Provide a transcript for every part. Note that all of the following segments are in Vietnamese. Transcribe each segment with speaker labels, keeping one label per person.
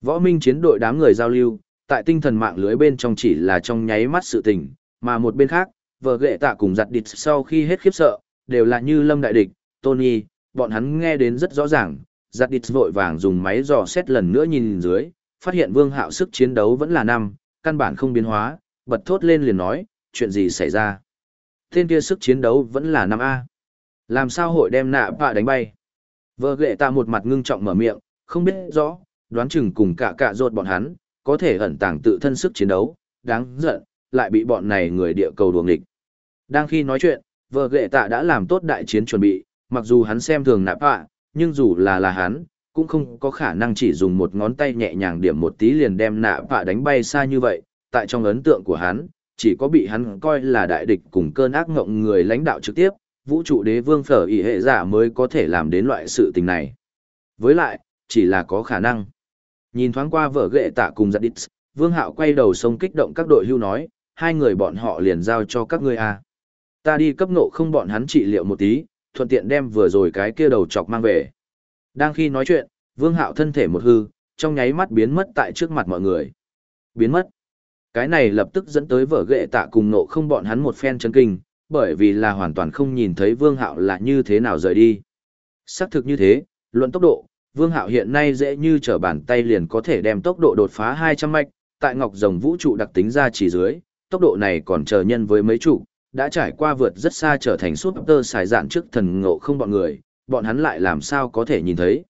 Speaker 1: Võ minh chiến đội đám người giao lưu, tại tinh thần mạng lưới bên trong chỉ là trong nháy mắt sự tình, mà một bên khác, vợ ghệ tạ cùng giặt địch sau khi hết khiếp sợ, đều là như lâm đại địch, Tony, bọn hắn nghe đến rất rõ ràng, giặt địch vội vàng dùng máy dò xét lần nữa nhìn dưới, phát hiện vương hạo sức chiến đấu vẫn là năm, căn bản không biến hóa, bật thốt lên liền nói, chuyện gì xảy ra. Tên kia sức chiến đấu vẫn là năm a Làm sao hội đem nạ bạ đánh bay? Vợ ghệ tạ một mặt ngưng trọng mở miệng, không biết rõ, đoán chừng cùng cả cạ rột bọn hắn, có thể ẩn tàng tự thân sức chiến đấu, đáng giận, lại bị bọn này người địa cầu đuồng địch. Đang khi nói chuyện, vợ ghệ tạ đã làm tốt đại chiến chuẩn bị, mặc dù hắn xem thường nạp ạ, nhưng dù là là hắn, cũng không có khả năng chỉ dùng một ngón tay nhẹ nhàng điểm một tí liền đem nạp ạ đánh bay xa như vậy, tại trong ấn tượng của hắn, chỉ có bị hắn coi là đại địch cùng cơn ác ngộng người lãnh đạo trực tiếp, vũ trụ đế vương phở ỷ hệ giả mới có thể làm đến loại sự tình này. Với lại, chỉ là có khả năng. Nhìn thoáng qua vợ ghệ tạ cùng giặt đít, vương hạo quay đầu sông kích động các đội hưu nói, hai người bọn họ liền giao cho các ngươi à. Ta đi cấp nộ không bọn hắn trị liệu một tí, thuận tiện đem vừa rồi cái kia đầu chọc mang về. Đang khi nói chuyện, vương hạo thân thể một hư, trong nháy mắt biến mất tại trước mặt mọi người. Biến mất. Cái này lập tức dẫn tới vợ ghệ tạ cùng nộ không bọn hắn một phen chân kinh, bởi vì là hoàn toàn không nhìn thấy vương hạo là như thế nào rời đi. Xác thực như thế, luận tốc độ, vương hạo hiện nay dễ như trở bàn tay liền có thể đem tốc độ đột phá 200 mạch, tại ngọc rồng vũ trụ đặc tính ra chỉ dưới, tốc độ này còn chờ nhân với mấy trụ, đã trải qua vượt rất xa trở thành suốt tơ xài dạn trước thần ngộ không bọn người, bọn hắn lại làm sao có thể nhìn thấy.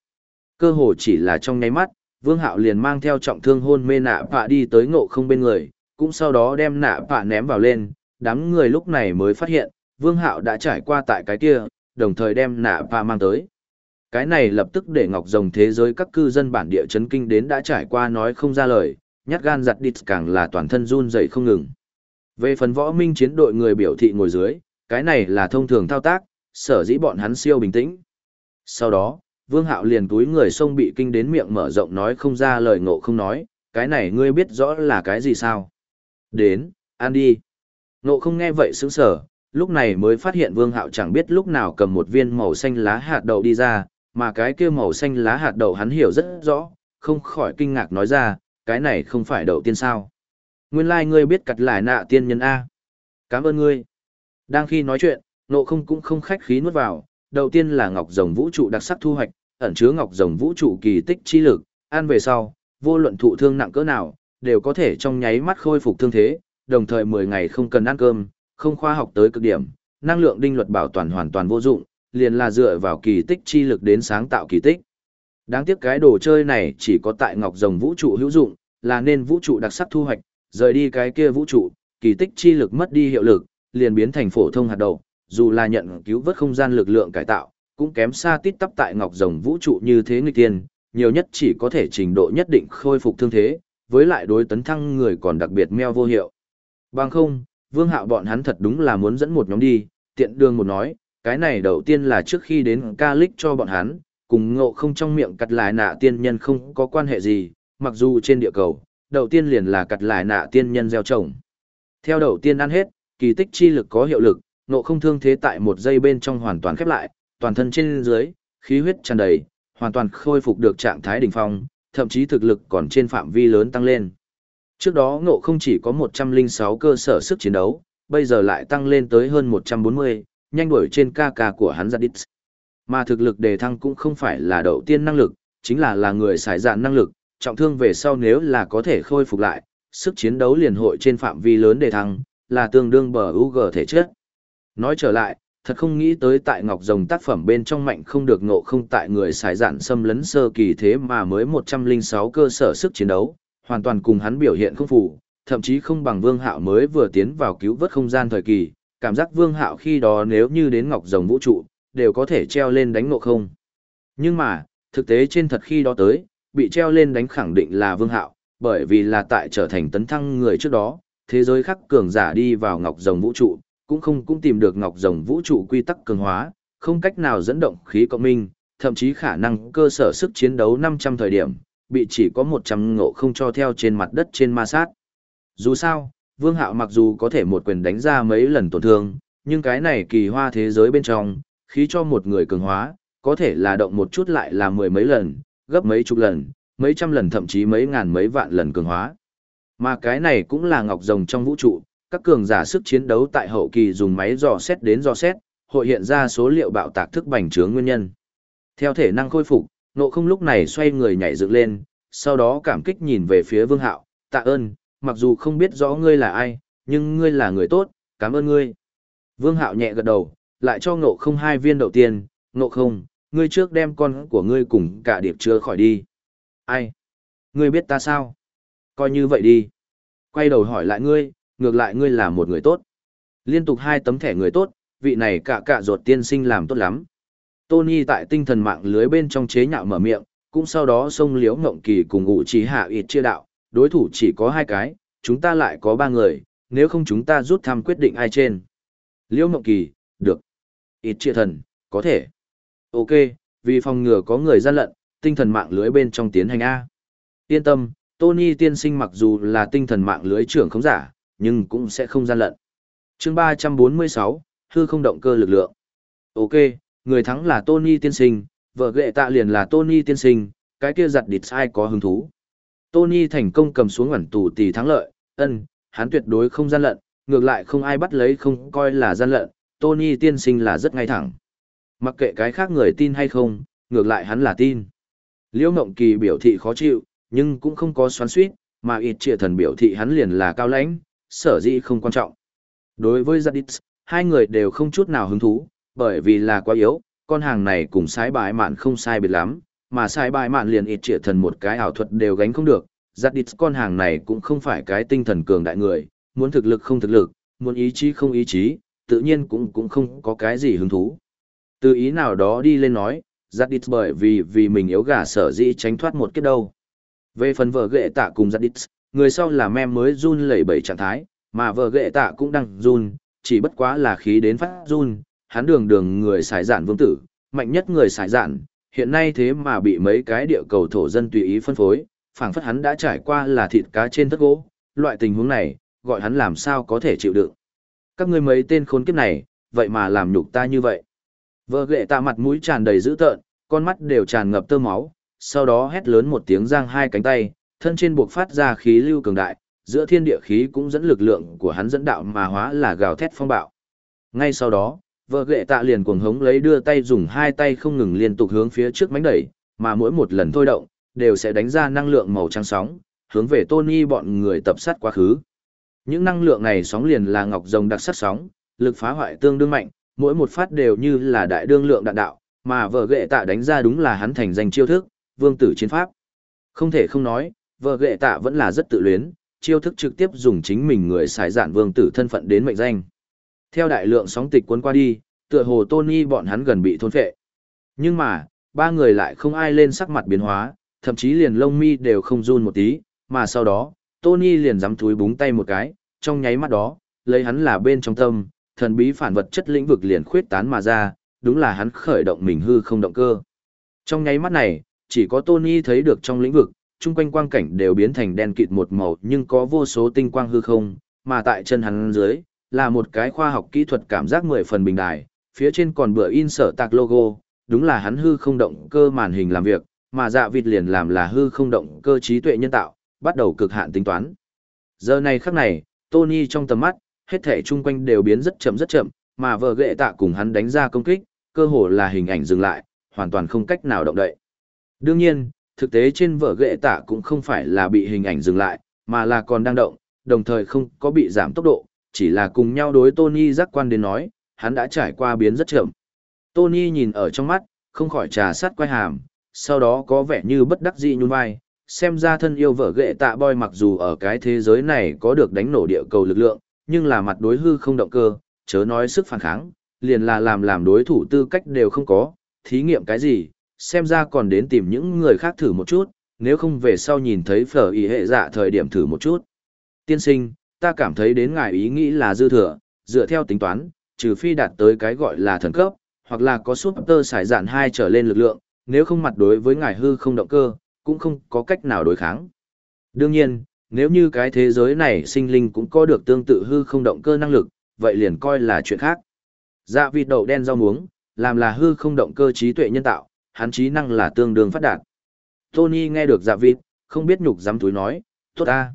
Speaker 1: Cơ hồ chỉ là trong nháy mắt, vương hạo liền mang theo trọng thương hôn mê nạ phạ đi tới ngộ không bên người, cũng sau đó đem nạ phạ ném vào lên, đám người lúc này mới phát hiện, vương hạo đã trải qua tại cái kia, đồng thời đem nạ phạ mang tới. Cái này lập tức để ngọc rồng thế giới các cư dân bản địa chấn kinh đến đã trải qua nói không ra lời, nhát gan giặt đít càng là toàn thân run dậy không ngừng. Về phần võ minh chiến đội người biểu thị ngồi dưới, cái này là thông thường thao tác, sở dĩ bọn hắn siêu bình tĩnh. Sau đó, vương hạo liền túi người xông bị kinh đến miệng mở rộng nói không ra lời ngộ không nói, cái này ngươi biết rõ là cái gì sao? Đến, ăn đi. Ngộ không nghe vậy sững sở, lúc này mới phát hiện vương hạo chẳng biết lúc nào cầm một viên màu xanh lá hạt đậu đi ra, mà cái kia màu xanh lá hạt đậu hắn hiểu rất rõ, không khỏi kinh ngạc nói ra, cái này không phải đậu tiên sao. Nguyên lai like ngươi biết cặt lại nạ tiên nhân A. Cảm ơn ngươi. Đang khi nói chuyện, nộ không cũng không khách khí nuốt vào, đầu tiên là ngọc rồng vũ trụ đặc sắc thu hoạch, ẩn chứa ngọc rồng vũ trụ kỳ tích chi lực, ăn về sau, vô luận thụ thương nặng cỡ nào, đều có thể trong nháy mắt khôi phục thương thế, đồng thời 10 ngày không cần ăn cơm, không khoa học tới cực điểm, năng lượng đinh luật bảo toàn hoàn toàn vô dụng, liền là dựa vào kỳ tích chi lực đến sáng tạo kỳ tích. Đáng tiếc cái đồ chơi này chỉ có tại ngọc rồng vũ trụ hữu dụng, là nên vũ trụ đặc sắc thu hoạch, rời đi cái kia vũ trụ, kỳ tích chi lực mất đi hiệu lực, liền biến thành phổ thông hạt đậu, dù là nhận cứu vớt không gian lực lượng cải tạo, cũng kém xa tít tắp tại ngọc rồng vũ trụ như thế nghịch tiên, nhiều nhất chỉ có thể trình độ nhất định khôi phục thương thế, với lại đối tấn thăng người còn đặc biệt meo vô hiệu. Bằng không, vương hạo bọn hắn thật đúng là muốn dẫn một nhóm đi, tiện đường một nói, cái này đầu tiên là trước khi đến ca lích cho bọn hắn, cùng ngộ không trong miệng cắt lại nạ tiên nhân không có quan hệ gì, mặc dù trên địa cầu, đầu tiên liền là cặt lại nạ tiên nhân gieo trồng. Theo đầu tiên ăn hết, kỳ tích chi lực có hiệu lực, ngộ không thương thế tại một giây bên trong hoàn toàn khép lại, toàn thân trên dưới, khí huyết tràn đầy, hoàn toàn khôi phục được trạng thái đỉnh phong, thậm chí thực lực còn trên phạm vi lớn tăng lên. Trước đó ngộ không chỉ có 106 cơ sở sức chiến đấu, bây giờ lại tăng lên tới hơn 140, nhanh đuổi trên ca ca của hắn ra đít. Mà thực lực đề thăng cũng không phải là đầu tiên năng lực, chính là là người xài dạn năng lực, trọng thương về sau nếu là có thể khôi phục lại, sức chiến đấu liền hội trên phạm vi lớn đề thăng, là tương đương bờ UG thể chất. Nói trở lại, thật không nghĩ tới tại Ngọc Rồng tác phẩm bên trong mạnh không được ngộ không tại người xài dạn xâm lấn sơ kỳ thế mà mới 106 cơ sở sức chiến đấu, hoàn toàn cùng hắn biểu hiện không phù, thậm chí không bằng Vương Hạo mới vừa tiến vào cứu vớt không gian thời kỳ, cảm giác Vương Hạo khi đó nếu như đến Ngọc Rồng vũ trụ, đều có thể treo lên đánh ngộ không. Nhưng mà, thực tế trên thật khi đó tới, bị treo lên đánh khẳng định là Vương Hạo, bởi vì là tại trở thành tấn thăng người trước đó, thế giới khắc cường giả đi vào Ngọc Rồng vũ trụ, cũng không cũng tìm được Ngọc Rồng vũ trụ quy tắc cường hóa, không cách nào dẫn động khí cộng minh, thậm chí khả năng cơ sở sức chiến đấu 500 thời điểm, bị chỉ có 100 ngộ không cho theo trên mặt đất trên ma sát. Dù sao, Vương Hạo mặc dù có thể một quyền đánh ra mấy lần tổn thương, nhưng cái này kỳ hoa thế giới bên trong, khí cho một người cường hóa, có thể là động một chút lại là mười mấy lần, gấp mấy chục lần, mấy trăm lần thậm chí mấy ngàn mấy vạn lần cường hóa. Mà cái này cũng là ngọc rồng trong vũ trụ, các cường giả sức chiến đấu tại hậu kỳ dùng máy dò xét đến dò xét, hội hiện ra số liệu bạo tạc thức bành trướng nguyên nhân. Theo thể năng khôi phục, nộ không lúc này xoay người nhảy dựng lên, sau đó cảm kích nhìn về phía vương hạo, tạ ơn, mặc dù không biết rõ ngươi là ai, nhưng ngươi là người tốt, cảm ơn ngươi. Vương hạo nhẹ gật đầu, lại cho nộ không hai viên đầu tiên, nộ không, ngươi trước đem con của ngươi cùng cả điệp chưa khỏi đi. Ai? Ngươi biết ta sao? Coi như vậy đi. Quay đầu hỏi lại ngươi, ngược lại ngươi là một người tốt. Liên tục hai tấm thẻ người tốt, vị này cả cả ruột tiên sinh làm tốt lắm. Tony tại tinh thần mạng lưới bên trong chế nhạo mở miệng, cũng sau đó xông liễu ngộng kỳ cùng ngụ trí hạ ịt chia đạo, đối thủ chỉ có hai cái, chúng ta lại có ba người, nếu không chúng ta rút thăm quyết định ai trên. Liễu Mộng kỳ, được. Ít trịa thần, có thể. Ok, vì phòng ngừa có người gian lận, tinh thần mạng lưới bên trong tiến hành A. Yên tâm, Tony tiên sinh mặc dù là tinh thần mạng lưới trưởng không giả, nhưng cũng sẽ không gian lận. chương 346, hư không động cơ lực lượng. Ok, người thắng là Tony tiên sinh, vợ ghệ tạ liền là Tony tiên sinh, cái kia giặt địt sai có hứng thú. Tony thành công cầm xuống ngẩn tù tỷ thắng lợi, ân, hắn tuyệt đối không gian lận, ngược lại không ai bắt lấy không coi là gian lận, Tony tiên sinh là rất ngay thẳng. Mặc kệ cái khác người tin hay không, ngược lại hắn là tin. Liễu Ngộng Kỳ biểu thị khó chịu, nhưng cũng không có xoắn suýt, mà ít trịa thần biểu thị hắn liền là cao lãnh, sở dĩ không quan trọng. Đối với Zadis, hai người đều không chút nào hứng thú, bởi vì là quá yếu, con hàng này cùng sái bài mạn không sai biệt lắm, mà sai bài mạn liền ít trịa thần một cái ảo thuật đều gánh không được. Zadis con hàng này cũng không phải cái tinh thần cường đại người, muốn thực lực không thực lực, muốn ý chí không ý chí, tự nhiên cũng cũng không có cái gì hứng thú. Từ ý nào đó đi lên nói, Zadis bởi vì vì mình yếu gà sở dĩ tránh thoát một kiếp đâu. Về phần vợ ghệ tạ cùng Zadis, người sau là mem mới run lẩy bẩy trạng thái, mà vợ ghệ tạ cũng đang run, chỉ bất quá là khí đến phát run, hắn đường đường người xài giản vương tử, mạnh nhất người xài giản, hiện nay thế mà bị mấy cái địa cầu thổ dân tùy ý phân phối, phảng phất hắn đã trải qua là thịt cá trên thất gỗ, loại tình huống này, gọi hắn làm sao có thể chịu đựng. Các ngươi mấy tên khốn kiếp này, vậy mà làm nhục ta như vậy. Vợ ghệ tạ mặt mũi tràn đầy dữ tợn, con mắt đều tràn ngập tơ máu, sau đó hét lớn một tiếng giang hai cánh tay, thân trên buộc phát ra khí lưu cường đại, giữa thiên địa khí cũng dẫn lực lượng của hắn dẫn đạo mà hóa là gào thét phong bạo. Ngay sau đó, vợ ghệ tạ liền cuồng hống lấy đưa tay dùng hai tay không ngừng liên tục hướng phía trước mánh đẩy, mà mỗi một lần thôi động, đều sẽ đánh ra năng lượng màu trắng sóng, hướng về Tony bọn người tập sát quá khứ. Những năng lượng này sóng liền là ngọc rồng đặc sắc sóng, lực phá hoại tương đương mạnh, mỗi một phát đều như là đại đương lượng đạn đạo, mà vợ ghệ tạ đánh ra đúng là hắn thành danh chiêu thức, vương tử chiến pháp. Không thể không nói, vợ ghệ tạ vẫn là rất tự luyến, chiêu thức trực tiếp dùng chính mình người xài giản vương tử thân phận đến mệnh danh. Theo đại lượng sóng tịch cuốn qua đi, tựa hồ Tony bọn hắn gần bị thôn phệ. Nhưng mà, ba người lại không ai lên sắc mặt biến hóa, thậm chí liền lông mi đều không run một tí, mà sau đó, Tony liền dám túi búng tay một cái, trong nháy mắt đó, lấy hắn là bên trong tâm, thần bí phản vật chất lĩnh vực liền khuyết tán mà ra, đúng là hắn khởi động mình hư không động cơ. Trong nháy mắt này, chỉ có Tony thấy được trong lĩnh vực, chung quanh quang cảnh đều biến thành đen kịt một màu nhưng có vô số tinh quang hư không, mà tại chân hắn dưới, là một cái khoa học kỹ thuật cảm giác mười phần bình đài, phía trên còn bựa in sở tạc logo, đúng là hắn hư không động cơ màn hình làm việc, mà dạ vịt liền làm là hư không động cơ trí tuệ nhân tạo, bắt đầu cực hạn tính toán. Giờ này khắc này, Tony trong tầm mắt, hết thể chung quanh đều biến rất chậm rất chậm, mà vợ ghệ tạ cùng hắn đánh ra công kích, cơ hồ là hình ảnh dừng lại, hoàn toàn không cách nào động đậy. Đương nhiên, thực tế trên vợ ghệ tạ cũng không phải là bị hình ảnh dừng lại, mà là còn đang động, đồng thời không có bị giảm tốc độ, chỉ là cùng nhau đối Tony giác quan đến nói, hắn đã trải qua biến rất chậm. Tony nhìn ở trong mắt, không khỏi trà sát quay hàm, sau đó có vẻ như bất đắc dĩ nhún vai, xem ra thân yêu vợ ghệ tạ boy mặc dù ở cái thế giới này có được đánh nổ địa cầu lực lượng, nhưng là mặt đối hư không động cơ, chớ nói sức phản kháng, liền là làm làm đối thủ tư cách đều không có, thí nghiệm cái gì, xem ra còn đến tìm những người khác thử một chút, nếu không về sau nhìn thấy phở ý hệ dạ thời điểm thử một chút. Tiên sinh, ta cảm thấy đến ngài ý nghĩ là dư thừa, dựa theo tính toán, trừ phi đạt tới cái gọi là thần cấp, hoặc là có suốt tơ xài dạn hai trở lên lực lượng, nếu không mặt đối với ngài hư không động cơ, cũng không có cách nào đối kháng. Đương nhiên, nếu như cái thế giới này sinh linh cũng có được tương tự hư không động cơ năng lực, vậy liền coi là chuyện khác. Dạ vịt đậu đen rau muống, làm là hư không động cơ trí tuệ nhân tạo, hắn trí năng là tương đương phát đạt. Tony nghe được dạ vịt, không biết nhục dám túi nói, tốt ta.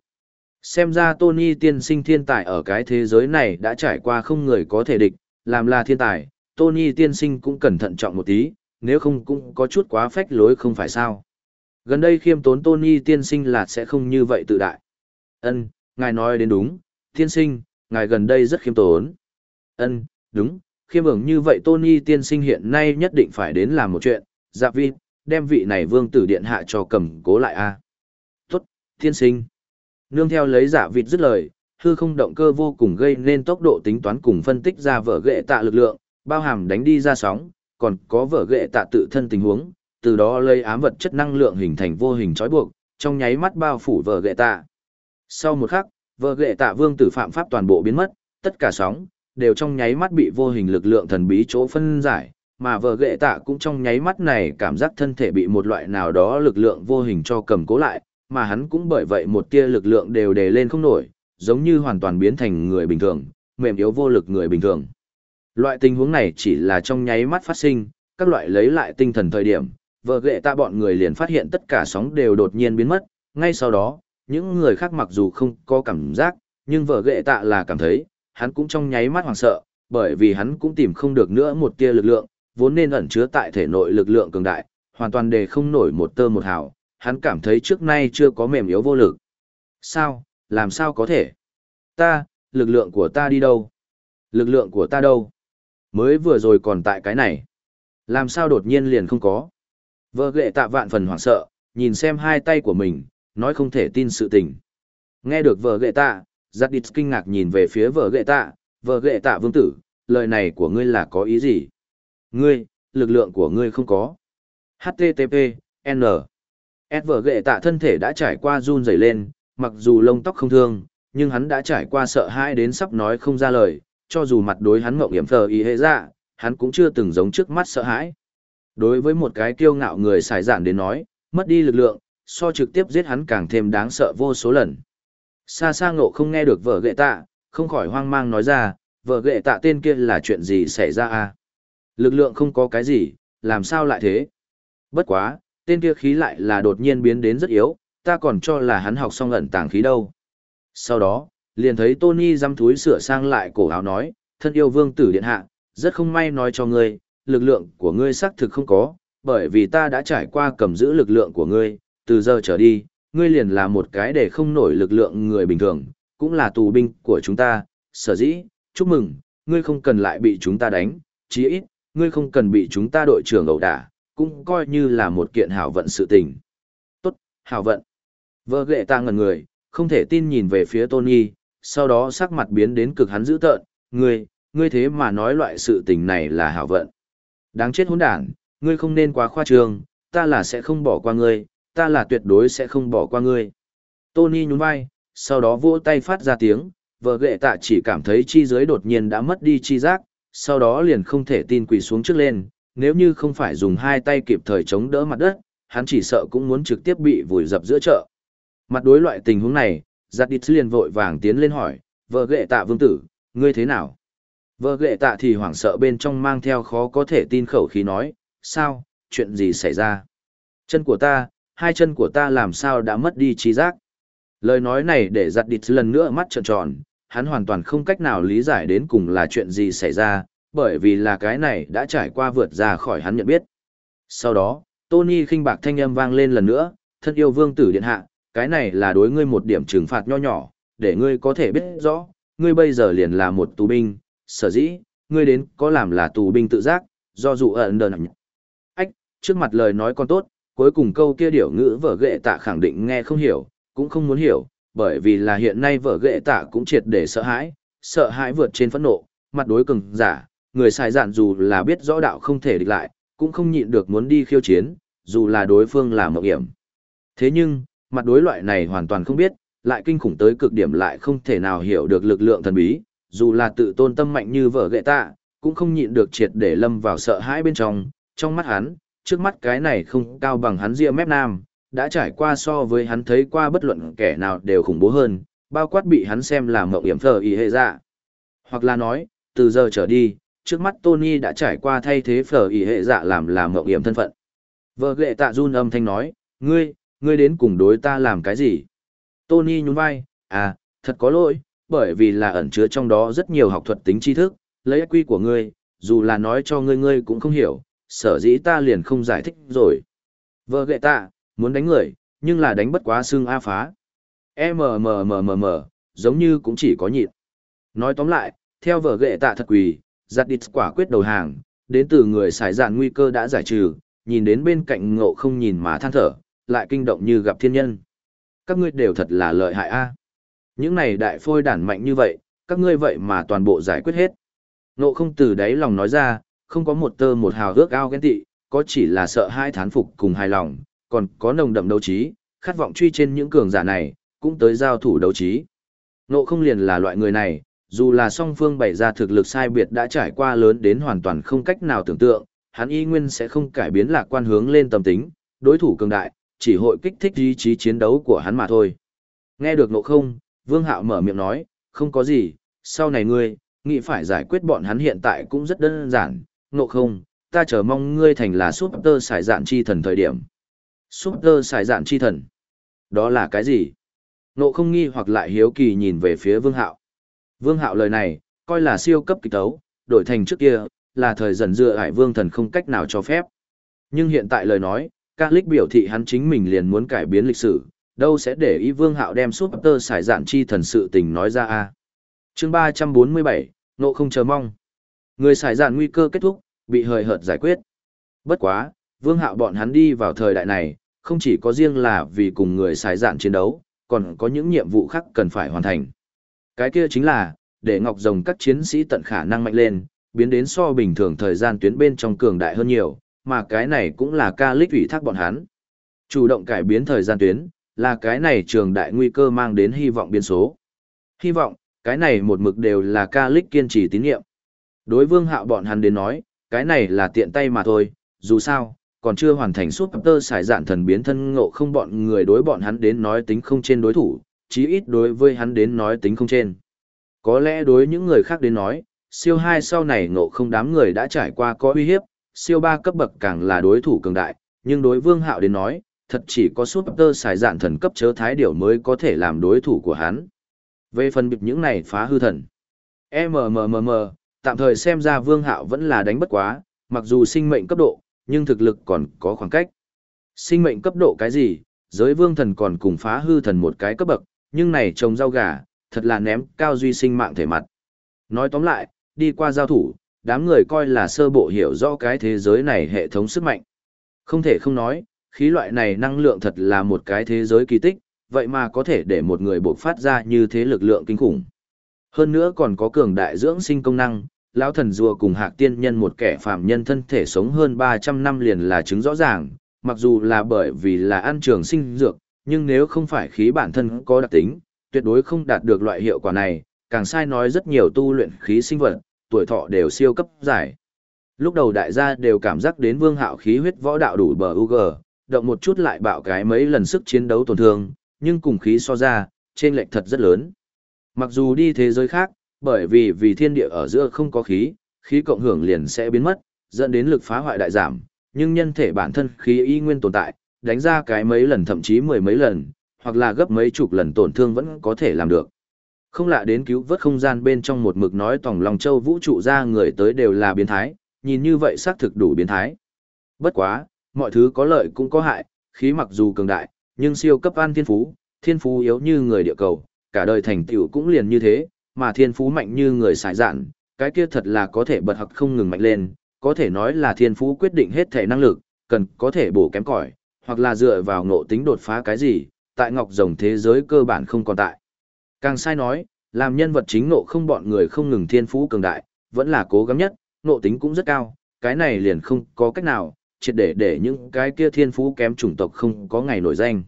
Speaker 1: Xem ra Tony tiên sinh thiên tài ở cái thế giới này đã trải qua không người có thể địch, làm là thiên tài, Tony tiên sinh cũng cẩn thận trọng một tí, nếu không cũng có chút quá phách lối không phải sao. Gần đây khiêm tốn Tony tiên sinh là sẽ không như vậy tự đại. Ân, ngài nói đến đúng, tiên sinh, ngài gần đây rất khiêm tốn. Ân, đúng, khiêm ứng như vậy Tony tiên sinh hiện nay nhất định phải đến làm một chuyện, dạ vi, đem vị này vương tử điện hạ cho cầm cố lại a. Tốt, tiên sinh. Nương theo lấy giả vịt dứt lời, hư không động cơ vô cùng gây nên tốc độ tính toán cùng phân tích ra vở ghệ tạ lực lượng, bao hàm đánh đi ra sóng, còn có vở ghệ tạ tự thân tình huống, từ đó lấy ám vật chất năng lượng hình thành vô hình trói buộc, trong nháy mắt bao phủ vở ghệ tạ. Sau một khắc, vở ghệ tạ vương tử phạm pháp toàn bộ biến mất, tất cả sóng đều trong nháy mắt bị vô hình lực lượng thần bí chỗ phân giải, mà vở ghệ tạ cũng trong nháy mắt này cảm giác thân thể bị một loại nào đó lực lượng vô hình cho cầm cố lại, mà hắn cũng bởi vậy một tia lực lượng đều đề lên không nổi, giống như hoàn toàn biến thành người bình thường, mềm yếu vô lực người bình thường. Loại tình huống này chỉ là trong nháy mắt phát sinh, các loại lấy lại tinh thần thời điểm, vợ ghệ ta bọn người liền phát hiện tất cả sóng đều đột nhiên biến mất, ngay sau đó, những người khác mặc dù không có cảm giác, nhưng vợ ghệ tạ là cảm thấy, hắn cũng trong nháy mắt hoảng sợ, bởi vì hắn cũng tìm không được nữa một tia lực lượng, vốn nên ẩn chứa tại thể nội lực lượng cường đại, hoàn toàn đề không nổi một tơ một hào, hắn cảm thấy trước nay chưa có mềm yếu vô lực. Sao, làm sao có thể? Ta, lực lượng của ta đi đâu? Lực lượng của ta đâu? Mới vừa rồi còn tại cái này. Làm sao đột nhiên liền không có? Vợ ghệ tạ vạn phần hoảng sợ, nhìn xem hai tay của mình, nói không thể tin sự tình. Nghe được vợ ghệ tạ, giặt địch kinh ngạc nhìn về phía vợ ghệ tạ, vợ ghệ tạ vương tử, lời này của ngươi là có ý gì? Ngươi, lực lượng của ngươi không có. HTTP, N. S vợ ghệ tạ thân thể đã trải qua run rẩy lên, mặc dù lông tóc không thương, nhưng hắn đã trải qua sợ hãi đến sắp nói không ra lời, cho dù mặt đối hắn mộng hiểm thờ ý hệ ra, hắn cũng chưa từng giống trước mắt sợ hãi. Đối với một cái kiêu ngạo người xài giản đến nói, mất đi lực lượng, so trực tiếp giết hắn càng thêm đáng sợ vô số lần. Xa xa ngộ không nghe được vợ ghệ tạ, không khỏi hoang mang nói ra, vợ ghệ tạ tên kia là chuyện gì xảy ra à? Lực lượng không có cái gì, làm sao lại thế? Bất quá, tên kia khí lại là đột nhiên biến đến rất yếu, ta còn cho là hắn học xong ẩn tàng khí đâu. Sau đó, liền thấy Tony dăm túi sửa sang lại cổ áo nói, thân yêu vương tử điện hạ, rất không may nói cho ngươi, lực lượng của ngươi xác thực không có, bởi vì ta đã trải qua cầm giữ lực lượng của ngươi, từ giờ trở đi, ngươi liền là một cái để không nổi lực lượng người bình thường, cũng là tù binh của chúng ta, sở dĩ, chúc mừng, ngươi không cần lại bị chúng ta đánh, chí ít, ngươi không cần bị chúng ta đội trưởng ẩu đả, cũng coi như là một kiện hảo vận sự tình. Tốt, hảo vận. Vợ ghệ ta ngần người, không thể tin nhìn về phía Tony, sau đó sắc mặt biến đến cực hắn dữ tợn, ngươi, ngươi thế mà nói loại sự tình này là hảo vận. Đáng chết hỗn đản, ngươi không nên quá khoa trương, ta là sẽ không bỏ qua ngươi, ta là tuyệt đối sẽ không bỏ qua ngươi. Tony nhún vai, sau đó vỗ tay phát ra tiếng, vợ ghệ tạ chỉ cảm thấy chi dưới đột nhiên đã mất đi chi giác, sau đó liền không thể tin quỳ xuống trước lên, nếu như không phải dùng hai tay kịp thời chống đỡ mặt đất, hắn chỉ sợ cũng muốn trực tiếp bị vùi dập giữa chợ. Mặt đối loại tình huống này, giặt đít liền vội vàng tiến lên hỏi, vợ ghệ tạ vương tử, ngươi thế nào? Vợ ghệ tạ thì hoảng sợ bên trong mang theo khó có thể tin khẩu khí nói, sao, chuyện gì xảy ra? Chân của ta, hai chân của ta làm sao đã mất đi trí giác? Lời nói này để giặt địch lần nữa mắt trợn tròn, hắn hoàn toàn không cách nào lý giải đến cùng là chuyện gì xảy ra, bởi vì là cái này đã trải qua vượt ra khỏi hắn nhận biết. Sau đó, Tony khinh bạc thanh âm vang lên lần nữa, thân yêu vương tử điện hạ, cái này là đối ngươi một điểm trừng phạt nho nhỏ, để ngươi có thể biết rõ, ngươi bây giờ liền là một tù binh, sở dĩ, ngươi đến có làm là tù binh tự giác, do dụ ẩn đờ nặng. Ách, trước mặt lời nói còn tốt, cuối cùng câu kia điểu ngữ vở ghệ tạ khẳng định nghe không hiểu, cũng không muốn hiểu, bởi vì là hiện nay vở ghệ tạ cũng triệt để sợ hãi, sợ hãi vượt trên phẫn nộ, mặt đối cường giả, người xài dạn dù là biết rõ đạo không thể địch lại, cũng không nhịn được muốn đi khiêu chiến, dù là đối phương là mộng hiểm. Thế nhưng, mặt đối loại này hoàn toàn không biết, lại kinh khủng tới cực điểm lại không thể nào hiểu được lực lượng thần bí, dù là tự tôn tâm mạnh như vợ gệ tạ, cũng không nhịn được triệt để lâm vào sợ hãi bên trong, trong mắt hắn, trước mắt cái này không cao bằng hắn ria mép nam, đã trải qua so với hắn thấy qua bất luận kẻ nào đều khủng bố hơn, bao quát bị hắn xem là mộng hiểm thờ y hệ dạ. Hoặc là nói, từ giờ trở đi, trước mắt Tony đã trải qua thay thế phở ý hệ dạ làm làm mộng hiểm thân phận. Vợ ghệ tạ run âm thanh nói, Ngươi, ngươi đến cùng đối ta làm cái gì? Tony nhún vai, à, thật có lỗi, bởi vì là ẩn chứa trong đó rất nhiều học thuật tính tri thức, lấy quy của ngươi, dù là nói cho ngươi ngươi cũng không hiểu, sở dĩ ta liền không giải thích rồi. Vợ ghệ Tạ muốn đánh người, nhưng là đánh bất quá xương A phá. MMMMM, giống như cũng chỉ có nhịn. Nói tóm lại, theo vợ ghệ tạ thật quỳ, giặt địch quả quyết đầu hàng, đến từ người xài dạn nguy cơ đã giải trừ, nhìn đến bên cạnh ngộ không nhìn mà than thở, lại kinh động như gặp thiên nhân. Các ngươi đều thật là lợi hại a. Những này đại phôi đản mạnh như vậy, các ngươi vậy mà toàn bộ giải quyết hết. Ngộ không từ đáy lòng nói ra, không có một tơ một hào ước ao ghen tị, có chỉ là sợ hai thán phục cùng hài lòng, còn có nồng đậm đấu trí, khát vọng truy trên những cường giả này, cũng tới giao thủ đấu trí. Ngộ không liền là loại người này, dù là song phương bày ra thực lực sai biệt đã trải qua lớn đến hoàn toàn không cách nào tưởng tượng, hắn y nguyên sẽ không cải biến lạc quan hướng lên tâm tính, đối thủ cường đại, chỉ hội kích thích ý chí chiến đấu của hắn mà thôi. Nghe được nộ không, Vương Hạo mở miệng nói, không có gì, sau này ngươi, nghĩ phải giải quyết bọn hắn hiện tại cũng rất đơn giản, nộ không, ta chờ mong ngươi thành là súp tơ xài dạn chi thần thời điểm. Súp tơ xài dạn chi thần? Đó là cái gì? Nộ không nghi hoặc lại hiếu kỳ nhìn về phía Vương Hạo. Vương Hạo lời này, coi là siêu cấp kịch tấu, đổi thành trước kia, là thời dần dựa hải vương thần không cách nào cho phép. Nhưng hiện tại lời nói, các lích biểu thị hắn chính mình liền muốn cải biến lịch sử, đâu sẽ để ý vương hạo đem suốt tơ xài dạn chi thần sự tình nói ra a. Chương ba trăm bốn mươi bảy nộ không chờ mong. Người xài dạn nguy cơ kết thúc bị hời hợt giải quyết. Bất quá vương hạo bọn hắn đi vào thời đại này không chỉ có riêng là vì cùng người xài dạn chiến đấu còn có những nhiệm vụ khác cần phải hoàn thành cái kia chính là để ngọc rồng các chiến sĩ tận khả năng mạnh lên biến đến so bình thường thời gian tuyến bên trong cường đại hơn nhiều mà cái này cũng là ca lích ủy thác bọn hắn chủ động cải biến thời gian tuyến là cái này trường đại nguy cơ mang đến hy vọng biến số. Hy vọng, cái này một mực đều là ca lích kiên trì tín nhiệm. Đối vương hạo bọn hắn đến nói, cái này là tiện tay mà thôi, dù sao, còn chưa hoàn thành suốt tơ xài dạn thần biến thân ngộ không bọn người đối bọn hắn đến nói tính không trên đối thủ, chí ít đối với hắn đến nói tính không trên. Có lẽ đối những người khác đến nói, siêu 2 sau này ngộ không đám người đã trải qua có uy hiếp, siêu 3 cấp bậc càng là đối thủ cường đại, nhưng đối vương hạo đến nói, thật chỉ có súp tơ xài dạn thần cấp chớ thái điểu mới có thể làm đối thủ của hắn. Về phần bịp những này phá hư thần. MMMM, tạm thời xem ra vương hạo vẫn là đánh bất quá, mặc dù sinh mệnh cấp độ, nhưng thực lực còn có khoảng cách. Sinh mệnh cấp độ cái gì, giới vương thần còn cùng phá hư thần một cái cấp bậc, nhưng này trồng rau gà, thật là ném cao duy sinh mạng thể mặt. Nói tóm lại, đi qua giao thủ, đám người coi là sơ bộ hiểu rõ cái thế giới này hệ thống sức mạnh. Không thể không nói, khí loại này năng lượng thật là một cái thế giới kỳ tích, vậy mà có thể để một người bộc phát ra như thế lực lượng kinh khủng. Hơn nữa còn có cường đại dưỡng sinh công năng, lão thần rùa cùng hạc tiên nhân một kẻ phàm nhân thân thể sống hơn 300 năm liền là chứng rõ ràng, mặc dù là bởi vì là ăn trường sinh dược, nhưng nếu không phải khí bản thân có đặc tính, tuyệt đối không đạt được loại hiệu quả này, càng sai nói rất nhiều tu luyện khí sinh vật, tuổi thọ đều siêu cấp giải. Lúc đầu đại gia đều cảm giác đến vương hạo khí huyết võ đạo đủ bờ UG, động một chút lại bạo cái mấy lần sức chiến đấu tổn thương, nhưng cùng khí so ra, trên lệch thật rất lớn. Mặc dù đi thế giới khác, bởi vì vì thiên địa ở giữa không có khí, khí cộng hưởng liền sẽ biến mất, dẫn đến lực phá hoại đại giảm, nhưng nhân thể bản thân khí y nguyên tồn tại, đánh ra cái mấy lần thậm chí mười mấy lần, hoặc là gấp mấy chục lần tổn thương vẫn có thể làm được. Không lạ đến cứu vớt không gian bên trong một mực nói tổng lòng châu vũ trụ ra người tới đều là biến thái, nhìn như vậy xác thực đủ biến thái. Bất quá, mọi thứ có lợi cũng có hại, khí mặc dù cường đại, nhưng siêu cấp an thiên phú, thiên phú yếu như người địa cầu, cả đời thành tựu cũng liền như thế, mà thiên phú mạnh như người xài dạn, cái kia thật là có thể bật học không ngừng mạnh lên, có thể nói là thiên phú quyết định hết thể năng lực, cần có thể bổ kém cỏi, hoặc là dựa vào ngộ tính đột phá cái gì, tại ngọc rồng thế giới cơ bản không còn tại. Càng sai nói, làm nhân vật chính ngộ không bọn người không ngừng thiên phú cường đại, vẫn là cố gắng nhất, ngộ tính cũng rất cao, cái này liền không có cách nào, triệt để để những cái kia thiên phú kém chủng tộc không có ngày nổi danh.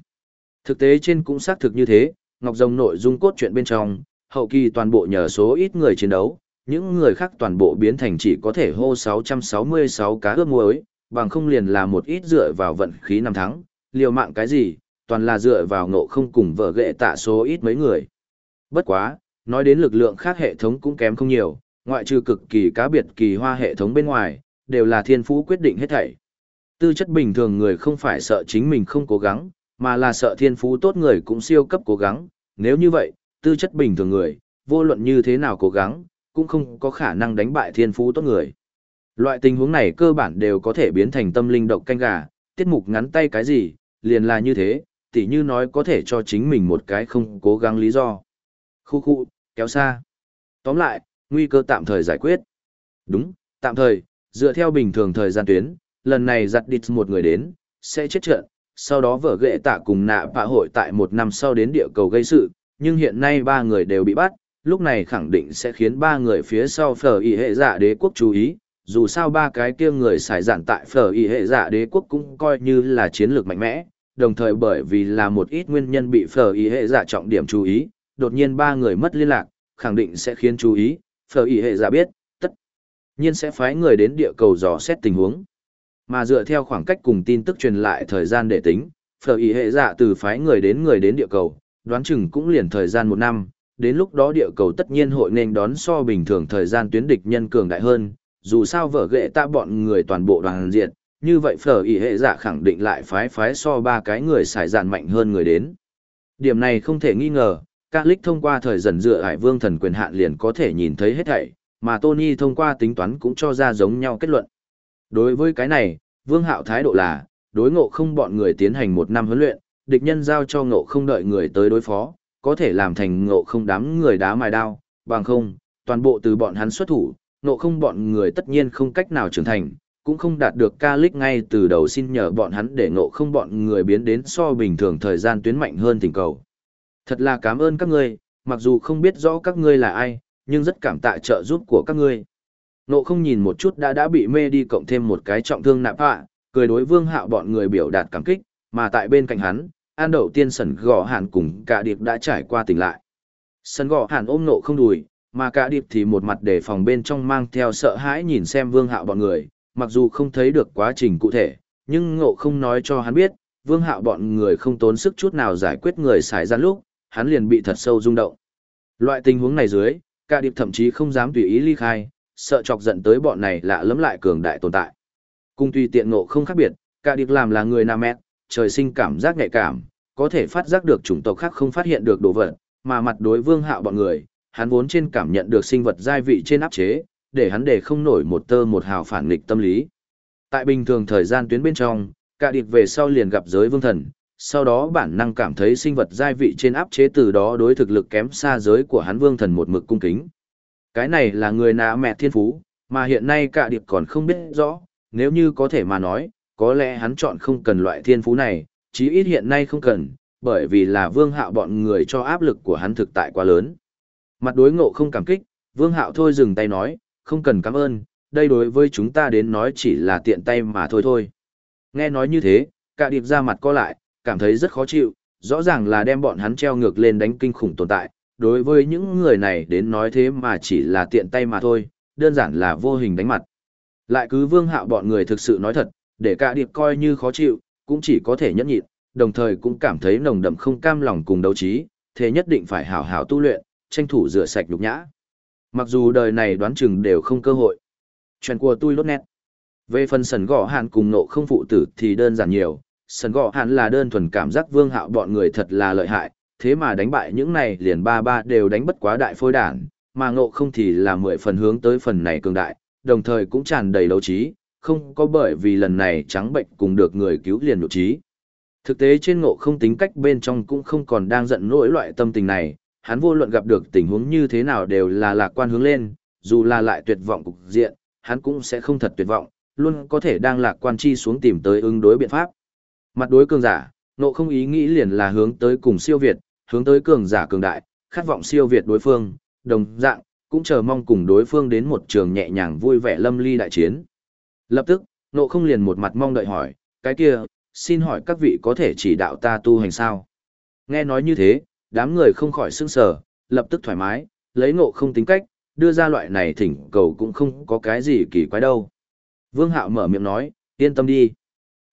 Speaker 1: Thực tế trên cũng xác thực như thế, Ngọc Rồng nội dung cốt truyện bên trong, hậu kỳ toàn bộ nhờ số ít người chiến đấu, những người khác toàn bộ biến thành chỉ có thể hô 666 cá ướp muối, bằng không liền là một ít dựa vào vận khí năm tháng liều mạng cái gì, toàn là dựa vào ngộ không cùng vợ ghệ tạ số ít mấy người. Bất quá, nói đến lực lượng khác hệ thống cũng kém không nhiều, ngoại trừ cực kỳ cá biệt kỳ hoa hệ thống bên ngoài, đều là thiên phú quyết định hết thảy. Tư chất bình thường người không phải sợ chính mình không cố gắng, mà là sợ thiên phú tốt người cũng siêu cấp cố gắng. Nếu như vậy, tư chất bình thường người, vô luận như thế nào cố gắng, cũng không có khả năng đánh bại thiên phú tốt người. Loại tình huống này cơ bản đều có thể biến thành tâm linh độc canh gà, tiết mục ngắn tay cái gì, liền là như thế, tỉ như nói có thể cho chính mình một cái không cố gắng lý do. Khu khu, kéo xa. Tóm lại, nguy cơ tạm thời giải quyết. Đúng, tạm thời, dựa theo bình thường thời gian tuyến, lần này giặt địch một người đến, sẽ chết trận, sau đó vở ghệ tạ cùng nạ bạ hội tại một năm sau đến địa cầu gây sự, nhưng hiện nay ba người đều bị bắt, lúc này khẳng định sẽ khiến ba người phía sau phở y hệ giả đế quốc chú ý, dù sao ba cái kia người xài giản tại phở y hệ dạ đế quốc cũng coi như là chiến lược mạnh mẽ, đồng thời bởi vì là một ít nguyên nhân bị phở y hệ dạ trọng điểm chú ý, đột nhiên ba người mất liên lạc, khẳng định sẽ khiến chú ý, phở y hệ dạ biết, tất nhiên sẽ phái người đến địa cầu dò xét tình huống. Mà dựa theo khoảng cách cùng tin tức truyền lại thời gian để tính, phở y hệ dạ từ phái người đến người đến địa cầu, đoán chừng cũng liền thời gian một năm, đến lúc đó địa cầu tất nhiên hội nên đón so bình thường thời gian tuyến địch nhân cường đại hơn, dù sao vở ghệ ta bọn người toàn bộ đoàn diện, như vậy phở ý hệ giả khẳng định lại phái phái so ba cái người xài dạn mạnh hơn người đến. Điểm này không thể nghi ngờ, các lích thông qua thời dần dựa hải vương thần quyền hạn liền có thể nhìn thấy hết thảy, mà Tony thông qua tính toán cũng cho ra giống nhau kết luận. Đối với cái này, vương hạo thái độ là, đối ngộ không bọn người tiến hành một năm huấn luyện, địch nhân giao cho ngộ không đợi người tới đối phó, có thể làm thành ngộ không đám người đá mài đao, bằng không, toàn bộ từ bọn hắn xuất thủ, nộ không bọn người tất nhiên không cách nào trưởng thành, cũng không đạt được ca lích ngay từ đầu xin nhờ bọn hắn để nộ không bọn người biến đến so bình thường thời gian tuyến mạnh hơn tình cầu. Thật là cảm ơn các ngươi, mặc dù không biết rõ các ngươi là ai, nhưng rất cảm tạ trợ giúp của các ngươi. Nộ không nhìn một chút đã đã bị mê đi cộng thêm một cái trọng thương nạp hạ, cười đối vương hạo bọn người biểu đạt cảm kích, mà tại bên cạnh hắn, an đầu tiên sần gò hàn cùng cả điệp đã trải qua tỉnh lại. Sần gò hàn ôm nộ không đùi, mà cả điệp thì một mặt để phòng bên trong mang theo sợ hãi nhìn xem vương hạo bọn người, mặc dù không thấy được quá trình cụ thể, nhưng ngộ không nói cho hắn biết, vương hạo bọn người không tốn sức chút nào giải quyết người xài gian lúc, hắn liền bị thật sâu rung động. Loại tình huống này dưới, cả điệp thậm chí không dám tùy ý ly khai, sợ chọc giận tới bọn này lạ lẫm lại cường đại tồn tại. Cùng tùy tiện ngộ không khác biệt, cả điệp làm là người nam mẹt, trời sinh cảm giác nhạy cảm, có thể phát giác được chủng tộc khác không phát hiện được đồ vật, mà mặt đối vương hạo bọn người, hắn vốn trên cảm nhận được sinh vật giai vị trên áp chế, để hắn để không nổi một tơ một hào phản nghịch tâm lý. Tại bình thường thời gian tuyến bên trong, cả điệp về sau liền gặp giới vương thần, sau đó bản năng cảm thấy sinh vật giai vị trên áp chế từ đó đối thực lực kém xa giới của hắn vương thần một mực cung kính. Cái này là người nạ mẹ thiên phú, mà hiện nay cả điệp còn không biết rõ, nếu như có thể mà nói, có lẽ hắn chọn không cần loại thiên phú này, chí ít hiện nay không cần, bởi vì là vương hạo bọn người cho áp lực của hắn thực tại quá lớn. Mặt đối ngộ không cảm kích, vương hạo thôi dừng tay nói, không cần cảm ơn, đây đối với chúng ta đến nói chỉ là tiện tay mà thôi thôi. Nghe nói như thế, cả điệp ra mặt co lại, cảm thấy rất khó chịu, rõ ràng là đem bọn hắn treo ngược lên đánh kinh khủng tồn tại, đối với những người này đến nói thế mà chỉ là tiện tay mà thôi, đơn giản là vô hình đánh mặt. Lại cứ vương hạo bọn người thực sự nói thật, để cả điệp coi như khó chịu, cũng chỉ có thể nhẫn nhịn, đồng thời cũng cảm thấy nồng đậm không cam lòng cùng đấu trí, thế nhất định phải hảo hảo tu luyện, tranh thủ rửa sạch nhục nhã. Mặc dù đời này đoán chừng đều không cơ hội. Chuyện của tôi lốt nét. Về phần sần gõ hạn cùng nộ không phụ tử thì đơn giản nhiều, sần gõ hạn là đơn thuần cảm giác vương hạo bọn người thật là lợi hại, thế mà đánh bại những này liền ba ba đều đánh bất quá đại phôi đản, mà ngộ không thì là mười phần hướng tới phần này cường đại, đồng thời cũng tràn đầy đấu trí, không có bởi vì lần này trắng bệnh cùng được người cứu liền nội trí. Thực tế trên ngộ không tính cách bên trong cũng không còn đang giận nỗi loại tâm tình này, hắn vô luận gặp được tình huống như thế nào đều là lạc quan hướng lên, dù là lại tuyệt vọng cục diện, hắn cũng sẽ không thật tuyệt vọng, luôn có thể đang lạc quan chi xuống tìm tới ứng đối biện pháp. Mặt đối cường giả, nộ không ý nghĩ liền là hướng tới cùng siêu việt, hướng tới cường giả cường đại, khát vọng siêu việt đối phương, đồng dạng, cũng chờ mong cùng đối phương đến một trường nhẹ nhàng vui vẻ lâm ly đại chiến. Lập tức, nộ không liền một mặt mong đợi hỏi, cái kia, xin hỏi các vị có thể chỉ đạo ta tu hành sao? Nghe nói như thế, đám người không khỏi sững sờ, lập tức thoải mái, lấy ngộ không tính cách, đưa ra loại này thỉnh cầu cũng không có cái gì kỳ quái đâu. Vương Hạo mở miệng nói, yên tâm đi.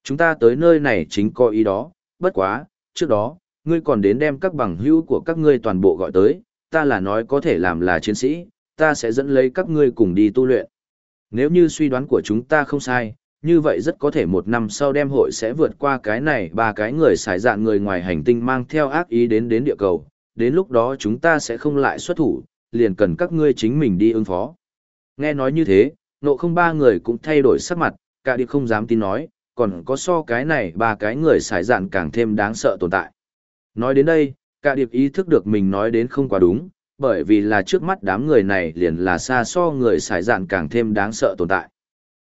Speaker 1: Chúng ta tới nơi này chính có ý đó, bất quá, trước đó, ngươi còn đến đem các bằng hữu của các ngươi toàn bộ gọi tới, ta là nói có thể làm là chiến sĩ, ta sẽ dẫn lấy các ngươi cùng đi tu luyện. Nếu như suy đoán của chúng ta không sai, như vậy rất có thể một năm sau đem hội sẽ vượt qua cái này ba cái người xài dạn người ngoài hành tinh mang theo ác ý đến đến địa cầu, đến lúc đó chúng ta sẽ không lại xuất thủ, liền cần các ngươi chính mình đi ứng phó. Nghe nói như thế, nộ không ba người cũng thay đổi sắc mặt, cả đi không dám tin nói, còn có so cái này ba cái người xài dạn càng thêm đáng sợ tồn tại. Nói đến đây, cả điệp ý thức được mình nói đến không quá đúng, bởi vì là trước mắt đám người này liền là xa so người xài dạn càng thêm đáng sợ tồn tại.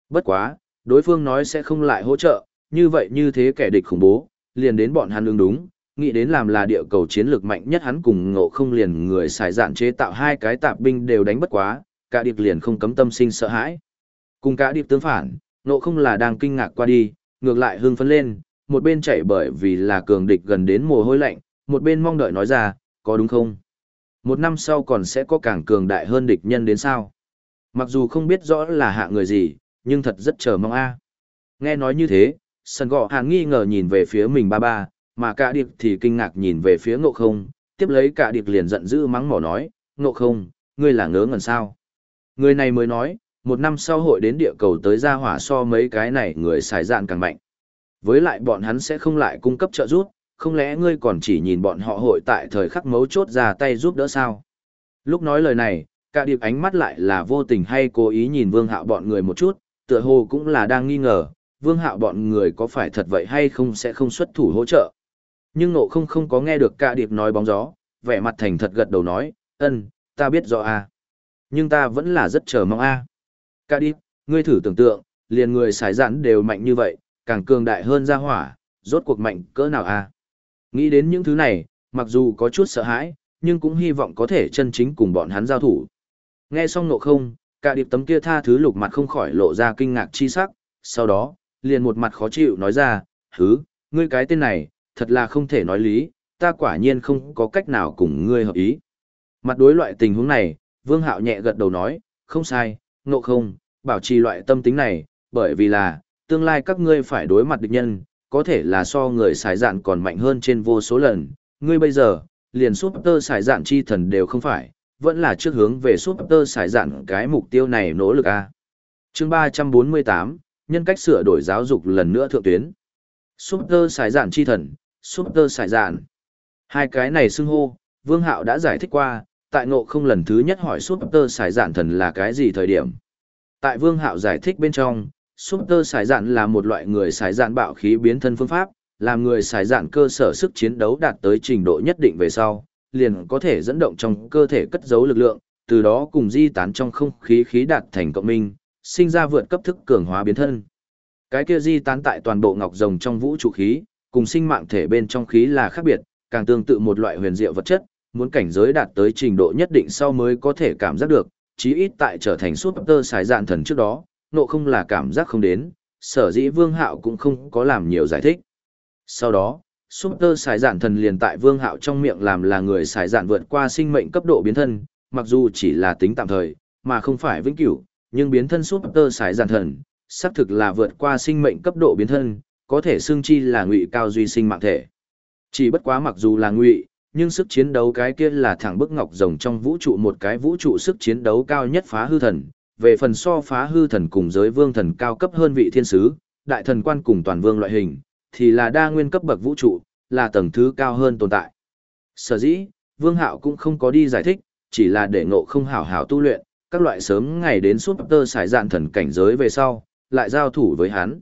Speaker 1: Bất quá, đối phương nói sẽ không lại hỗ trợ, như vậy như thế kẻ địch khủng bố, liền đến bọn hắn ứng đúng, nghĩ đến làm là địa cầu chiến lược mạnh nhất hắn cùng ngộ không liền người xài dạn chế tạo hai cái tạp binh đều đánh bất quá, cả điệp liền không cấm tâm sinh sợ hãi. Cùng cả điệp tương phản, ngộ không là đang kinh ngạc qua đi, ngược lại hưng phấn lên, một bên chạy bởi vì là cường địch gần đến mồ hôi lạnh, một bên mong đợi nói ra, có đúng không? Một năm sau còn sẽ có càng cường đại hơn địch nhân đến sao? Mặc dù không biết rõ là hạ người gì, nhưng thật rất chờ mong a. Nghe nói như thế, sân gọ hàng nghi ngờ nhìn về phía mình ba ba, mà cả điệp thì kinh ngạc nhìn về phía ngộ không, tiếp lấy cả điệp liền giận dữ mắng mỏ nói, ngộ không, ngươi là ngớ ngẩn sao? Người này mới nói, một năm sau hội đến địa cầu tới ra hỏa so mấy cái này người xài dạn càng mạnh. Với lại bọn hắn sẽ không lại cung cấp trợ giúp, không lẽ ngươi còn chỉ nhìn bọn họ hội tại thời khắc mấu chốt ra tay giúp đỡ sao? Lúc nói lời này, cả điệp ánh mắt lại là vô tình hay cố ý nhìn vương hạo bọn người một chút, tựa hồ cũng là đang nghi ngờ, vương hạo bọn người có phải thật vậy hay không sẽ không xuất thủ hỗ trợ. Nhưng nộ không không có nghe được cả điệp nói bóng gió, vẻ mặt thành thật gật đầu nói, ân, ta biết rõ a Nhưng ta vẫn là rất chờ mong a à. Cả điệp, ngươi thử tưởng tượng, liền người xài giãn đều mạnh như vậy, càng cường đại hơn ra hỏa, rốt cuộc mạnh cỡ nào a Nghĩ đến những thứ này, mặc dù có chút sợ hãi, nhưng cũng hy vọng có thể chân chính cùng bọn hắn giao thủ. Nghe xong nộ không, cả điệp tấm kia tha thứ lục mặt không khỏi lộ ra kinh ngạc chi sắc, sau đó, liền một mặt khó chịu nói ra, hứ, ngươi cái tên này, thật là không thể nói lý, ta quả nhiên không có cách nào cùng ngươi hợp ý. Mặt đối loại tình huống này, Vương Hạo nhẹ gật đầu nói, không sai, nộ không, bảo trì loại tâm tính này, bởi vì là, tương lai các ngươi phải đối mặt địch nhân, có thể là so người xài dạn còn mạnh hơn trên vô số lần, ngươi bây giờ, liền súp tơ xài dạn chi thần đều không phải, vẫn là trước hướng về súp tơ xài dạn cái mục tiêu này nỗ lực a. chương ba trăm bốn mươi tám nhân cách sửa đổi giáo dục lần nữa thượng tuyến. Súp tơ xài dạn chi thần, súp tơ xài dạn. Hai cái này xưng hô, Vương Hạo đã giải thích qua, tại ngộ không lần thứ nhất hỏi súp tơ xài dạn thần là cái gì thời điểm. Tại Vương Hạo giải thích bên trong, Súp tơ xài dạn là một loại người xài dạn bạo khí biến thân phương pháp, làm người xài dạn cơ sở sức chiến đấu đạt tới trình độ nhất định về sau, liền có thể dẫn động trong cơ thể cất giấu lực lượng, từ đó cùng di tán trong không khí khí đạt thành cộng minh, sinh ra vượt cấp thức cường hóa biến thân. Cái kia di tán tại toàn bộ ngọc rồng trong vũ trụ khí, cùng sinh mạng thể bên trong khí là khác biệt, càng tương tự một loại huyền diệu vật chất, muốn cảnh giới đạt tới trình độ nhất định sau mới có thể cảm giác được, chí ít tại trở thành súp tơ xài dạn thần trước đó, nộ không là cảm giác không đến, sở dĩ vương hạo cũng không có làm nhiều giải thích. Sau đó, súp tơ xài dạn thần liền tại vương hạo trong miệng làm là người xài dạn vượt qua sinh mệnh cấp độ biến thân, mặc dù chỉ là tính tạm thời, mà không phải vĩnh cửu, nhưng biến thân súp tơ xài dạn thần, xác thực là vượt qua sinh mệnh cấp độ biến thân, có thể xương chi là ngụy cao duy sinh mạng thể. Chỉ bất quá mặc dù là ngụy, nhưng sức chiến đấu cái kia là thẳng bức ngọc rồng trong vũ trụ một cái vũ trụ sức chiến đấu cao nhất phá hư thần, về phần so phá hư thần cùng giới vương thần cao cấp hơn vị thiên sứ, đại thần quan cùng toàn vương loại hình, thì là đa nguyên cấp bậc vũ trụ, là tầng thứ cao hơn tồn tại. Sở dĩ, vương hạo cũng không có đi giải thích, chỉ là để ngộ không hảo hảo tu luyện, các loại sớm ngày đến suốt tơ xài dạn thần cảnh giới về sau, lại giao thủ với hắn.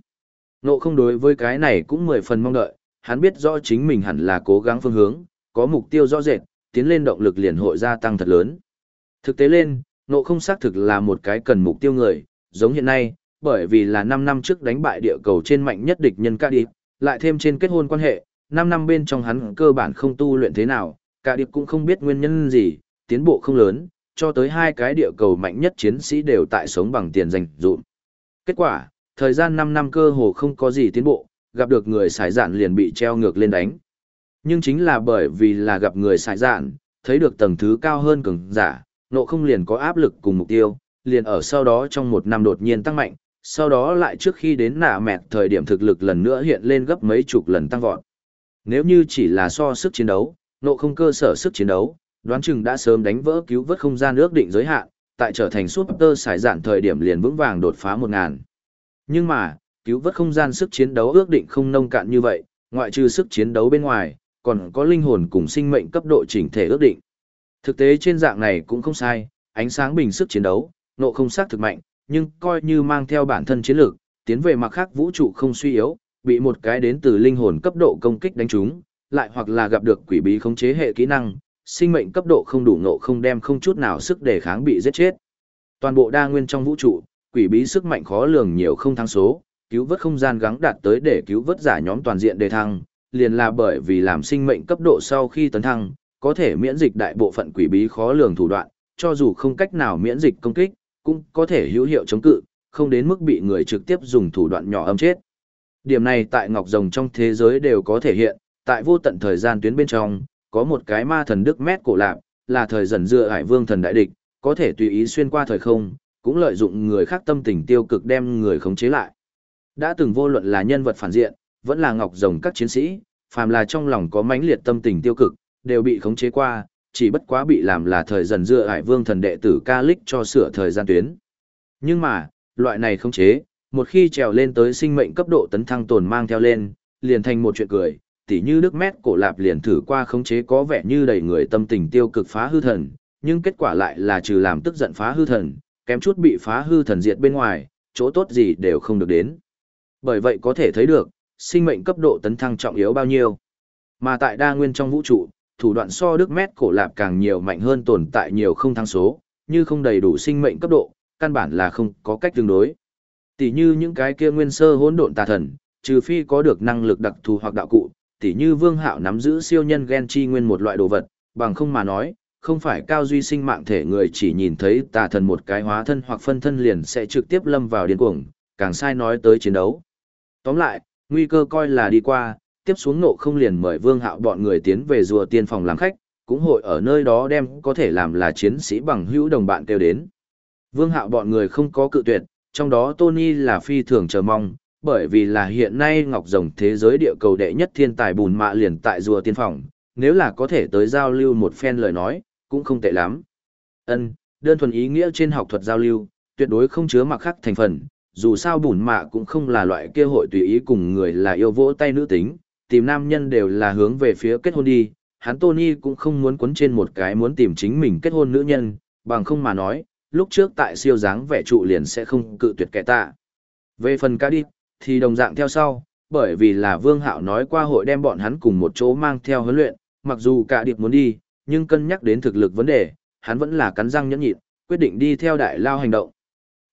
Speaker 1: Ngộ không đối với cái này cũng mười phần mong đợi, hắn biết rõ chính mình hẳn là cố gắng phương hướng, có mục tiêu rõ rệt, tiến lên động lực liền hội gia tăng thật lớn. Thực tế lên, nộ không xác thực là một cái cần mục tiêu người, giống hiện nay, bởi vì là 5 năm trước đánh bại địa cầu trên mạnh nhất địch nhân ca điệp, lại thêm trên kết hôn quan hệ, 5 năm bên trong hắn cơ bản không tu luyện thế nào, cả điệp cũng không biết nguyên nhân gì, tiến bộ không lớn, cho tới hai cái địa cầu mạnh nhất chiến sĩ đều tại sống bằng tiền dành dụm. Kết quả, thời gian 5 năm cơ hồ không có gì tiến bộ, gặp được người xài dạn liền bị treo ngược lên đánh. Nhưng chính là bởi vì là gặp người xài dạn, thấy được tầng thứ cao hơn cường giả, nộ không liền có áp lực cùng mục tiêu, liền ở sau đó trong một năm đột nhiên tăng mạnh, sau đó lại trước khi đến nạ mẹt thời điểm thực lực lần nữa hiện lên gấp mấy chục lần tăng vọt. Nếu như chỉ là so sức chiến đấu, nộ không cơ sở sức chiến đấu, đoán chừng đã sớm đánh vỡ cứu vớt không gian ước định giới hạn, tại trở thành super xài dạn thời điểm liền vững vàng đột phá một ngàn. Nhưng mà, cứu vớt không gian sức chiến đấu ước định không nông cạn như vậy, ngoại trừ sức chiến đấu bên ngoài, còn có linh hồn cùng sinh mệnh cấp độ chỉnh thể ước định. Thực tế trên dạng này cũng không sai, ánh sáng bình sức chiến đấu, nộ không xác thực mạnh, nhưng coi như mang theo bản thân chiến lược, tiến về mặt khác vũ trụ không suy yếu, bị một cái đến từ linh hồn cấp độ công kích đánh trúng, lại hoặc là gặp được quỷ bí khống chế hệ kỹ năng, sinh mệnh cấp độ không đủ nộ không đem không chút nào sức để kháng bị giết chết. Toàn bộ đa nguyên trong vũ trụ, quỷ bí sức mạnh khó lường nhiều không thắng số, cứu vớt không gian gắng đạt tới để cứu vớt giả nhóm toàn diện đề thăng, liền là bởi vì làm sinh mệnh cấp độ sau khi tấn thăng, có thể miễn dịch đại bộ phận quỷ bí khó lường thủ đoạn, cho dù không cách nào miễn dịch công kích, cũng có thể hữu hiệu chống cự, không đến mức bị người trực tiếp dùng thủ đoạn nhỏ âm chết. Điểm này tại Ngọc Rồng trong thế giới đều có thể hiện, tại vô tận thời gian tuyến bên trong, có một cái ma thần đức mét cổ lạc, là thời dần dựa hải vương thần đại địch, có thể tùy ý xuyên qua thời không, cũng lợi dụng người khác tâm tình tiêu cực đem người khống chế lại. Đã từng vô luận là nhân vật phản diện, vẫn là ngọc rồng các chiến sĩ, phàm là trong lòng có mãnh liệt tâm tình tiêu cực, đều bị khống chế qua, chỉ bất quá bị làm là thời dần dựa hải vương thần đệ tử ca lích cho sửa thời gian tuyến. Nhưng mà, loại này không chế, một khi trèo lên tới sinh mệnh cấp độ tấn thăng tồn mang theo lên, liền thành một chuyện cười, tỉ như Đức Mét cổ lạp liền thử qua khống chế có vẻ như đầy người tâm tình tiêu cực phá hư thần, nhưng kết quả lại là trừ làm tức giận phá hư thần, kém chút bị phá hư thần diệt bên ngoài, chỗ tốt gì đều không được đến. Bởi vậy có thể thấy được, sinh mệnh cấp độ tấn thăng trọng yếu bao nhiêu. Mà tại đa nguyên trong vũ trụ, thủ đoạn so Đức Mét cổ lạp càng nhiều mạnh hơn tồn tại nhiều không thăng số, như không đầy đủ sinh mệnh cấp độ, căn bản là không có cách tương đối. Tỷ như những cái kia nguyên sơ hỗn độn tà thần, trừ phi có được năng lực đặc thù hoặc đạo cụ, tỷ như Vương Hạo nắm giữ siêu nhân gen chi nguyên một loại đồ vật, bằng không mà nói, không phải cao duy sinh mạng thể người chỉ nhìn thấy tà thần một cái hóa thân hoặc phân thân liền sẽ trực tiếp lâm vào điên cuồng, càng sai nói tới chiến đấu. Tóm lại, nguy cơ coi là đi qua, tiếp xuống nộ không liền mời Vương Hạo bọn người tiến về rùa tiên phòng làm khách, cũng hội ở nơi đó đem có thể làm là chiến sĩ bằng hữu đồng bạn kêu đến. Vương Hạo bọn người không có cự tuyệt, trong đó Tony là phi thường chờ mong, bởi vì là hiện nay Ngọc Rồng thế giới địa cầu đệ nhất thiên tài bùn mạ liền tại rùa tiên phòng, nếu là có thể tới giao lưu một phen lời nói, cũng không tệ lắm. Ân, đơn thuần ý nghĩa trên học thuật giao lưu, tuyệt đối không chứa mặc khắc thành phần, dù sao bùn mạ cũng không là loại kia hội tùy ý cùng người là yêu vỗ tay nữ tính, tìm nam nhân đều là hướng về phía kết hôn đi, hắn Tony cũng không muốn quấn trên một cái muốn tìm chính mình kết hôn nữ nhân, bằng không mà nói, lúc trước tại siêu dáng vẻ trụ liền sẽ không cự tuyệt kẻ tạ. Về phần ca đi, thì đồng dạng theo sau, bởi vì là Vương Hạo nói qua hội đem bọn hắn cùng một chỗ mang theo huấn luyện, mặc dù cả điệp muốn đi, nhưng cân nhắc đến thực lực vấn đề, hắn vẫn là cắn răng nhẫn nhịn, quyết định đi theo đại lao hành động.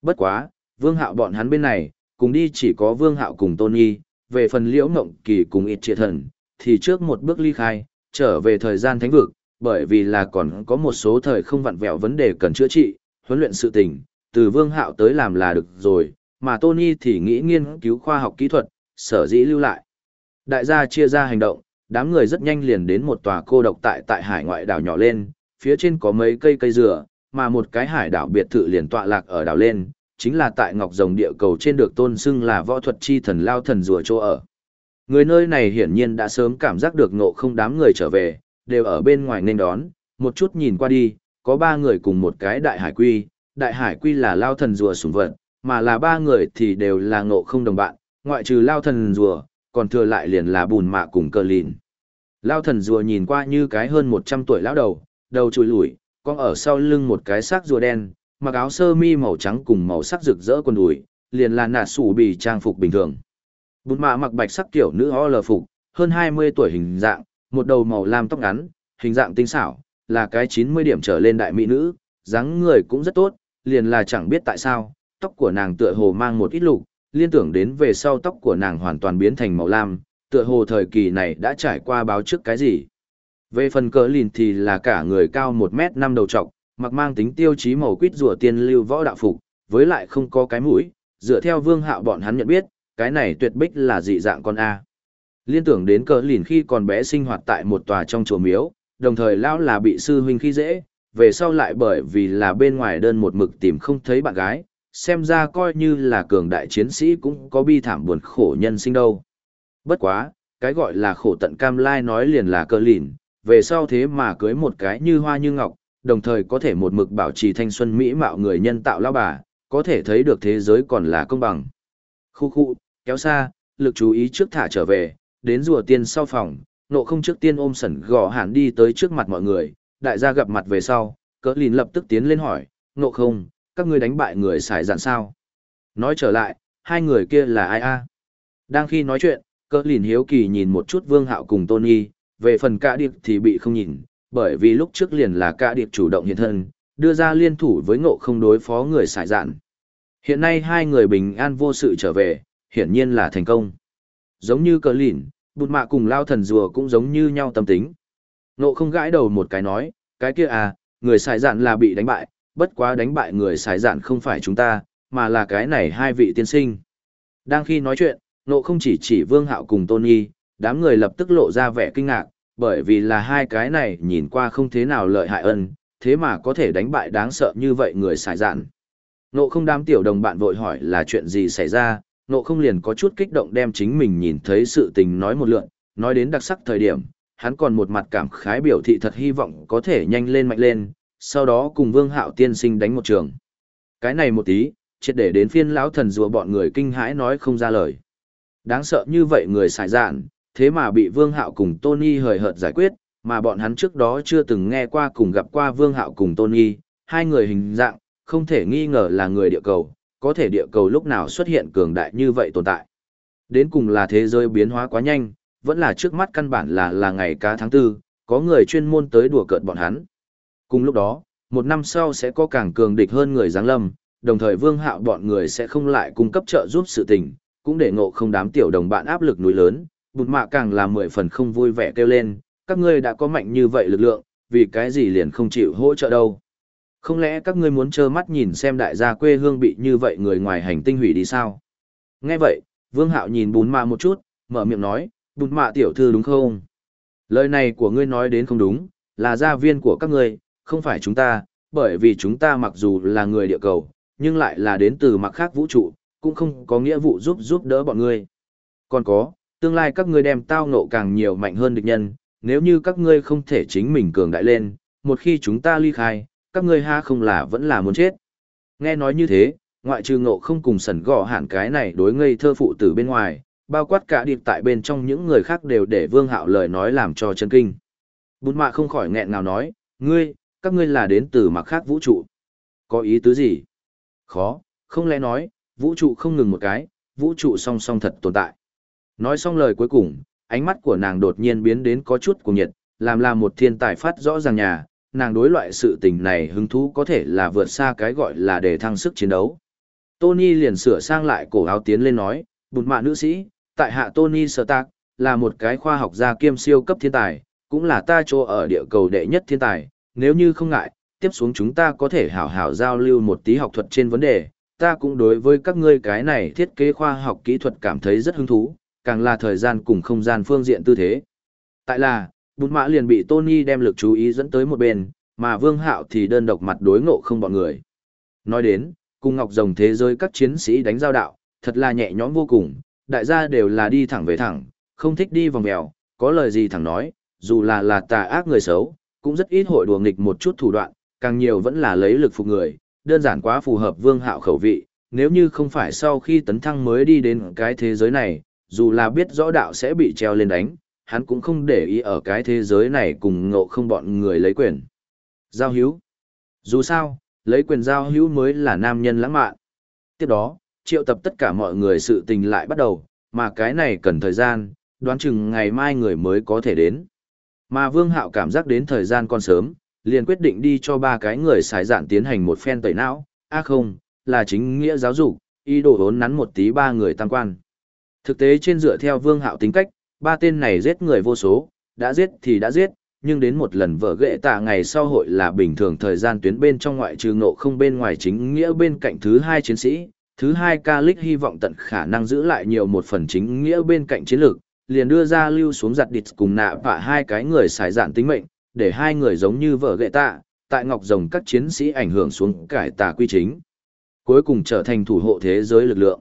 Speaker 1: Bất quá, Vương Hạo bọn hắn bên này, cùng đi chỉ có Vương Hạo cùng Tony, về phần Liễu Ngộng Kỳ cùng ít triệt thần, thì trước một bước ly khai, trở về thời gian thánh vực, bởi vì là còn có một số thời không vặn vẹo vấn đề cần chữa trị, huấn luyện sự tình, từ Vương Hạo tới làm là được rồi, mà Tony thì nghĩ nghiên cứu khoa học kỹ thuật, sở dĩ lưu lại. Đại gia chia ra hành động, đám người rất nhanh liền đến một tòa cô độc tại tại hải ngoại đảo nhỏ lên, phía trên có mấy cây cây dừa, mà một cái hải đảo biệt thự liền tọa lạc ở đảo lên, chính là tại Ngọc Rồng địa cầu trên được tôn xưng là võ thuật chi thần lao thần rùa chỗ ở. Người nơi này hiển nhiên đã sớm cảm giác được ngộ không đám người trở về, đều ở bên ngoài nên đón, một chút nhìn qua đi, có ba người cùng một cái đại hải quy, đại hải quy là lao thần rùa sủng vật, mà là ba người thì đều là ngộ không đồng bạn, ngoại trừ lao thần rùa, còn thừa lại liền là bùn mạ cùng cờ lìn. Lao thần rùa nhìn qua như cái hơn 100 tuổi lão đầu, đầu chùi lủi, con ở sau lưng một cái xác rùa đen, mặc áo sơ mi màu trắng cùng màu sắc rực rỡ quần đùi, liền là nạ sủ bì trang phục bình thường. Bùn mạ mặc bạch sắc kiểu nữ ho lờ phục, hơn 20 tuổi hình dạng, một đầu màu lam tóc ngắn, hình dạng tinh xảo, là cái 90 điểm trở lên đại mỹ nữ, dáng người cũng rất tốt, liền là chẳng biết tại sao, tóc của nàng tựa hồ mang một ít lục, liên tưởng đến về sau tóc của nàng hoàn toàn biến thành màu lam, tựa hồ thời kỳ này đã trải qua báo trước cái gì. Về phần cờ lìn thì là cả người cao 1 mét 5 đầu trọc, mặc mang tính tiêu chí màu quýt rùa tiên lưu võ đạo phục, với lại không có cái mũi, dựa theo vương hạo bọn hắn nhận biết, cái này tuyệt bích là dị dạng con A. Liên tưởng đến cờ lìn khi còn bé sinh hoạt tại một tòa trong chùa miếu, đồng thời lão là bị sư huynh khi dễ, về sau lại bởi vì là bên ngoài đơn một mực tìm không thấy bạn gái, xem ra coi như là cường đại chiến sĩ cũng có bi thảm buồn khổ nhân sinh đâu. Bất quá, cái gọi là khổ tận cam lai nói liền là cơ lìn, về sau thế mà cưới một cái như hoa như ngọc, đồng thời có thể một mực bảo trì thanh xuân mỹ mạo người nhân tạo lao bà, có thể thấy được thế giới còn là công bằng. Khu khu, Kéo xa, lực chú ý trước thả trở về, đến rùa tiên sau phòng, nộ không trước tiên ôm sẩn gò hẳn đi tới trước mặt mọi người, đại gia gặp mặt về sau, cỡ lìn lập tức tiến lên hỏi, nộ không, các ngươi đánh bại người xài dạn sao? Nói trở lại, hai người kia là ai a? Đang khi nói chuyện, cỡ lìn hiếu kỳ nhìn một chút vương hạo cùng Tony, về phần cả điệp thì bị không nhìn, bởi vì lúc trước liền là cả điệp chủ động hiện thân, đưa ra liên thủ với ngộ không đối phó người xài dạn. Hiện nay hai người bình an vô sự trở về, hiển nhiên là thành công. Giống như cờ lỉn, bụt mạ cùng lao thần rùa cũng giống như nhau tâm tính. Ngộ không gãi đầu một cái nói, cái kia à, người xài dạn là bị đánh bại, bất quá đánh bại người xài dạn không phải chúng ta, mà là cái này hai vị tiên sinh. Đang khi nói chuyện, ngộ không chỉ chỉ vương hạo cùng Tony, đám người lập tức lộ ra vẻ kinh ngạc, bởi vì là hai cái này nhìn qua không thế nào lợi hại ân, thế mà có thể đánh bại đáng sợ như vậy người xài dạn. Nộ không đám tiểu đồng bạn vội hỏi là chuyện gì xảy ra, nộ không liền có chút kích động đem chính mình nhìn thấy sự tình nói một lượn, nói đến đặc sắc thời điểm, hắn còn một mặt cảm khái biểu thị thật hy vọng có thể nhanh lên mạnh lên, sau đó cùng vương hạo tiên sinh đánh một trường. Cái này một tí, triệt để đến phiên lão thần rùa bọn người kinh hãi nói không ra lời. Đáng sợ như vậy người xài dạn, thế mà bị vương hạo cùng Tony hời hợt giải quyết, mà bọn hắn trước đó chưa từng nghe qua cùng gặp qua vương hạo cùng Tony, hai người hình dạng, không thể nghi ngờ là người địa cầu, có thể địa cầu lúc nào xuất hiện cường đại như vậy tồn tại. Đến cùng là thế giới biến hóa quá nhanh, vẫn là trước mắt căn bản là là ngày cá tháng tư, có người chuyên môn tới đùa cợt bọn hắn. Cùng lúc đó, một năm sau sẽ có càng cường địch hơn người giáng lâm, đồng thời vương hạo bọn người sẽ không lại cung cấp trợ giúp sự tình, cũng để ngộ không đám tiểu đồng bạn áp lực núi lớn, bụt mạ càng là mười phần không vui vẻ kêu lên, các ngươi đã có mạnh như vậy lực lượng, vì cái gì liền không chịu hỗ trợ đâu. Không lẽ các ngươi muốn trơ mắt nhìn xem đại gia quê hương bị như vậy người ngoài hành tinh hủy đi sao? Nghe vậy, Vương Hạo nhìn bùn mạ một chút, mở miệng nói, bùn mạ tiểu thư đúng không? Lời này của ngươi nói đến không đúng, là gia viên của các ngươi, không phải chúng ta, bởi vì chúng ta mặc dù là người địa cầu, nhưng lại là đến từ mặt khác vũ trụ, cũng không có nghĩa vụ giúp giúp đỡ bọn ngươi. Còn có, tương lai các ngươi đem tao ngộ càng nhiều mạnh hơn địch nhân, nếu như các ngươi không thể chính mình cường đại lên, một khi chúng ta ly khai, các ngươi ha không là vẫn là muốn chết. Nghe nói như thế, ngoại trừ ngộ không cùng sẩn gò hạn cái này đối ngây thơ phụ tử bên ngoài, bao quát cả điệp tại bên trong những người khác đều để vương hạo lời nói làm cho chân kinh. Bụt mạ không khỏi nghẹn nào nói, ngươi, các ngươi là đến từ mặt khác vũ trụ. Có ý tứ gì? Khó, không lẽ nói, vũ trụ không ngừng một cái, vũ trụ song song thật tồn tại. Nói xong lời cuối cùng, ánh mắt của nàng đột nhiên biến đến có chút cuồng nhiệt, làm là một thiên tài phát rõ ràng nhà, nàng đối loại sự tình này hứng thú có thể là vượt xa cái gọi là để thăng sức chiến đấu. Tony liền sửa sang lại cổ áo tiến lên nói, bụt mạ nữ sĩ, tại hạ Tony Stark, là một cái khoa học gia kiêm siêu cấp thiên tài, cũng là ta chỗ ở địa cầu đệ nhất thiên tài, nếu như không ngại, tiếp xuống chúng ta có thể hảo hảo giao lưu một tí học thuật trên vấn đề, ta cũng đối với các ngươi cái này thiết kế khoa học kỹ thuật cảm thấy rất hứng thú, càng là thời gian cùng không gian phương diện tư thế. Tại là, bút mã liền bị Tony đem lực chú ý dẫn tới một bên, mà Vương Hạo thì đơn độc mặt đối ngộ không bọn người. Nói đến, cùng Ngọc Rồng thế giới các chiến sĩ đánh giao đạo, thật là nhẹ nhõm vô cùng, đại gia đều là đi thẳng về thẳng, không thích đi vòng mèo, có lời gì thẳng nói, dù là là tà ác người xấu, cũng rất ít hội đùa nghịch một chút thủ đoạn, càng nhiều vẫn là lấy lực phục người, đơn giản quá phù hợp Vương Hạo khẩu vị, nếu như không phải sau khi tấn thăng mới đi đến cái thế giới này, dù là biết rõ đạo sẽ bị treo lên đánh, hắn cũng không để ý ở cái thế giới này cùng ngộ không bọn người lấy quyền. Giao hữu. Dù sao, lấy quyền giao hữu mới là nam nhân lãng mạn. Tiếp đó, triệu tập tất cả mọi người sự tình lại bắt đầu, mà cái này cần thời gian, đoán chừng ngày mai người mới có thể đến. Mà Vương Hạo cảm giác đến thời gian còn sớm, liền quyết định đi cho ba cái người xài dạn tiến hành một phen tẩy não, a à không, là chính nghĩa giáo dục, ý đồ hốn nắn một tí ba người tăng quan. Thực tế trên dựa theo Vương Hạo tính cách, ba tên này giết người vô số, đã giết thì đã giết, nhưng đến một lần vợ ghệ tạ ngày sau hội là bình thường thời gian tuyến bên trong ngoại trừ ngộ không bên ngoài chính nghĩa bên cạnh thứ hai chiến sĩ, thứ hai ca lích hy vọng tận khả năng giữ lại nhiều một phần chính nghĩa bên cạnh chiến lược, liền đưa ra lưu xuống giặt địch cùng nạ và hai cái người xài dạn tính mệnh, để hai người giống như vợ ghệ tạ, tại ngọc rồng các chiến sĩ ảnh hưởng xuống cải tà quy chính. Cuối cùng trở thành thủ hộ thế giới lực lượng.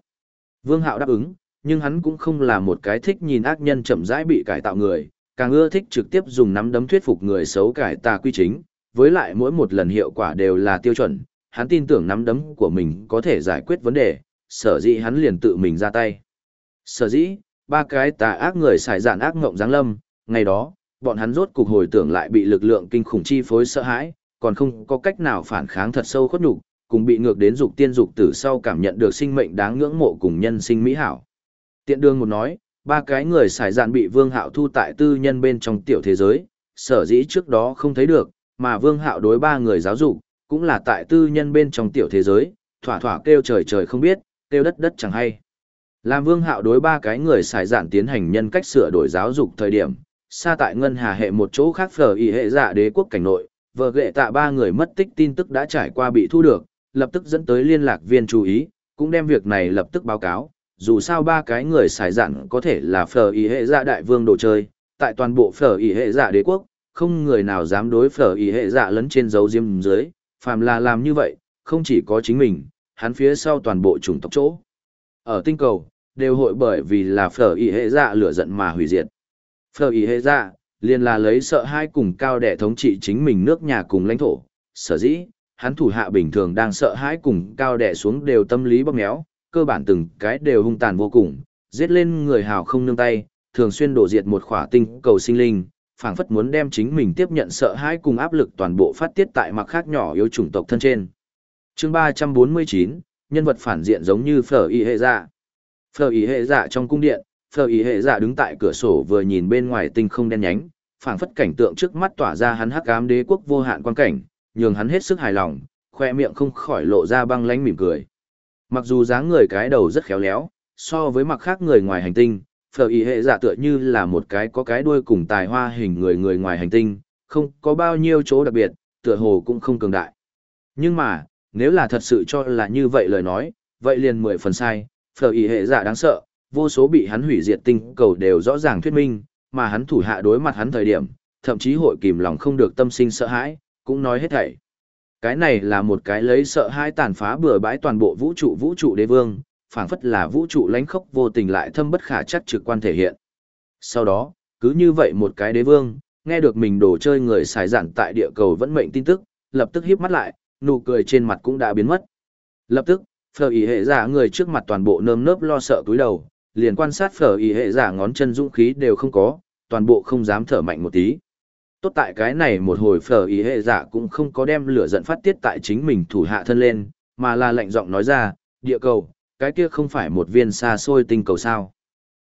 Speaker 1: Vương Hạo đáp ứng, nhưng hắn cũng không là một cái thích nhìn ác nhân chậm rãi bị cải tạo người, càng ưa thích trực tiếp dùng nắm đấm thuyết phục người xấu cải tà quy chính, với lại mỗi một lần hiệu quả đều là tiêu chuẩn, hắn tin tưởng nắm đấm của mình có thể giải quyết vấn đề, sở dĩ hắn liền tự mình ra tay. Sở dĩ, ba cái tà ác người xài dạn ác ngộng giáng lâm, ngày đó, bọn hắn rốt cục hồi tưởng lại bị lực lượng kinh khủng chi phối sợ hãi, còn không có cách nào phản kháng thật sâu khuất nhục, cùng bị ngược đến dục tiên dục tử sau cảm nhận được sinh mệnh đáng ngưỡng mộ cùng nhân sinh mỹ hảo. Tiện đương một nói, ba cái người xài dạn bị Vương Hạo thu tại tư nhân bên trong tiểu thế giới, sở dĩ trước đó không thấy được, mà Vương Hạo đối ba người giáo dục, cũng là tại tư nhân bên trong tiểu thế giới, thỏa thỏa kêu trời trời không biết, kêu đất đất chẳng hay. Làm Vương Hạo đối ba cái người xài dạn tiến hành nhân cách sửa đổi giáo dục thời điểm, xa tại ngân hà hệ một chỗ khác phở y hệ dạ đế quốc cảnh nội, vợ ghệ tạ ba người mất tích tin tức đã trải qua bị thu được, lập tức dẫn tới liên lạc viên chú ý, cũng đem việc này lập tức báo cáo, dù sao ba cái người xài dạn có thể là phở ý hệ dạ đại vương đồ chơi, tại toàn bộ phở ý hệ dạ đế quốc, không người nào dám đối phở ý hệ dạ lấn trên dấu diêm dưới, phàm là làm như vậy, không chỉ có chính mình, hắn phía sau toàn bộ chủng tộc chỗ. Ở tinh cầu, đều hội bởi vì là phở ý hệ dạ lửa giận mà hủy diệt. Phở ý hệ dạ, liền là lấy sợ hai cùng cao đẻ thống trị chính mình nước nhà cùng lãnh thổ, sở dĩ, hắn thủ hạ bình thường đang sợ hãi cùng cao đẻ xuống đều tâm lý bóp méo, cơ bản từng cái đều hung tàn vô cùng, giết lên người hào không nương tay, thường xuyên đổ diệt một khỏa tinh cầu sinh linh, phảng phất muốn đem chính mình tiếp nhận sợ hãi cùng áp lực toàn bộ phát tiết tại mặt khác nhỏ yếu chủng tộc thân trên. Chương 349, nhân vật phản diện giống như Phở Y Hệ Dạ. Phở Y Hệ Dạ trong cung điện, Phở Y Hệ Dạ đứng tại cửa sổ vừa nhìn bên ngoài tinh không đen nhánh, phảng phất cảnh tượng trước mắt tỏa ra hắn hắc ám đế quốc vô hạn quan cảnh, nhường hắn hết sức hài lòng, khoe miệng không khỏi lộ ra băng lánh mỉm cười. Mặc dù dáng người cái đầu rất khéo léo, so với mặt khác người ngoài hành tinh, phở ý hệ giả tựa như là một cái có cái đuôi cùng tài hoa hình người người ngoài hành tinh, không có bao nhiêu chỗ đặc biệt, tựa hồ cũng không cường đại. Nhưng mà, nếu là thật sự cho là như vậy lời nói, vậy liền mười phần sai, phở ý hệ giả đáng sợ, vô số bị hắn hủy diệt tinh cầu đều rõ ràng thuyết minh, mà hắn thủ hạ đối mặt hắn thời điểm, thậm chí hội kìm lòng không được tâm sinh sợ hãi, cũng nói hết thảy. Cái này là một cái lấy sợ hãi tàn phá bừa bãi toàn bộ vũ trụ vũ trụ đế vương, phảng phất là vũ trụ lánh khốc vô tình lại thâm bất khả chắc trực quan thể hiện. Sau đó, cứ như vậy một cái đế vương, nghe được mình đồ chơi người xài giản tại địa cầu vẫn mệnh tin tức, lập tức híp mắt lại, nụ cười trên mặt cũng đã biến mất. Lập tức, phở ý hệ giả người trước mặt toàn bộ nơm nớp lo sợ túi đầu, liền quan sát phở ý hệ giả ngón chân dũng khí đều không có, toàn bộ không dám thở mạnh một tí. Tốt tại cái này một hồi phở ý hệ giả cũng không có đem lửa giận phát tiết tại chính mình thủ hạ thân lên, mà là lệnh giọng nói ra, địa cầu, cái kia không phải một viên xa xôi tinh cầu sao.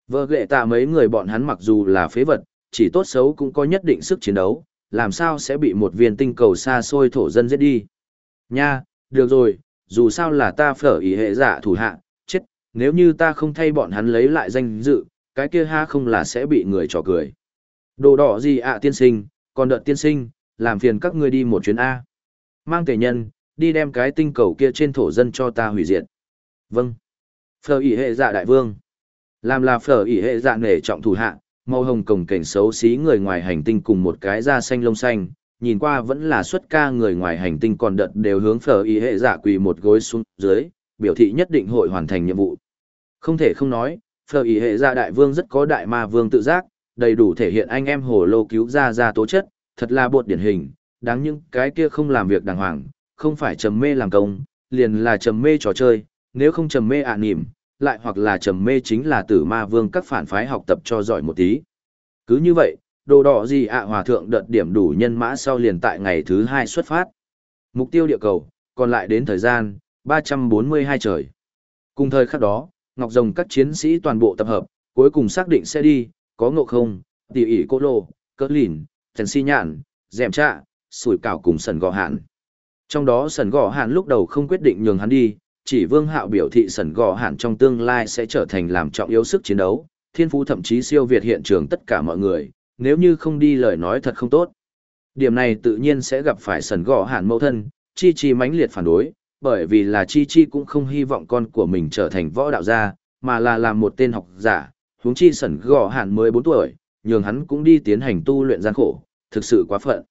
Speaker 1: Vợ ghệ tạ mấy người bọn hắn mặc dù là phế vật, chỉ tốt xấu cũng có nhất định sức chiến đấu, làm sao sẽ bị một viên tinh cầu xa xôi thổ dân giết đi. Nha, được rồi, dù sao là ta phở ý hệ giả thủ hạ, chết, nếu như ta không thay bọn hắn lấy lại danh dự, cái kia ha không là sẽ bị người trò cười. Đồ đỏ gì ạ tiên sinh, còn đợt tiên sinh, làm phiền các ngươi đi một chuyến A. Mang tề nhân, đi đem cái tinh cầu kia trên thổ dân cho ta hủy diệt. Vâng. Phở ỉ hệ dạ đại vương. Làm là phở ỉ hệ dạ nể trọng thủ hạ, màu hồng cổng cảnh xấu xí người ngoài hành tinh cùng một cái da xanh lông xanh, nhìn qua vẫn là xuất ca người ngoài hành tinh còn đợt đều hướng phở ỉ hệ dạ quỳ một gối xuống dưới, biểu thị nhất định hội hoàn thành nhiệm vụ. Không thể không nói, phở ỉ hệ dạ đại vương rất có đại ma vương tự giác, đầy đủ thể hiện anh em hồ lô cứu ra ra tố chất, thật là bột điển hình, đáng những cái kia không làm việc đàng hoàng, không phải trầm mê làm công, liền là trầm mê trò chơi, nếu không trầm mê ạ à nỉm, lại hoặc là trầm mê chính là tử ma vương các phản phái học tập cho giỏi một tí. Cứ như vậy, đồ đỏ gì ạ hòa thượng đợt điểm đủ nhân mã sau liền tại ngày thứ hai xuất phát. Mục tiêu địa cầu, còn lại đến thời gian, 342 trời. Cùng thời khắc đó, Ngọc Rồng các chiến sĩ toàn bộ tập hợp, cuối cùng xác định sẽ đi, có ngộ không, tỷ ỉ cô lô, cỡ lìn, trần si nhạn, dèm trạ, sủi cảo cùng sần gò hạn. Trong đó sần gò hạn lúc đầu không quyết định nhường hắn đi, chỉ vương hạo biểu thị sần gò hạn trong tương lai sẽ trở thành làm trọng yếu sức chiến đấu, thiên phú thậm chí siêu việt hiện trường tất cả mọi người, nếu như không đi lời nói thật không tốt. Điểm này tự nhiên sẽ gặp phải sần gò hạn mẫu thân, chi chi mãnh liệt phản đối, bởi vì là chi chi cũng không hy vọng con của mình trở thành võ đạo gia, mà là làm một tên học giả, huống chi sẩn gò hạn mới bốn tuổi, nhường hắn cũng đi tiến hành tu luyện gian khổ, thực sự quá phận.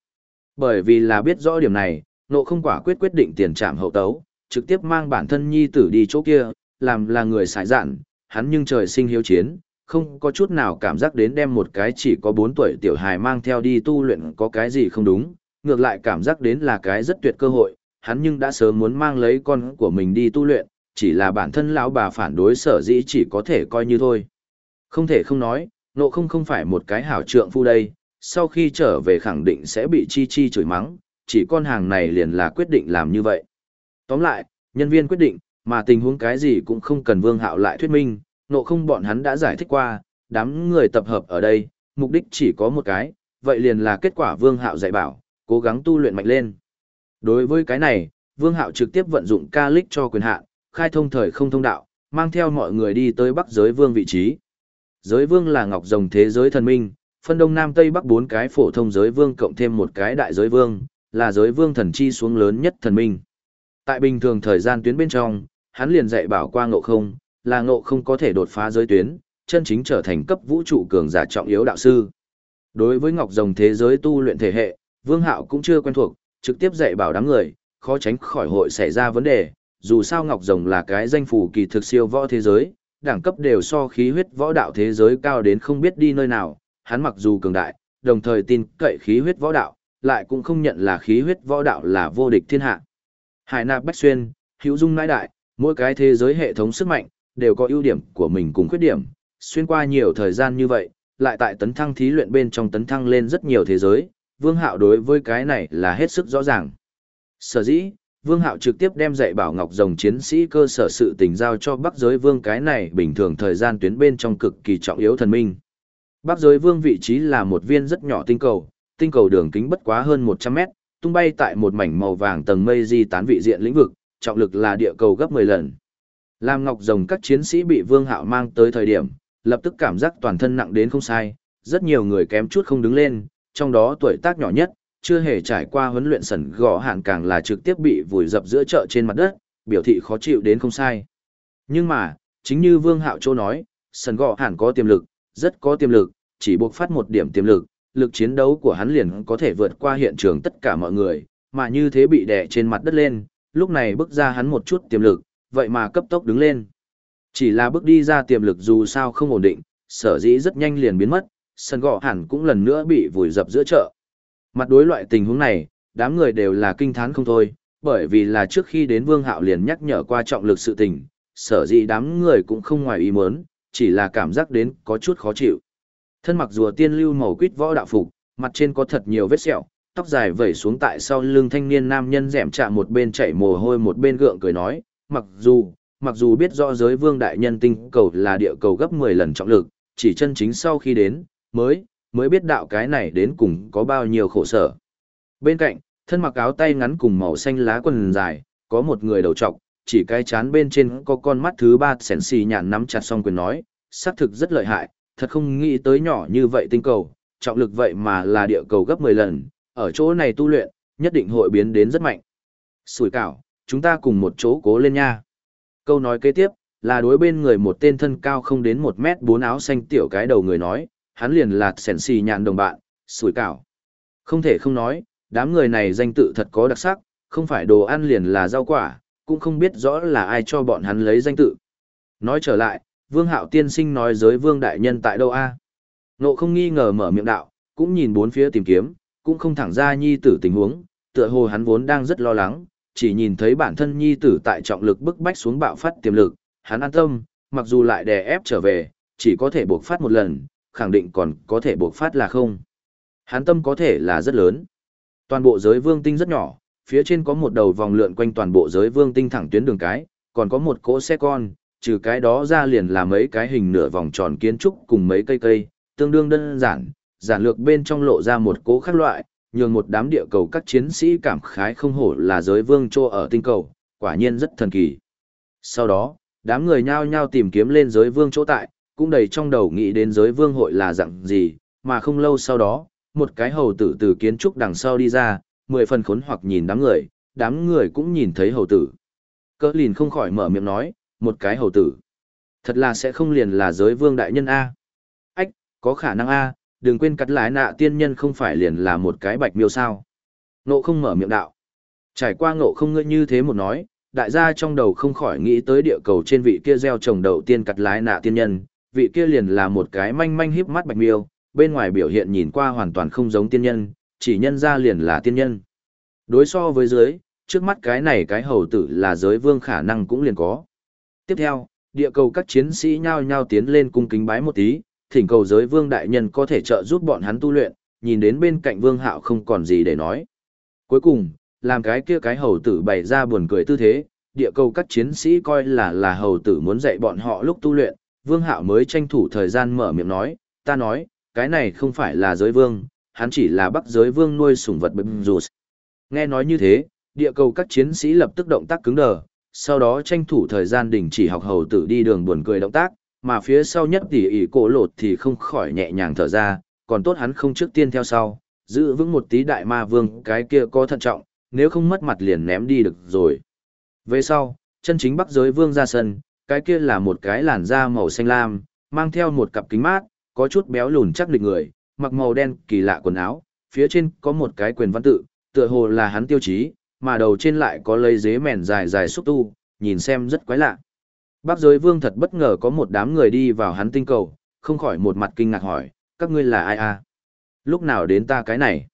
Speaker 1: Bởi vì là biết rõ điểm này, nộ không quả quyết quyết định tiền trạm hậu tấu, trực tiếp mang bản thân nhi tử đi chỗ kia, làm là người sải dạn, hắn nhưng trời sinh hiếu chiến, không có chút nào cảm giác đến đem một cái chỉ có 4 tuổi tiểu hài mang theo đi tu luyện có cái gì không đúng, ngược lại cảm giác đến là cái rất tuyệt cơ hội, hắn nhưng đã sớm muốn mang lấy con của mình đi tu luyện, chỉ là bản thân lão bà phản đối sở dĩ chỉ có thể coi như thôi. Không thể không nói, nộ không không phải một cái hảo trượng phu đây, sau khi trở về khẳng định sẽ bị chi chi chửi mắng, chỉ con hàng này liền là quyết định làm như vậy. Tóm lại, nhân viên quyết định, mà tình huống cái gì cũng không cần vương hạo lại thuyết minh, nộ không bọn hắn đã giải thích qua, đám người tập hợp ở đây, mục đích chỉ có một cái, vậy liền là kết quả vương hạo dạy bảo, cố gắng tu luyện mạnh lên. Đối với cái này, vương hạo trực tiếp vận dụng ca lích cho quyền hạn, khai thông thời không thông đạo, mang theo mọi người đi tới bắc giới vương vị trí. Giới vương là ngọc rồng thế giới thần minh, phân đông nam tây bắc bốn cái phổ thông giới vương cộng thêm một cái đại giới vương, là giới vương thần chi xuống lớn nhất thần minh. Tại bình thường thời gian tuyến bên trong, hắn liền dạy bảo qua ngộ không, là ngộ không có thể đột phá giới tuyến, chân chính trở thành cấp vũ trụ cường giả trọng yếu đạo sư. Đối với ngọc rồng thế giới tu luyện thể hệ, vương hạo cũng chưa quen thuộc, trực tiếp dạy bảo đám người, khó tránh khỏi hội xảy ra vấn đề, dù sao ngọc rồng là cái danh phủ kỳ thực siêu võ thế giới, đẳng cấp đều so khí huyết võ đạo thế giới cao đến không biết đi nơi nào, hắn mặc dù cường đại, đồng thời tin cậy khí huyết võ đạo, lại cũng không nhận là khí huyết võ đạo là vô địch thiên hạ. Hải nạp bách xuyên, hữu dung nãi đại, mỗi cái thế giới hệ thống sức mạnh, đều có ưu điểm của mình cùng khuyết điểm, xuyên qua nhiều thời gian như vậy, lại tại tấn thăng thí luyện bên trong tấn thăng lên rất nhiều thế giới, Vương Hạo đối với cái này là hết sức rõ ràng. Sở dĩ, Vương Hạo trực tiếp đem dạy bảo Ngọc Rồng chiến sĩ cơ sở sự tình giao cho Bắc Giới Vương cái này bình thường thời gian tuyến bên trong cực kỳ trọng yếu thần minh. Bắc Giới Vương vị trí là một viên rất nhỏ tinh cầu, tinh cầu đường kính bất quá hơn 100 mét, tung bay tại một mảnh màu vàng tầng mây di tán vị diện lĩnh vực, trọng lực là địa cầu gấp 10 lần. Lam Ngọc Rồng các chiến sĩ bị Vương Hạo mang tới thời điểm, lập tức cảm giác toàn thân nặng đến không sai, rất nhiều người kém chút không đứng lên, trong đó tuổi tác nhỏ nhất, chưa hề trải qua huấn luyện sẩn gõ hạn càng là trực tiếp bị vùi dập giữa chợ trên mặt đất, biểu thị khó chịu đến không sai. Nhưng mà, chính như Vương Hạo Châu nói, sẩn gõ hạn có tiềm lực, rất có tiềm lực, chỉ buộc phát một điểm tiềm lực, lực chiến đấu của hắn liền có thể vượt qua hiện trường tất cả mọi người, mà như thế bị đè trên mặt đất lên, lúc này bước ra hắn một chút tiềm lực, vậy mà cấp tốc đứng lên. Chỉ là bước đi ra tiềm lực dù sao không ổn định, sở dĩ rất nhanh liền biến mất, sân gọ hẳn cũng lần nữa bị vùi dập giữa chợ. Mặt đối loại tình huống này, đám người đều là kinh thán không thôi, bởi vì là trước khi đến Vương Hạo liền nhắc nhở qua trọng lực sự tình, sở dĩ đám người cũng không ngoài ý muốn, chỉ là cảm giác đến có chút khó chịu. Thân mặc rùa tiên lưu màu quýt võ đạo phục, mặt trên có thật nhiều vết sẹo, tóc dài vẩy xuống tại sau lưng thanh niên nam nhân rẻm chạm một bên chảy mồ hôi một bên gượng cười nói, mặc dù, mặc dù biết rõ giới vương đại nhân tinh cầu là địa cầu gấp 10 lần trọng lực, chỉ chân chính sau khi đến, mới, mới biết đạo cái này đến cùng có bao nhiêu khổ sở. Bên cạnh, thân mặc áo tay ngắn cùng màu xanh lá quần dài, có một người đầu trọc, chỉ cái chán bên trên có con mắt thứ ba sẻn xì nhàn nắm chặt song quyền nói, xác thực rất lợi hại, thật không nghĩ tới nhỏ như vậy tinh cầu, trọng lực vậy mà là địa cầu gấp 10 lần, ở chỗ này tu luyện, nhất định hội biến đến rất mạnh. Sủi cảo, chúng ta cùng một chỗ cố lên nha. Câu nói kế tiếp, là đối bên người một tên thân cao không đến một mét 4 áo xanh tiểu cái đầu người nói, hắn liền là sẻn xì nhạn đồng bạn, sủi cảo. Không thể không nói, đám người này danh tự thật có đặc sắc, không phải đồ ăn liền là rau quả, cũng không biết rõ là ai cho bọn hắn lấy danh tự. Nói trở lại, Vương Hạo tiên sinh nói giới Vương Đại Nhân tại đâu a? Nộ không nghi ngờ mở miệng đạo, cũng nhìn bốn phía tìm kiếm, cũng không thẳng ra nhi tử tình huống, tựa hồ hắn vốn đang rất lo lắng, chỉ nhìn thấy bản thân nhi tử tại trọng lực bức bách xuống bạo phát tiềm lực, hắn an tâm, mặc dù lại đè ép trở về, chỉ có thể buộc phát một lần, khẳng định còn có thể buộc phát là không. Hắn tâm có thể là rất lớn. Toàn bộ giới vương tinh rất nhỏ, phía trên có một đầu vòng lượn quanh toàn bộ giới vương tinh thẳng tuyến đường cái, còn có một cỗ xe con, trừ cái đó ra liền là mấy cái hình nửa vòng tròn kiến trúc cùng mấy cây cây, tương đương đơn giản, giản lược bên trong lộ ra một cỗ khác loại, nhường một đám địa cầu các chiến sĩ cảm khái không hổ là giới vương trô ở tinh cầu, quả nhiên rất thần kỳ. Sau đó, đám người nhao nhao tìm kiếm lên giới vương chỗ tại, cũng đầy trong đầu nghĩ đến giới vương hội là dạng gì, mà không lâu sau đó, một cái hầu tử từ kiến trúc đằng sau đi ra, mười phần khốn hoặc nhìn đám người, đám người cũng nhìn thấy hầu tử. Cỡ lìn không khỏi mở miệng nói, một cái hầu tử. Thật là sẽ không liền là giới vương đại nhân A. Ách, có khả năng A, đừng quên cắt lái nạ tiên nhân không phải liền là một cái bạch miêu sao. Nộ không mở miệng đạo. Trải qua ngộ không ngươi như thế một nói, đại gia trong đầu không khỏi nghĩ tới địa cầu trên vị kia gieo trồng đầu tiên cắt lái nạ tiên nhân, vị kia liền là một cái manh manh híp mắt bạch miêu, bên ngoài biểu hiện nhìn qua hoàn toàn không giống tiên nhân, chỉ nhân ra liền là tiên nhân. Đối so với dưới, trước mắt cái này cái hầu tử là giới vương khả năng cũng liền có. Tiếp theo, địa cầu các chiến sĩ nhao nhao tiến lên cung kính bái một tí, thỉnh cầu giới vương đại nhân có thể trợ giúp bọn hắn tu luyện, nhìn đến bên cạnh vương hạo không còn gì để nói. Cuối cùng, làm cái kia cái hầu tử bày ra buồn cười tư thế, địa cầu các chiến sĩ coi là là hầu tử muốn dạy bọn họ lúc tu luyện, vương hạo mới tranh thủ thời gian mở miệng nói, ta nói, cái này không phải là giới vương, hắn chỉ là bắc giới vương nuôi sủng vật bấm dù. Nghe nói như thế, địa cầu các chiến sĩ lập tức động tác cứng đờ, sau đó tranh thủ thời gian đình chỉ học hầu tử đi đường buồn cười động tác, mà phía sau nhất tỷ ỉ cổ lột thì không khỏi nhẹ nhàng thở ra, còn tốt hắn không trước tiên theo sau, giữ vững một tí đại ma vương cái kia có thận trọng, nếu không mất mặt liền ném đi được rồi. Về sau, chân chính bắc giới vương ra sân, cái kia là một cái làn da màu xanh lam, mang theo một cặp kính mát, có chút béo lùn chắc lịch người, mặc màu đen kỳ lạ quần áo, phía trên có một cái quyền văn tự, tựa hồ là hắn tiêu chí, mà đầu trên lại có lấy dế mèn dài dài xúc tu, nhìn xem rất quái lạ. Bác giới vương thật bất ngờ có một đám người đi vào hắn tinh cầu, không khỏi một mặt kinh ngạc hỏi, các ngươi là ai à? Lúc nào đến ta cái này?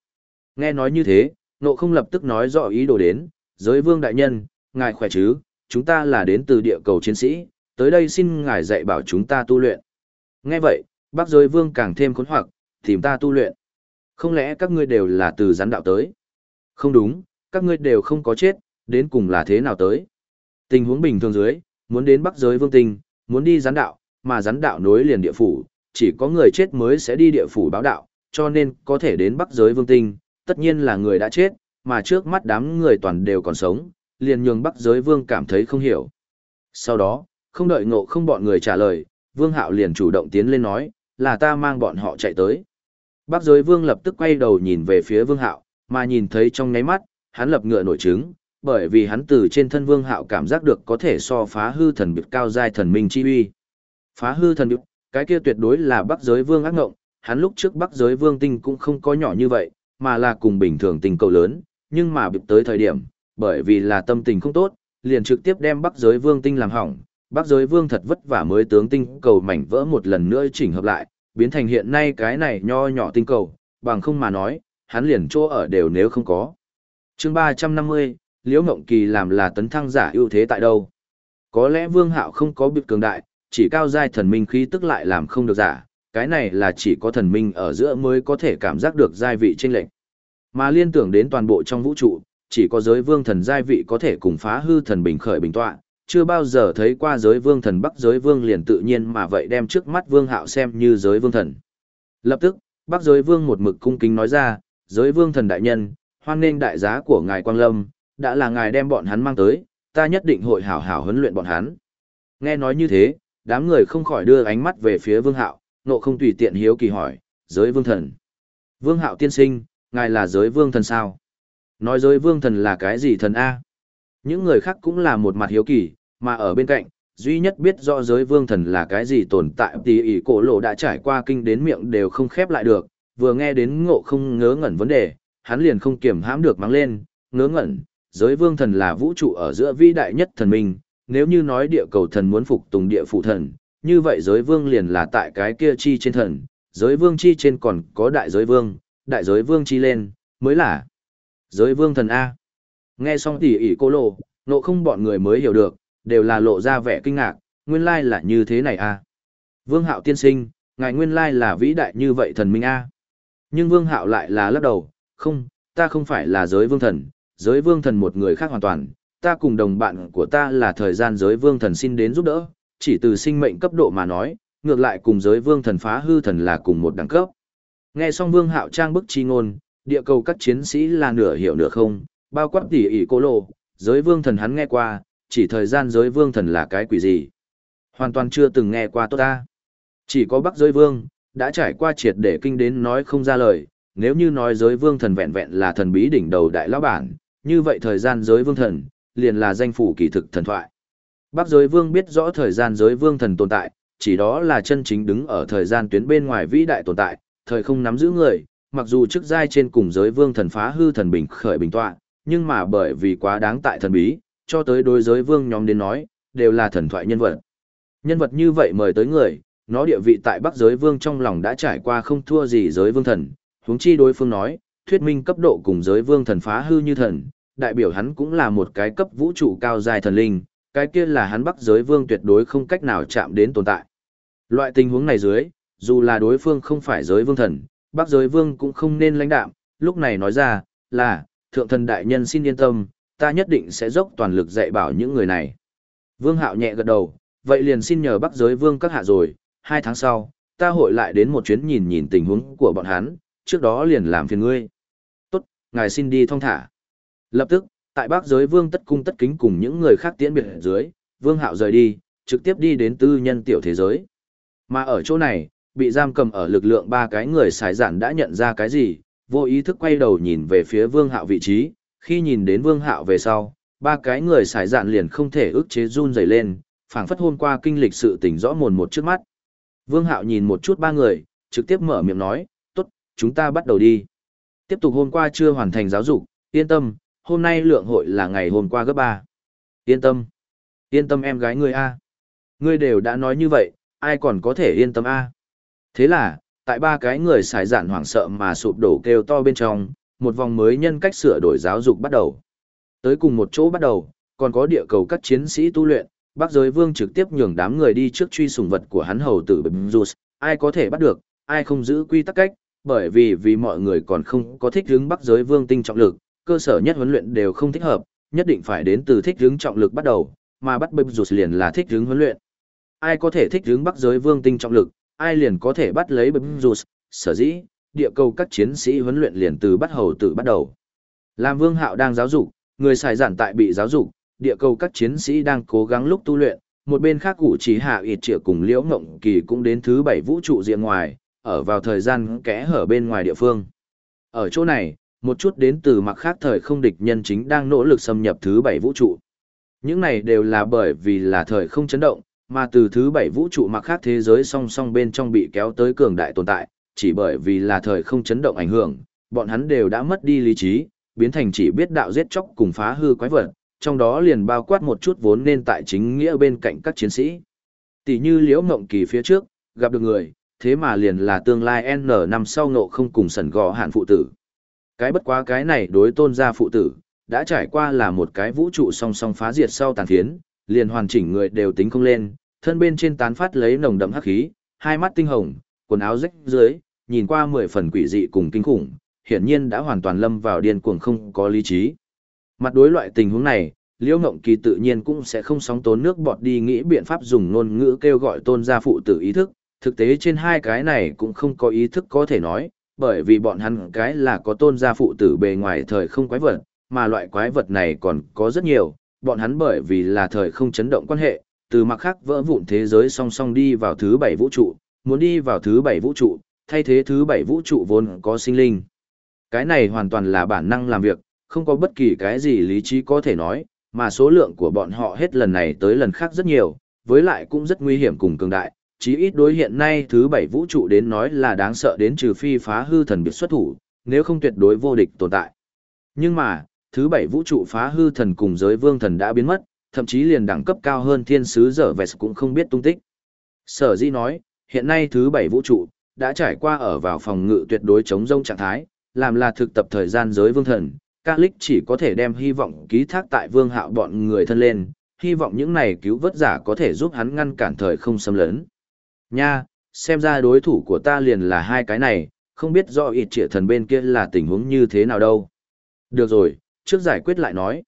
Speaker 1: Nghe nói như thế, nộ không lập tức nói rõ ý đồ đến, giới vương đại nhân, ngài khỏe chứ, chúng ta là đến từ địa cầu chiến sĩ, tới đây xin ngài dạy bảo chúng ta tu luyện. Nghe vậy, bác giới vương càng thêm khốn hoặc, tìm ta tu luyện. Không lẽ các ngươi đều là từ rắn đạo tới? Không đúng, các ngươi đều không có chết, đến cùng là thế nào tới? Tình huống bình thường dưới, muốn đến bắc giới vương tinh, muốn đi rắn đạo, mà rắn đạo nối liền địa phủ, chỉ có người chết mới sẽ đi địa phủ báo đạo, cho nên có thể đến bắc giới vương tinh, tất nhiên là người đã chết, mà trước mắt đám người toàn đều còn sống, liền nhường bắc giới vương cảm thấy không hiểu. Sau đó, không đợi ngộ không bọn người trả lời, vương hạo liền chủ động tiến lên nói, là ta mang bọn họ chạy tới. Bắc giới vương lập tức quay đầu nhìn về phía vương hạo, mà nhìn thấy trong nháy mắt, hắn lập ngựa nổi trứng, bởi vì hắn từ trên thân vương hạo cảm giác được có thể so phá hư thần biệt cao giai thần minh chi uy. Phá hư thần biệt, cái kia tuyệt đối là bắc giới vương ác ngộng, hắn lúc trước bắc giới vương tinh cũng không có nhỏ như vậy, mà là cùng bình thường tình cầu lớn, nhưng mà bịp tới thời điểm, bởi vì là tâm tình không tốt, liền trực tiếp đem bắc giới vương tinh làm hỏng, bắc giới vương thật vất vả mới tướng tinh cầu mảnh vỡ một lần nữa chỉnh hợp lại, biến thành hiện nay cái này nho nhỏ tinh cầu, bằng không mà nói, hắn liền chỗ ở đều nếu không có. chương 350, Liễu Ngộng Kỳ làm là tấn thăng giả ưu thế tại đâu? Có lẽ Vương Hạo không có biệt cường đại, chỉ cao giai thần minh khí tức lại làm không được giả, cái này là chỉ có thần minh ở giữa mới có thể cảm giác được giai vị chênh lệch. Mà liên tưởng đến toàn bộ trong vũ trụ, chỉ có giới vương thần giai vị có thể cùng phá hư thần bình khởi bình tọa, chưa bao giờ thấy qua giới vương thần bắc giới vương liền tự nhiên mà vậy đem trước mắt vương hạo xem như giới vương thần. Lập tức, bắc giới vương một mực cung kính nói ra, giới vương thần đại nhân, hoan nghênh đại giá của ngài Quang Lâm, đã là ngài đem bọn hắn mang tới, ta nhất định hội hảo hảo huấn luyện bọn hắn. Nghe nói như thế, đám người không khỏi đưa ánh mắt về phía vương hạo, nộ không tùy tiện hiếu kỳ hỏi, giới vương thần. Vương hạo tiên sinh, ngài là giới vương thần sao? Nói giới vương thần là cái gì thần A? Những người khác cũng là một mặt hiếu kỳ, mà ở bên cạnh, duy nhất biết rõ giới vương thần là cái gì tồn tại thì ỷ cổ lộ đã trải qua kinh đến miệng đều không khép lại được, vừa nghe đến ngộ không ngớ ngẩn vấn đề, hắn liền không kiềm hãm được mắng lên, ngớ ngẩn, giới vương thần là vũ trụ ở giữa vĩ đại nhất thần minh, nếu như nói địa cầu thần muốn phục tùng địa phụ thần, như vậy giới vương liền là tại cái kia chi trên thần, giới vương chi trên còn có đại giới vương, đại giới vương chi lên, mới là giới vương thần A. Nghe xong tỉ ỉ cô lộ, nộ không bọn người mới hiểu được, đều là lộ ra vẻ kinh ngạc, nguyên lai là như thế này A. Vương hạo tiên sinh, ngài nguyên lai là vĩ đại như vậy thần minh A. Nhưng vương hạo lại là lắc đầu, không, ta không phải là giới vương thần, giới vương thần một người khác hoàn toàn, ta cùng đồng bạn của ta là thời gian giới vương thần xin đến giúp đỡ, chỉ từ sinh mệnh cấp độ mà nói, ngược lại cùng giới vương thần phá hư thần là cùng một đẳng cấp. Nghe xong vương hạo trang bức chi ngôn, địa cầu các chiến sĩ là nửa hiểu nửa không, bao quát tỉ ỉ cô lộ, giới vương thần hắn nghe qua, chỉ thời gian giới vương thần là cái quỷ gì. Hoàn toàn chưa từng nghe qua tốt ta. Chỉ có bắc giới vương, đã trải qua triệt để kinh đến nói không ra lời, nếu như nói giới vương thần vẹn vẹn là thần bí đỉnh đầu đại lão bản, như vậy thời gian giới vương thần, liền là danh phủ kỳ thực thần thoại. Bắc giới vương biết rõ thời gian giới vương thần tồn tại, chỉ đó là chân chính đứng ở thời gian tuyến bên ngoài vĩ đại tồn tại, thời không nắm giữ người, mặc dù chức giai trên cùng giới vương thần phá hư thần bình khởi bình tọa, nhưng mà bởi vì quá đáng tại thần bí, cho tới đối giới vương nhóm đến nói, đều là thần thoại nhân vật. Nhân vật như vậy mời tới người, nó địa vị tại Bắc giới vương trong lòng đã trải qua không thua gì giới vương thần, huống chi đối phương nói, thuyết minh cấp độ cùng giới vương thần phá hư như thần, đại biểu hắn cũng là một cái cấp vũ trụ cao dài thần linh, cái kia là hắn Bắc giới vương tuyệt đối không cách nào chạm đến tồn tại. Loại tình huống này dưới, dù là đối phương không phải giới vương thần, Bắc giới vương cũng không nên lãnh đạm, lúc này nói ra, là, thượng thần đại nhân xin yên tâm, ta nhất định sẽ dốc toàn lực dạy bảo những người này. Vương hạo nhẹ gật đầu, vậy liền xin nhờ Bắc giới vương các hạ rồi, hai tháng sau, ta hội lại đến một chuyến nhìn nhìn tình huống của bọn hắn, trước đó liền làm phiền ngươi. Tốt, ngài xin đi thong thả. Lập tức, tại Bắc giới vương tất cung tất kính cùng những người khác tiễn biệt ở dưới, vương hạo rời đi, trực tiếp đi đến tư nhân tiểu thế giới. Mà ở chỗ này, bị giam cầm ở lực lượng ba cái người xài giản đã nhận ra cái gì, vô ý thức quay đầu nhìn về phía vương hạo vị trí, khi nhìn đến vương hạo về sau, ba cái người xài giản liền không thể ức chế run rẩy lên, phảng phất hôm qua kinh lịch sự tình rõ mồn một trước mắt. Vương hạo nhìn một chút ba người, trực tiếp mở miệng nói, tốt, chúng ta bắt đầu đi. Tiếp tục hôm qua chưa hoàn thành giáo dục, yên tâm, hôm nay lượng hội là ngày hôm qua gấp ba. Yên tâm. Yên tâm em gái ngươi A. Ngươi đều đã nói như vậy, ai còn có thể yên tâm A. Thế là, tại ba cái người xài giản hoảng sợ mà sụp đổ kêu to bên trong, một vòng mới nhân cách sửa đổi giáo dục bắt đầu. Tới cùng một chỗ bắt đầu, còn có địa cầu các chiến sĩ tu luyện, bác giới vương trực tiếp nhường đám người đi trước truy sùng vật của hắn hầu tử bấm rùs, ai có thể bắt được, ai không giữ quy tắc cách, bởi vì vì mọi người còn không có thích hướng bắc giới vương tinh trọng lực, cơ sở nhất huấn luyện đều không thích hợp, nhất định phải đến từ thích hướng trọng lực bắt đầu, mà bắt bấm rùs liền là thích hướng huấn luyện. Ai có thể thích hướng bắc giới vương tinh trọng lực, ai liền có thể bắt lấy bấm rụt, sở dĩ, địa cầu các chiến sĩ huấn luyện liền từ bắt hầu tự bắt đầu. Làm vương hạo đang giáo dục, người xài giản tại bị giáo dục, địa cầu các chiến sĩ đang cố gắng lúc tu luyện, một bên khác cụ chỉ hạ ịt trịa cùng liễu ngộng kỳ cũng đến thứ bảy vũ trụ diện ngoài, ở vào thời gian kẽ hở bên ngoài địa phương. Ở chỗ này, một chút đến từ mặt khác thời không địch nhân chính đang nỗ lực xâm nhập thứ bảy vũ trụ. Những này đều là bởi vì là thời không chấn động, mà từ thứ bảy vũ trụ mặc khác thế giới song song bên trong bị kéo tới cường đại tồn tại, chỉ bởi vì là thời không chấn động ảnh hưởng, bọn hắn đều đã mất đi lý trí, biến thành chỉ biết đạo giết chóc cùng phá hư quái vật, trong đó liền bao quát một chút vốn nên tại chính nghĩa bên cạnh các chiến sĩ. Tỷ như Liễu Mộng Kỳ phía trước, gặp được người, thế mà liền là tương lai N năm sau ngộ không cùng sần gò hạn phụ tử. Cái bất quá cái này đối tôn gia phụ tử, đã trải qua là một cái vũ trụ song song phá diệt sau tàn thiến, liền hoàn chỉnh người đều tính không lên, thân bên trên tán phát lấy nồng đậm hắc khí, hai mắt tinh hồng, quần áo rách dưới, nhìn qua mười phần quỷ dị cùng kinh khủng, hiển nhiên đã hoàn toàn lâm vào điên cuồng không có lý trí. Mặt đối loại tình huống này, Liễu Ngộng Kỳ tự nhiên cũng sẽ không sóng tốn nước bọt đi nghĩ biện pháp dùng ngôn ngữ kêu gọi tôn gia phụ tử ý thức, thực tế trên hai cái này cũng không có ý thức có thể nói, bởi vì bọn hắn cái là có tôn gia phụ tử bề ngoài thời không quái vật, mà loại quái vật này còn có rất nhiều, bọn hắn bởi vì là thời không chấn động quan hệ, từ mặt khác vỡ vụn thế giới song song đi vào thứ bảy vũ trụ, muốn đi vào thứ bảy vũ trụ, thay thế thứ bảy vũ trụ vốn có sinh linh. Cái này hoàn toàn là bản năng làm việc, không có bất kỳ cái gì lý trí có thể nói, mà số lượng của bọn họ hết lần này tới lần khác rất nhiều, với lại cũng rất nguy hiểm cùng cường đại, chí ít đối hiện nay thứ bảy vũ trụ đến nói là đáng sợ đến trừ phi phá hư thần biệt xuất thủ, nếu không tuyệt đối vô địch tồn tại. Nhưng mà, thứ bảy vũ trụ phá hư thần cùng giới vương thần đã biến mất, thậm chí liền đẳng cấp cao hơn thiên sứ dở vẹt cũng không biết tung tích. Sở di nói, hiện nay thứ bảy vũ trụ, đã trải qua ở vào phòng ngự tuyệt đối chống rông trạng thái, làm là thực tập thời gian giới vương thần, ca lích chỉ có thể đem hy vọng ký thác tại vương hạo bọn người thân lên, hy vọng những này cứu vớt giả có thể giúp hắn ngăn cản thời không xâm lấn. Nha, xem ra đối thủ của ta liền là hai cái này, không biết do ịt trịa thần bên kia là tình huống như thế nào đâu. Được rồi, trước giải quyết lại nói.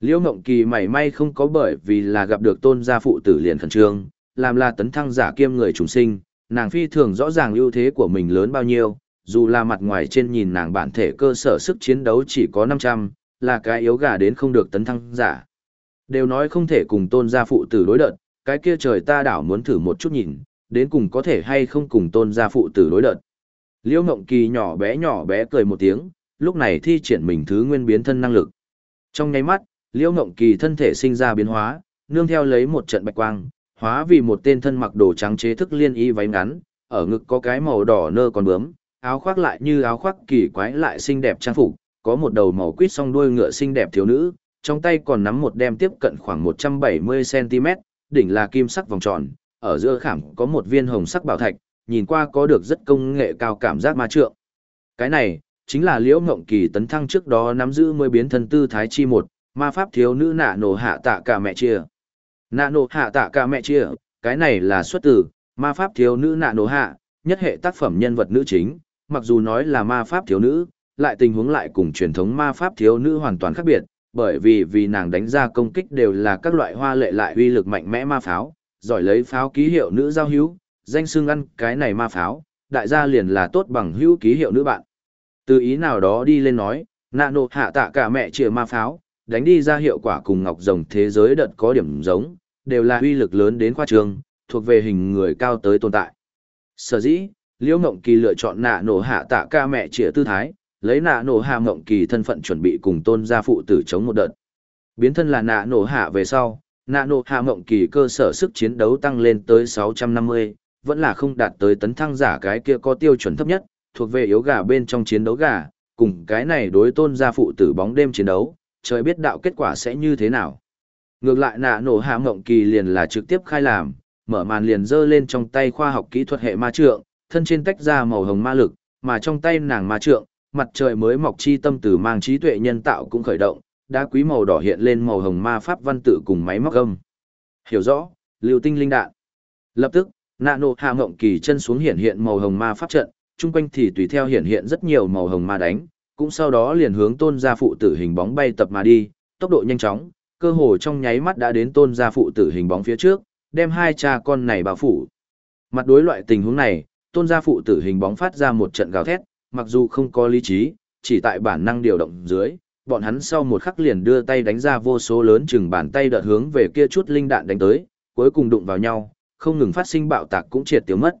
Speaker 1: Liễu Ngộng Kỳ mảy may không có bởi vì là gặp được tôn gia phụ tử liền khẩn trương, làm là tấn thăng giả kiêm người trùng sinh, nàng phi thường rõ ràng ưu thế của mình lớn bao nhiêu, dù là mặt ngoài trên nhìn nàng bản thể cơ sở sức chiến đấu chỉ có 500, là cái yếu gà đến không được tấn thăng giả. Đều nói không thể cùng tôn gia phụ tử đối đợt, cái kia trời ta đảo muốn thử một chút nhìn, đến cùng có thể hay không cùng tôn gia phụ tử đối đợt. Liễu Ngộng Kỳ nhỏ bé nhỏ bé cười một tiếng, lúc này thi triển mình thứ nguyên biến thân năng lực. Trong nháy mắt, Liễu Ngộng Kỳ thân thể sinh ra biến hóa, nương theo lấy một trận bạch quang, hóa vì một tên thân mặc đồ trắng chế thức liên y váy ngắn, ở ngực có cái màu đỏ nơ còn bướm, áo khoác lại như áo khoác kỳ quái lại xinh đẹp trang phục, có một đầu màu quýt song đuôi ngựa xinh đẹp thiếu nữ, trong tay còn nắm một đem tiếp cận khoảng 170cm, đỉnh là kim sắc vòng tròn, ở giữa khảm có một viên hồng sắc bảo thạch, nhìn qua có được rất công nghệ cao cảm giác ma trượng. Cái này, chính là liễu ngộng kỳ tấn thăng trước đó nắm giữ mới biến thân tư thái chi một, ma pháp thiếu nữ nạ nổ hạ tạ cả mẹ chia. Nạ nổ hạ tạ cả mẹ chia, cái này là xuất từ, ma pháp thiếu nữ nạ nổ hạ, nhất hệ tác phẩm nhân vật nữ chính, mặc dù nói là ma pháp thiếu nữ, lại tình huống lại cùng truyền thống ma pháp thiếu nữ hoàn toàn khác biệt, bởi vì vì nàng đánh ra công kích đều là các loại hoa lệ lại uy lực mạnh mẽ ma pháo, giỏi lấy pháo ký hiệu nữ giao hữu, danh xương ăn cái này ma pháo, đại gia liền là tốt bằng hữu ký hiệu nữ bạn. Từ ý nào đó đi lên nói, nạ nộ hạ tạ cả mẹ chìa ma pháo, đánh đi ra hiệu quả cùng ngọc rồng thế giới đợt có điểm giống, đều là uy lực lớn đến khoa trường, thuộc về hình người cao tới tồn tại. Sở dĩ, Liễu Ngộng Kỳ lựa chọn nạ nổ hạ tạ ca mẹ chĩa tư thái, lấy nạ nổ hạ Ngộng Kỳ thân phận chuẩn bị cùng tôn gia phụ tử chống một đợt. Biến thân là nạ nổ hạ về sau, nạ nổ hạ Ngộng Kỳ cơ sở sức chiến đấu tăng lên tới 650, vẫn là không đạt tới tấn thăng giả cái kia có tiêu chuẩn thấp nhất, thuộc về yếu gà bên trong chiến đấu gà, cùng cái này đối tôn gia phụ tử bóng đêm chiến đấu, trời biết đạo kết quả sẽ như thế nào. Ngược lại nạ nổ hạ mộng Kỳ liền là trực tiếp khai làm, mở màn liền giơ lên trong tay khoa học kỹ thuật hệ ma trượng, thân trên tách ra màu hồng ma lực, mà trong tay nàng ma trượng, mặt trời mới mọc chi tâm từ mang trí tuệ nhân tạo cũng khởi động, đá quý màu đỏ hiện lên màu hồng ma pháp văn tự cùng máy móc âm. Hiểu rõ, lưu tinh linh đạn. Lập tức, nano hạ mộng kỳ chân xuống hiện hiện màu hồng ma pháp trận, chung quanh thì tùy theo hiện hiện rất nhiều màu hồng ma đánh, cũng sau đó liền hướng tôn gia phụ tử hình bóng bay tập mà đi, tốc độ nhanh chóng, cơ hồ trong nháy mắt đã đến tôn gia phụ tử hình bóng phía trước, đem hai cha con này bao phủ. Mặt đối loại tình huống này, tôn gia phụ tử hình bóng phát ra một trận gào thét, mặc dù không có lý trí, chỉ tại bản năng điều động dưới, bọn hắn sau một khắc liền đưa tay đánh ra vô số lớn chừng bàn tay đợt hướng về kia chút linh đạn đánh tới, cuối cùng đụng vào nhau, không ngừng phát sinh bạo tạc cũng triệt tiêu mất.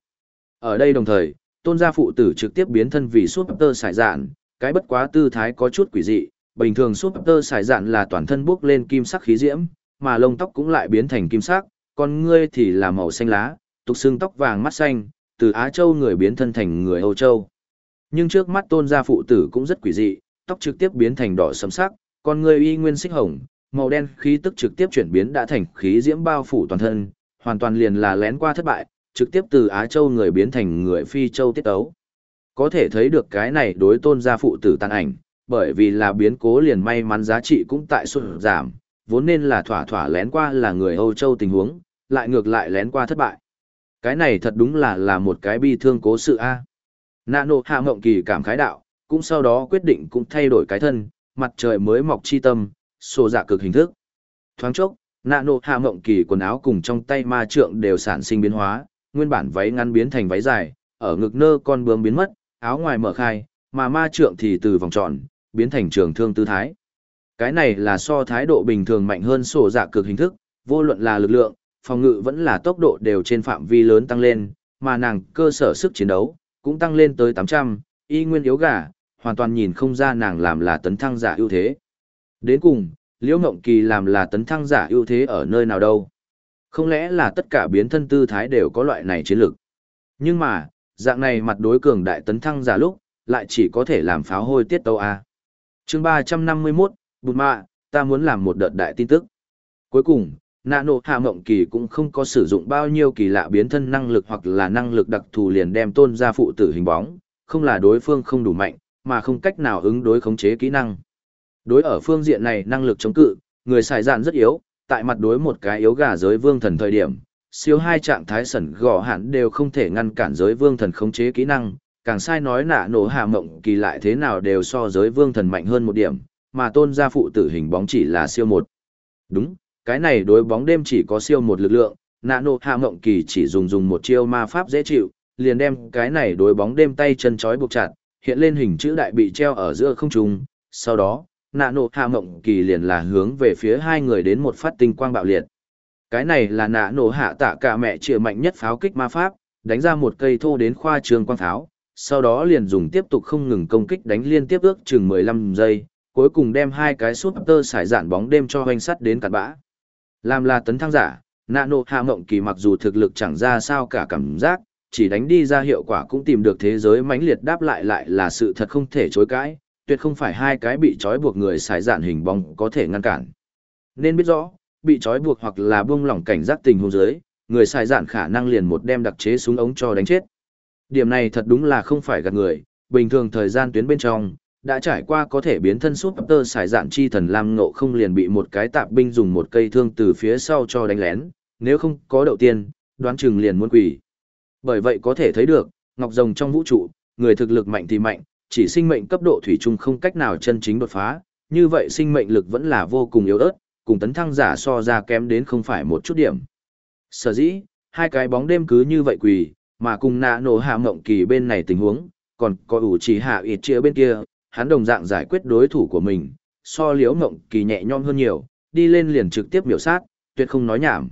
Speaker 1: Ở đây đồng thời, tôn gia phụ tử trực tiếp biến thân vì tơ xài dạn, cái bất quá tư thái có chút quỷ dị, bình thường tơ xài dạn là toàn thân bốc lên kim sắc khí diễm, mà lông tóc cũng lại biến thành kim sắc, còn ngươi thì là màu xanh lá, tục xương tóc vàng mắt xanh, từ Á Châu người biến thân thành người Âu Châu. Nhưng trước mắt tôn gia phụ tử cũng rất quỷ dị, tóc trực tiếp biến thành đỏ sẫm sắc, con ngươi y nguyên xích hồng, màu đen khí tức trực tiếp chuyển biến đã thành khí diễm bao phủ toàn thân, hoàn toàn liền là lén qua thất bại, trực tiếp từ Á Châu người biến thành người Phi Châu tiết tấu. Có thể thấy được cái này đối tôn gia phụ tử tàn ảnh, bởi vì là biến cố liền may mắn giá trị cũng tại sụt giảm, vốn nên là thỏa thỏa lén qua là người Âu Châu tình huống, lại ngược lại lén qua thất bại. Cái này thật đúng là là một cái bi thương cố sự a. Nạ nộ hạ mộng kỳ cảm khái đạo, cũng sau đó quyết định cũng thay đổi cái thân, mặt trời mới mọc chi tâm, sổ dạ cực hình thức. Thoáng chốc, nạ nộ hạ mộng kỳ quần áo cùng trong tay ma trượng đều sản sinh biến hóa, nguyên bản váy ngắn biến thành váy dài, ở ngực nơ con bướm biến mất, áo ngoài mở khai, mà ma trượng thì từ vòng tròn, biến thành trường thương tư thái. Cái này là so thái độ bình thường mạnh hơn sổ dạ cực hình thức, vô luận là lực lượng, phòng ngự vẫn là tốc độ đều trên phạm vi lớn tăng lên, mà nàng cơ sở sức chiến đấu cũng tăng lên tới 800, y nguyên yếu gà, hoàn toàn nhìn không ra nàng làm là tấn thăng giả ưu thế. Đến cùng, Liễu Ngộng Kỳ làm là tấn thăng giả ưu thế ở nơi nào đâu? Không lẽ là tất cả biến thân tư thái đều có loại này chiến lược? Nhưng mà, dạng này mặt đối cường đại tấn thăng giả lúc, lại chỉ có thể làm pháo hôi tiết tâu a. Chương 351, Bụt Mạ, ta muốn làm một đợt đại tin tức. Cuối cùng, Nano hạ mộng kỳ cũng không có sử dụng bao nhiêu kỳ lạ biến thân năng lực hoặc là năng lực đặc thù liền đem tôn ra phụ tử hình bóng không là đối phương không đủ mạnh mà không cách nào ứng đối khống chế kỹ năng đối ở phương diện này năng lực chống cự người xài dạn rất yếu tại mặt đối một cái yếu gà giới vương thần thời điểm siêu hai trạng thái sẩn gò hẳn đều không thể ngăn cản giới vương thần khống chế kỹ năng càng sai nói nạ nổ hạ mộng kỳ lại thế nào đều so giới vương thần mạnh hơn một điểm mà tôn gia phụ tử hình bóng chỉ là siêu một đúng cái này đối bóng đêm chỉ có siêu một lực lượng, nạ nổ hạ mộng kỳ chỉ dùng dùng một chiêu ma pháp dễ chịu, liền đem cái này đối bóng đêm tay chân chói buộc chặt, hiện lên hình chữ đại bị treo ở giữa không trung. Sau đó, nạ nộ hạ mộng kỳ liền là hướng về phía hai người đến một phát tinh quang bạo liệt. Cái này là nạ nổ hạ tạ cả mẹ chịa mạnh nhất pháo kích ma pháp, đánh ra một cây thô đến khoa trường quang pháo, sau đó liền dùng tiếp tục không ngừng công kích đánh liên tiếp ước chừng 15 giây, cuối cùng đem hai cái súp tơ xài dạn bóng đêm cho hoành sắt đến cạn bã. Làm là tấn thăng giả, nạ nộ hạ mộng kỳ mặc dù thực lực chẳng ra sao cả cảm giác, chỉ đánh đi ra hiệu quả cũng tìm được thế giới mãnh liệt đáp lại lại là sự thật không thể chối cãi, tuyệt không phải hai cái bị trói buộc người xài dạn hình bóng có thể ngăn cản. Nên biết rõ, bị trói buộc hoặc là buông lỏng cảnh giác tình huống dưới, người xài dạn khả năng liền một đem đặc chế súng ống cho đánh chết. Điểm này thật đúng là không phải gạt người, bình thường thời gian tuyến bên trong, đã trải qua có thể biến thân súp tơ xài dạn chi thần lam ngộ không liền bị một cái tạp binh dùng một cây thương từ phía sau cho đánh lén, nếu không có đầu tiên, đoán chừng liền muốn quỷ. Bởi vậy có thể thấy được, ngọc rồng trong vũ trụ, người thực lực mạnh thì mạnh, chỉ sinh mệnh cấp độ thủy chung không cách nào chân chính đột phá, như vậy sinh mệnh lực vẫn là vô cùng yếu ớt, cùng tấn thăng giả so ra kém đến không phải một chút điểm. Sở dĩ, hai cái bóng đêm cứ như vậy quỳ, mà cùng nạ nổ hạ mộng kỳ bên này tình huống, còn có ủ chỉ hạ ịt chia bên kia, hắn đồng dạng giải quyết đối thủ của mình, so liễu mộng kỳ nhẹ nhõm hơn nhiều, đi lên liền trực tiếp miểu sát, tuyệt không nói nhảm.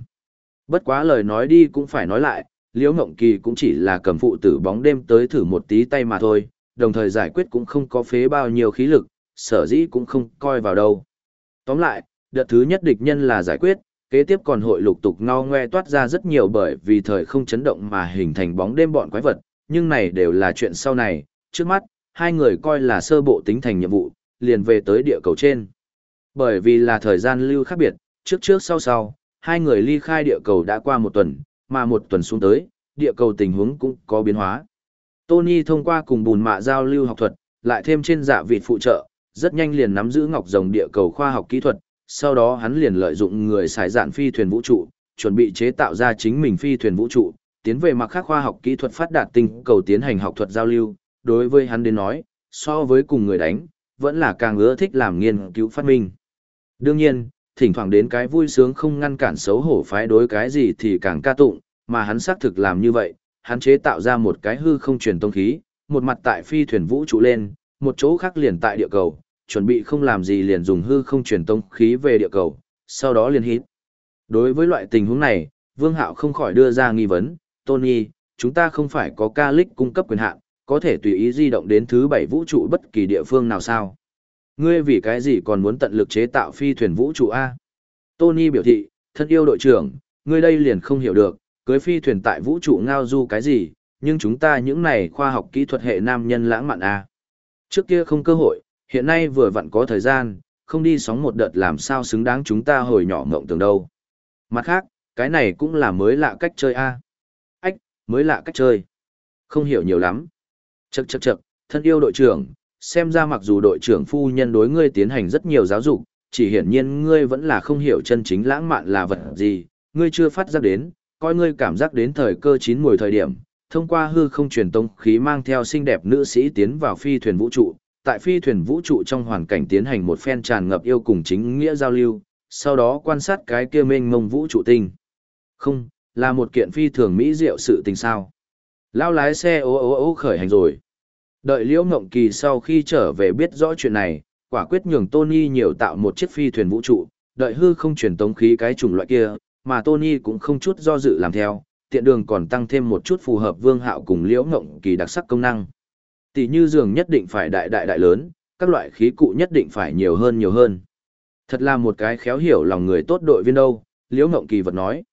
Speaker 1: Bất quá lời nói đi cũng phải nói lại, liễu mộng kỳ cũng chỉ là cầm phụ tử bóng đêm tới thử một tí tay mà thôi, đồng thời giải quyết cũng không có phế bao nhiêu khí lực, sở dĩ cũng không coi vào đâu. Tóm lại, đợt thứ nhất địch nhân là giải quyết, kế tiếp còn hội lục tục ngao ngoe toát ra rất nhiều bởi vì thời không chấn động mà hình thành bóng đêm bọn quái vật, nhưng này đều là chuyện sau này, trước mắt, hai người coi là sơ bộ tính thành nhiệm vụ, liền về tới địa cầu trên. Bởi vì là thời gian lưu khác biệt, trước trước sau sau, hai người ly khai địa cầu đã qua một tuần, mà một tuần xuống tới, địa cầu tình huống cũng có biến hóa. Tony thông qua cùng bùn mạ giao lưu học thuật, lại thêm trên dạ vịt phụ trợ, rất nhanh liền nắm giữ ngọc rồng địa cầu khoa học kỹ thuật, sau đó hắn liền lợi dụng người xài dạn phi thuyền vũ trụ, chuẩn bị chế tạo ra chính mình phi thuyền vũ trụ, tiến về mặt khác khoa học kỹ thuật phát đạt tinh cầu tiến hành học thuật giao lưu, đối với hắn đến nói, so với cùng người đánh, vẫn là càng ưa thích làm nghiên cứu phát minh. Đương nhiên, thỉnh thoảng đến cái vui sướng không ngăn cản xấu hổ phái đối cái gì thì càng ca tụng, mà hắn xác thực làm như vậy, hắn chế tạo ra một cái hư không truyền tông khí, một mặt tại phi thuyền vũ trụ lên, một chỗ khác liền tại địa cầu, chuẩn bị không làm gì liền dùng hư không truyền tông khí về địa cầu, sau đó liền hít. Đối với loại tình huống này, Vương Hạo không khỏi đưa ra nghi vấn, Tony, chúng ta không phải có ca lích cung cấp quyền hạn, có thể tùy ý di động đến thứ bảy vũ trụ bất kỳ địa phương nào sao? Ngươi vì cái gì còn muốn tận lực chế tạo phi thuyền vũ trụ A? Tony biểu thị, thân yêu đội trưởng, ngươi đây liền không hiểu được, cưới phi thuyền tại vũ trụ ngao du cái gì, nhưng chúng ta những này khoa học kỹ thuật hệ nam nhân lãng mạn à? Trước kia không cơ hội, hiện nay vừa vặn có thời gian, không đi sóng một đợt làm sao xứng đáng chúng ta hồi nhỏ mộng tưởng đâu. Mặt khác, cái này cũng là mới lạ cách chơi A. Ách, mới lạ cách chơi. Không hiểu nhiều lắm. Chậc chậc chậc, thân yêu đội trưởng, xem ra mặc dù đội trưởng phu nhân đối ngươi tiến hành rất nhiều giáo dục, chỉ hiển nhiên ngươi vẫn là không hiểu chân chính lãng mạn là vật gì, ngươi chưa phát giác đến, coi ngươi cảm giác đến thời cơ chín mùi thời điểm, thông qua hư không truyền tông khí mang theo xinh đẹp nữ sĩ tiến vào phi thuyền vũ trụ, tại phi thuyền vũ trụ trong hoàn cảnh tiến hành một phen tràn ngập yêu cùng chính nghĩa giao lưu, sau đó quan sát cái kia mênh mông vũ trụ tinh. Không, là một kiện phi thường mỹ diệu sự tình sao. Lao lái xe ố ố ố khởi hành rồi. Đợi Liễu Ngộng Kỳ sau khi trở về biết rõ chuyện này, quả quyết nhường Tony nhiều tạo một chiếc phi thuyền vũ trụ, đợi hư không truyền tống khí cái chủng loại kia, mà Tony cũng không chút do dự làm theo, tiện đường còn tăng thêm một chút phù hợp Vương Hạo cùng Liễu Ngộng Kỳ đặc sắc công năng. Tỷ như giường nhất định phải đại đại đại lớn, các loại khí cụ nhất định phải nhiều hơn nhiều hơn. Thật là một cái khéo hiểu lòng người tốt đội viên đâu, Liễu Ngộng Kỳ vật nói.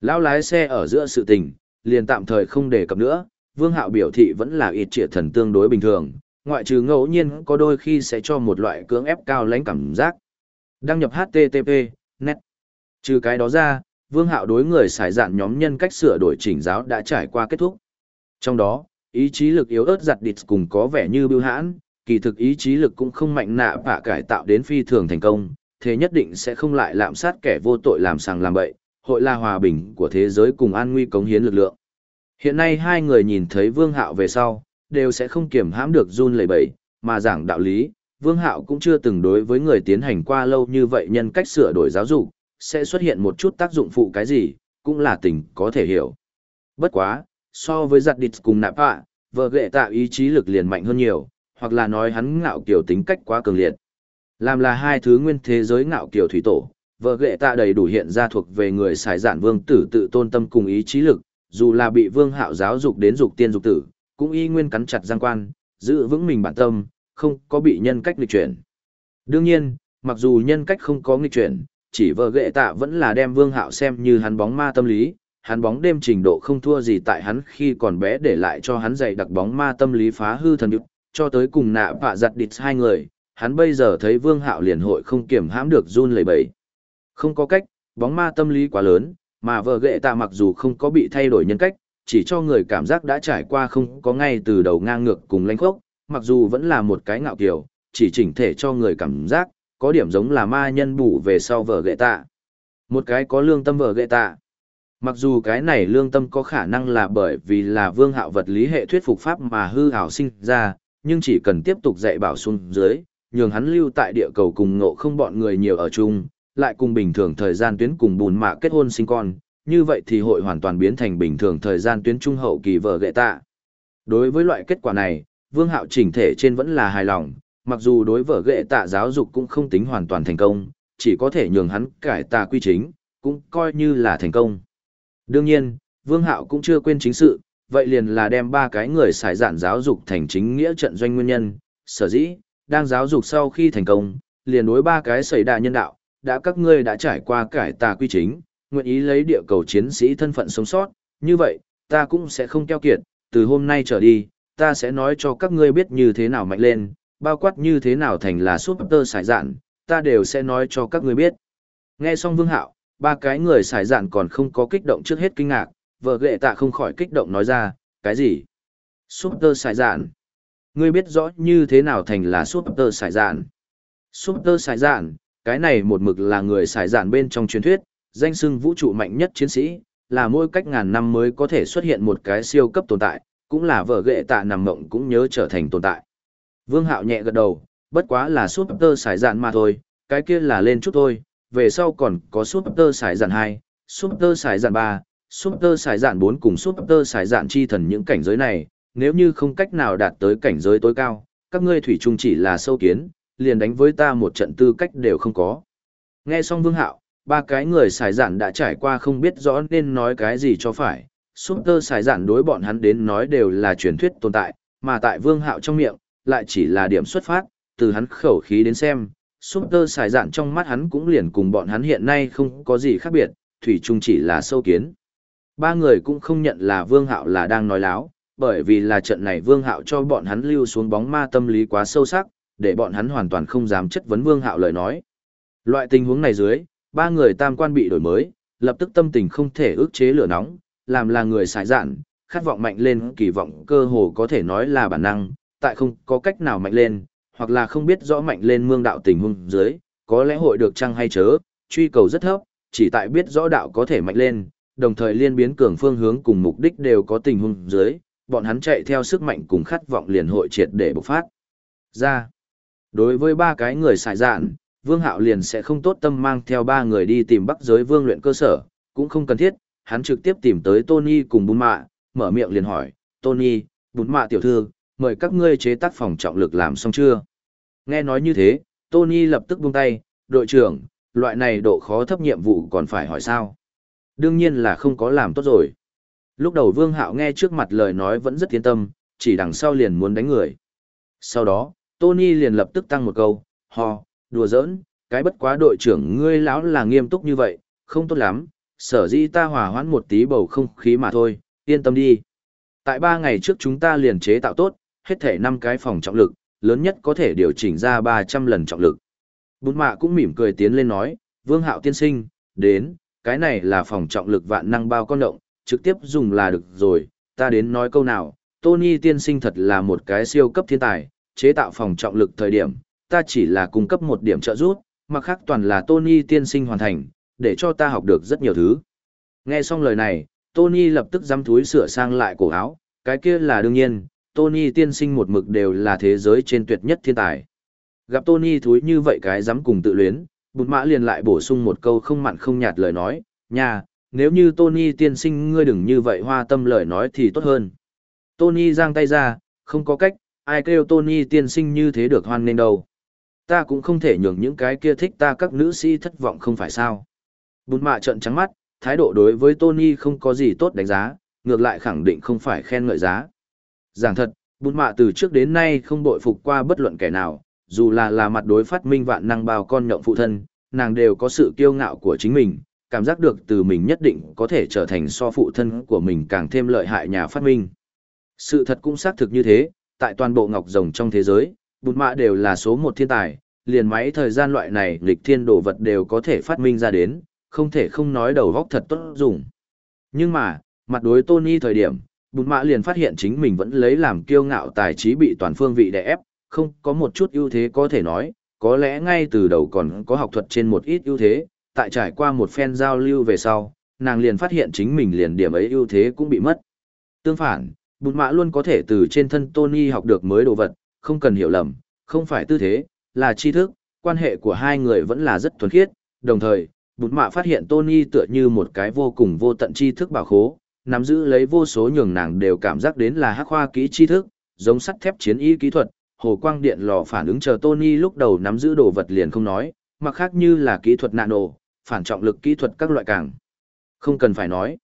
Speaker 1: Lão lái xe ở giữa sự tình, liền tạm thời không đề cập nữa, Vương Hạo biểu thị vẫn là ít triệt thần tương đối bình thường, ngoại trừ ngẫu nhiên có đôi khi sẽ cho một loại cưỡng ép cao lãnh cảm giác. Đăng nhập HTTP, net. Trừ cái đó ra, Vương Hạo đối người xài dạn nhóm nhân cách sửa đổi chỉnh giáo đã trải qua kết thúc. Trong đó, ý chí lực yếu ớt giặt địt cùng có vẻ như bưu hãn, kỳ thực ý chí lực cũng không mạnh nạ và cải tạo đến phi thường thành công, thế nhất định sẽ không lại lạm sát kẻ vô tội làm sàng làm bậy, hội là hòa bình của thế giới cùng an nguy cống hiến lực lượng. Hiện nay hai người nhìn thấy Vương Hạo về sau, đều sẽ không kiềm hãm được run lẩy bẩy, mà giảng đạo lý, Vương Hạo cũng chưa từng đối với người tiến hành qua lâu như vậy nhân cách sửa đổi giáo dục, sẽ xuất hiện một chút tác dụng phụ cái gì, cũng là tình có thể hiểu. Bất quá, so với giặt địch cùng nạp hạ, vợ ghệ tạo ý chí lực liền mạnh hơn nhiều, hoặc là nói hắn ngạo kiểu tính cách quá cường liệt. Làm là hai thứ nguyên thế giới ngạo kiểu thủy tổ, vợ ghệ tạ đầy đủ hiện ra thuộc về người xài giản vương tử tự tôn tâm cùng ý chí lực, dù là bị vương hạo giáo dục đến dục tiên dục tử, cũng y nguyên cắn chặt giang quan, giữ vững mình bản tâm, không có bị nhân cách nghịch chuyển. Đương nhiên, mặc dù nhân cách không có nghịch chuyển, chỉ vợ ghệ tạ vẫn là đem vương hạo xem như hắn bóng ma tâm lý, hắn bóng đêm trình độ không thua gì tại hắn khi còn bé để lại cho hắn dạy đặc bóng ma tâm lý phá hư thần đức, cho tới cùng nạ vạ giặt địch hai người, hắn bây giờ thấy vương hạo liền hội không kiểm hãm được run lẩy bẩy. Không có cách, bóng ma tâm lý quá lớn, mà vợ ghệ tạ mặc dù không có bị thay đổi nhân cách, chỉ cho người cảm giác đã trải qua không có ngay từ đầu ngang ngược cùng lãnh khốc, mặc dù vẫn là một cái ngạo kiều, chỉ chỉnh thể cho người cảm giác, có điểm giống là ma nhân bù về sau vở gệ tạ. Một cái có lương tâm vở gệ tạ. Mặc dù cái này lương tâm có khả năng là bởi vì là vương hạo vật lý hệ thuyết phục pháp mà hư ảo sinh ra, nhưng chỉ cần tiếp tục dạy bảo xuống dưới, nhường hắn lưu tại địa cầu cùng ngộ không bọn người nhiều ở chung, lại cùng bình thường thời gian tuyến cùng bùn mạ kết hôn sinh con, như vậy thì hội hoàn toàn biến thành bình thường thời gian tuyến trung hậu kỳ vợ gệ tạ. Đối với loại kết quả này, Vương Hạo chỉnh thể trên vẫn là hài lòng, mặc dù đối vợ ghệ tạ giáo dục cũng không tính hoàn toàn thành công, chỉ có thể nhường hắn cải tà quy chính, cũng coi như là thành công. Đương nhiên, Vương Hạo cũng chưa quên chính sự, vậy liền là đem ba cái người xài giản giáo dục thành chính nghĩa trận doanh nguyên nhân, sở dĩ, đang giáo dục sau khi thành công, liền đối ba cái xảy đà nhân đạo, đã các ngươi đã trải qua cải tà quy chính, nguyện ý lấy địa cầu chiến sĩ thân phận sống sót, như vậy, ta cũng sẽ không keo kiệt, từ hôm nay trở đi, ta sẽ nói cho các ngươi biết như thế nào mạnh lên, bao quát như thế nào thành là super sải dạn, ta đều sẽ nói cho các ngươi biết. Nghe xong Vương Hạo, ba cái người sải dạn còn không có kích động trước hết kinh ngạc, vợ ghệ tạ không khỏi kích động nói ra, cái gì? Super sải dạn. Ngươi biết rõ như thế nào thành là super sải dạn. Super sải dạn, cái này một mực là người sải dạn bên trong truyền thuyết, danh sưng vũ trụ mạnh nhất chiến sĩ, là mỗi cách ngàn năm mới có thể xuất hiện một cái siêu cấp tồn tại, cũng là vợ ghệ tạ nằm mộng cũng nhớ trở thành tồn tại. Vương Hạo nhẹ gật đầu, bất quá là super xài dạn mà thôi, cái kia là lên chút thôi, về sau còn có super xài dạn 2, super xài dạn 3, super xài dạn 4 cùng super xài dạn chi thần những cảnh giới này, nếu như không cách nào đạt tới cảnh giới tối cao, các ngươi thủy chung chỉ là sâu kiến, liền đánh với ta một trận tư cách đều không có. Nghe xong Vương Hạo, ba cái người xài dạn đã trải qua không biết rõ nên nói cái gì cho phải. Super xài dạn đối bọn hắn đến nói đều là truyền thuyết tồn tại, mà tại Vương Hạo trong miệng, lại chỉ là điểm xuất phát, từ hắn khẩu khí đến xem, Super xài dạn trong mắt hắn cũng liền cùng bọn hắn hiện nay không có gì khác biệt, thủy chung chỉ là sâu kiến. Ba người cũng không nhận là Vương Hạo là đang nói láo, bởi vì là trận này Vương Hạo cho bọn hắn lưu xuống bóng ma tâm lý quá sâu sắc, để bọn hắn hoàn toàn không dám chất vấn Vương Hạo lời nói. Loại tình huống này dưới, ba người tam quan bị đổi mới, lập tức tâm tình không thể ức chế lửa nóng, làm là người xài dạn, khát vọng mạnh lên kỳ vọng cơ hồ có thể nói là bản năng, tại không có cách nào mạnh lên, hoặc là không biết rõ mạnh lên mương đạo tình huống dưới, có lẽ hội được chăng hay chớ, truy cầu rất thấp, chỉ tại biết rõ đạo có thể mạnh lên, đồng thời liên biến cường phương hướng cùng mục đích đều có tình huống dưới, bọn hắn chạy theo sức mạnh cùng khát vọng liền hội triệt để bộc phát. Ra, đối với ba cái người xài dạn, Vương Hạo liền sẽ không tốt tâm mang theo ba người đi tìm Bắc giới Vương luyện cơ sở, cũng không cần thiết, hắn trực tiếp tìm tới Tony cùng Bùn Mạ, mở miệng liền hỏi, Tony, Bùn Mạ tiểu thư, mời các ngươi chế tác phòng trọng lực làm xong chưa? Nghe nói như thế, Tony lập tức buông tay, đội trưởng, loại này độ khó thấp nhiệm vụ còn phải hỏi sao? Đương nhiên là không có làm tốt rồi. Lúc đầu Vương Hạo nghe trước mặt lời nói vẫn rất yên tâm, chỉ đằng sau liền muốn đánh người. Sau đó, Tony liền lập tức tăng một câu, ho, đùa giỡn, cái bất quá đội trưởng ngươi lão là nghiêm túc như vậy, không tốt lắm, sở dĩ ta hòa hoãn một tí bầu không khí mà thôi, yên tâm đi. Tại ba ngày trước chúng ta liền chế tạo tốt, hết thể năm cái phòng trọng lực, lớn nhất có thể điều chỉnh ra 300 lần trọng lực. Bún mạ cũng mỉm cười tiến lên nói, vương hạo tiên sinh, đến, cái này là phòng trọng lực vạn năng bao con động, trực tiếp dùng là được rồi, ta đến nói câu nào, Tony tiên sinh thật là một cái siêu cấp thiên tài, chế tạo phòng trọng lực thời điểm, ta chỉ là cung cấp một điểm trợ giúp, mà khác toàn là Tony tiên sinh hoàn thành, để cho ta học được rất nhiều thứ. Nghe xong lời này, Tony lập tức dám túi sửa sang lại cổ áo, cái kia là đương nhiên, Tony tiên sinh một mực đều là thế giới trên tuyệt nhất thiên tài. Gặp Tony thúi như vậy cái dám cùng tự luyến, bụt mã liền lại bổ sung một câu không mặn không nhạt lời nói, nha, nếu như Tony tiên sinh ngươi đừng như vậy hoa tâm lời nói thì tốt hơn. Tony giang tay ra, không có cách, ai kêu Tony tiên sinh như thế được hoan nên đâu. Ta cũng không thể nhường những cái kia thích ta các nữ sĩ thất vọng không phải sao. Bụt mạ trận trắng mắt, thái độ đối với Tony không có gì tốt đánh giá, ngược lại khẳng định không phải khen ngợi giá. Giảng thật, bút mạ từ trước đến nay không bội phục qua bất luận kẻ nào, dù là là mặt đối phát minh vạn năng bao con nhộng phụ thân, nàng đều có sự kiêu ngạo của chính mình, cảm giác được từ mình nhất định có thể trở thành so phụ thân của mình càng thêm lợi hại nhà phát minh. Sự thật cũng xác thực như thế, tại toàn bộ ngọc rồng trong thế giới, bụt mạ đều là số một thiên tài, liền máy thời gian loại này lịch thiên đồ vật đều có thể phát minh ra đến, không thể không nói đầu góc thật tốt dùng. Nhưng mà, mặt đối Tony thời điểm, bùn mạ liền phát hiện chính mình vẫn lấy làm kiêu ngạo tài trí bị toàn phương vị đè ép, không có một chút ưu thế có thể nói, có lẽ ngay từ đầu còn có học thuật trên một ít ưu thế, tại trải qua một phen giao lưu về sau, nàng liền phát hiện chính mình liền điểm ấy ưu thế cũng bị mất. Tương phản, bùn mạ luôn có thể từ trên thân Tony học được mới đồ vật, không cần hiểu lầm, không phải tư thế, là tri thức, quan hệ của hai người vẫn là rất thuần khiết, đồng thời, bùn mạ phát hiện Tony tựa như một cái vô cùng vô tận tri thức bảo khố, nắm giữ lấy vô số nhường nàng đều cảm giác đến là hắc khoa kỹ tri thức, giống sắt thép chiến y kỹ thuật, hồ quang điện lò phản ứng chờ Tony lúc đầu nắm giữ đồ vật liền không nói, mà khác như là kỹ thuật nano, phản trọng lực kỹ thuật các loại càng. Không cần phải nói.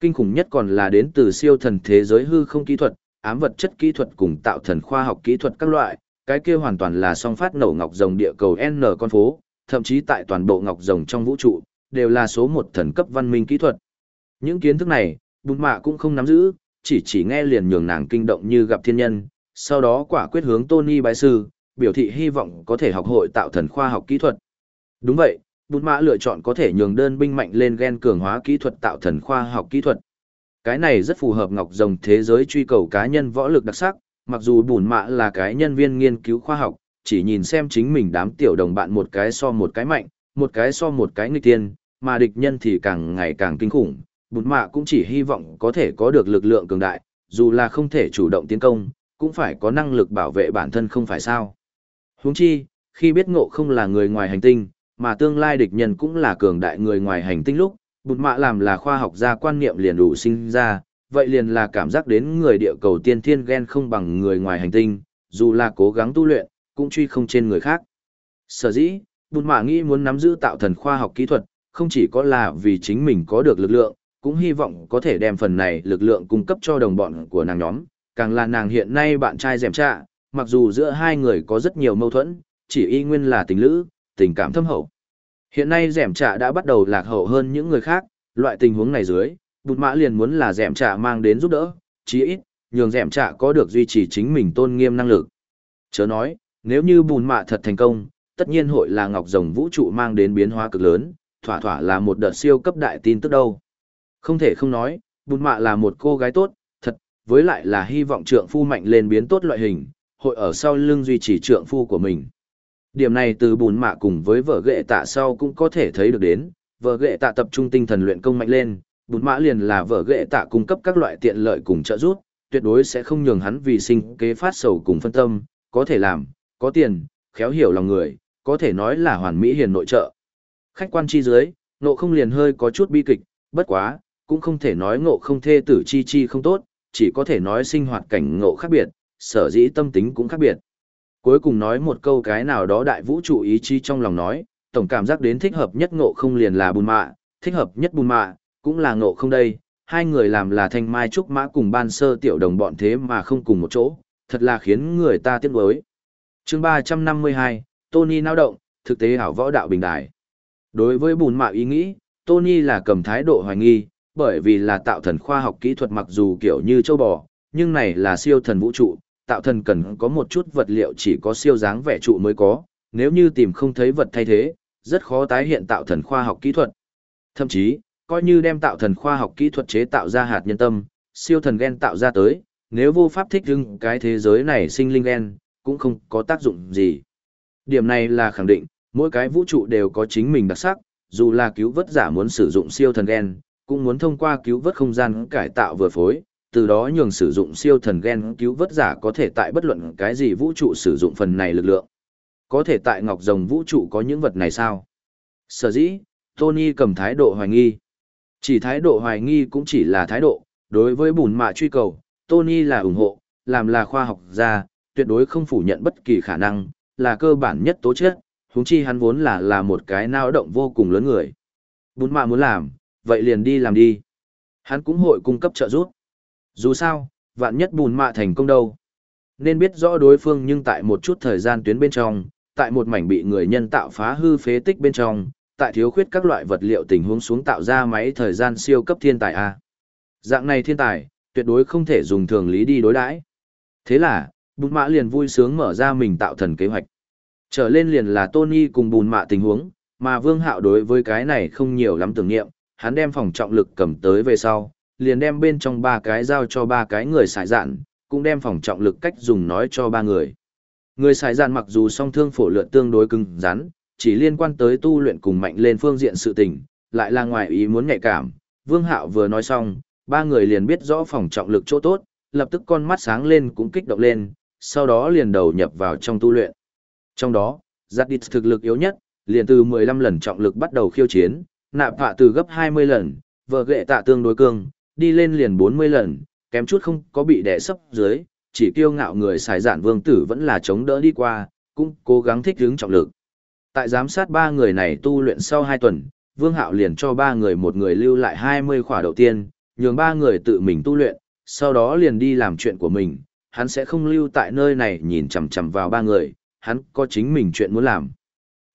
Speaker 1: Kinh khủng nhất còn là đến từ siêu thần thế giới hư không kỹ thuật, ám vật chất kỹ thuật cùng tạo thần khoa học kỹ thuật các loại, cái kia hoàn toàn là song phát nổ ngọc rồng địa cầu N con phố, thậm chí tại toàn bộ ngọc rồng trong vũ trụ, đều là số một thần cấp văn minh kỹ thuật. Những kiến thức này, bùn mạ cũng không nắm giữ, chỉ chỉ nghe liền nhường nàng kinh động như gặp thiên nhân, sau đó quả quyết hướng Tony bái sư, biểu thị hy vọng có thể học hội tạo thần khoa học kỹ thuật. Đúng vậy, bùn mạ lựa chọn có thể nhường đơn binh mạnh lên gen cường hóa kỹ thuật tạo thần khoa học kỹ thuật. Cái này rất phù hợp ngọc rồng thế giới truy cầu cá nhân võ lực đặc sắc, mặc dù bùn mạ là cái nhân viên nghiên cứu khoa học, chỉ nhìn xem chính mình đám tiểu đồng bạn một cái so một cái mạnh, một cái so một cái nghịch tiên, mà địch nhân thì càng ngày càng kinh khủng. Bùn mạ cũng chỉ hy vọng có thể có được lực lượng cường đại, dù là không thể chủ động tiến công, cũng phải có năng lực bảo vệ bản thân không phải sao. Huống chi, khi biết ngộ không là người ngoài hành tinh, mà tương lai địch nhân cũng là cường đại người ngoài hành tinh lúc, bụt mạ làm là khoa học gia quan niệm liền đủ sinh ra, vậy liền là cảm giác đến người địa cầu tiên thiên ghen không bằng người ngoài hành tinh, dù là cố gắng tu luyện, cũng truy không trên người khác. Sở dĩ, bụt mạ nghĩ muốn nắm giữ tạo thần khoa học kỹ thuật, không chỉ có là vì chính mình có được lực lượng, cũng hy vọng có thể đem phần này lực lượng cung cấp cho đồng bọn của nàng nhóm, càng là nàng hiện nay bạn trai dèm trạ, mặc dù giữa hai người có rất nhiều mâu thuẫn, chỉ y nguyên là tình lữ, tình cảm thâm hậu. Hiện nay dẻm trạ đã bắt đầu lạc hậu hơn những người khác, loại tình huống này dưới, bụt mã liền muốn là dẻm trạ mang đến giúp đỡ, chí ít, nhường dẻm trạ có được duy trì chính mình tôn nghiêm năng lực. Chớ nói, nếu như bùn mạ thật thành công, tất nhiên hội là ngọc rồng vũ trụ mang đến biến hóa cực lớn, thỏa thỏa là một đợt siêu cấp đại tin tức đâu. Không thể không nói, bùn mạ là một cô gái tốt, thật, với lại là hy vọng trượng phu mạnh lên biến tốt loại hình, hội ở sau lưng duy trì trượng phu của mình. Điểm này từ bùn mạ cùng với vợ ghệ tạ sau cũng có thể thấy được đến, vợ ghệ tạ tập trung tinh thần luyện công mạnh lên, bùn mạ liền là vợ ghệ tạ cung cấp các loại tiện lợi cùng trợ giúp, tuyệt đối sẽ không nhường hắn vì sinh kế phát sầu cùng phân tâm, có thể làm, có tiền, khéo hiểu lòng người, có thể nói là hoàn mỹ hiền nội trợ. Khách quan chi dưới, nộ không liền hơi có chút bi kịch, bất quá, cũng không thể nói ngộ không thê tử chi chi không tốt, chỉ có thể nói sinh hoạt cảnh ngộ khác biệt, sở dĩ tâm tính cũng khác biệt. Cuối cùng nói một câu cái nào đó đại vũ trụ ý chí trong lòng nói, tổng cảm giác đến thích hợp nhất ngộ không liền là bùn mạ, thích hợp nhất bùn mạ, cũng là ngộ không đây, hai người làm là thanh mai trúc mã cùng ban sơ tiểu đồng bọn thế mà không cùng một chỗ, thật là khiến người ta tiếc nuối. Chương 352, Tony nao động, thực tế hảo võ đạo bình đại. Đối với bùn mạ ý nghĩ, Tony là cầm thái độ hoài nghi, bởi vì là tạo thần khoa học kỹ thuật mặc dù kiểu như châu bò, nhưng này là siêu thần vũ trụ, tạo thần cần có một chút vật liệu chỉ có siêu dáng vẻ trụ mới có, nếu như tìm không thấy vật thay thế, rất khó tái hiện tạo thần khoa học kỹ thuật. Thậm chí, coi như đem tạo thần khoa học kỹ thuật chế tạo ra hạt nhân tâm, siêu thần gen tạo ra tới, nếu vô pháp thích ứng cái thế giới này sinh linh gen, cũng không có tác dụng gì. Điểm này là khẳng định, mỗi cái vũ trụ đều có chính mình đặc sắc, dù là cứu vớt giả muốn sử dụng siêu thần gen, cũng muốn thông qua cứu vớt không gian cải tạo vừa phối, từ đó nhường sử dụng siêu thần gen cứu vớt giả có thể tại bất luận cái gì vũ trụ sử dụng phần này lực lượng. Có thể tại ngọc rồng vũ trụ có những vật này sao? Sở dĩ, Tony cầm thái độ hoài nghi. Chỉ thái độ hoài nghi cũng chỉ là thái độ, đối với bùn mạ truy cầu, Tony là ủng hộ, làm là khoa học gia, tuyệt đối không phủ nhận bất kỳ khả năng, là cơ bản nhất tố chất, huống chi hắn vốn là là một cái nao động vô cùng lớn người. Bùn mạ muốn làm, vậy liền đi làm đi. Hắn cũng hội cung cấp trợ giúp. Dù sao, vạn nhất bùn mạ thành công đâu. Nên biết rõ đối phương nhưng tại một chút thời gian tuyến bên trong, tại một mảnh bị người nhân tạo phá hư phế tích bên trong, tại thiếu khuyết các loại vật liệu tình huống xuống tạo ra máy thời gian siêu cấp thiên tài A. Dạng này thiên tài, tuyệt đối không thể dùng thường lý đi đối đãi. Thế là, bùn mạ liền vui sướng mở ra mình tạo thần kế hoạch. Trở lên liền là Tony cùng bùn mạ tình huống, mà Vương Hạo đối với cái này không nhiều lắm tưởng niệm, hắn đem phòng trọng lực cầm tới về sau, liền đem bên trong ba cái giao cho ba cái người xài dạn, cũng đem phòng trọng lực cách dùng nói cho ba người. Người xài dạn mặc dù song thương phổ lượn tương đối cứng rắn, chỉ liên quan tới tu luyện cùng mạnh lên phương diện sự tình, lại là ngoài ý muốn nhạy cảm. Vương Hạo vừa nói xong, ba người liền biết rõ phòng trọng lực chỗ tốt, lập tức con mắt sáng lên cũng kích động lên, sau đó liền đầu nhập vào trong tu luyện. Trong đó, giặt địch thực lực yếu nhất, liền từ 15 lần trọng lực bắt đầu khiêu chiến, nạp vạ từ gấp 20 lần, vợ ghệ tạ tương đối cương, đi lên liền 40 lần, kém chút không có bị đè sấp dưới, chỉ kiêu ngạo người xài giản vương tử vẫn là chống đỡ đi qua, cũng cố gắng thích ứng trọng lực. Tại giám sát ba người này tu luyện sau 2 tuần, vương hạo liền cho ba người một người lưu lại 20 khỏa đầu tiên, nhường ba người tự mình tu luyện, sau đó liền đi làm chuyện của mình, hắn sẽ không lưu tại nơi này nhìn chằm chằm vào ba người, hắn có chính mình chuyện muốn làm.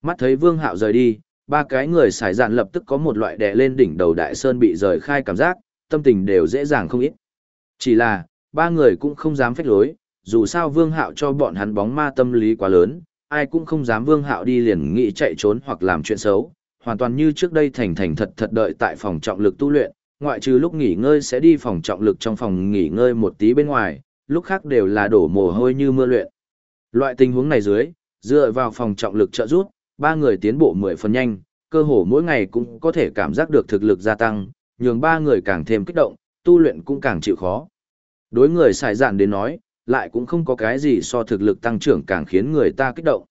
Speaker 1: Mắt thấy vương hạo rời đi, ba cái người xài dạn lập tức có một loại đè lên đỉnh đầu đại sơn bị rời khai cảm giác, tâm tình đều dễ dàng không ít. Chỉ là, ba người cũng không dám phách lối, dù sao vương hạo cho bọn hắn bóng ma tâm lý quá lớn, ai cũng không dám vương hạo đi liền nghĩ chạy trốn hoặc làm chuyện xấu, hoàn toàn như trước đây thành thành thật thật đợi tại phòng trọng lực tu luyện, ngoại trừ lúc nghỉ ngơi sẽ đi phòng trọng lực trong phòng nghỉ ngơi một tí bên ngoài, lúc khác đều là đổ mồ hôi như mưa luyện. Loại tình huống này dưới, dựa vào phòng trọng lực trợ giúp, ba người tiến bộ 10 phần nhanh, cơ hồ mỗi ngày cũng có thể cảm giác được thực lực gia tăng, nhường ba người càng thêm kích động, tu luyện cũng càng chịu khó. Đối người xài dạn đến nói, lại cũng không có cái gì so thực lực tăng trưởng càng khiến người ta kích động.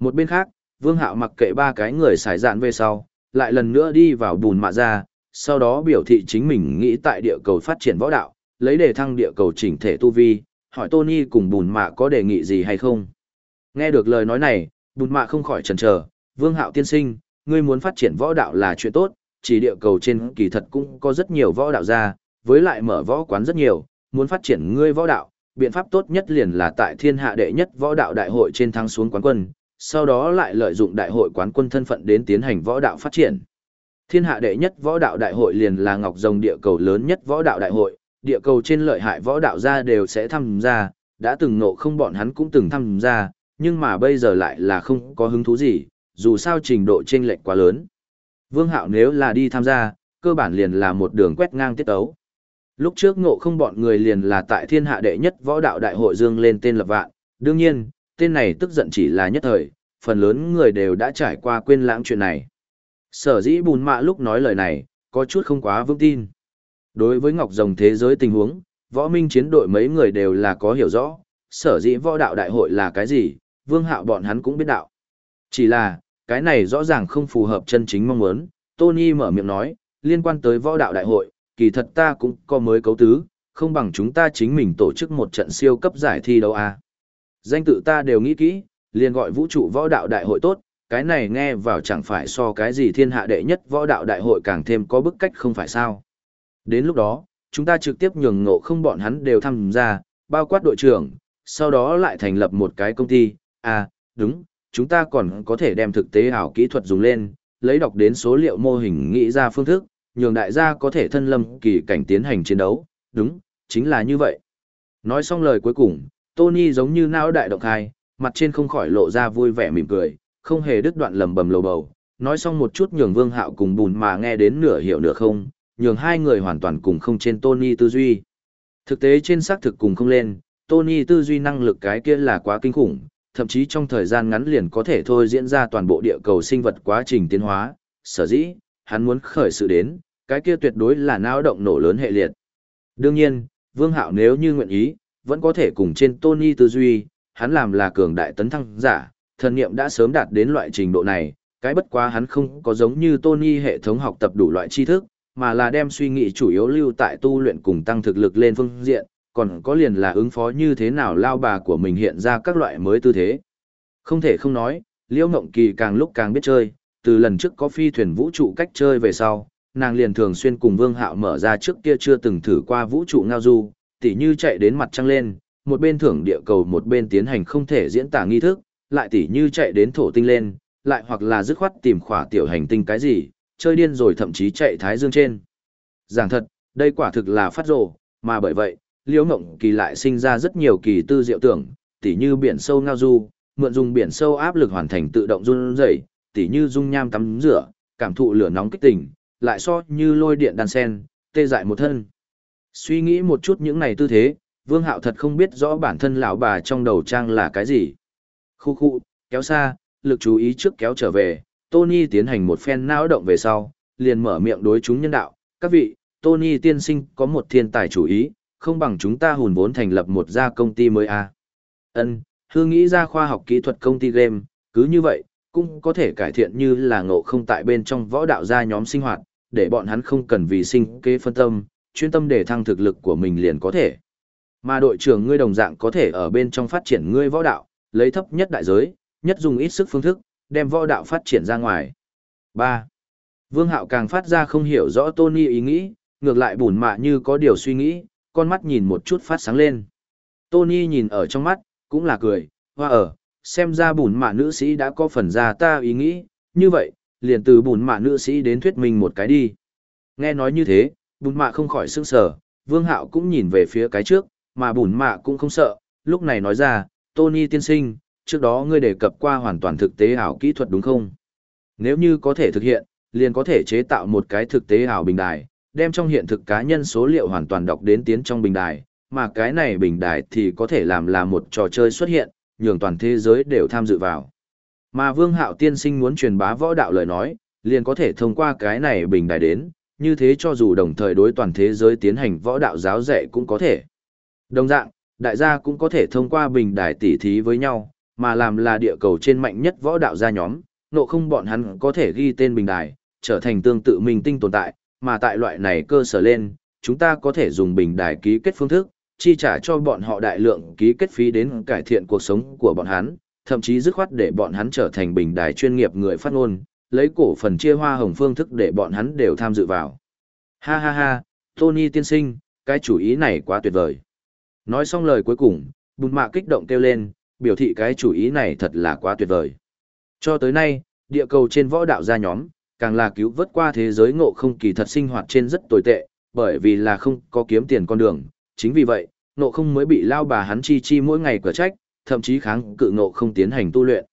Speaker 1: Một bên khác, Vương Hạo mặc kệ ba cái người xài dạn về sau, lại lần nữa đi vào bùn mạ ra, sau đó biểu thị chính mình nghĩ tại địa cầu phát triển võ đạo, lấy đề thăng địa cầu chỉnh thể tu vi, hỏi Tony cùng bùn mạ có đề nghị gì hay không. Nghe được lời nói này, bùn mạ không khỏi chần chờ, Vương Hạo tiên sinh, ngươi muốn phát triển võ đạo là chuyện tốt, chỉ địa cầu trên kỳ thật cũng có rất nhiều võ đạo gia, với lại mở võ quán rất nhiều, muốn phát triển ngươi võ đạo, biện pháp tốt nhất liền là tại thiên hạ đệ nhất võ đạo đại hội trên thắng xuống quán quân, sau đó lại lợi dụng đại hội quán quân thân phận đến tiến hành võ đạo phát triển. Thiên hạ đệ nhất võ đạo đại hội liền là ngọc rồng địa cầu lớn nhất võ đạo đại hội, địa cầu trên lợi hại võ đạo gia đều sẽ tham gia, đã từng nộ không bọn hắn cũng từng tham gia, nhưng mà bây giờ lại là không có hứng thú gì, dù sao trình độ chênh lệch quá lớn. Vương Hạo nếu là đi tham gia, cơ bản liền là một đường quét ngang tiết ấu. Lúc trước ngộ không bọn người liền là tại thiên hạ đệ nhất võ đạo đại hội dương lên tên lập vạn, đương nhiên, tên này tức giận chỉ là nhất thời, phần lớn người đều đã trải qua quên lãng chuyện này. Sở dĩ bùn mạ lúc nói lời này, có chút không quá vững tin. Đối với Ngọc Rồng thế giới tình huống, võ minh chiến đội mấy người đều là có hiểu rõ, sở dĩ võ đạo đại hội là cái gì, vương hạo bọn hắn cũng biết đạo. Chỉ là, cái này rõ ràng không phù hợp chân chính mong muốn, Tony mở miệng nói, liên quan tới võ đạo đại hội, kỳ thật ta cũng có mới cấu tứ, không bằng chúng ta chính mình tổ chức một trận siêu cấp giải thi đấu à. Danh tự ta đều nghĩ kỹ, liền gọi vũ trụ võ đạo đại hội tốt, cái này nghe vào chẳng phải so cái gì thiên hạ đệ nhất võ đạo đại hội càng thêm có bức cách không phải sao. Đến lúc đó, chúng ta trực tiếp nhường ngộ không bọn hắn đều tham gia, bao quát đội trưởng, sau đó lại thành lập một cái công ty, à, đúng, chúng ta còn có thể đem thực tế ảo kỹ thuật dùng lên, lấy đọc đến số liệu mô hình nghĩ ra phương thức, nhường đại gia có thể thân lâm kỳ cảnh tiến hành chiến đấu, đúng, chính là như vậy. Nói xong lời cuối cùng, Tony giống như não đại động khai, mặt trên không khỏi lộ ra vui vẻ mỉm cười, không hề đứt đoạn lầm bầm lầu bầu, nói xong một chút nhường Vương Hạo cùng bùn mà nghe đến nửa hiểu nửa không, nhường hai người hoàn toàn cùng không trên Tony tư duy. Thực tế trên xác thực cùng không lên, Tony tư duy năng lực cái kia là quá kinh khủng, thậm chí trong thời gian ngắn liền có thể thôi diễn ra toàn bộ địa cầu sinh vật quá trình tiến hóa, sở dĩ, hắn muốn khởi sự đến, cái kia tuyệt đối là náo động nổ lớn hệ liệt. Đương nhiên, Vương Hạo nếu như nguyện ý, vẫn có thể cùng trên Tony tư duy, hắn làm là cường đại tấn thăng giả, thần niệm đã sớm đạt đến loại trình độ này, cái bất quá hắn không có giống như Tony hệ thống học tập đủ loại tri thức, mà là đem suy nghĩ chủ yếu lưu tại tu luyện cùng tăng thực lực lên phương diện, còn có liền là ứng phó như thế nào lao bà của mình hiện ra các loại mới tư thế. Không thể không nói, Liễu Ngộng Kỳ càng lúc càng biết chơi, từ lần trước có phi thuyền vũ trụ cách chơi về sau, nàng liền thường xuyên cùng Vương Hạo mở ra trước kia chưa từng thử qua vũ trụ ngao du, tỉ như chạy đến mặt trăng lên, một bên thưởng địa cầu một bên tiến hành không thể diễn tả nghi thức, lại tỉ như chạy đến thổ tinh lên, lại hoặc là dứt khoát tìm khỏa tiểu hành tinh cái gì, chơi điên rồi thậm chí chạy thái dương trên. Giảng thật, đây quả thực là phát rồ, mà bởi vậy, Liễu Ngộng Kỳ lại sinh ra rất nhiều kỳ tư diệu tưởng, tỉ như biển sâu ngao du, mượn dùng biển sâu áp lực hoàn thành tự động run rẩy, tỉ như dung nham tắm rửa, cảm thụ lửa nóng kích tỉnh, lại so như lôi điện đan sen, tê dại một thân. Suy nghĩ một chút những này tư thế, Vương Hạo thật không biết rõ bản thân lão bà trong đầu trang là cái gì. Khu khu, kéo xa, lực chú ý trước kéo trở về, Tony tiến hành một phen não động về sau, liền mở miệng đối chúng nhân đạo, các vị, Tony tiên sinh có một thiên tài chủ ý, không bằng chúng ta hùn vốn thành lập một gia công ty mới à. Ân, hư nghĩ ra khoa học kỹ thuật công ty game, cứ như vậy, cũng có thể cải thiện như là ngộ không tại bên trong võ đạo gia nhóm sinh hoạt, để bọn hắn không cần vì sinh kế phân tâm, chuyên tâm để thăng thực lực của mình liền có thể. Mà đội trưởng ngươi đồng dạng có thể ở bên trong phát triển ngươi võ đạo, lấy thấp nhất đại giới, nhất dùng ít sức phương thức, đem võ đạo phát triển ra ngoài. Ba, Vương Hạo càng phát ra không hiểu rõ Tony ý nghĩ, ngược lại bùn mạ như có điều suy nghĩ, con mắt nhìn một chút phát sáng lên. Tony nhìn ở trong mắt, cũng là cười, hoa ở, xem ra bùn mạ nữ sĩ đã có phần ra ta ý nghĩ, như vậy, liền từ bùn mạ nữ sĩ đến thuyết minh một cái đi. Nghe nói như thế, bùn mạ không khỏi sững sờ, vương hạo cũng nhìn về phía cái trước, mà bùn mạ cũng không sợ, lúc này nói ra, Tony tiên sinh, trước đó ngươi đề cập qua hoàn toàn thực tế ảo kỹ thuật đúng không? Nếu như có thể thực hiện, liền có thể chế tạo một cái thực tế ảo bình đài, đem trong hiện thực cá nhân số liệu hoàn toàn đọc đến tiến trong bình đài, mà cái này bình đài thì có thể làm là một trò chơi xuất hiện, nhường toàn thế giới đều tham dự vào. Mà Vương Hạo tiên sinh muốn truyền bá võ đạo lời nói, liền có thể thông qua cái này bình đài đến, như thế cho dù đồng thời đối toàn thế giới tiến hành võ đạo giáo dạy cũng có thể. Đồng dạng, đại gia cũng có thể thông qua bình đài tỉ thí với nhau, mà làm là địa cầu trên mạnh nhất võ đạo gia nhóm, nộ không bọn hắn có thể ghi tên bình đài, trở thành tương tự mình tinh tồn tại, mà tại loại này cơ sở lên, chúng ta có thể dùng bình đài ký kết phương thức, chi trả cho bọn họ đại lượng ký kết phí đến cải thiện cuộc sống của bọn hắn, thậm chí dứt khoát để bọn hắn trở thành bình đài chuyên nghiệp người phát ngôn, lấy cổ phần chia hoa hồng phương thức để bọn hắn đều tham dự vào. Ha ha ha, Tony tiên sinh, cái chủ ý này quá tuyệt vời. Nói xong lời cuối cùng, bùn mạ kích động kêu lên, biểu thị cái chủ ý này thật là quá tuyệt vời. Cho tới nay, địa cầu trên võ đạo gia nhóm, càng là cứu vớt qua thế giới ngộ không kỳ thật sinh hoạt trên rất tồi tệ, bởi vì là không có kiếm tiền con đường, chính vì vậy, ngộ không mới bị lao bà hắn chi chi mỗi ngày cửa trách, thậm chí kháng cự ngộ không tiến hành tu luyện.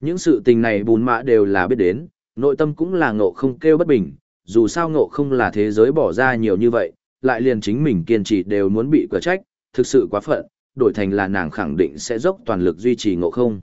Speaker 1: Những sự tình này bùn mạ đều là biết đến, nội tâm cũng là ngộ không kêu bất bình, dù sao ngộ không là thế giới bỏ ra nhiều như vậy, lại liền chính mình kiên trì đều muốn bị cửa trách, thực sự quá phận, đổi thành là nàng khẳng định sẽ dốc toàn lực duy trì ngộ không.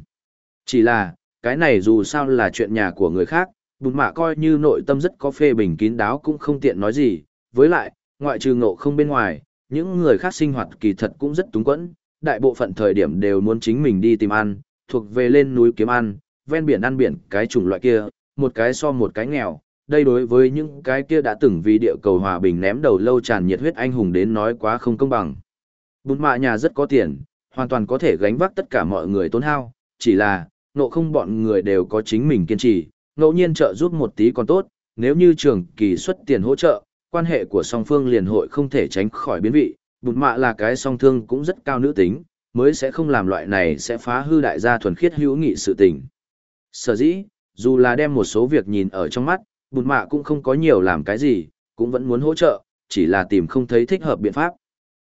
Speaker 1: Chỉ là, cái này dù sao là chuyện nhà của người khác, bùn mạ coi như nội tâm rất có phê bình kín đáo cũng không tiện nói gì, với lại, ngoại trừ ngộ không bên ngoài, những người khác sinh hoạt kỳ thật cũng rất túng quẫn, đại bộ phận thời điểm đều muốn chính mình đi tìm ăn, thuộc về lên núi kiếm ăn, ven biển ăn biển cái chủng loại kia, một cái so một cái nghèo. Đây đối với những cái kia đã từng vì địa cầu hòa bình ném đầu lâu tràn nhiệt huyết anh hùng đến nói quá không công bằng. Bùn mạ nhà rất có tiền, hoàn toàn có thể gánh vác tất cả mọi người tốn hao, chỉ là, nộ không bọn người đều có chính mình kiên trì, ngẫu nhiên trợ giúp một tí còn tốt, nếu như trường kỳ xuất tiền hỗ trợ, quan hệ của song phương liền hội không thể tránh khỏi biến vị, bụt mạ là cái song thương cũng rất cao nữ tính, mới sẽ không làm loại này sẽ phá hư đại gia thuần khiết hữu nghị sự tình. Sở dĩ, dù là đem một số việc nhìn ở trong mắt, bụt mạ cũng không có nhiều làm cái gì, cũng vẫn muốn hỗ trợ, chỉ là tìm không thấy thích hợp biện pháp.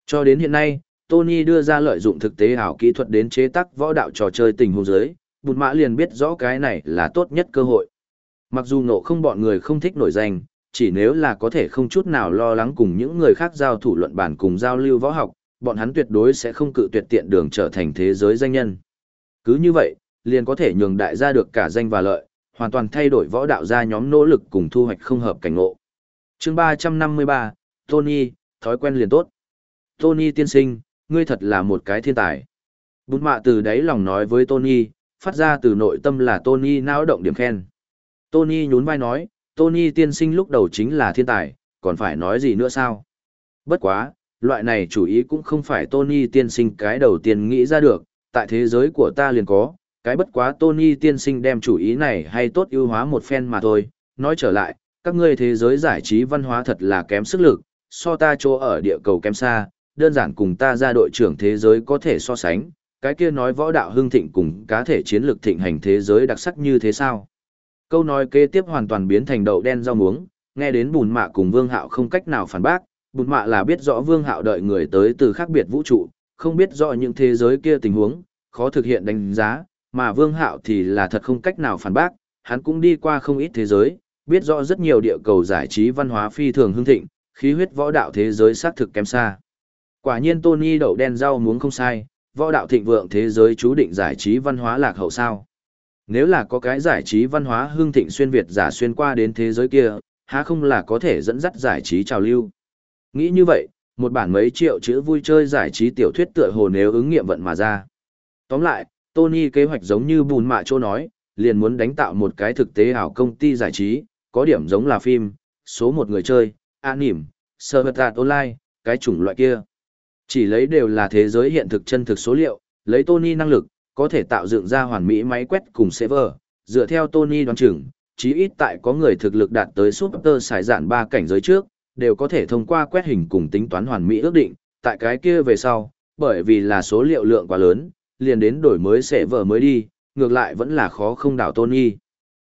Speaker 1: Cho đến hiện nay, Tony đưa ra lợi dụng thực tế ảo kỹ thuật đến chế tác võ đạo trò chơi tình huống giới, bụt mạ liền biết rõ cái này là tốt nhất cơ hội. Mặc dù nộ không bọn người không thích nổi danh, chỉ nếu là có thể không chút nào lo lắng cùng những người khác giao thủ luận bản cùng giao lưu võ học, bọn hắn tuyệt đối sẽ không cự tuyệt tiện đường trở thành thế giới danh nhân. Cứ như vậy, liền có thể nhường đại gia được cả danh và lợi, hoàn toàn thay đổi võ đạo gia nhóm nỗ lực cùng thu hoạch không hợp cảnh ngộ. Chương 353, Tony, thói quen liền tốt. Tony tiên sinh, ngươi thật là một cái thiên tài. Bút mạ từ đáy lòng nói với Tony, phát ra từ nội tâm là Tony não động điểm khen. Tony nhún vai nói, Tony tiên sinh lúc đầu chính là thiên tài, còn phải nói gì nữa sao? Bất quá, loại này chủ ý cũng không phải Tony tiên sinh cái đầu tiên nghĩ ra được, tại thế giới của ta liền có, cái bất quá Tony tiên sinh đem chủ ý này hay tốt ưu hóa một phen mà thôi. Nói trở lại, các ngươi thế giới giải trí văn hóa thật là kém sức lực, so ta chỗ ở địa cầu kém xa, đơn giản cùng ta ra đội trưởng thế giới có thể so sánh, cái kia nói võ đạo hưng thịnh cùng cá thể chiến lược thịnh hành thế giới đặc sắc như thế sao? Câu nói kế tiếp hoàn toàn biến thành đậu đen rau muống, nghe đến bùn mạ cùng vương hạo không cách nào phản bác, bùn mạ là biết rõ vương hạo đợi người tới từ khác biệt vũ trụ, không biết rõ những thế giới kia tình huống, khó thực hiện đánh giá, mà vương hạo thì là thật không cách nào phản bác, hắn cũng đi qua không ít thế giới, biết rõ rất nhiều địa cầu giải trí văn hóa phi thường hưng thịnh, khí huyết võ đạo thế giới xác thực kém xa. Quả nhiên Tony đậu đen rau muống không sai, võ đạo thịnh vượng thế giới chú định giải trí văn hóa lạc hậu sao. Nếu là có cái giải trí văn hóa hương thịnh xuyên Việt giả xuyên qua đến thế giới kia, há không là có thể dẫn dắt giải trí trào lưu. Nghĩ như vậy, một bản mấy triệu chữ vui chơi giải trí tiểu thuyết tựa hồ nếu ứng nghiệm vận mà ra. Tóm lại, Tony kế hoạch giống như bùn mạ chỗ nói, liền muốn đánh tạo một cái thực tế ảo công ty giải trí, có điểm giống là phim, số một người chơi, anime, server online, cái chủng loại kia. Chỉ lấy đều là thế giới hiện thực chân thực số liệu, lấy Tony năng lực, có thể tạo dựng ra hoàn mỹ máy quét cùng server, dựa theo Tony đoán chừng, chí ít tại có người thực lực đạt tới super Sai giản ba cảnh giới trước, đều có thể thông qua quét hình cùng tính toán hoàn mỹ ước định, tại cái kia về sau, bởi vì là số liệu lượng quá lớn, liền đến đổi mới server mới đi, ngược lại vẫn là khó không đảo Tony.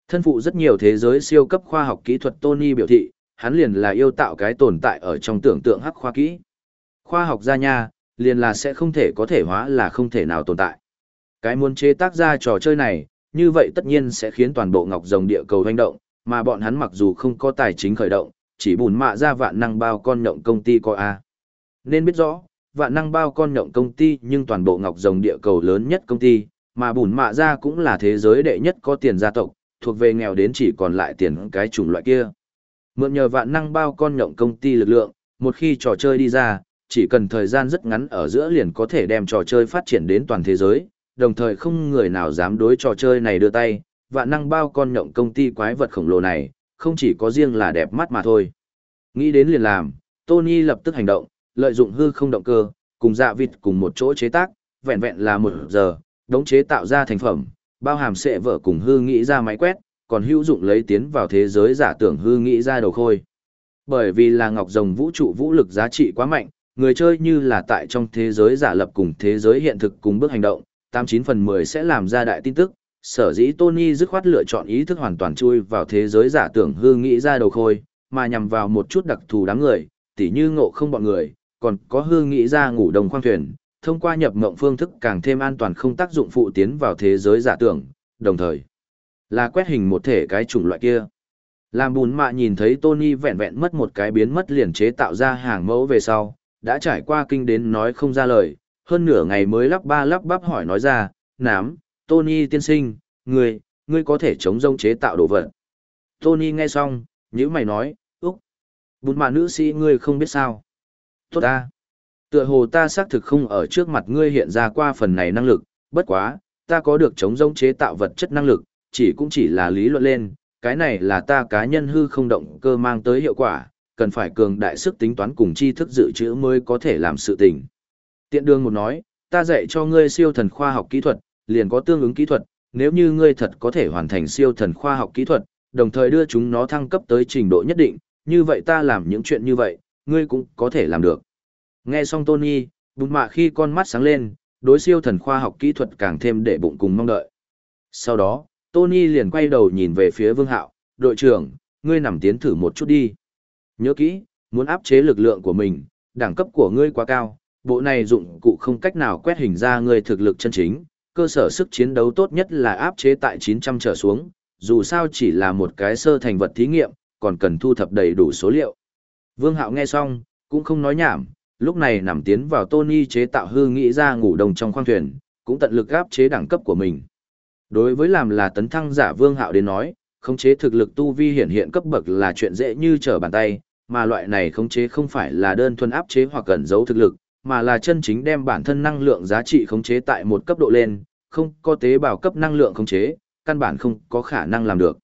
Speaker 1: Thân phụ rất nhiều thế giới siêu cấp khoa học kỹ thuật Tony biểu thị, hắn liền là yêu tạo cái tồn tại ở trong tưởng tượng hắc khoa kỹ. Khoa học gia nha, liền là sẽ không thể có thể hóa là không thể nào tồn tại. Cái muốn chế tác ra trò chơi này, như vậy tất nhiên sẽ khiến toàn bộ ngọc rồng địa cầu hoành động, mà bọn hắn mặc dù không có tài chính khởi động, chỉ bùn mạ ra vạn năng bao con nhộng công ty có A. Nên biết rõ, vạn năng bao con nhộng công ty nhưng toàn bộ ngọc rồng địa cầu lớn nhất công ty, mà bùn mạ ra cũng là thế giới đệ nhất có tiền gia tộc, thuộc về nghèo đến chỉ còn lại tiền cái chủng loại kia. Mượn nhờ vạn năng bao con nhộng công ty lực lượng, một khi trò chơi đi ra, chỉ cần thời gian rất ngắn ở giữa liền có thể đem trò chơi phát triển đến toàn thế giới, đồng thời không người nào dám đối trò chơi này đưa tay, vạn năng bao con nhộng công ty quái vật khổng lồ này, không chỉ có riêng là đẹp mắt mà thôi. Nghĩ đến liền làm, Tony lập tức hành động, lợi dụng hư không động cơ, cùng dạ vịt cùng một chỗ chế tác, vẹn vẹn là một giờ, đống chế tạo ra thành phẩm, bao hàm sệ vợ cùng hư nghĩ ra máy quét, còn hữu dụng lấy tiến vào thế giới giả tưởng hư nghĩ ra đầu khôi. Bởi vì là ngọc rồng vũ trụ vũ lực giá trị quá mạnh, người chơi như là tại trong thế giới giả lập cùng thế giới hiện thực cùng bước hành động, 89 phần 10 sẽ làm ra đại tin tức. Sở dĩ Tony dứt khoát lựa chọn ý thức hoàn toàn chui vào thế giới giả tưởng hư nghĩ ra đầu khôi, mà nhằm vào một chút đặc thù đám người, tỉ như ngộ không bọn người, còn có hư nghĩ ra ngủ đồng khoang thuyền, thông qua nhập mộng phương thức càng thêm an toàn không tác dụng phụ tiến vào thế giới giả tưởng, đồng thời là quét hình một thể cái chủng loại kia. Làm bùn mạ nhìn thấy Tony vẹn vẹn mất một cái biến mất liền chế tạo ra hàng mẫu về sau, đã trải qua kinh đến nói không ra lời, hơn nửa ngày mới lắp ba lắp bắp hỏi nói ra, nám, Tony tiên sinh, ngươi, ngươi có thể chống rông chế tạo đồ vật. Tony nghe xong, nhữ mày nói, úc, Bụt mà nữ sĩ ngươi không biết sao. Tốt ta. Tựa hồ ta xác thực không ở trước mặt ngươi hiện ra qua phần này năng lực, bất quá, ta có được chống rông chế tạo vật chất năng lực, chỉ cũng chỉ là lý luận lên, cái này là ta cá nhân hư không động cơ mang tới hiệu quả, cần phải cường đại sức tính toán cùng tri thức dự trữ mới có thể làm sự tình. Tiện đường một nói, ta dạy cho ngươi siêu thần khoa học kỹ thuật, liền có tương ứng kỹ thuật, nếu như ngươi thật có thể hoàn thành siêu thần khoa học kỹ thuật, đồng thời đưa chúng nó thăng cấp tới trình độ nhất định, như vậy ta làm những chuyện như vậy, ngươi cũng có thể làm được. Nghe xong Tony, bụng mạ khi con mắt sáng lên, đối siêu thần khoa học kỹ thuật càng thêm để bụng cùng mong đợi. Sau đó, Tony liền quay đầu nhìn về phía Vương Hạo, đội trưởng, ngươi nằm tiến thử một chút đi. Nhớ kỹ, muốn áp chế lực lượng của mình, đẳng cấp của ngươi quá cao, bộ này dụng cụ không cách nào quét hình ra người thực lực chân chính, cơ sở sức chiến đấu tốt nhất là áp chế tại 900 trở xuống, dù sao chỉ là một cái sơ thành vật thí nghiệm, còn cần thu thập đầy đủ số liệu. Vương Hạo nghe xong, cũng không nói nhảm, lúc này nằm tiến vào Tony chế tạo hư nghĩ ra ngủ đồng trong khoang thuyền, cũng tận lực áp chế đẳng cấp của mình. Đối với làm là tấn thăng giả Vương Hạo đến nói, khống chế thực lực tu vi hiện hiện cấp bậc là chuyện dễ như trở bàn tay, mà loại này khống chế không phải là đơn thuần áp chế hoặc cẩn giấu thực lực, mà là chân chính đem bản thân năng lượng giá trị khống chế tại một cấp độ lên, không có tế bào cấp năng lượng khống chế, căn bản không có khả năng làm được.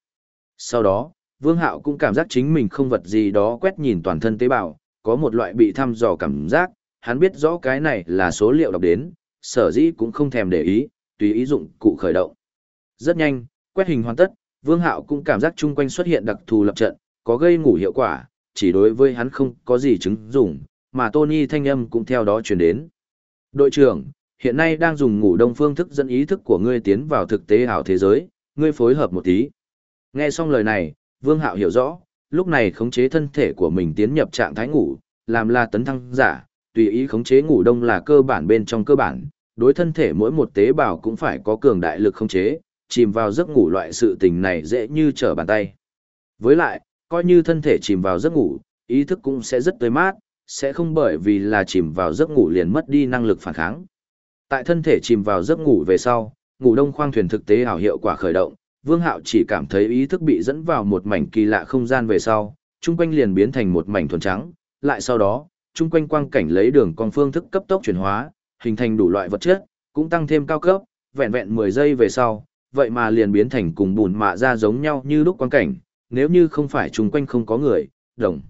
Speaker 1: Sau đó, Vương Hạo cũng cảm giác chính mình không vật gì đó quét nhìn toàn thân tế bào, có một loại bị thăm dò cảm giác, hắn biết rõ cái này là số liệu đọc đến, sở dĩ cũng không thèm để ý, tùy ý dụng cụ khởi động. Rất nhanh, quét hình hoàn tất, Vương Hạo cũng cảm giác chung quanh xuất hiện đặc thù lập trận, có gây ngủ hiệu quả, chỉ đối với hắn không có gì chứng dụng, mà Tony thanh âm cũng theo đó truyền đến. Đội trưởng, hiện nay đang dùng ngủ đông phương thức dẫn ý thức của ngươi tiến vào thực tế ảo thế giới, ngươi phối hợp một tí. Nghe xong lời này, Vương Hạo hiểu rõ, lúc này khống chế thân thể của mình tiến nhập trạng thái ngủ, làm là tấn thăng giả, tùy ý khống chế ngủ đông là cơ bản bên trong cơ bản, đối thân thể mỗi một tế bào cũng phải có cường đại lực khống chế, chìm vào giấc ngủ loại sự tình này dễ như trở bàn tay. Với lại, coi như thân thể chìm vào giấc ngủ, ý thức cũng sẽ rất tươi mát, sẽ không bởi vì là chìm vào giấc ngủ liền mất đi năng lực phản kháng. Tại thân thể chìm vào giấc ngủ về sau, ngủ đông khoang thuyền thực tế ảo hiệu quả khởi động, Vương Hạo chỉ cảm thấy ý thức bị dẫn vào một mảnh kỳ lạ không gian về sau, chung quanh liền biến thành một mảnh thuần trắng, lại sau đó, chung quanh quang cảnh lấy đường con phương thức cấp tốc chuyển hóa, hình thành đủ loại vật chất, cũng tăng thêm cao cấp, vẹn vẹn 10 giây về sau, vậy mà liền biến thành cùng bùn mạ ra giống nhau như lúc quang cảnh, nếu như không phải chung quanh không có người, đồng.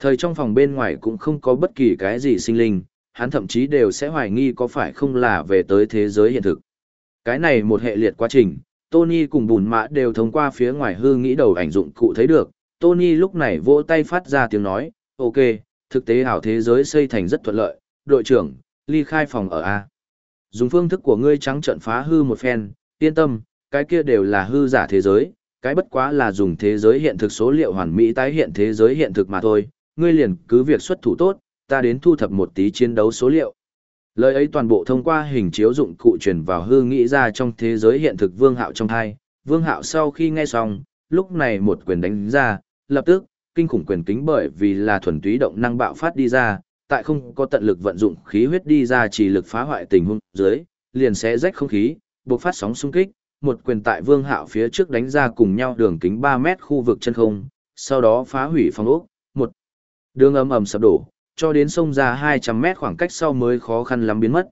Speaker 1: Thời trong phòng bên ngoài cũng không có bất kỳ cái gì sinh linh, hắn thậm chí đều sẽ hoài nghi có phải không là về tới thế giới hiện thực. Cái này một hệ liệt quá trình, Tony cùng bùn mạ đều thông qua phía ngoài hư nghĩ đầu ảnh dụng cụ thấy được. Tony lúc này vỗ tay phát ra tiếng nói, ok, thực tế ảo thế giới xây thành rất thuận lợi, đội trưởng, ly khai phòng ở A. Dùng phương thức của ngươi trắng trận phá hư một phen, yên tâm, cái kia đều là hư giả thế giới, cái bất quá là dùng thế giới hiện thực số liệu hoàn mỹ tái hiện thế giới hiện thực mà thôi, ngươi liền cứ việc xuất thủ tốt, ta đến thu thập một tí chiến đấu số liệu. Lời ấy toàn bộ thông qua hình chiếu dụng cụ truyền vào hư nghĩ ra trong thế giới hiện thực Vương Hạo trong hai. Vương Hạo sau khi nghe xong, lúc này một quyền đánh ra, lập tức, kinh khủng quyền kính bởi vì là thuần túy động năng bạo phát đi ra, tại không có tận lực vận dụng khí huyết đi ra chỉ lực phá hoại tình huống dưới, liền sẽ rách không khí, bộc phát sóng xung kích, một quyền tại Vương Hạo phía trước đánh ra cùng nhau đường kính 3 mét khu vực chân không, sau đó phá hủy phòng ốc, đường ầm ầm sập đổ, cho đến sông ra 200 mét khoảng cách sau mới khó khăn lắm biến mất.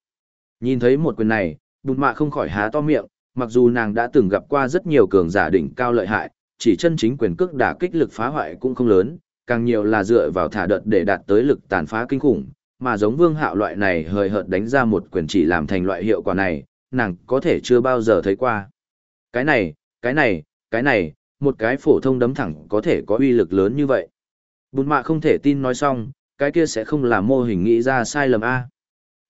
Speaker 1: Nhìn thấy một quyền này, bụt mạ không khỏi há to miệng, mặc dù nàng đã từng gặp qua rất nhiều cường giả đỉnh cao lợi hại, chỉ chân chính quyền cước đả kích lực phá hoại cũng không lớn, càng nhiều là dựa vào thả đợt để đạt tới lực tàn phá kinh khủng, mà giống vương hạo loại này hời hợt đánh ra một quyền chỉ làm thành loại hiệu quả này, nàng có thể chưa bao giờ thấy qua. Cái này, cái này, cái này, một cái phổ thông đấm thẳng có thể có uy lực lớn như vậy. Bùn mạ không thể tin nói xong, cái kia sẽ không là mô hình nghĩ ra sai lầm A.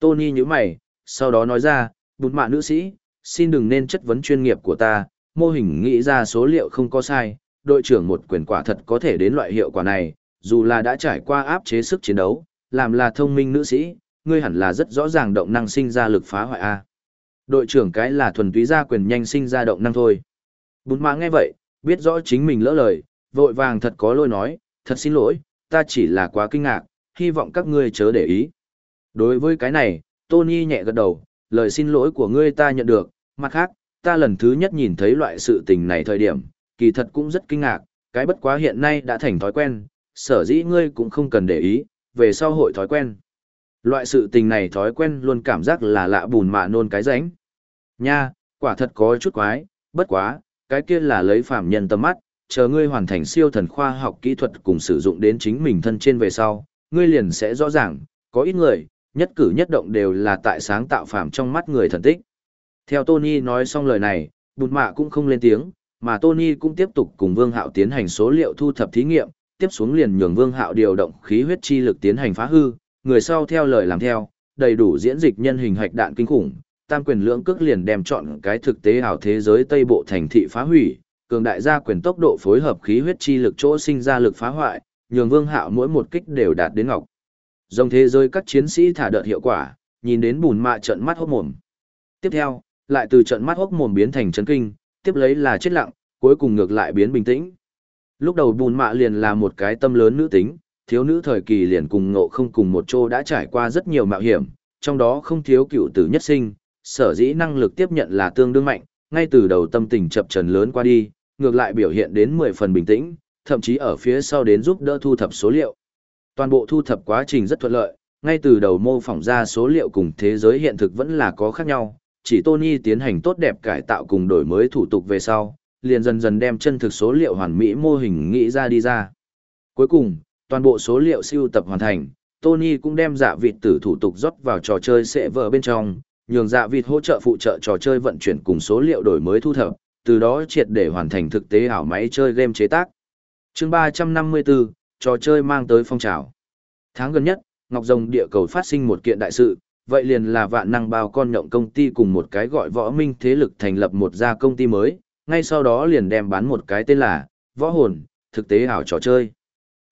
Speaker 1: Tony nhíu mày, sau đó nói ra, bùn mạ nữ sĩ, xin đừng nên chất vấn chuyên nghiệp của ta, mô hình nghĩ ra số liệu không có sai, đội trưởng một quyền quả thật có thể đến loại hiệu quả này, dù là đã trải qua áp chế sức chiến đấu, làm là thông minh nữ sĩ, ngươi hẳn là rất rõ ràng động năng sinh ra lực phá hoại A. Đội trưởng cái là thuần túy ra quyền nhanh sinh ra động năng thôi. Bùn mạ nghe vậy, biết rõ chính mình lỡ lời, vội vàng thật có lôi nói, thật xin lỗi, ta chỉ là quá kinh ngạc, hy vọng các ngươi chớ để ý. Đối với cái này, Tony nhẹ gật đầu, lời xin lỗi của ngươi ta nhận được, mặt khác, ta lần thứ nhất nhìn thấy loại sự tình này thời điểm, kỳ thật cũng rất kinh ngạc, cái bất quá hiện nay đã thành thói quen, sở dĩ ngươi cũng không cần để ý, về sau hội thói quen. Loại sự tình này thói quen luôn cảm giác là lạ bùn mạ nôn cái ránh. Nha, quả thật có chút quái, bất quá, cái kia là lấy phạm nhân tâm mắt, chờ ngươi hoàn thành siêu thần khoa học kỹ thuật cùng sử dụng đến chính mình thân trên về sau, ngươi liền sẽ rõ ràng, có ít người, nhất cử nhất động đều là tại sáng tạo phàm trong mắt người thần tích. Theo Tony nói xong lời này, bụt mạ cũng không lên tiếng, mà Tony cũng tiếp tục cùng Vương Hạo tiến hành số liệu thu thập thí nghiệm, tiếp xuống liền nhường Vương Hạo điều động khí huyết chi lực tiến hành phá hư, người sau theo lời làm theo, đầy đủ diễn dịch nhân hình hạch đạn kinh khủng, tam quyền lưỡng cước liền đem chọn cái thực tế ảo thế giới Tây Bộ thành thị phá hủy, cường đại gia quyền tốc độ phối hợp khí huyết chi lực chỗ sinh ra lực phá hoại, nhường Vương Hạo mỗi một kích đều đạt đến ngọc. Dòng thế giới các chiến sĩ thả đợt hiệu quả, nhìn đến bùn mạ trận mắt hốc mồm. Tiếp theo, lại từ trận mắt hốc mồm biến thành chấn kinh, tiếp lấy là chết lặng, cuối cùng ngược lại biến bình tĩnh. Lúc đầu bùn mạ liền là một cái tâm lớn nữ tính, thiếu nữ thời kỳ liền cùng ngộ không cùng một chỗ đã trải qua rất nhiều mạo hiểm, trong đó không thiếu cựu tử nhất sinh, sở dĩ năng lực tiếp nhận là tương đương mạnh, ngay từ đầu tâm tình chập trần lớn qua đi, ngược lại biểu hiện đến 10 phần bình tĩnh, thậm chí ở phía sau đến giúp đỡ thu thập số liệu. Toàn bộ thu thập quá trình rất thuận lợi, ngay từ đầu mô phỏng ra số liệu cùng thế giới hiện thực vẫn là có khác nhau, chỉ Tony tiến hành tốt đẹp cải tạo cùng đổi mới thủ tục về sau, liền dần dần đem chân thực số liệu hoàn mỹ mô hình nghĩ ra đi ra. Cuối cùng, toàn bộ số liệu siêu tập hoàn thành, Tony cũng đem dạ vịt tử thủ tục rót vào trò chơi sẽ vở bên trong, nhường dạ vịt hỗ trợ phụ trợ trò chơi vận chuyển cùng số liệu đổi mới thu thập, từ đó triệt để hoàn thành thực tế ảo máy chơi game chế tác. Chương ba trăm năm mươi bốn trò chơi mang tới phong trào. Tháng gần nhất ngọc rồng địa cầu phát sinh một kiện đại sự vậy liền là vạn năng bao con nhộng công ty cùng một cái gọi võ minh thế lực thành lập một gia công ty mới ngay sau đó liền đem bán một cái tên là võ hồn thực tế ảo trò chơi.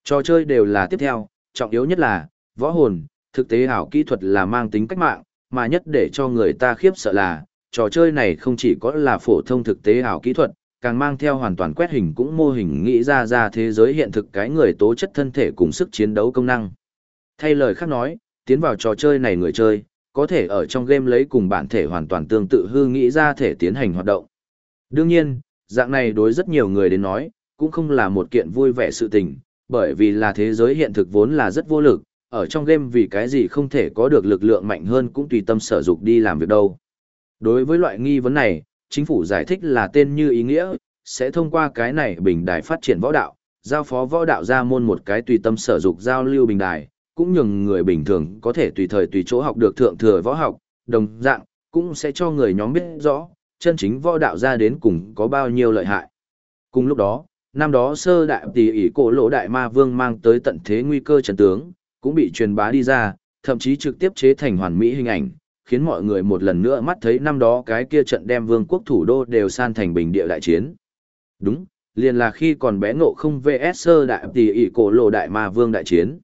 Speaker 1: Trò chơi đều là tiếp theo trọng yếu nhất là võ hồn thực tế ảo kỹ thuật là mang tính cách mạng mà nhất để cho người ta khiếp sợ là trò chơi này không chỉ có là phổ thông thực tế ảo kỹ thuật càng mang theo hoàn toàn quét hình cũng mô hình nghĩ ra ra thế giới hiện thực cái người tố chất thân thể cùng sức chiến đấu công năng. Thay lời khác nói, tiến vào trò chơi này người chơi, có thể ở trong game lấy cùng bản thể hoàn toàn tương tự hư nghĩ ra thể tiến hành hoạt động. Đương nhiên, dạng này đối rất nhiều người đến nói, cũng không là một kiện vui vẻ sự tình, bởi vì là thế giới hiện thực vốn là rất vô lực, ở trong game vì cái gì không thể có được lực lượng mạnh hơn cũng tùy tâm sở dục đi làm việc đâu. Đối với loại nghi vấn này, chính phủ giải thích là tên như ý nghĩa, sẽ thông qua cái này bình đài phát triển võ đạo, giao phó võ đạo ra môn một cái tùy tâm sở dục giao lưu bình đài, cũng nhường người bình thường có thể tùy thời tùy chỗ học được thượng thừa võ học, đồng dạng, cũng sẽ cho người nhóm biết rõ, chân chính võ đạo ra đến cùng có bao nhiêu lợi hại. Cùng lúc đó, năm đó sơ đại tỷ ỷ cổ lỗ đại ma vương mang tới tận thế nguy cơ trần tướng, cũng bị truyền bá đi ra, thậm chí trực tiếp chế thành hoàn mỹ hình ảnh, khiến mọi người một lần nữa mắt thấy năm đó cái kia trận đem vương quốc thủ đô đều san thành bình địa đại chiến. Đúng, liền là khi còn bé ngộ không vs sơ đại tỷ ỷ cổ lộ đại ma vương đại chiến.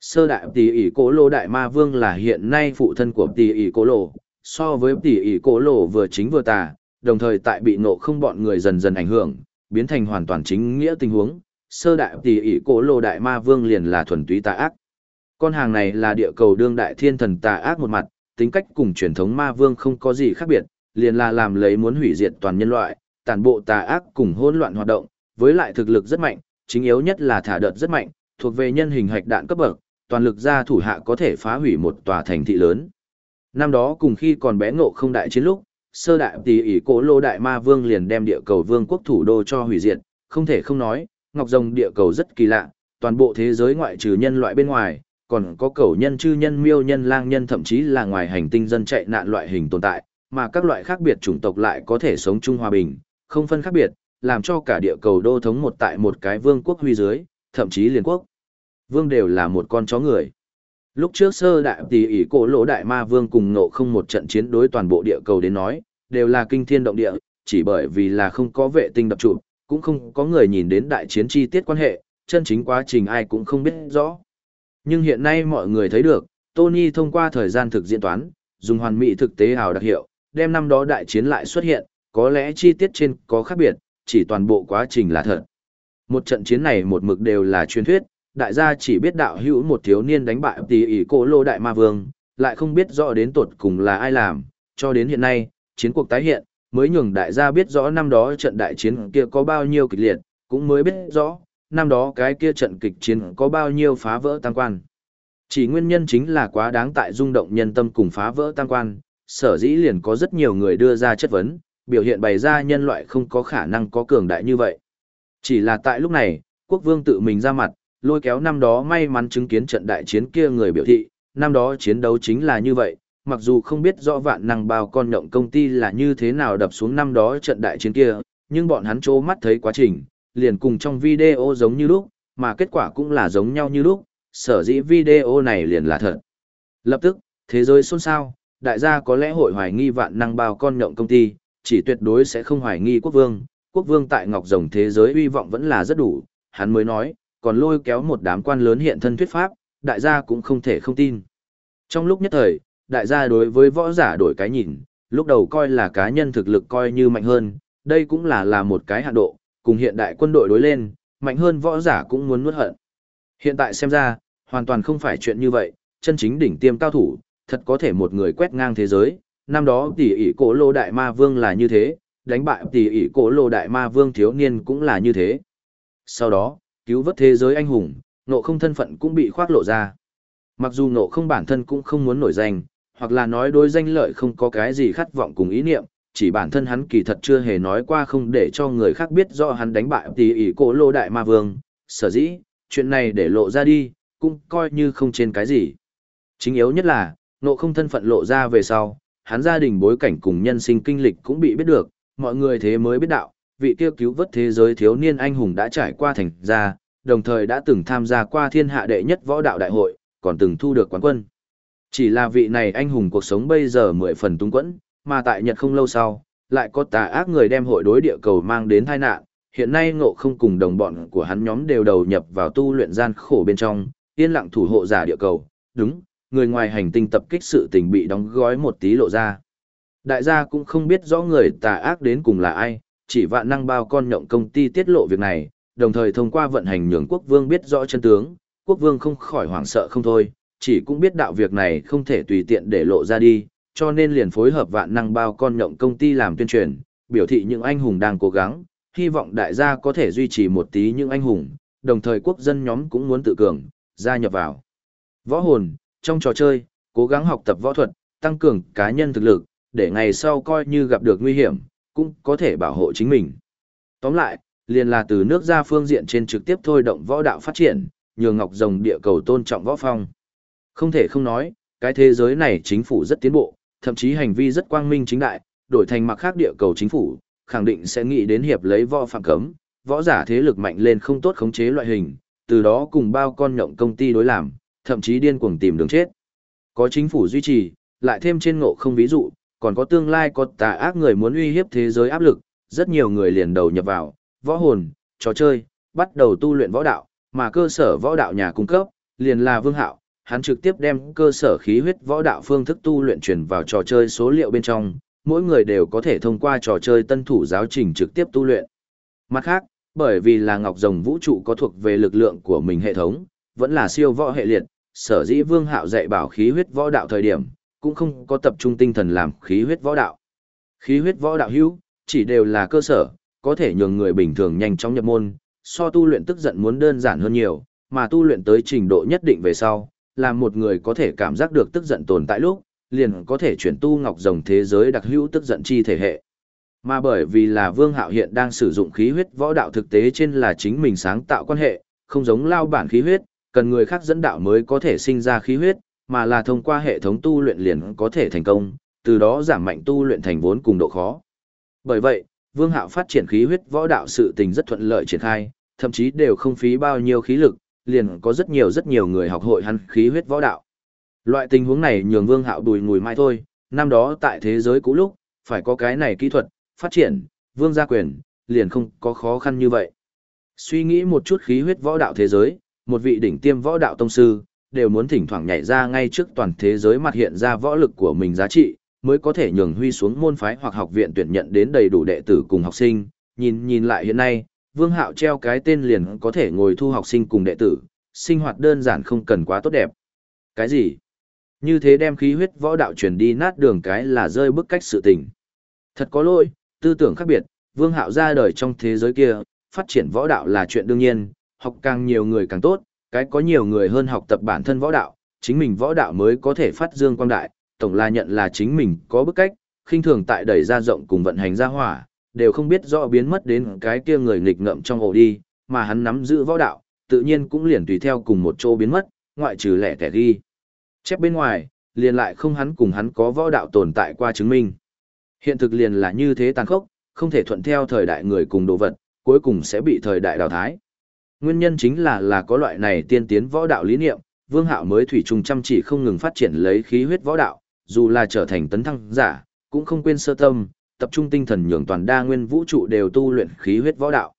Speaker 1: Sơ đại tỷ ỷ cổ lộ đại ma vương là hiện nay phụ thân của tỷ ỷ cổ lộ, so với tỷ ỷ cổ lộ vừa chính vừa tà, đồng thời tại bị ngộ không bọn người dần dần ảnh hưởng, biến thành hoàn toàn chính nghĩa tình huống. Sơ đại tỷ ỷ cổ lộ đại ma vương liền là thuần túy tà ác. Con hàng này là địa cầu đương đại thiên thần tà ác một mặt, tính cách cùng truyền thống ma vương không có gì khác biệt, liền là làm lấy muốn hủy diệt toàn nhân loại, tàn bộ tà ác cùng hỗn loạn hoạt động, với lại thực lực rất mạnh, chính yếu nhất là thả đợt rất mạnh, thuộc về nhân hình hạch đạn cấp bậc, toàn lực ra thủ hạ có thể phá hủy một tòa thành thị lớn. Năm đó cùng khi còn bé ngộ không đại chiến lúc, sơ đại tỷ ỷ cố lô đại ma vương liền đem địa cầu vương quốc thủ đô cho hủy diệt, không thể không nói, ngọc rồng địa cầu rất kỳ lạ, toàn bộ thế giới ngoại trừ nhân loại bên ngoài, còn có cầu nhân chư nhân miêu nhân lang nhân thậm chí là ngoài hành tinh dân chạy nạn loại hình tồn tại, mà các loại khác biệt chủng tộc lại có thể sống chung hòa bình, không phân khác biệt, làm cho cả địa cầu đô thống một tại một cái vương quốc huy dưới, thậm chí liên quốc. Vương đều là một con chó người. Lúc trước sơ đại tỷ ỷ cổ lỗ đại ma vương cùng nộ không một trận chiến đối toàn bộ địa cầu đến nói, đều là kinh thiên động địa, chỉ bởi vì là không có vệ tinh đập trụ, cũng không có người nhìn đến đại chiến chi tiết quan hệ, chân chính quá trình ai cũng không biết rõ. Nhưng hiện nay mọi người thấy được, Tony thông qua thời gian thực diễn toán, dùng hoàn mỹ thực tế ảo đặc hiệu, đem năm đó đại chiến lại xuất hiện, có lẽ chi tiết trên có khác biệt, chỉ toàn bộ quá trình là thật. Một trận chiến này một mực đều là truyền thuyết, đại gia chỉ biết đạo hữu một thiếu niên đánh bại tỷ ỷ cổ lô đại ma vương, lại không biết rõ đến tột cùng là ai làm, cho đến hiện nay, chiến cuộc tái hiện, mới nhường đại gia biết rõ năm đó trận đại chiến kia có bao nhiêu kịch liệt, cũng mới biết rõ, năm đó cái kia trận kịch chiến có bao nhiêu phá vỡ tăng quan. Chỉ nguyên nhân chính là quá đáng tại rung động nhân tâm cùng phá vỡ tăng quan, sở dĩ liền có rất nhiều người đưa ra chất vấn, biểu hiện bày ra nhân loại không có khả năng có cường đại như vậy. Chỉ là tại lúc này, quốc vương tự mình ra mặt, lôi kéo năm đó may mắn chứng kiến trận đại chiến kia người biểu thị, năm đó chiến đấu chính là như vậy, mặc dù không biết rõ vạn năng bao con nhộng công ty là như thế nào đập xuống năm đó trận đại chiến kia, nhưng bọn hắn trố mắt thấy quá trình, liền cùng trong video giống như lúc, mà kết quả cũng là giống nhau như lúc, sở dĩ video này liền là thật. Lập tức, thế giới xôn xao, đại gia có lẽ hội hoài nghi vạn năng bao con nhộng công ty, chỉ tuyệt đối sẽ không hoài nghi quốc vương. Quốc vương tại Ngọc Rồng thế giới uy vọng vẫn là rất đủ, hắn mới nói, còn lôi kéo một đám quan lớn hiện thân thuyết pháp, đại gia cũng không thể không tin. Trong lúc nhất thời, đại gia đối với võ giả đổi cái nhìn, lúc đầu coi là cá nhân thực lực coi như mạnh hơn, đây cũng là là một cái hạn độ, cùng hiện đại quân đội đối lên, mạnh hơn võ giả cũng muốn nuốt hận. Hiện tại xem ra, hoàn toàn không phải chuyện như vậy, chân chính đỉnh tiêm cao thủ, thật có thể một người quét ngang thế giới. Năm đó tỷ ỷ cổ lô đại ma vương là như thế, đánh bại tỷ ỷ cổ lô đại ma vương thiếu niên cũng là như thế. Sau đó, cứu vớt thế giới anh hùng, nộ không thân phận cũng bị khoác lộ ra. Mặc dù nộ không bản thân cũng không muốn nổi danh, hoặc là nói đối danh lợi không có cái gì khát vọng cùng ý niệm, chỉ bản thân hắn kỳ thật chưa hề nói qua không để cho người khác biết do hắn đánh bại tỷ ỷ cổ lô đại ma vương, sở dĩ, chuyện này để lộ ra đi, cũng coi như không trên cái gì. Chính yếu nhất là, nộ không thân phận lộ ra về sau, hắn gia đình bối cảnh cùng nhân sinh kinh lịch cũng bị biết được, mọi người thế mới biết đạo, vị kia cứu vớt thế giới thiếu niên anh hùng đã trải qua thành ra, đồng thời đã từng tham gia qua thiên hạ đệ nhất võ đạo đại hội, còn từng thu được quán quân. Chỉ là vị này anh hùng cuộc sống bây giờ mười phần túng quẫn, mà tại Nhật không lâu sau, lại có tà ác người đem hội đối địa cầu mang đến tai nạn, hiện nay ngộ không cùng đồng bọn của hắn nhóm đều đầu nhập vào tu luyện gian khổ bên trong, yên lặng thủ hộ giả địa cầu, đúng, người ngoài hành tinh tập kích sự tình bị đóng gói một tí lộ ra. Đại gia cũng không biết rõ người tà ác đến cùng là ai, chỉ vạn năng bao con nhộng công ty tiết lộ việc này, đồng thời thông qua vận hành nhường quốc vương biết rõ chân tướng, quốc vương không khỏi hoảng sợ không thôi, chỉ cũng biết đạo việc này không thể tùy tiện để lộ ra đi, cho nên liền phối hợp vạn năng bao con nhộng công ty làm tuyên truyền, biểu thị những anh hùng đang cố gắng, hy vọng đại gia có thể duy trì một tí những anh hùng, đồng thời quốc dân nhóm cũng muốn tự cường, gia nhập vào. Võ hồn, trong trò chơi, cố gắng học tập võ thuật, tăng cường cá nhân thực lực, để ngày sau coi như gặp được nguy hiểm, cũng có thể bảo hộ chính mình. Tóm lại, liền là từ nước ra phương diện trên trực tiếp thôi động võ đạo phát triển, nhường Ngọc Rồng địa cầu tôn trọng võ phong. Không thể không nói, cái thế giới này chính phủ rất tiến bộ, thậm chí hành vi rất quang minh chính đại, đổi thành mặc khác địa cầu chính phủ, khẳng định sẽ nghĩ đến hiệp lấy võ phạm cấm, võ giả thế lực mạnh lên không tốt khống chế loại hình, từ đó cùng bao con nhộng công ty đối làm, thậm chí điên cuồng tìm đường chết. Có chính phủ duy trì, lại thêm trên ngộ không ví dụ, còn có tương lai có tà ác người muốn uy hiếp thế giới áp lực, rất nhiều người liền đầu nhập vào, võ hồn, trò chơi, bắt đầu tu luyện võ đạo, mà cơ sở võ đạo nhà cung cấp, liền là Vương Hạo, hắn trực tiếp đem cơ sở khí huyết võ đạo phương thức tu luyện truyền vào trò chơi số liệu bên trong, mỗi người đều có thể thông qua trò chơi tân thủ giáo trình trực tiếp tu luyện. Mặt khác, bởi vì là Ngọc Rồng vũ trụ có thuộc về lực lượng của mình hệ thống, vẫn là siêu võ hệ liệt, sở dĩ Vương Hạo dạy bảo khí huyết võ đạo thời điểm, cũng không có tập trung tinh thần làm khí huyết võ đạo. Khí huyết võ đạo hữu, chỉ đều là cơ sở, có thể nhường người bình thường nhanh chóng nhập môn, so tu luyện tức giận muốn đơn giản hơn nhiều, mà tu luyện tới trình độ nhất định về sau, làm một người có thể cảm giác được tức giận tồn tại lúc, liền có thể chuyển tu ngọc rồng thế giới đặc hữu tức giận chi thể hệ. Mà bởi vì là Vương Hạo hiện đang sử dụng khí huyết võ đạo thực tế trên là chính mình sáng tạo quan hệ, không giống lao bản khí huyết, cần người khác dẫn đạo mới có thể sinh ra khí huyết, mà là thông qua hệ thống tu luyện liền có thể thành công, từ đó giảm mạnh tu luyện thành vốn cùng độ khó. Bởi vậy, Vương Hạo phát triển khí huyết võ đạo sự tình rất thuận lợi triển khai, thậm chí đều không phí bao nhiêu khí lực, liền có rất nhiều rất nhiều người học hội hắn khí huyết võ đạo. Loại tình huống này nhường Vương Hạo đùi ngùi mai thôi, năm đó tại thế giới cũ lúc, phải có cái này kỹ thuật, phát triển, Vương gia quyền, liền không có khó khăn như vậy. Suy nghĩ một chút khí huyết võ đạo thế giới, một vị đỉnh tiêm võ đạo tông sư, đều muốn thỉnh thoảng nhảy ra ngay trước toàn thế giới mặt hiện ra võ lực của mình giá trị, mới có thể nhường huy xuống môn phái hoặc học viện tuyển nhận đến đầy đủ đệ tử cùng học sinh. Nhìn nhìn lại hiện nay, Vương Hạo treo cái tên liền có thể ngồi thu học sinh cùng đệ tử, sinh hoạt đơn giản không cần quá tốt đẹp. Cái gì? Như thế đem khí huyết võ đạo truyền đi nát đường cái là rơi bức cách sự tình. Thật có lỗi, tư tưởng khác biệt, Vương Hạo ra đời trong thế giới kia, phát triển võ đạo là chuyện đương nhiên, học càng nhiều người càng tốt, cái có nhiều người hơn học tập bản thân võ đạo, chính mình võ đạo mới có thể phát dương quang đại, tổng là nhận là chính mình có bức cách, khinh thường tại đẩy ra rộng cùng vận hành ra hỏa, đều không biết rõ biến mất đến cái kia người nghịch ngợm trong ổ đi, mà hắn nắm giữ võ đạo, tự nhiên cũng liền tùy theo cùng một chỗ biến mất, ngoại trừ lẻ tẻ ghi. Chép bên ngoài, liền lại không hắn cùng hắn có võ đạo tồn tại qua chứng minh. Hiện thực liền là như thế tàn khốc, không thể thuận theo thời đại người cùng đồ vật, cuối cùng sẽ bị thời đại đào thái. Nguyên nhân chính là là có loại này tiên tiến võ đạo lý niệm, Vương Hạo mới thủy trùng chăm chỉ không ngừng phát triển lấy khí huyết võ đạo, dù là trở thành tấn thăng giả, cũng không quên sơ tâm, tập trung tinh thần nhường toàn đa nguyên vũ trụ đều tu luyện khí huyết võ đạo.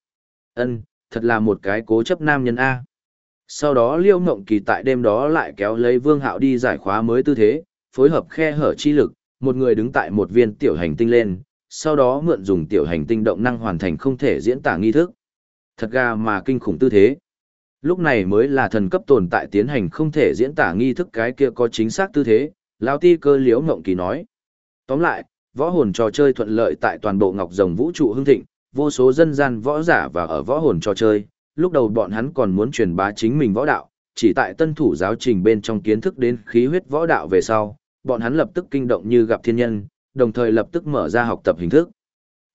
Speaker 1: Ân, thật là một cái cố chấp nam nhân a. Sau đó Liêu Ngộng Kỳ tại đêm đó lại kéo lấy Vương Hạo đi giải khóa mới tư thế, phối hợp khe hở chi lực, một người đứng tại một viên tiểu hành tinh lên, sau đó mượn dùng tiểu hành tinh động năng hoàn thành không thể diễn tả nghi thức. Thật ga mà kinh khủng tư thế. Lúc này mới là thần cấp tồn tại tiến hành không thể diễn tả nghi thức cái kia có chính xác tư thế, Lão ti cơ liễu ngộng kỳ nói. Tóm lại, võ hồn trò chơi thuận lợi tại toàn bộ ngọc rồng vũ trụ hưng thịnh, vô số dân gian võ giả và ở võ hồn trò chơi, lúc đầu bọn hắn còn muốn truyền bá chính mình võ đạo, chỉ tại tân thủ giáo trình bên trong kiến thức đến khí huyết võ đạo về sau, bọn hắn lập tức kinh động như gặp thiên nhân, đồng thời lập tức mở ra học tập hình thức.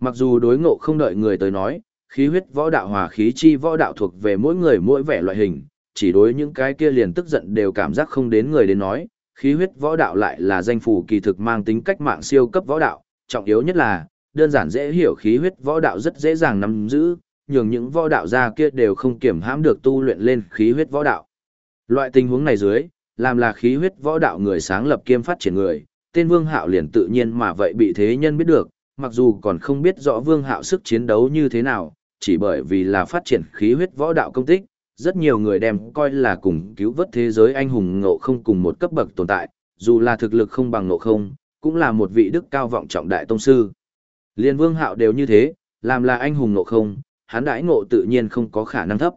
Speaker 1: Mặc dù đối ngộ không đợi người tới nói, khí huyết võ đạo hòa khí chi võ đạo thuộc về mỗi người mỗi vẻ loại hình, chỉ đối những cái kia liền tức giận đều cảm giác không đến người đến nói, khí huyết võ đạo lại là danh phủ kỳ thực mang tính cách mạng siêu cấp võ đạo, trọng yếu nhất là, đơn giản dễ hiểu khí huyết võ đạo rất dễ dàng nắm giữ, nhường những võ đạo gia kia đều không kiểm hãm được tu luyện lên khí huyết võ đạo. Loại tình huống này dưới, làm là khí huyết võ đạo người sáng lập kiêm phát triển người, tên Vương Hạo liền tự nhiên mà vậy bị thế nhân biết được, mặc dù còn không biết rõ Vương Hạo sức chiến đấu như thế nào, chỉ bởi vì là phát triển khí huyết võ đạo công tích, rất nhiều người đem coi là cùng cứu vớt thế giới anh hùng ngộ không cùng một cấp bậc tồn tại, dù là thực lực không bằng ngộ không, cũng là một vị đức cao vọng trọng đại tông sư. Liên Vương Hạo đều như thế, làm là anh hùng ngộ không, hắn đãi ngộ tự nhiên không có khả năng thấp.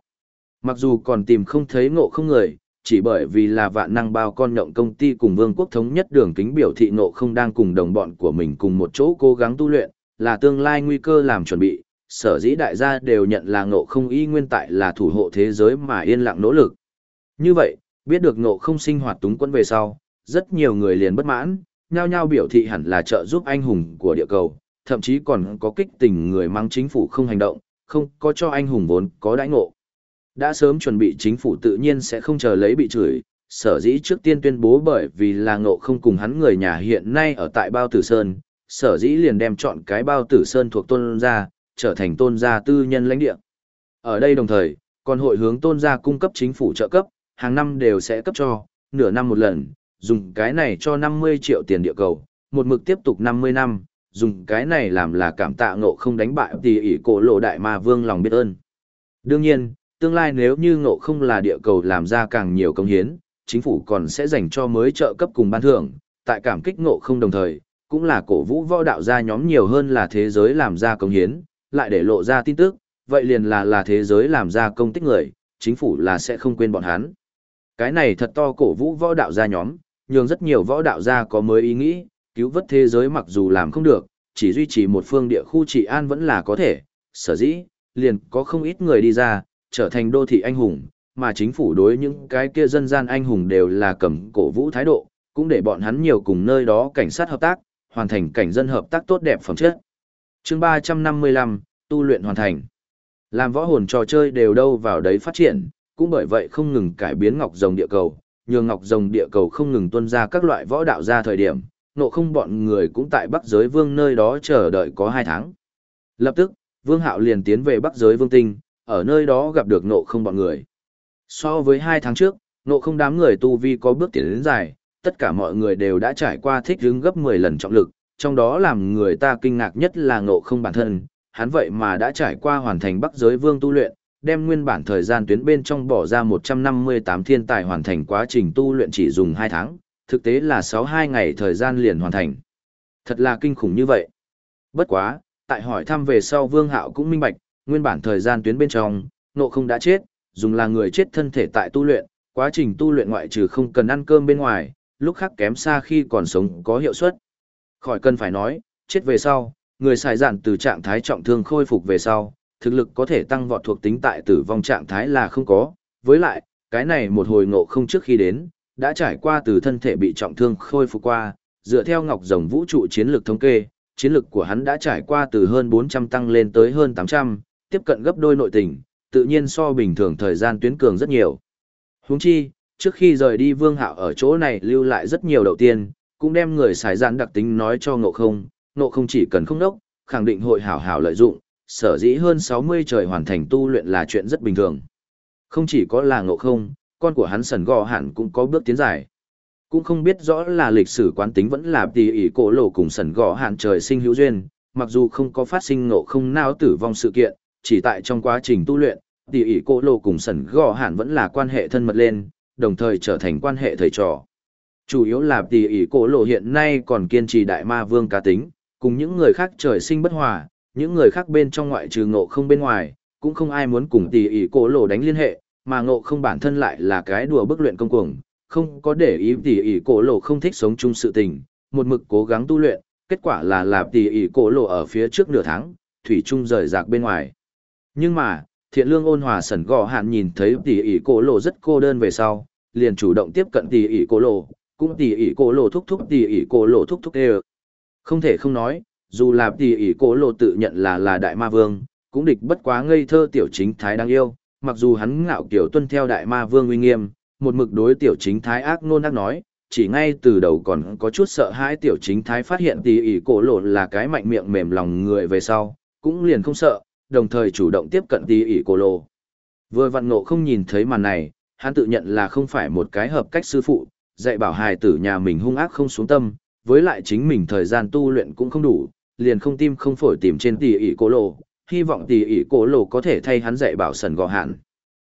Speaker 1: Mặc dù còn tìm không thấy ngộ không người, chỉ bởi vì là vạn năng bao con nhộng công ty cùng vương quốc thống nhất đường kính biểu thị ngộ không đang cùng đồng bọn của mình cùng một chỗ cố gắng tu luyện, là tương lai nguy cơ làm chuẩn bị, sở dĩ đại gia đều nhận là ngộ không y nguyên tại là thủ hộ thế giới mà yên lặng nỗ lực. Như vậy, biết được ngộ không sinh hoạt túng quân về sau, rất nhiều người liền bất mãn, nhao nhao biểu thị hẳn là trợ giúp anh hùng của địa cầu, thậm chí còn có kích tình người mang chính phủ không hành động, không có cho anh hùng vốn có đãi ngộ. Đã sớm chuẩn bị chính phủ tự nhiên sẽ không chờ lấy bị chửi, sở dĩ trước tiên tuyên bố bởi vì là ngộ không cùng hắn người nhà hiện nay ở tại Bao Tử Sơn, sở dĩ liền đem chọn cái Bao Tử Sơn thuộc tôn gia, trở thành tôn gia tư nhân lãnh địa. Ở đây đồng thời, còn hội hướng tôn gia cung cấp chính phủ trợ cấp, hàng năm đều sẽ cấp cho, nửa năm một lần, dùng cái này cho 50 triệu tiền địa cầu, một mực tiếp tục 50 năm, dùng cái này làm là cảm tạ ngộ không đánh bại tỷ ỷ cổ lộ đại ma vương lòng biết ơn. Đương nhiên, tương lai nếu như ngộ không là địa cầu làm ra càng nhiều công hiến, chính phủ còn sẽ dành cho mới trợ cấp cùng ban thưởng, tại cảm kích ngộ không đồng thời, cũng là cổ vũ võ đạo gia nhóm nhiều hơn là thế giới làm ra công hiến, lại để lộ ra tin tức, vậy liền là là thế giới làm ra công tích người, chính phủ là sẽ không quên bọn hắn. Cái này thật to cổ vũ võ đạo gia nhóm, nhường rất nhiều võ đạo gia có mới ý nghĩ, cứu vớt thế giới mặc dù làm không được, chỉ duy trì một phương địa khu trị an vẫn là có thể, sở dĩ, liền có không ít người đi ra, trở thành đô thị anh hùng, mà chính phủ đối những cái kia dân gian anh hùng đều là cầm cổ vũ thái độ, cũng để bọn hắn nhiều cùng nơi đó cảnh sát hợp tác, hoàn thành cảnh dân hợp tác tốt đẹp phẩm chất. Chương 355, tu luyện hoàn thành. Làm võ hồn trò chơi đều đâu vào đấy phát triển, cũng bởi vậy không ngừng cải biến ngọc rồng địa cầu, nhường ngọc rồng địa cầu không ngừng tuân ra các loại võ đạo ra thời điểm, nộ không bọn người cũng tại Bắc giới vương nơi đó chờ đợi có 2 tháng. Lập tức, vương hạo liền tiến về Bắc giới vương tinh, ở nơi đó gặp được nộ không bọn người. So với 2 tháng trước, nộ không đám người tu vi có bước tiến đến dài, tất cả mọi người đều đã trải qua thích hướng gấp 10 lần trọng lực, trong đó làm người ta kinh ngạc nhất là nộ không bản thân, hắn vậy mà đã trải qua hoàn thành Bắc giới vương tu luyện, đem nguyên bản thời gian tuyến bên trong bỏ ra 158 thiên tài hoàn thành quá trình tu luyện chỉ dùng 2 tháng, thực tế là 6-2 ngày thời gian liền hoàn thành. Thật là kinh khủng như vậy. Bất quá, tại hỏi thăm về sau Vương Hạo cũng minh bạch, nguyên bản thời gian tuyến bên trong, nộ không đã chết, dùng là người chết thân thể tại tu luyện, quá trình tu luyện ngoại trừ không cần ăn cơm bên ngoài, lúc khác kém xa khi còn sống có hiệu suất. Khỏi cần phải nói, chết về sau, người xài dạn từ trạng thái trọng thương khôi phục về sau, thực lực có thể tăng vọt thuộc tính tại tử vong trạng thái là không có, với lại, cái này một hồi ngộ không trước khi đến, đã trải qua từ thân thể bị trọng thương khôi phục qua, dựa theo ngọc rồng vũ trụ chiến lược thống kê, chiến lược của hắn đã trải qua từ hơn 400 tăng lên tới hơn 800, tiếp cận gấp đôi nội tình, tự nhiên so bình thường thời gian tuyến cường rất nhiều. Huống chi, trước khi rời đi Vương Hạo ở chỗ này lưu lại rất nhiều đầu tiên, cũng đem người xài gian đặc tính nói cho ngộ không, ngộ không chỉ cần không đốc, khẳng định hội hảo hảo lợi dụng, sở dĩ hơn 60 trời hoàn thành tu luyện là chuyện rất bình thường. Không chỉ có là ngộ không, con của hắn sần gò hẳn cũng có bước tiến dài. Cũng không biết rõ là lịch sử quán tính vẫn là tỷ ỷ cổ lộ cùng sần gò hạn trời sinh hữu duyên, mặc dù không có phát sinh ngộ không nào tử vong sự kiện, chỉ tại trong quá trình tu luyện, tỷ ỷ cổ lộ cùng sần gò hạn vẫn là quan hệ thân mật lên, đồng thời trở thành quan hệ thầy trò. Chủ yếu là tỷ ỷ cổ lộ hiện nay còn kiên trì đại ma vương cá tính, cùng những người khác trời sinh bất hòa, những người khác bên trong ngoại trừ ngộ không bên ngoài, cũng không ai muốn cùng tỷ ỷ cổ lộ đánh liên hệ, mà ngộ không bản thân lại là cái đùa bức luyện công cuồng, không có để ý tỷ ỷ cổ lộ không thích sống chung sự tình, một mực cố gắng tu luyện, kết quả là làm tỷ ỷ cổ lộ ở phía trước nửa tháng, thủy chung rời rạc bên ngoài. Nhưng mà, thiện lương ôn hòa sẩn gò hạn nhìn thấy tỷ ỷ cổ lộ rất cô đơn về sau, liền chủ động tiếp cận tỷ ỷ cổ lộ, cũng tỷ ỉ cổ lộ thúc thúc tỷ ỉ cổ lộ thúc thúc đều. Không thể không nói, dù là tỷ ỉ cổ lộ tự nhận là là đại ma vương, cũng địch bất quá ngây thơ tiểu chính thái đáng yêu, mặc dù hắn ngạo kiểu tuân theo đại ma vương uy nghiêm, một mực đối tiểu chính thái ác nôn ác nói, chỉ ngay từ đầu còn có chút sợ hãi tiểu chính thái phát hiện tỷ ỉ cổ lộ là cái mạnh miệng mềm lòng người về sau, cũng liền không sợ, đồng thời chủ động tiếp cận tỷ ỉ cổ lộ. Vừa vặn ngộ không nhìn thấy màn này, hắn tự nhận là không phải một cái hợp cách sư phụ, dạy bảo hài tử nhà mình hung ác không xuống tâm, với lại chính mình thời gian tu luyện cũng không đủ, liền không tim không phổi tìm trên tỷ ỷ cổ lộ, hy vọng tỷ ỷ cổ lộ có thể thay hắn dạy bảo sần gò hạn.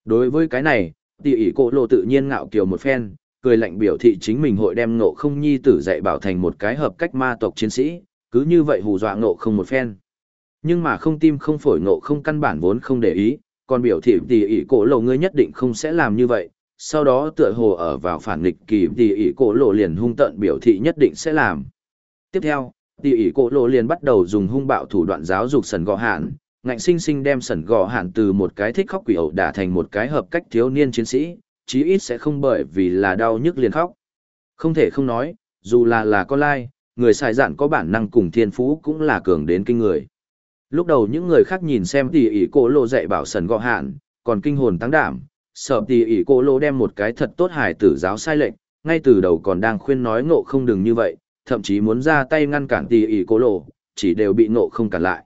Speaker 1: Đối với cái này, tỷ ỷ cổ lộ tự nhiên ngạo kiều một phen, cười lạnh biểu thị chính mình hội đem ngộ không nhi tử dạy bảo thành một cái hợp cách ma tộc chiến sĩ, cứ như vậy hù dọa ngộ không một phen. Nhưng mà không tim không phổi ngộ không căn bản vốn không để ý, còn biểu thị tỷ ỷ cổ lộ ngươi nhất định không sẽ làm như vậy, sau đó tựa hồ ở vào phản nghịch kỳ tỷ ỉ cổ lộ liền hung tận biểu thị nhất định sẽ làm. Tiếp theo, tỷ ỉ cổ lộ liền bắt đầu dùng hung bạo thủ đoạn giáo dục sần gò hạn, ngạnh sinh sinh đem sần gò hạn từ một cái thích khóc quỷ ẩu đả thành một cái hợp cách thiếu niên chiến sĩ, chí ít sẽ không bởi vì là đau nhức liền khóc. Không thể không nói, dù là là con lai, người xài dạn có bản năng cùng thiên phú cũng là cường đến kinh người. Lúc đầu những người khác nhìn xem tỷ ỉ cổ lộ dạy bảo sần gò hạn, còn kinh hồn tăng đảm, sợ tỷ ỉ cô lô đem một cái thật tốt hài tử giáo sai lệnh, ngay từ đầu còn đang khuyên nói ngộ không đừng như vậy, thậm chí muốn ra tay ngăn cản tỷ ỉ cô lô chỉ đều bị ngộ không cản lại.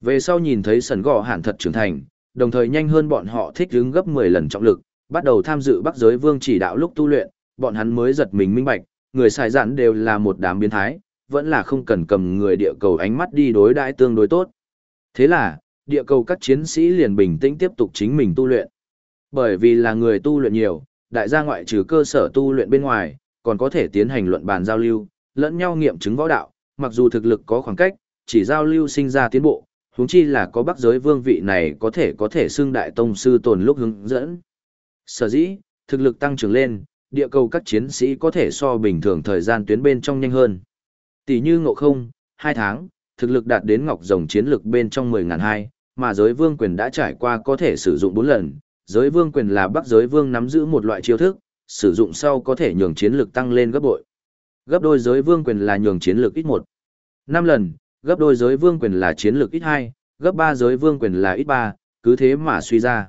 Speaker 1: Về sau nhìn thấy sần gò hẳn thật trưởng thành, đồng thời nhanh hơn bọn họ thích đứng gấp 10 lần trọng lực, bắt đầu tham dự bắc giới vương chỉ đạo lúc tu luyện, bọn hắn mới giật mình minh bạch, người xài dạn đều là một đám biến thái, vẫn là không cần cầm người địa cầu ánh mắt đi đối đãi tương đối tốt. Thế là, địa cầu các chiến sĩ liền bình tĩnh tiếp tục chính mình tu luyện. Bởi vì là người tu luyện nhiều, đại gia ngoại trừ cơ sở tu luyện bên ngoài, còn có thể tiến hành luận bàn giao lưu, lẫn nhau nghiệm chứng võ đạo, mặc dù thực lực có khoảng cách, chỉ giao lưu sinh ra tiến bộ, huống chi là có bắc giới vương vị này có thể có thể xưng đại tông sư tồn lúc hướng dẫn. Sở dĩ, thực lực tăng trưởng lên, địa cầu các chiến sĩ có thể so bình thường thời gian tuyến bên trong nhanh hơn. Tỷ như ngộ không, 2 tháng, thực lực đạt đến ngọc rồng chiến lực bên trong 10.200, mà giới vương quyền đã trải qua có thể sử dụng 4 lần. Giới vương quyền là bắc giới vương nắm giữ một loại chiêu thức, sử dụng sau có thể nhường chiến lực tăng lên gấp bội. Gấp đôi giới vương quyền là nhường chiến lực ít 1. 5 lần, gấp đôi giới vương quyền là chiến lực ít hai, gấp ba giới vương quyền là ít ba, cứ thế mà suy ra.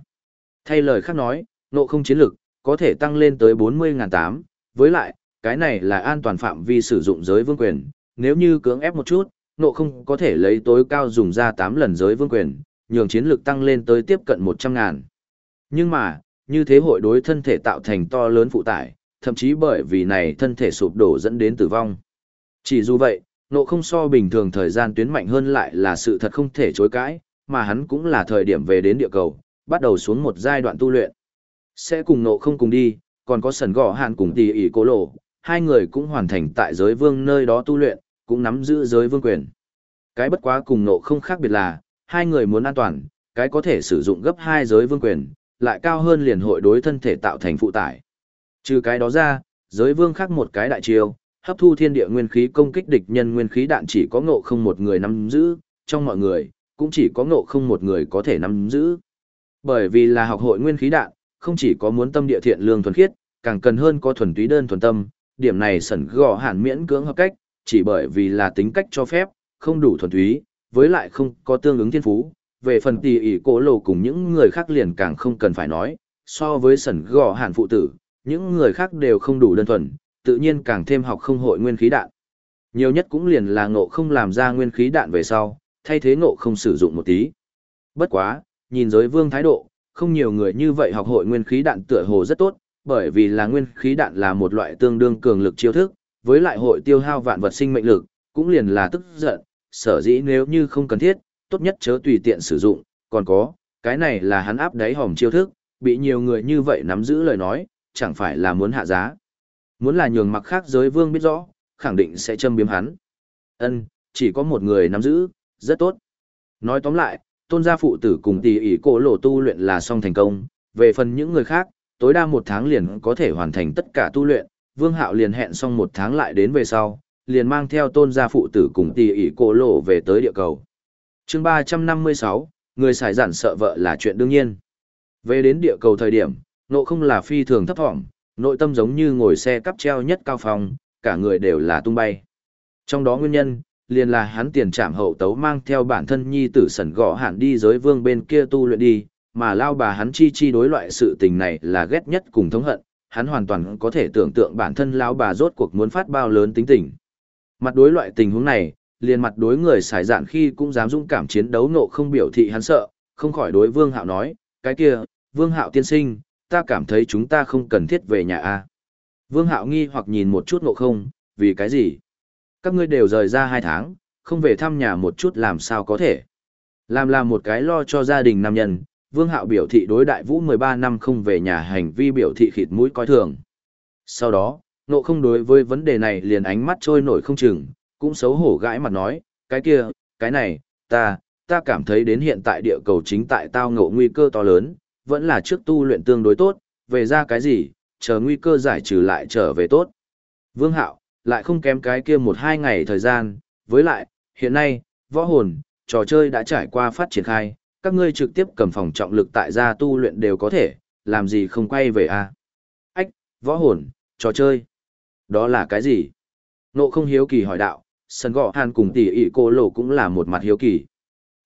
Speaker 1: Thay lời khác nói, nộ không chiến lực, có thể tăng lên tới 40.800, với lại, cái này là an toàn phạm vi sử dụng giới vương quyền, nếu như cưỡng ép một chút, nộ không có thể lấy tối cao dùng ra 8 lần giới vương quyền, nhường chiến lực tăng lên tới tiếp cận 100 ngàn. Nhưng mà, như thế hội đối thân thể tạo thành to lớn phụ tải, thậm chí bởi vì này thân thể sụp đổ dẫn đến tử vong. Chỉ dù vậy, nộ không so bình thường thời gian tuyến mạnh hơn lại là sự thật không thể chối cãi, mà hắn cũng là thời điểm về đến địa cầu, bắt đầu xuống một giai đoạn tu luyện. Sẽ cùng nộ không cùng đi, còn có sần gõ hạn cùng tỷ ỷ cố lộ, hai người cũng hoàn thành tại giới vương nơi đó tu luyện, cũng nắm giữ giới vương quyền. Cái bất quá cùng nộ không khác biệt là, hai người muốn an toàn, cái có thể sử dụng gấp hai giới vương quyền, lại cao hơn liền hội đối thân thể tạo thành phụ tải. Trừ cái đó ra, giới vương khác một cái đại chiêu, hấp thu thiên địa nguyên khí công kích địch nhân nguyên khí đạn chỉ có ngộ không một người nắm giữ, trong mọi người, cũng chỉ có ngộ không một người có thể nắm giữ. Bởi vì là học hội nguyên khí đạn, không chỉ có muốn tâm địa thiện lương thuần khiết, càng cần hơn có thuần túy đơn thuần tâm, điểm này sẩn gò hẳn miễn cưỡng hợp cách, chỉ bởi vì là tính cách cho phép, không đủ thuần túy, với lại không có tương ứng thiên phú. Về phần tỷ ỷ cố lộ cùng những người khác liền càng không cần phải nói, so với sẩn gò hàn phụ tử, những người khác đều không đủ đơn thuần, tự nhiên càng thêm học không hội nguyên khí đạn. Nhiều nhất cũng liền là ngộ không làm ra nguyên khí đạn về sau, thay thế ngộ không sử dụng một tí. Bất quá, nhìn giới vương thái độ, không nhiều người như vậy học hội nguyên khí đạn tựa hồ rất tốt, bởi vì là nguyên khí đạn là một loại tương đương cường lực chiêu thức, với lại hội tiêu hao vạn vật sinh mệnh lực, cũng liền là tức giận, sở dĩ nếu như không cần thiết, tốt nhất chớ tùy tiện sử dụng, còn có, cái này là hắn áp đáy hòm chiêu thức, bị nhiều người như vậy nắm giữ lời nói, chẳng phải là muốn hạ giá. Muốn là nhường mặc khác giới vương biết rõ, khẳng định sẽ châm biếm hắn. Ân, chỉ có một người nắm giữ, rất tốt. Nói tóm lại, tôn gia phụ tử cùng tỷ ỷ cổ lộ tu luyện là xong thành công, về phần những người khác, tối đa một tháng liền có thể hoàn thành tất cả tu luyện, vương hạo liền hẹn xong một tháng lại đến về sau, liền mang theo tôn gia phụ tử cùng tỷ ỷ cổ lộ về tới địa cầu chương ba trăm năm mươi sáu người xài giản sợ vợ là chuyện đương nhiên. Về đến địa cầu thời điểm, nộ không là phi thường thấp thỏm, nội tâm giống như ngồi xe cắp treo nhất cao phòng, cả người đều là tung bay. Trong đó nguyên nhân, liền là hắn tiền trảm hậu tấu mang theo bản thân nhi tử sẩn gõ hạn đi giới vương bên kia tu luyện đi, mà lao bà hắn chi chi đối loại sự tình này là ghét nhất cùng thống hận, hắn hoàn toàn có thể tưởng tượng bản thân lão bà rốt cuộc muốn phát bao lớn tính tình. Mặt đối loại tình huống này, liền mặt đối người xài dạn khi cũng dám dũng cảm chiến đấu nộ không biểu thị hắn sợ, không khỏi đối Vương Hạo nói, cái kia, Vương Hạo tiên sinh, ta cảm thấy chúng ta không cần thiết về nhà a. Vương Hạo nghi hoặc nhìn một chút nộ không, vì cái gì? Các ngươi đều rời ra hai tháng, không về thăm nhà một chút làm sao có thể. Làm là một cái lo cho gia đình nam nhân, Vương Hạo biểu thị đối đại vũ 13 năm không về nhà hành vi biểu thị khịt mũi coi thường. Sau đó, nộ không đối với vấn đề này liền ánh mắt trôi nổi không chừng, cũng xấu hổ gãi mặt nói, cái kia, cái này, ta, ta cảm thấy đến hiện tại địa cầu chính tại tao ngộ nguy cơ to lớn, vẫn là trước tu luyện tương đối tốt, về ra cái gì, chờ nguy cơ giải trừ lại trở về tốt. Vương Hạo, lại không kém cái kia một hai ngày thời gian, với lại, hiện nay, võ hồn, trò chơi đã trải qua phát triển khai, các ngươi trực tiếp cầm phòng trọng lực tại gia tu luyện đều có thể, làm gì không quay về a à? Ách, võ hồn, trò chơi. Đó là cái gì? Nộ không hiếu kỳ hỏi đạo, sân gọ hàn cùng tỷ ỉ cô lộ cũng là một mặt hiếu kỳ.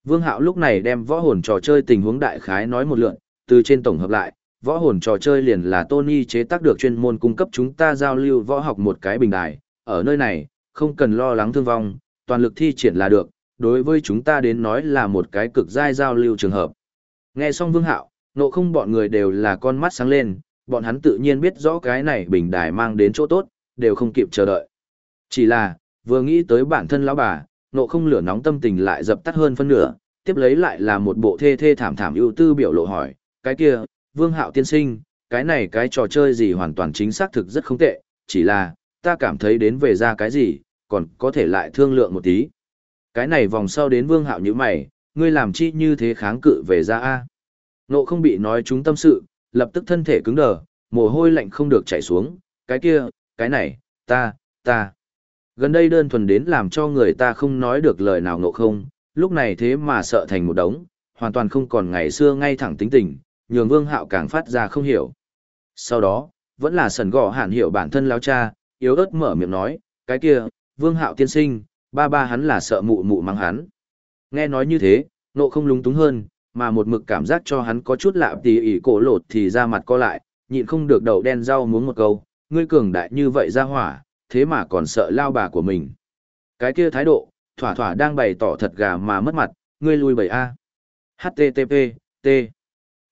Speaker 1: Vương Hạo lúc này đem võ hồn trò chơi tình huống đại khái nói một lượn, từ trên tổng hợp lại, võ hồn trò chơi liền là Tony chế tác được chuyên môn cung cấp chúng ta giao lưu võ học một cái bình đài, ở nơi này, không cần lo lắng thương vong, toàn lực thi triển là được, đối với chúng ta đến nói là một cái cực giai giao lưu trường hợp. Nghe xong Vương Hạo, nộ không bọn người đều là con mắt sáng lên, bọn hắn tự nhiên biết rõ cái này bình đài mang đến chỗ tốt, đều không kịp chờ đợi. Chỉ là, vừa nghĩ tới bản thân lão bà, nộ không lửa nóng tâm tình lại dập tắt hơn phân nửa, tiếp lấy lại là một bộ thê thê thảm thảm ưu tư biểu lộ hỏi, cái kia, Vương Hạo tiên sinh, cái này cái trò chơi gì hoàn toàn chính xác thực rất không tệ, chỉ là, ta cảm thấy đến về ra cái gì, còn có thể lại thương lượng một tí. Cái này vòng sau đến Vương Hạo như mày, ngươi làm chi như thế kháng cự về ra a Nộ không bị nói chúng tâm sự, lập tức thân thể cứng đờ, mồ hôi lạnh không được chảy xuống, cái kia, cái này, ta, ta. Gần đây đơn thuần đến làm cho người ta không nói được lời nào nộ không, lúc này thế mà sợ thành một đống, hoàn toàn không còn ngày xưa ngay thẳng tính tình, nhường vương hạo càng phát ra không hiểu. Sau đó, vẫn là sần gò hạn hiểu bản thân lao cha, yếu ớt mở miệng nói, cái kia, vương hạo tiên sinh, ba ba hắn là sợ mụ mụ mang hắn. Nghe nói như thế, nộ không lúng túng hơn, mà một mực cảm giác cho hắn có chút lạ tì ỉ cổ lột thì ra mặt co lại, nhịn không được đầu đen rau muốn một câu, ngươi cường đại như vậy ra hỏa, thế mà còn sợ lao bà của mình. Cái kia thái độ, thỏa thỏa đang bày tỏ thật gà mà mất mặt, ngươi lui bày A. HTTP, T.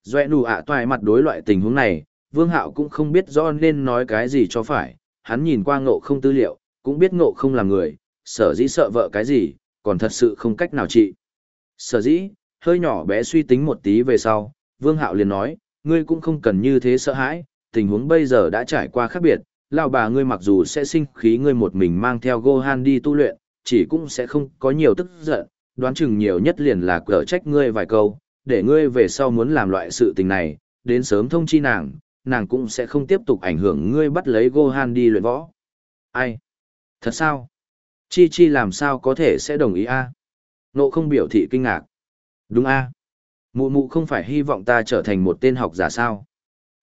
Speaker 1: Doe nụ ạ toài mặt đối loại tình huống này, Vương Hạo cũng không biết rõ nên nói cái gì cho phải, hắn nhìn qua ngộ không tư liệu, cũng biết ngộ không là người, sở dĩ sợ vợ cái gì, còn thật sự không cách nào trị. Sở dĩ, hơi nhỏ bé suy tính một tí về sau, Vương Hạo liền nói, ngươi cũng không cần như thế sợ hãi, tình huống bây giờ đã trải qua khác biệt, lão bà ngươi mặc dù sẽ sinh khí ngươi một mình mang theo Gohan đi tu luyện, chỉ cũng sẽ không có nhiều tức giận, đoán chừng nhiều nhất liền là cở trách ngươi vài câu, để ngươi về sau muốn làm loại sự tình này, đến sớm thông chi nàng, nàng cũng sẽ không tiếp tục ảnh hưởng ngươi bắt lấy Gohan đi luyện võ. Ai? Thật sao? Chi Chi làm sao có thể sẽ đồng ý a? Nộ không biểu thị kinh ngạc. Đúng a. Mụ mụ không phải hy vọng ta trở thành một tên học giả sao?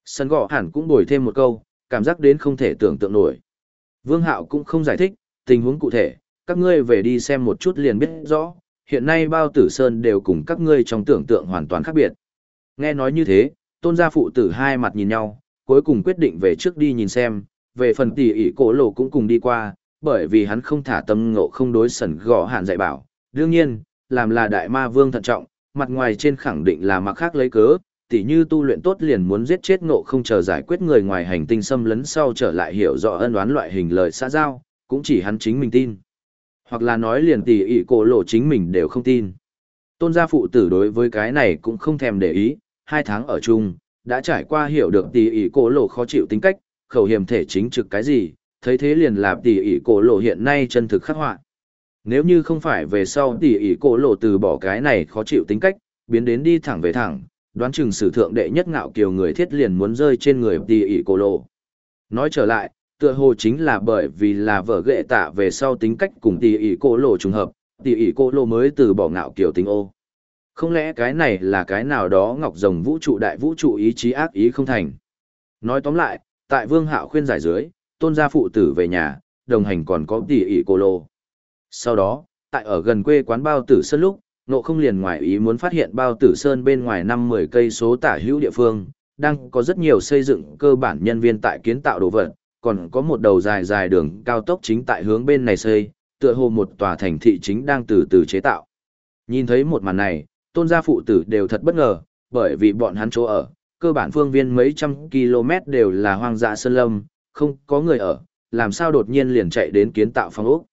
Speaker 1: Sân gõ hẳn cũng bồi thêm một câu, cảm giác đến không thể tưởng tượng nổi. Vương Hạo cũng không giải thích, tình huống cụ thể, các ngươi về đi xem một chút liền biết rõ, hiện nay bao tử sơn đều cùng các ngươi trong tưởng tượng hoàn toàn khác biệt. Nghe nói như thế, tôn gia phụ tử hai mặt nhìn nhau, cuối cùng quyết định về trước đi nhìn xem, về phần tỷ ỷ cổ lộ cũng cùng đi qua, bởi vì hắn không thả tâm ngộ không đối sẩn gõ hạn dạy bảo. Đương nhiên, làm là đại ma vương thận trọng, mặt ngoài trên khẳng định là mặc khác lấy cớ, tỉ như tu luyện tốt liền muốn giết chết ngộ không chờ giải quyết người ngoài hành tinh xâm lấn sau trở lại hiểu rõ ân oán loại hình lời xã giao, cũng chỉ hắn chính mình tin. Hoặc là nói liền tỉ ỷ cổ lộ chính mình đều không tin. Tôn gia phụ tử đối với cái này cũng không thèm để ý, hai tháng ở chung, đã trải qua hiểu được tỉ ỷ cổ lộ khó chịu tính cách, khẩu hiểm thể chính trực cái gì, thấy thế liền là tỉ ỷ cổ lộ hiện nay chân thực khắc họa. Nếu như không phải về sau tỉ ỷ cổ lộ từ bỏ cái này khó chịu tính cách, biến đến đi thẳng về thẳng, đoán chừng sử thượng đệ nhất ngạo kiều người thiết liền muốn rơi trên người tỉ ỷ cổ lộ. Nói trở lại, tựa hồ chính là bởi vì là vợ ghệ tạ về sau tính cách cùng tỉ ỷ cổ lộ trùng hợp, tỉ ỷ cổ lộ mới từ bỏ ngạo kiều tính ô. Không lẽ cái này là cái nào đó ngọc rồng vũ trụ đại vũ trụ ý chí ác ý không thành? Nói tóm lại, tại vương hạo khuyên giải dưới, tôn gia phụ tử về nhà, đồng hành còn có tỉ ỷ cô lô. Sau đó, tại ở gần quê quán bao tử sơn lúc, nộ không liền ngoài ý muốn phát hiện bao tử sơn bên ngoài năm mười cây số tả hữu địa phương, đang có rất nhiều xây dựng cơ bản nhân viên tại kiến tạo đồ vật, còn có một đầu dài dài đường cao tốc chính tại hướng bên này xây, tựa hồ một tòa thành thị chính đang từ từ chế tạo. Nhìn thấy một màn này, tôn gia phụ tử đều thật bất ngờ, bởi vì bọn hắn chỗ ở, cơ bản phương viên mấy trăm km đều là hoang dã sơn lâm, không có người ở, làm sao đột nhiên liền chạy đến kiến tạo phòng ốc.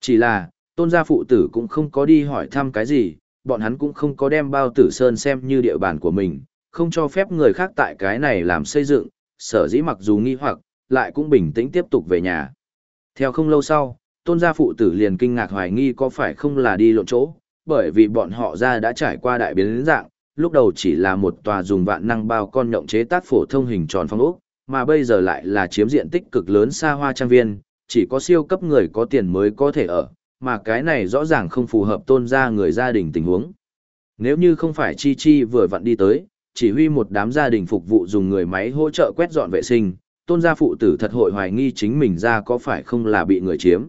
Speaker 1: Chỉ là, tôn gia phụ tử cũng không có đi hỏi thăm cái gì, bọn hắn cũng không có đem bao tử sơn xem như địa bàn của mình, không cho phép người khác tại cái này làm xây dựng, sở dĩ mặc dù nghi hoặc, lại cũng bình tĩnh tiếp tục về nhà. Theo không lâu sau, tôn gia phụ tử liền kinh ngạc hoài nghi có phải không là đi lộn chỗ, bởi vì bọn họ ra đã trải qua đại biến dạng, lúc đầu chỉ là một tòa dùng vạn năng bao con nhộng chế tác phổ thông hình tròn phong ốc, mà bây giờ lại là chiếm diện tích cực lớn xa hoa trang viên, chỉ có siêu cấp người có tiền mới có thể ở, mà cái này rõ ràng không phù hợp tôn gia người gia đình tình huống. Nếu như không phải Chi Chi vừa vặn đi tới, chỉ huy một đám gia đình phục vụ dùng người máy hỗ trợ quét dọn vệ sinh, tôn gia phụ tử thật hội hoài nghi chính mình ra có phải không là bị người chiếm.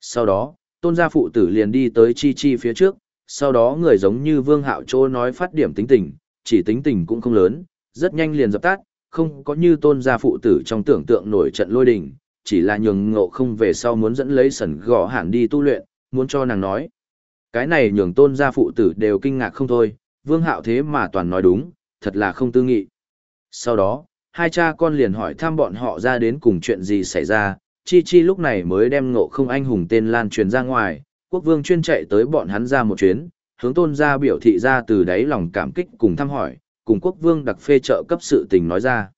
Speaker 1: Sau đó, tôn gia phụ tử liền đi tới Chi Chi phía trước, sau đó người giống như vương hạo chỗ nói phát điểm tính tình, chỉ tính tình cũng không lớn, rất nhanh liền dập tắt, không có như tôn gia phụ tử trong tưởng tượng nổi trận lôi đình, chỉ là nhường ngộ không về sau muốn dẫn lấy sẩn gõ hẳn đi tu luyện, muốn cho nàng nói. Cái này nhường tôn gia phụ tử đều kinh ngạc không thôi, vương hạo thế mà toàn nói đúng, thật là không tư nghị. Sau đó, hai cha con liền hỏi thăm bọn họ ra đến cùng chuyện gì xảy ra, Chi Chi lúc này mới đem ngộ không anh hùng tên lan truyền ra ngoài, quốc vương chuyên chạy tới bọn hắn ra một chuyến, hướng tôn gia biểu thị ra từ đáy lòng cảm kích cùng thăm hỏi, cùng quốc vương đặc phê trợ cấp sự tình nói ra.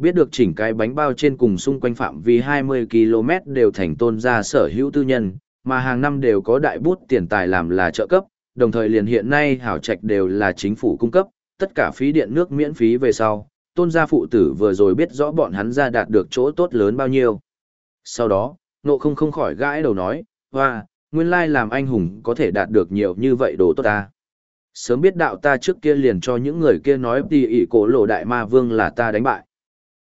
Speaker 1: Biết được chỉnh cái bánh bao trên cùng xung quanh phạm vi 20 km đều thành tôn gia sở hữu tư nhân, mà hàng năm đều có đại bút tiền tài làm là trợ cấp, đồng thời liền hiện nay hảo trạch đều là chính phủ cung cấp, tất cả phí điện nước miễn phí về sau, tôn gia phụ tử vừa rồi biết rõ bọn hắn ra đạt được chỗ tốt lớn bao nhiêu. Sau đó, nộ không không khỏi gãi đầu nói, hoa, nguyên lai làm anh hùng có thể đạt được nhiều như vậy đồ tốt ta. Sớm biết đạo ta trước kia liền cho những người kia nói tì ỉ cổ lộ đại ma vương là ta đánh bại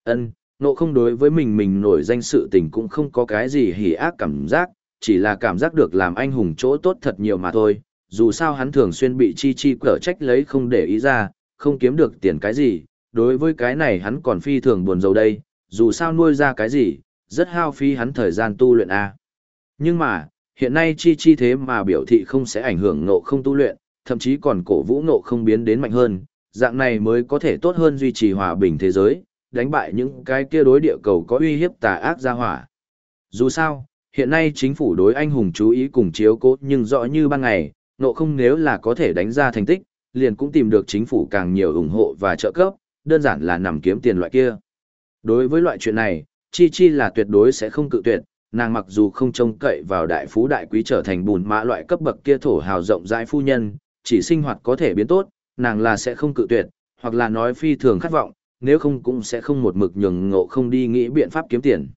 Speaker 1: ân nộ không đối với mình mình nổi danh sự tình cũng không có cái gì hỉ ác cảm giác, chỉ là cảm giác được làm anh hùng chỗ tốt thật nhiều mà thôi. Dù sao hắn thường xuyên bị chi chi cở trách lấy không để ý ra, không kiếm được tiền cái gì, đối với cái này hắn còn phi thường buồn rầu đây, dù sao nuôi ra cái gì, rất hao phí hắn thời gian tu luyện a. Nhưng mà, hiện nay chi chi thế mà biểu thị không sẽ ảnh hưởng nộ không tu luyện, thậm chí còn cổ vũ nộ không biến đến mạnh hơn, dạng này mới có thể tốt hơn duy trì hòa bình thế giới, đánh bại những cái kia đối địa cầu có uy hiếp tà ác ra hỏa. Dù sao, hiện nay chính phủ đối anh hùng chú ý cùng chiếu cố nhưng rõ như ban ngày, nộ không nếu là có thể đánh ra thành tích, liền cũng tìm được chính phủ càng nhiều ủng hộ và trợ cấp, đơn giản là nằm kiếm tiền loại kia. Đối với loại chuyện này, Chi Chi là tuyệt đối sẽ không cự tuyệt, nàng mặc dù không trông cậy vào đại phú đại quý trở thành bùn mã loại cấp bậc kia thổ hào rộng rãi phu nhân, chỉ sinh hoạt có thể biến tốt, nàng là sẽ không cự tuyệt, hoặc là nói phi thường khát vọng, nếu không cũng sẽ không một mực nhường ngộ không đi nghĩ biện pháp kiếm tiền.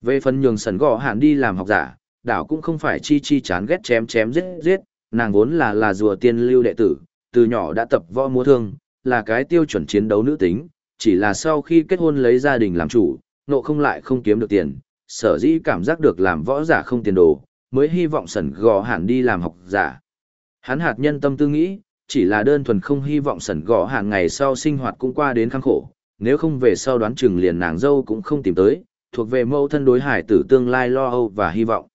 Speaker 1: Về phần nhường sần gò hạn đi làm học giả, đảo cũng không phải chi chi chán ghét chém chém giết giết, nàng vốn là là rùa tiên lưu đệ tử, từ nhỏ đã tập võ múa thương, là cái tiêu chuẩn chiến đấu nữ tính, chỉ là sau khi kết hôn lấy gia đình làm chủ, nộ không lại không kiếm được tiền, sở dĩ cảm giác được làm võ giả không tiền đồ, mới hy vọng sẩn gò hẳn đi làm học giả. Hắn hạt nhân tâm tư nghĩ, chỉ là đơn thuần không hy vọng sẩn gõ hàng ngày sau sinh hoạt cũng qua đến khăng khổ, nếu không về sau đoán chừng liền nàng dâu cũng không tìm tới, thuộc về mẫu thân đối hải tử tương lai lo âu và hy vọng.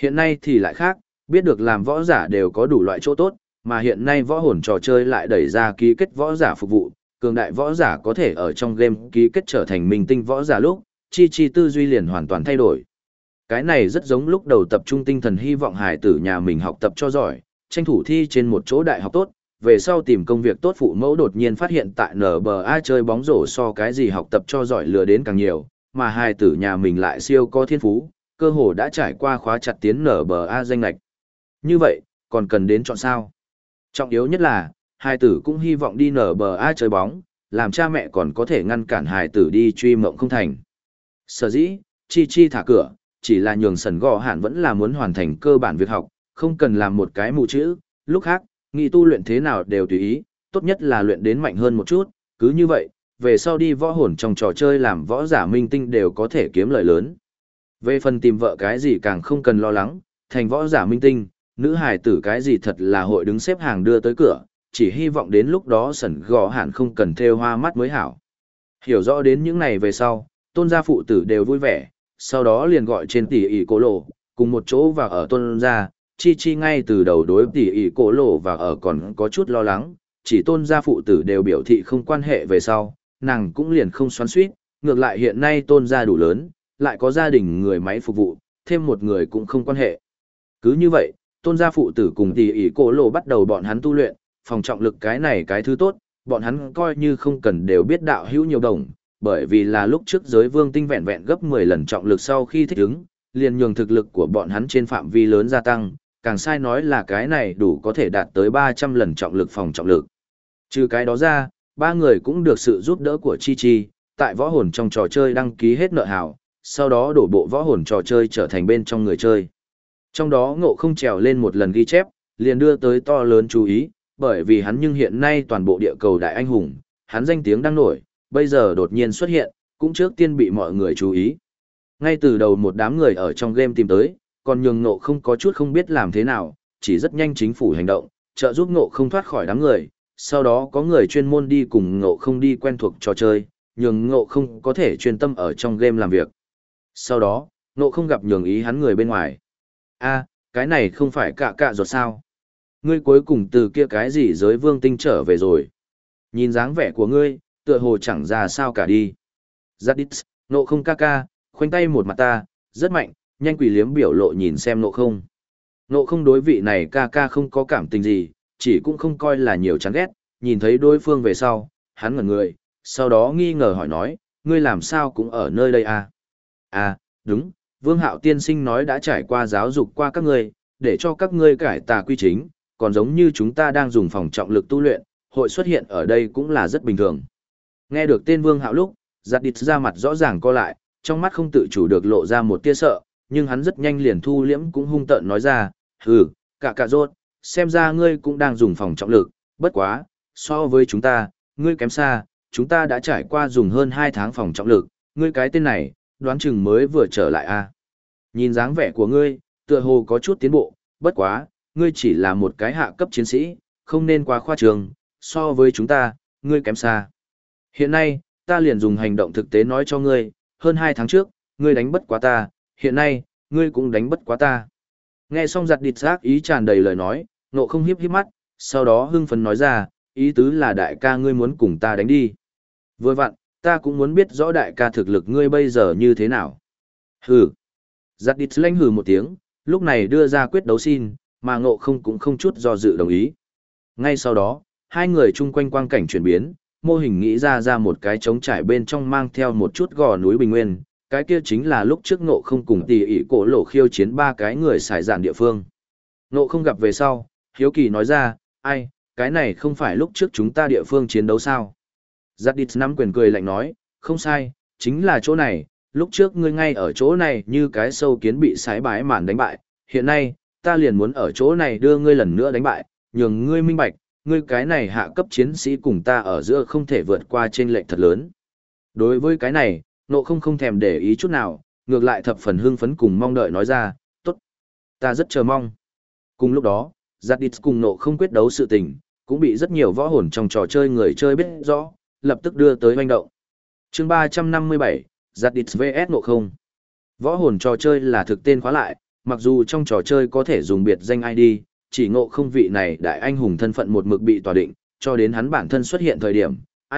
Speaker 1: Hiện nay thì lại khác, biết được làm võ giả đều có đủ loại chỗ tốt, mà hiện nay võ hồn trò chơi lại đẩy ra ký kết võ giả phục vụ, cường đại võ giả có thể ở trong game ký kết trở thành minh tinh võ giả lúc, chi chi tư duy liền hoàn toàn thay đổi. Cái này rất giống lúc đầu tập trung tinh thần hy vọng hải tử nhà mình học tập cho giỏi, tranh thủ thi trên một chỗ đại học tốt, về sau tìm công việc tốt phụ mẫu đột nhiên phát hiện tại NBA chơi bóng rổ so cái gì học tập cho giỏi lừa đến càng nhiều, mà hai tử nhà mình lại siêu có thiên phú, cơ hồ đã trải qua khóa chặt tiến NBA danh lạch. Như vậy, còn cần đến chọn sao? Trọng yếu nhất là, hai tử cũng hy vọng đi NBA chơi bóng, làm cha mẹ còn có thể ngăn cản hai tử đi truy mộng không thành. Sở dĩ, chi chi thả cửa, chỉ là nhường sần gò hạn vẫn là muốn hoàn thành cơ bản việc học, không cần làm một cái mù chữ, lúc khác, nghĩ tu luyện thế nào đều tùy ý, tốt nhất là luyện đến mạnh hơn một chút, cứ như vậy, về sau đi võ hồn trong trò chơi làm võ giả minh tinh đều có thể kiếm lợi lớn. Về phần tìm vợ cái gì càng không cần lo lắng, thành võ giả minh tinh, nữ hài tử cái gì thật là hội đứng xếp hàng đưa tới cửa, chỉ hy vọng đến lúc đó sẩn gò hẳn không cần theo hoa mắt mới hảo. Hiểu rõ đến những này về sau, tôn gia phụ tử đều vui vẻ, sau đó liền gọi trên tỷ ỷ cổ lộ, cùng một chỗ và ở tôn gia, chi chi ngay từ đầu đối tỉ ỉ cổ lộ và ở còn có chút lo lắng, chỉ tôn gia phụ tử đều biểu thị không quan hệ về sau, nàng cũng liền không xoắn suýt, ngược lại hiện nay tôn gia đủ lớn, lại có gia đình người máy phục vụ, thêm một người cũng không quan hệ. Cứ như vậy, tôn gia phụ tử cùng tỷ ỉ cổ lộ bắt đầu bọn hắn tu luyện, phòng trọng lực cái này cái thứ tốt, bọn hắn coi như không cần đều biết đạo hữu nhiều đồng, bởi vì là lúc trước giới vương tinh vẹn vẹn gấp 10 lần trọng lực sau khi thích ứng, liền nhường thực lực của bọn hắn trên phạm vi lớn gia tăng, càng sai nói là cái này đủ có thể đạt tới 300 lần trọng lực phòng trọng lực. Trừ cái đó ra, ba người cũng được sự giúp đỡ của Chi Chi, tại võ hồn trong trò chơi đăng ký hết nợ hào, sau đó đổ bộ võ hồn trò chơi trở thành bên trong người chơi. Trong đó ngộ không trèo lên một lần ghi chép, liền đưa tới to lớn chú ý, bởi vì hắn nhưng hiện nay toàn bộ địa cầu đại anh hùng, hắn danh tiếng đang nổi, bây giờ đột nhiên xuất hiện, cũng trước tiên bị mọi người chú ý. Ngay từ đầu một đám người ở trong game tìm tới, còn nhường ngộ không có chút không biết làm thế nào, chỉ rất nhanh chính phủ hành động, trợ giúp ngộ không thoát khỏi đám người, sau đó có người chuyên môn đi cùng ngộ không đi quen thuộc trò chơi, nhường ngộ không có thể chuyên tâm ở trong game làm việc. Sau đó, ngộ không gặp nhường ý hắn người bên ngoài. a cái này không phải cạ cạ ruột sao? Ngươi cuối cùng từ kia cái gì giới vương tinh trở về rồi. Nhìn dáng vẻ của ngươi, tựa hồ chẳng ra sao cả đi. Giắt đít, ngộ không ca ca, khoanh tay một mặt ta, rất mạnh, nhanh quỷ liếm biểu lộ nhìn xem nộ không. nộ không đối vị này ca ca không có cảm tình gì, chỉ cũng không coi là nhiều chán ghét, nhìn thấy đối phương về sau, hắn ngẩn người, sau đó nghi ngờ hỏi nói, ngươi làm sao cũng ở nơi đây à? À, đúng, Vương Hạo tiên sinh nói đã trải qua giáo dục qua các ngươi, để cho các ngươi cải tà quy chính, còn giống như chúng ta đang dùng phòng trọng lực tu luyện, hội xuất hiện ở đây cũng là rất bình thường. Nghe được tên Vương Hạo lúc, giặt địch ra mặt rõ ràng co lại, trong mắt không tự chủ được lộ ra một tia sợ, nhưng hắn rất nhanh liền thu liễm cũng hung tợn nói ra, hừ, cả cả rốt, xem ra ngươi cũng đang dùng phòng trọng lực, bất quá, so với chúng ta, ngươi kém xa, chúng ta đã trải qua dùng hơn 2 tháng phòng trọng lực, ngươi cái tên này, đoán chừng mới vừa trở lại a. À? Nhìn dáng vẻ của ngươi, tựa hồ có chút tiến bộ, bất quá, ngươi chỉ là một cái hạ cấp chiến sĩ, không nên quá khoa trường, so với chúng ta, ngươi kém xa. Hiện nay, ta liền dùng hành động thực tế nói cho ngươi, hơn 2 tháng trước, ngươi đánh bất quá ta, hiện nay, ngươi cũng đánh bất quá ta. Nghe xong giặt địt giác ý tràn đầy lời nói, nộ không hiếp hiếp mắt, sau đó hưng phấn nói ra, ý tứ là đại ca ngươi muốn cùng ta đánh đi. Vừa vặn, ta cũng muốn biết rõ đại ca thực lực ngươi bây giờ như thế nào. Hừ. Giặt địt lanh hừ một tiếng, lúc này đưa ra quyết đấu xin, mà ngộ không cũng không chút do dự đồng ý. Ngay sau đó, hai người chung quanh quang cảnh chuyển biến, mô hình nghĩ ra ra một cái trống trải bên trong mang theo một chút gò núi bình nguyên, cái kia chính là lúc trước ngộ không cùng tỷ ỷ cổ lộ khiêu chiến ba cái người xài giản địa phương. Ngộ không gặp về sau, hiếu kỳ nói ra, ai, cái này không phải lúc trước chúng ta địa phương chiến đấu sao? Giặt địch nắm quyền cười lạnh nói, không sai, chính là chỗ này, lúc trước ngươi ngay ở chỗ này như cái sâu kiến bị sái bái màn đánh bại, hiện nay, ta liền muốn ở chỗ này đưa ngươi lần nữa đánh bại, nhường ngươi minh bạch, ngươi cái này hạ cấp chiến sĩ cùng ta ở giữa không thể vượt qua trên lệnh thật lớn. Đối với cái này, nộ không không thèm để ý chút nào, ngược lại thập phần hưng phấn cùng mong đợi nói ra, tốt, ta rất chờ mong. Cùng lúc đó, giặt địch cùng nộ không quyết đấu sự tình, cũng bị rất nhiều võ hồn trong trò chơi người chơi biết rõ, lập tức đưa tới hoành động. chương 357, giặt địch vs nộ không. Võ hồn trò chơi là thực tên khóa lại, mặc dù trong trò chơi có thể dùng biệt danh ID, chỉ ngộ không vị này đại anh hùng thân phận một mực bị tòa định, cho đến hắn bản thân xuất hiện thời điểm,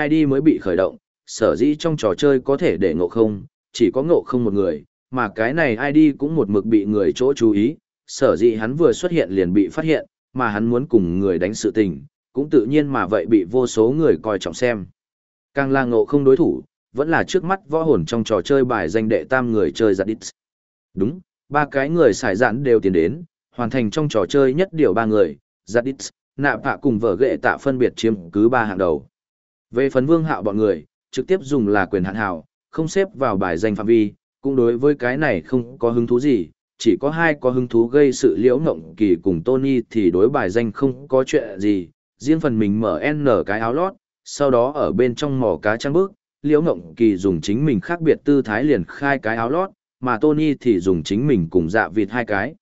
Speaker 1: ID mới bị khởi động, sở dĩ trong trò chơi có thể để ngộ không, chỉ có ngộ không một người, mà cái này ID cũng một mực bị người chỗ chú ý, sở dĩ hắn vừa xuất hiện liền bị phát hiện, mà hắn muốn cùng người đánh sự tình, cũng tự nhiên mà vậy bị vô số người coi trọng xem. Càng là ngộ không đối thủ, vẫn là trước mắt võ hồn trong trò chơi bài danh đệ tam người chơi giặt đít. Đúng, ba cái người xài dạn đều tiến đến, hoàn thành trong trò chơi nhất điều ba người, giặt đít, nạ phạ cùng vợ ghệ tạ phân biệt chiếm cứ ba hạng đầu. Về phấn vương hạo bọn người, trực tiếp dùng là quyền hạn hảo, không xếp vào bài danh phạm vi, cũng đối với cái này không có hứng thú gì, chỉ có hai có hứng thú gây sự liễu ngộng kỳ cùng Tony thì đối bài danh không có chuyện gì, riêng phần mình mở N cái áo lót, sau đó ở bên trong mỏ cá trăng bước, liễu ngộng kỳ dùng chính mình khác biệt tư thái liền khai cái áo lót, mà Tony thì dùng chính mình cùng dạ vịt hai cái.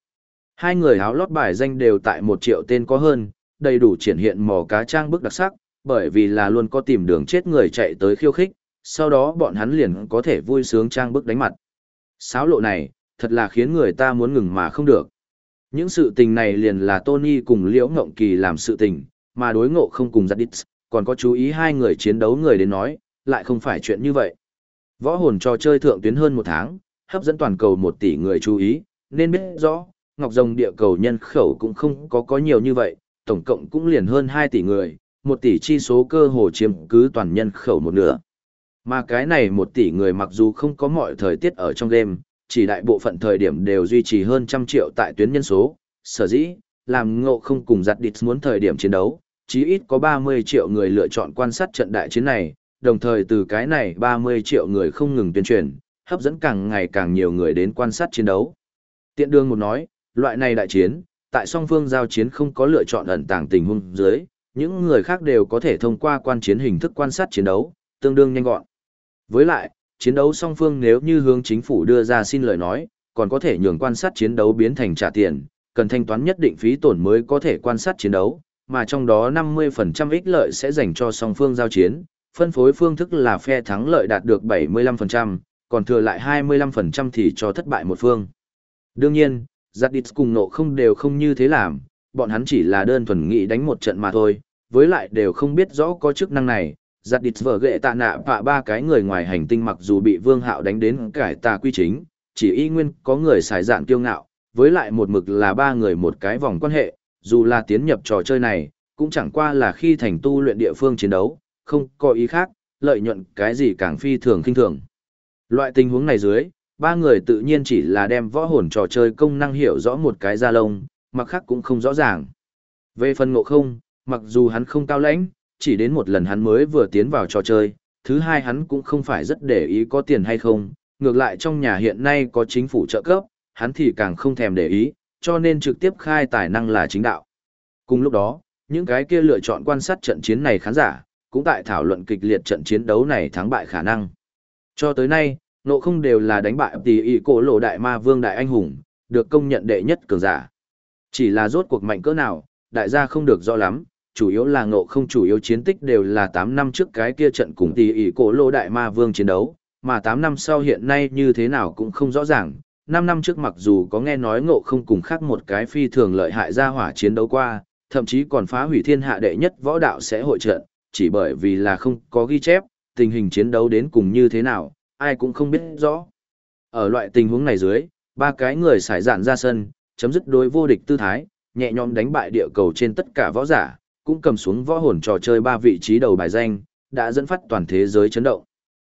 Speaker 1: Hai người áo lót bài danh đều tại một triệu tên có hơn, đầy đủ triển hiện mỏ cá trang bức đặc sắc, bởi vì là luôn có tìm đường chết người chạy tới khiêu khích, sau đó bọn hắn liền có thể vui sướng trang bức đánh mặt. Sáo lộ này, thật là khiến người ta muốn ngừng mà không được. Những sự tình này liền là Tony cùng Liễu Ngộng Kỳ làm sự tình, mà đối ngộ không cùng giặt đít, còn có chú ý hai người chiến đấu người đến nói, lại không phải chuyện như vậy. Võ hồn trò chơi thượng tuyến hơn một tháng, hấp dẫn toàn cầu một tỷ người chú ý, nên biết rõ, Ngọc Rồng địa cầu nhân khẩu cũng không có có nhiều như vậy, tổng cộng cũng liền hơn 2 tỷ người, một tỷ chi số cơ hồ chiếm cứ toàn nhân khẩu một nửa. Mà cái này một tỷ người mặc dù không có mọi thời tiết ở trong game, chỉ đại bộ phận thời điểm đều duy trì hơn trăm triệu tại tuyến nhân số, sở dĩ, làm ngộ không cùng giặt địch muốn thời điểm chiến đấu, chí ít có 30 triệu người lựa chọn quan sát trận đại chiến này, đồng thời từ cái này 30 triệu người không ngừng tuyên truyền, hấp dẫn càng ngày càng nhiều người đến quan sát chiến đấu. Tiện đương một nói, loại này đại chiến, tại song phương giao chiến không có lựa chọn ẩn tàng tình huống dưới, những người khác đều có thể thông qua quan chiến hình thức quan sát chiến đấu, tương đương nhanh gọn. Với lại, chiến đấu song phương nếu như hướng chính phủ đưa ra xin lời nói, còn có thể nhường quan sát chiến đấu biến thành trả tiền, cần thanh toán nhất định phí tổn mới có thể quan sát chiến đấu, mà trong đó 50% ích lợi sẽ dành cho song phương giao chiến, phân phối phương thức là phe thắng lợi đạt được 75%, còn thừa lại 25% thì cho thất bại một phương. Đương nhiên, giặt cùng nộ không đều không như thế làm, bọn hắn chỉ là đơn thuần nghĩ đánh một trận mà thôi, với lại đều không biết rõ có chức năng này. Giặt đít vở ghệ tạ nạ và ba cái người ngoài hành tinh mặc dù bị vương hạo đánh đến cải tà quy chính, chỉ y nguyên có người xài dạn kiêu ngạo, với lại một mực là ba người một cái vòng quan hệ, dù là tiến nhập trò chơi này, cũng chẳng qua là khi thành tu luyện địa phương chiến đấu, không có ý khác, lợi nhuận cái gì càng phi thường kinh thường. Loại tình huống này dưới, ba người tự nhiên chỉ là đem võ hồn trò chơi công năng hiểu rõ một cái da lông, mặc khác cũng không rõ ràng. Về phần ngộ không, mặc dù hắn không cao lãnh, chỉ đến một lần hắn mới vừa tiến vào trò chơi, thứ hai hắn cũng không phải rất để ý có tiền hay không, ngược lại trong nhà hiện nay có chính phủ trợ cấp, hắn thì càng không thèm để ý, cho nên trực tiếp khai tài năng là chính đạo. Cùng lúc đó, những cái kia lựa chọn quan sát trận chiến này khán giả, cũng tại thảo luận kịch liệt trận chiến đấu này thắng bại khả năng. Cho tới nay, nộ không đều là đánh bại tỷ ý cổ lộ đại ma vương đại anh hùng, được công nhận đệ nhất cường giả. Chỉ là rốt cuộc mạnh cỡ nào, đại gia không được rõ lắm, chủ yếu là ngộ không chủ yếu chiến tích đều là 8 năm trước cái kia trận cùng tỷ ỷ cổ lô đại ma vương chiến đấu, mà 8 năm sau hiện nay như thế nào cũng không rõ ràng. 5 năm trước mặc dù có nghe nói ngộ không cùng khác một cái phi thường lợi hại ra hỏa chiến đấu qua, thậm chí còn phá hủy thiên hạ đệ nhất võ đạo sẽ hội trận, chỉ bởi vì là không có ghi chép, tình hình chiến đấu đến cùng như thế nào, ai cũng không biết rõ. Ở loại tình huống này dưới, ba cái người xài dạn ra sân, chấm dứt đối vô địch tư thái, nhẹ nhõm đánh bại địa cầu trên tất cả võ giả, cũng cầm xuống võ hồn trò chơi ba vị trí đầu bài danh, đã dẫn phát toàn thế giới chấn động.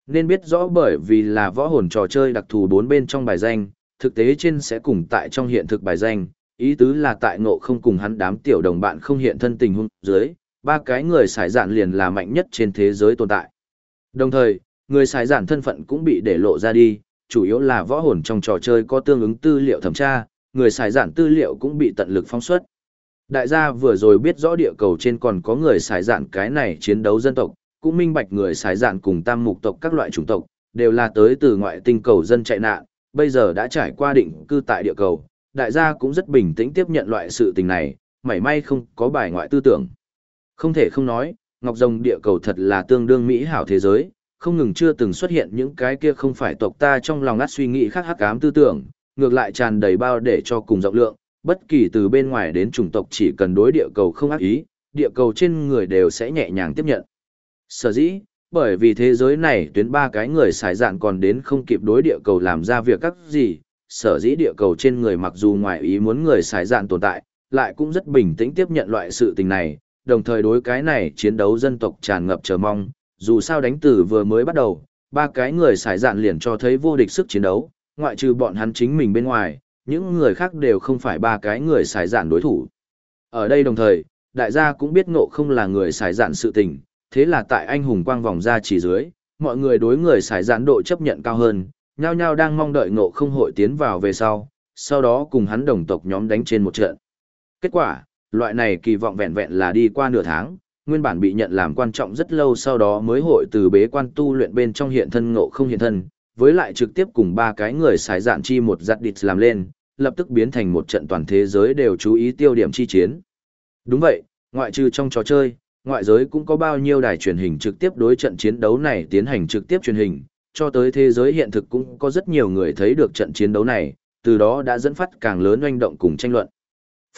Speaker 1: Nên biết rõ bởi vì là võ hồn trò chơi đặc thù bốn bên trong bài danh, thực tế trên sẽ cùng tại trong hiện thực bài danh, ý tứ là tại ngộ không cùng hắn đám tiểu đồng bạn không hiện thân tình huống dưới, ba cái người xài giản liền là mạnh nhất trên thế giới tồn tại. Đồng thời, người xài giản thân phận cũng bị để lộ ra đi, chủ yếu là võ hồn trong trò chơi có tương ứng tư liệu thẩm tra, người xài giản tư liệu cũng bị tận lực phóng xuất. Đại gia vừa rồi biết rõ địa cầu trên còn có người xài dạn cái này chiến đấu dân tộc, cũng minh bạch người xài dạn cùng tam mục tộc các loại chủng tộc, đều là tới từ ngoại tinh cầu dân chạy nạn, bây giờ đã trải qua định cư tại địa cầu, đại gia cũng rất bình tĩnh tiếp nhận loại sự tình này, mảy may không có bài ngoại tư tưởng. Không thể không nói, Ngọc Rồng địa cầu thật là tương đương mỹ hảo thế giới, không ngừng chưa từng xuất hiện những cái kia không phải tộc ta trong lòng ngắt suy nghĩ khác hắc ám tư tưởng, ngược lại tràn đầy bao để cho cùng rộng lượng, bất kỳ từ bên ngoài đến chủng tộc chỉ cần đối địa cầu không ác ý, địa cầu trên người đều sẽ nhẹ nhàng tiếp nhận. Sở dĩ, bởi vì thế giới này tuyến ba cái người xài dạn còn đến không kịp đối địa cầu làm ra việc các gì, sở dĩ địa cầu trên người mặc dù ngoài ý muốn người xài dạn tồn tại, lại cũng rất bình tĩnh tiếp nhận loại sự tình này, đồng thời đối cái này chiến đấu dân tộc tràn ngập chờ mong, dù sao đánh tử vừa mới bắt đầu, ba cái người xài dạn liền cho thấy vô địch sức chiến đấu, ngoại trừ bọn hắn chính mình bên ngoài, những người khác đều không phải ba cái người xài dạn đối thủ. Ở đây đồng thời, đại gia cũng biết ngộ không là người xài dạn sự tình, thế là tại anh hùng quang vòng ra chỉ dưới, mọi người đối người xài dạn độ chấp nhận cao hơn, nhao nhao đang mong đợi ngộ không hội tiến vào về sau, sau đó cùng hắn đồng tộc nhóm đánh trên một trận. Kết quả, loại này kỳ vọng vẹn vẹn là đi qua nửa tháng, nguyên bản bị nhận làm quan trọng rất lâu sau đó mới hội từ bế quan tu luyện bên trong hiện thân ngộ không hiện thân, với lại trực tiếp cùng ba cái người xài dạn chi một giặt địch làm lên, lập tức biến thành một trận toàn thế giới đều chú ý tiêu điểm chi chiến. Đúng vậy, ngoại trừ trong trò chơi, ngoại giới cũng có bao nhiêu đài truyền hình trực tiếp đối trận chiến đấu này tiến hành trực tiếp truyền hình, cho tới thế giới hiện thực cũng có rất nhiều người thấy được trận chiến đấu này, từ đó đã dẫn phát càng lớn oanh động cùng tranh luận.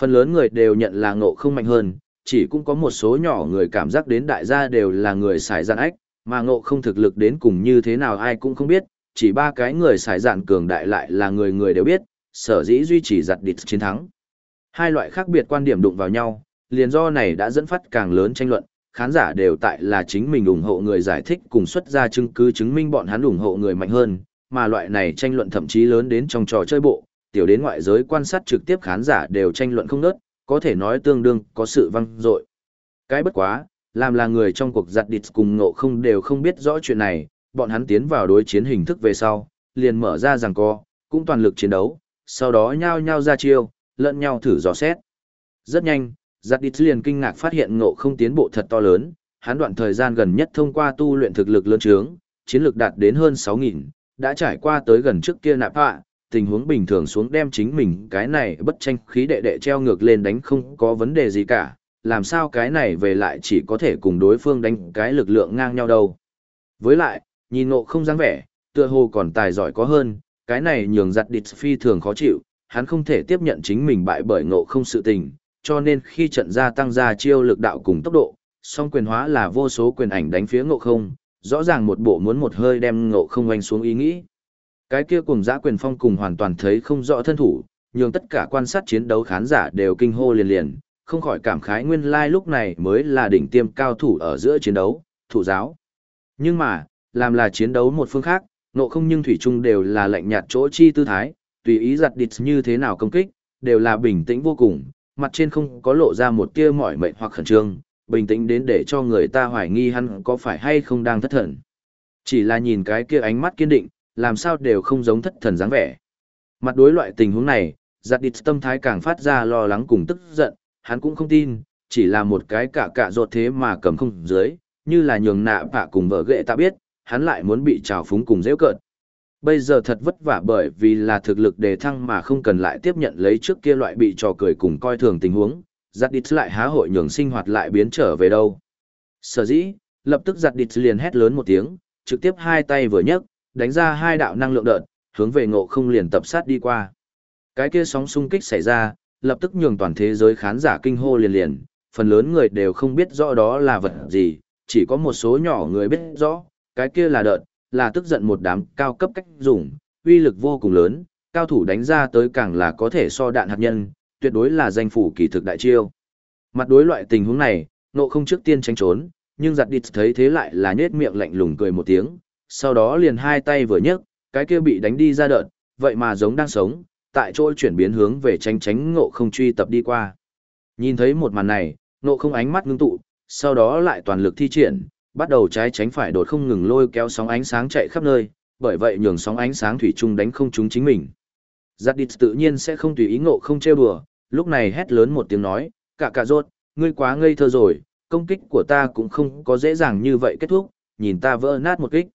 Speaker 1: Phần lớn người đều nhận là ngộ không mạnh hơn, chỉ cũng có một số nhỏ người cảm giác đến đại gia đều là người xài dạn ách, mà ngộ không thực lực đến cùng như thế nào ai cũng không biết, chỉ ba cái người xài dạn cường đại lại là người người đều biết, sở dĩ duy trì giặt địch chiến thắng. Hai loại khác biệt quan điểm đụng vào nhau, liền do này đã dẫn phát càng lớn tranh luận, khán giả đều tại là chính mình ủng hộ người giải thích cùng xuất ra chứng cứ chứng minh bọn hắn ủng hộ người mạnh hơn, mà loại này tranh luận thậm chí lớn đến trong trò chơi bộ, tiểu đến ngoại giới quan sát trực tiếp khán giả đều tranh luận không nớt, có thể nói tương đương có sự văng dội. Cái bất quá, làm là người trong cuộc giặt địch cùng ngộ không đều không biết rõ chuyện này, bọn hắn tiến vào đối chiến hình thức về sau, liền mở ra giằng co, cũng toàn lực chiến đấu, sau đó nhao nhao ra chiêu, lẫn nhau thử dò xét. Rất nhanh, giặt địch liền kinh ngạc phát hiện ngộ không tiến bộ thật to lớn, hắn đoạn thời gian gần nhất thông qua tu luyện thực lực lớn trướng, chiến lực đạt đến hơn 6.000, đã trải qua tới gần trước kia nạp họa, tình huống bình thường xuống đem chính mình cái này bất tranh khí đệ đệ treo ngược lên đánh không có vấn đề gì cả, làm sao cái này về lại chỉ có thể cùng đối phương đánh cái lực lượng ngang nhau đâu. Với lại, nhìn ngộ không dáng vẻ, tựa hồ còn tài giỏi có hơn, cái này nhường giặt địch phi thường khó chịu, hắn không thể tiếp nhận chính mình bại bởi ngộ không sự tình, cho nên khi trận ra tăng ra chiêu lực đạo cùng tốc độ, song quyền hóa là vô số quyền ảnh đánh phía ngộ không, rõ ràng một bộ muốn một hơi đem ngộ không oanh xuống ý nghĩ. Cái kia cùng giã quyền phong cùng hoàn toàn thấy không rõ thân thủ, nhường tất cả quan sát chiến đấu khán giả đều kinh hô liền liền, không khỏi cảm khái nguyên lai like lúc này mới là đỉnh tiêm cao thủ ở giữa chiến đấu, thủ giáo. Nhưng mà, làm là chiến đấu một phương khác, nộ không nhưng thủy chung đều là lạnh nhạt chỗ chi tư thái, tùy ý giặt địch như thế nào công kích, đều là bình tĩnh vô cùng, mặt trên không có lộ ra một tia mỏi mệt hoặc khẩn trương, bình tĩnh đến để cho người ta hoài nghi hắn có phải hay không đang thất thần. Chỉ là nhìn cái kia ánh mắt kiên định, làm sao đều không giống thất thần dáng vẻ. Mặt đối loại tình huống này, giặt địch tâm thái càng phát ra lo lắng cùng tức giận, hắn cũng không tin, chỉ là một cái cả cả ruột thế mà cầm không dưới, như là nhường nạ bạ cùng vợ ghệ ta biết, hắn lại muốn bị trào phúng cùng dễ cợt. Bây giờ thật vất vả bởi vì là thực lực đề thăng mà không cần lại tiếp nhận lấy trước kia loại bị trò cười cùng coi thường tình huống, giặt địch lại há hội nhường sinh hoạt lại biến trở về đâu. Sở dĩ, lập tức giặt địch liền hét lớn một tiếng, trực tiếp hai tay vừa nhấc, đánh ra hai đạo năng lượng đợt, hướng về ngộ không liền tập sát đi qua. Cái kia sóng xung kích xảy ra, lập tức nhường toàn thế giới khán giả kinh hô liền liền, phần lớn người đều không biết rõ đó là vật gì, chỉ có một số nhỏ người biết rõ, cái kia là đợt, là tức giận một đám cao cấp cách dùng, uy lực vô cùng lớn, cao thủ đánh ra tới càng là có thể so đạn hạt nhân, tuyệt đối là danh phủ kỳ thực đại chiêu. Mặt đối loại tình huống này, nộ không trước tiên tránh trốn, nhưng giặt địch thấy thế lại là nhết miệng lạnh lùng cười một tiếng, sau đó liền hai tay vừa nhấc, cái kia bị đánh đi ra đợt, vậy mà giống đang sống, tại chỗ chuyển biến hướng về tránh tránh ngộ không truy tập đi qua. Nhìn thấy một màn này, ngộ không ánh mắt ngưng tụ, sau đó lại toàn lực thi triển, bắt đầu trái tránh phải đột không ngừng lôi kéo sóng ánh sáng chạy khắp nơi, bởi vậy nhường sóng ánh sáng thủy chung đánh không chúng chính mình. Giặt địch tự nhiên sẽ không tùy ý ngộ không trêu đùa, lúc này hét lớn một tiếng nói, cả cả rốt, ngươi quá ngây thơ rồi, công kích của ta cũng không có dễ dàng như vậy kết thúc, nhìn ta vỡ nát một kích.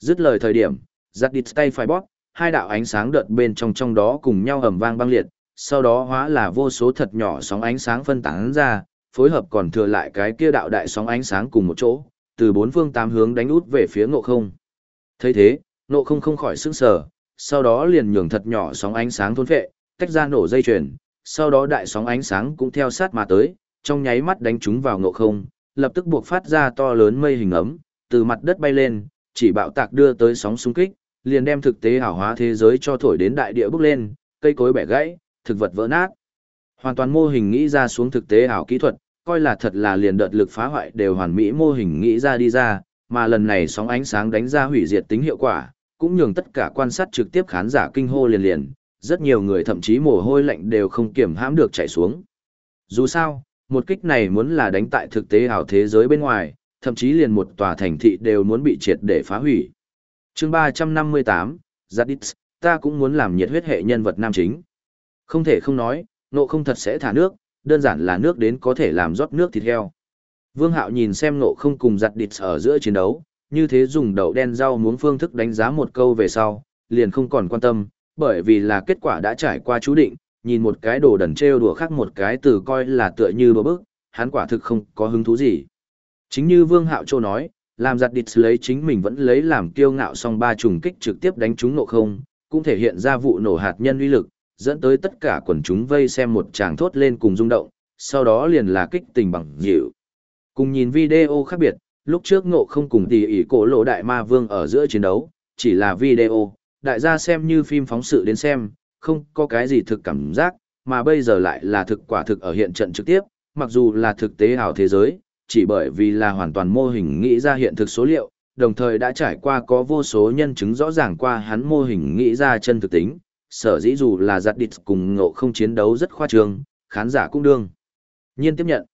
Speaker 1: Dứt lời thời điểm, giặt địch tay phải bóp, hai đạo ánh sáng đợt bên trong trong đó cùng nhau ầm vang băng liệt, sau đó hóa là vô số thật nhỏ sóng ánh sáng phân tán ra, phối hợp còn thừa lại cái kia đạo đại sóng ánh sáng cùng một chỗ, từ bốn phương tám hướng đánh út về phía ngộ không. thấy thế, ngộ không không khỏi sững sờ, sau đó liền nhường thật nhỏ sóng ánh sáng thôn phệ, tách ra nổ dây chuyền, sau đó đại sóng ánh sáng cũng theo sát mà tới, trong nháy mắt đánh chúng vào ngộ không, lập tức buộc phát ra to lớn mây hình ấm, từ mặt đất bay lên, chỉ bạo tạc đưa tới sóng xung kích, liền đem thực tế ảo hóa thế giới cho thổi đến đại địa bốc lên, cây cối bẻ gãy, thực vật vỡ nát. Hoàn toàn mô hình nghĩ ra xuống thực tế ảo kỹ thuật, coi là thật là liền đợt lực phá hoại đều hoàn mỹ mô hình nghĩ ra đi ra, mà lần này sóng ánh sáng đánh ra hủy diệt tính hiệu quả, cũng nhường tất cả quan sát trực tiếp khán giả kinh hô liền liền, rất nhiều người thậm chí mồ hôi lạnh đều không kiểm hãm được chảy xuống. Dù sao, một kích này muốn là đánh tại thực tế ảo thế giới bên ngoài, thậm chí liền một tòa thành thị đều muốn bị triệt để phá hủy. chương 358, Zadis, ta cũng muốn làm nhiệt huyết hệ nhân vật nam chính. Không thể không nói, nộ không thật sẽ thả nước, đơn giản là nước đến có thể làm rót nước thịt heo. Vương Hạo nhìn xem nộ không cùng giặt địt ở giữa chiến đấu, như thế dùng đậu đen rau muốn phương thức đánh giá một câu về sau, liền không còn quan tâm, bởi vì là kết quả đã trải qua chú định, nhìn một cái đồ đần trêu đùa khác một cái từ coi là tựa như đùa bức, hắn quả thực không có hứng thú gì. Chính như Vương Hạo Châu nói, làm giặt địt lấy chính mình vẫn lấy làm kiêu ngạo song ba trùng kích trực tiếp đánh trúng nộ không, cũng thể hiện ra vụ nổ hạt nhân uy lực, dẫn tới tất cả quần chúng vây xem một tràng thốt lên cùng rung động, sau đó liền là kích tình bằng dịu. Cùng nhìn video khác biệt, lúc trước ngộ không cùng tỷ ỷ cổ lộ đại ma vương ở giữa chiến đấu, chỉ là video, đại gia xem như phim phóng sự đến xem, không có cái gì thực cảm giác, mà bây giờ lại là thực quả thực ở hiện trận trực tiếp, mặc dù là thực tế ảo thế giới, chỉ bởi vì là hoàn toàn mô hình nghĩ ra hiện thực số liệu, đồng thời đã trải qua có vô số nhân chứng rõ ràng qua hắn mô hình nghĩ ra chân thực tính, sở dĩ dù là giặt địch cùng ngộ không chiến đấu rất khoa trương, khán giả cũng đương. Nhiên tiếp nhận.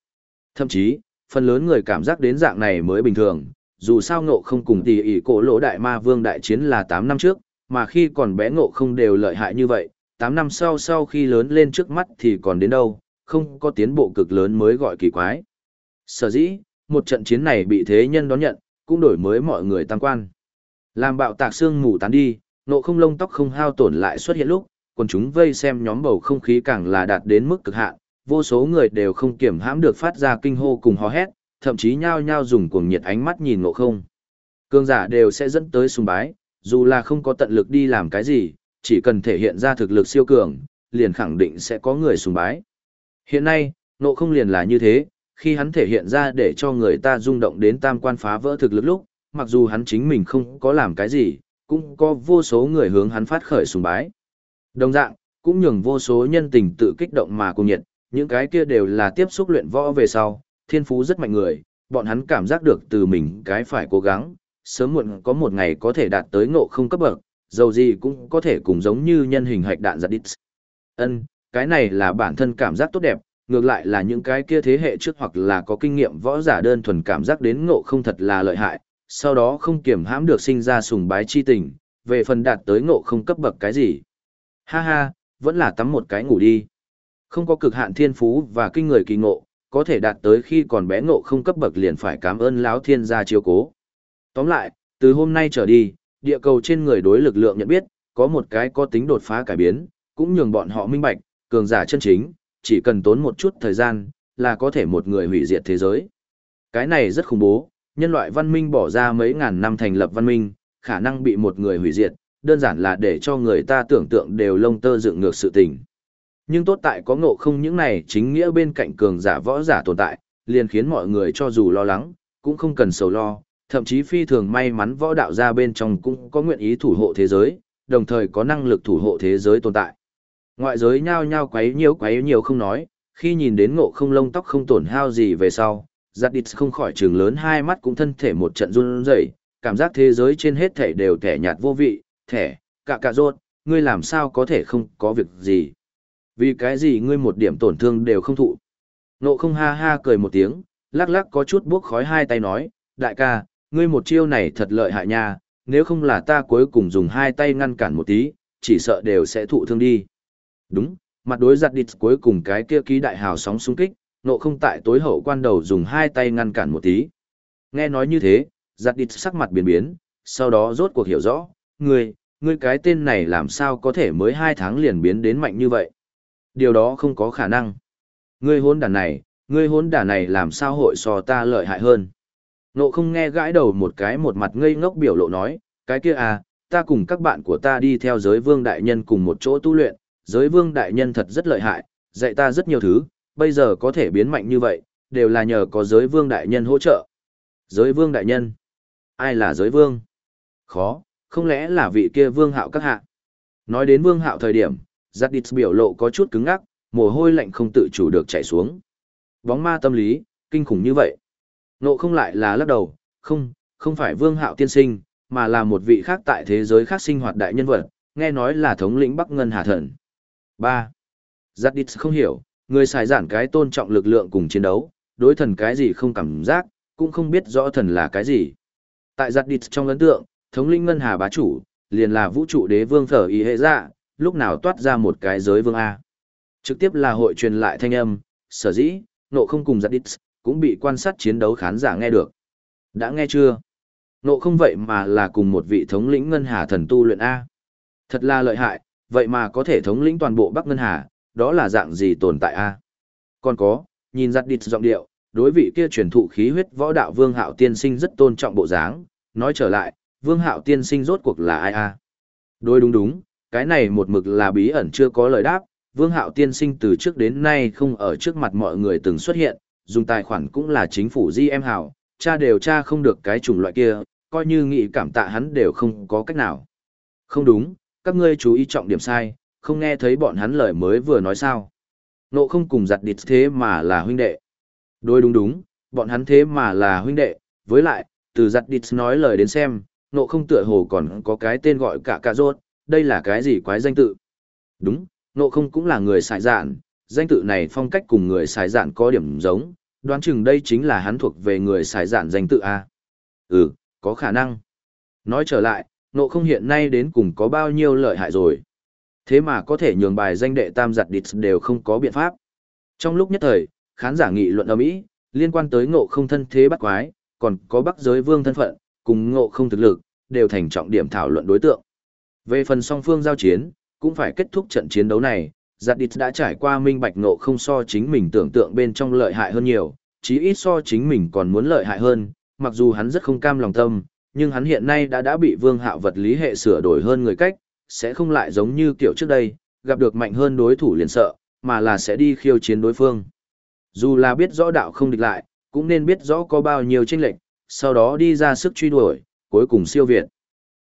Speaker 1: Thậm chí, phần lớn người cảm giác đến dạng này mới bình thường, dù sao ngộ không cùng tỷ ỷ cổ lỗ đại ma vương đại chiến là 8 năm trước, mà khi còn bé ngộ không đều lợi hại như vậy, 8 năm sau sau khi lớn lên trước mắt thì còn đến đâu, không có tiến bộ cực lớn mới gọi kỳ quái. Sở dĩ, một trận chiến này bị thế nhân đón nhận, cũng đổi mới mọi người tăng quan. Làm bạo tạc xương mù tán đi, nộ không lông tóc không hao tổn lại xuất hiện lúc, còn chúng vây xem nhóm bầu không khí càng là đạt đến mức cực hạn, vô số người đều không kiểm hãm được phát ra kinh hô cùng hò hét, thậm chí nhao nhao dùng cuồng nhiệt ánh mắt nhìn nộ không. Cương giả đều sẽ dẫn tới sùng bái, dù là không có tận lực đi làm cái gì, chỉ cần thể hiện ra thực lực siêu cường, liền khẳng định sẽ có người sùng bái. Hiện nay, nộ không liền là như thế, khi hắn thể hiện ra để cho người ta rung động đến tam quan phá vỡ thực lực lúc, mặc dù hắn chính mình không có làm cái gì, cũng có vô số người hướng hắn phát khởi sùng bái. Đồng dạng, cũng nhường vô số nhân tình tự kích động mà cùng nhiệt, những cái kia đều là tiếp xúc luyện võ về sau, thiên phú rất mạnh người, bọn hắn cảm giác được từ mình cái phải cố gắng, sớm muộn có một ngày có thể đạt tới ngộ không cấp bậc, dầu gì cũng có thể cùng giống như nhân hình hạch đạn giật đít. Ân, cái này là bản thân cảm giác tốt đẹp, ngược lại là những cái kia thế hệ trước hoặc là có kinh nghiệm võ giả đơn thuần cảm giác đến ngộ không thật là lợi hại, sau đó không kiểm hãm được sinh ra sùng bái chi tình, về phần đạt tới ngộ không cấp bậc cái gì. Ha ha, vẫn là tắm một cái ngủ đi. Không có cực hạn thiên phú và kinh người kỳ ngộ, có thể đạt tới khi còn bé ngộ không cấp bậc liền phải cảm ơn lão thiên gia chiếu cố. Tóm lại, từ hôm nay trở đi, địa cầu trên người đối lực lượng nhận biết, có một cái có tính đột phá cải biến, cũng nhường bọn họ minh bạch, cường giả chân chính, chỉ cần tốn một chút thời gian, là có thể một người hủy diệt thế giới. Cái này rất khủng bố, nhân loại văn minh bỏ ra mấy ngàn năm thành lập văn minh, khả năng bị một người hủy diệt, đơn giản là để cho người ta tưởng tượng đều lông tơ dựng ngược sự tình. Nhưng tốt tại có ngộ không những này chính nghĩa bên cạnh cường giả võ giả tồn tại, liền khiến mọi người cho dù lo lắng, cũng không cần sầu lo, thậm chí phi thường may mắn võ đạo ra bên trong cũng có nguyện ý thủ hộ thế giới, đồng thời có năng lực thủ hộ thế giới tồn tại. Ngoại giới nhao nhao quấy nhiều quấy nhiều không nói, khi nhìn đến ngộ không lông tóc không tổn hao gì về sau, giặt đít không khỏi trường lớn hai mắt cũng thân thể một trận run rẩy, cảm giác thế giới trên hết thể đều thẻ nhạt vô vị, thẻ, cả cả rốt, ngươi làm sao có thể không có việc gì. Vì cái gì ngươi một điểm tổn thương đều không thụ. Nộ không ha ha cười một tiếng, lắc lắc có chút buốc khói hai tay nói, đại ca, ngươi một chiêu này thật lợi hại nha, nếu không là ta cuối cùng dùng hai tay ngăn cản một tí, chỉ sợ đều sẽ thụ thương đi. Đúng, mặt đối giặt đít cuối cùng cái kia ký đại hào sóng xung kích, nộ không tại tối hậu quan đầu dùng hai tay ngăn cản một tí. Nghe nói như thế, giặt địch sắc mặt biến biến, sau đó rốt cuộc hiểu rõ, ngươi, ngươi cái tên này làm sao có thể mới hai tháng liền biến đến mạnh như vậy. Điều đó không có khả năng. Ngươi hôn đàn này, ngươi hôn đàn này làm sao hội so ta lợi hại hơn. Nộ không nghe gãi đầu một cái một mặt ngây ngốc biểu lộ nói, cái kia à, ta cùng các bạn của ta đi theo giới vương đại nhân cùng một chỗ tu luyện, giới vương đại nhân thật rất lợi hại, dạy ta rất nhiều thứ, bây giờ có thể biến mạnh như vậy, đều là nhờ có giới vương đại nhân hỗ trợ. Giới vương đại nhân? Ai là giới vương? Khó, không lẽ là vị kia vương hạo các hạ? Nói đến vương hạo thời điểm, giặt địch biểu lộ có chút cứng ngắc, mồ hôi lạnh không tự chủ được chảy xuống. Bóng ma tâm lý, kinh khủng như vậy. Nộ không lại là lắc đầu, không, không phải vương hạo tiên sinh, mà là một vị khác tại thế giới khác sinh hoạt đại nhân vật, nghe nói là thống lĩnh Bắc Ngân Hà Thần. 3. Giặt địch không hiểu, người xài giản cái tôn trọng lực lượng cùng chiến đấu, đối thần cái gì không cảm giác, cũng không biết rõ thần là cái gì. Tại giặt địch trong ấn tượng, thống lĩnh Ngân Hà bá chủ, liền là vũ trụ đế vương thở y hệ dạ, lúc nào toát ra một cái giới vương A. Trực tiếp là hội truyền lại thanh âm, sở dĩ, nộ không cùng giặt địch, cũng bị quan sát chiến đấu khán giả nghe được. Đã nghe chưa? Nộ không vậy mà là cùng một vị thống lĩnh Ngân Hà thần tu luyện A. Thật là lợi hại, vậy mà có thể thống lĩnh toàn bộ Bắc Ngân Hà, đó là dạng gì tồn tại A. Còn có, nhìn giặt đít giọng điệu, đối vị kia truyền thụ khí huyết võ đạo Vương Hạo tiên sinh rất tôn trọng bộ dáng, nói trở lại, Vương Hạo tiên sinh rốt cuộc là ai A. Đối đúng đúng, cái này một mực là bí ẩn chưa có lời đáp, Vương Hạo tiên sinh từ trước đến nay không ở trước mặt mọi người từng xuất hiện, dùng tài khoản cũng là chính phủ di em hảo, cha đều cha không được cái chủng loại kia, coi như nghị cảm tạ hắn đều không có cách nào. Không đúng, các ngươi chú ý trọng điểm sai, không nghe thấy bọn hắn lời mới vừa nói sao. Nộ không cùng giặt địch thế mà là huynh đệ. Đối đúng đúng, bọn hắn thế mà là huynh đệ, với lại, từ giặt địch nói lời đến xem, nộ không tựa hồ còn có cái tên gọi cả cả rốt, đây là cái gì quái danh tự. Đúng, nộ không cũng là người xài dạn, danh tự này phong cách cùng người xài dạn có điểm giống, đoán chừng đây chính là hắn thuộc về người xài giản danh tự A. Ừ, có khả năng. Nói trở lại, nộ không hiện nay đến cùng có bao nhiêu lợi hại rồi. Thế mà có thể nhường bài danh đệ tam giặt địch đều không có biện pháp. Trong lúc nhất thời, khán giả nghị luận ở Mỹ, liên quan tới ngộ không thân thế bắt quái, còn có bắc giới vương thân phận, cùng ngộ không thực lực, đều thành trọng điểm thảo luận đối tượng. Về phần song phương giao chiến, cũng phải kết thúc trận chiến đấu này, giặt địch đã trải qua minh bạch ngộ không so chính mình tưởng tượng bên trong lợi hại hơn nhiều, chí ít so chính mình còn muốn lợi hại hơn, mặc dù hắn rất không cam lòng tâm, nhưng hắn hiện nay đã đã bị vương hạo vật lý hệ sửa đổi hơn người cách, sẽ không lại giống như kiểu trước đây, gặp được mạnh hơn đối thủ liền sợ, mà là sẽ đi khiêu chiến đối phương. Dù là biết rõ đạo không địch lại, cũng nên biết rõ có bao nhiêu tranh lệch, sau đó đi ra sức truy đuổi, cuối cùng siêu việt.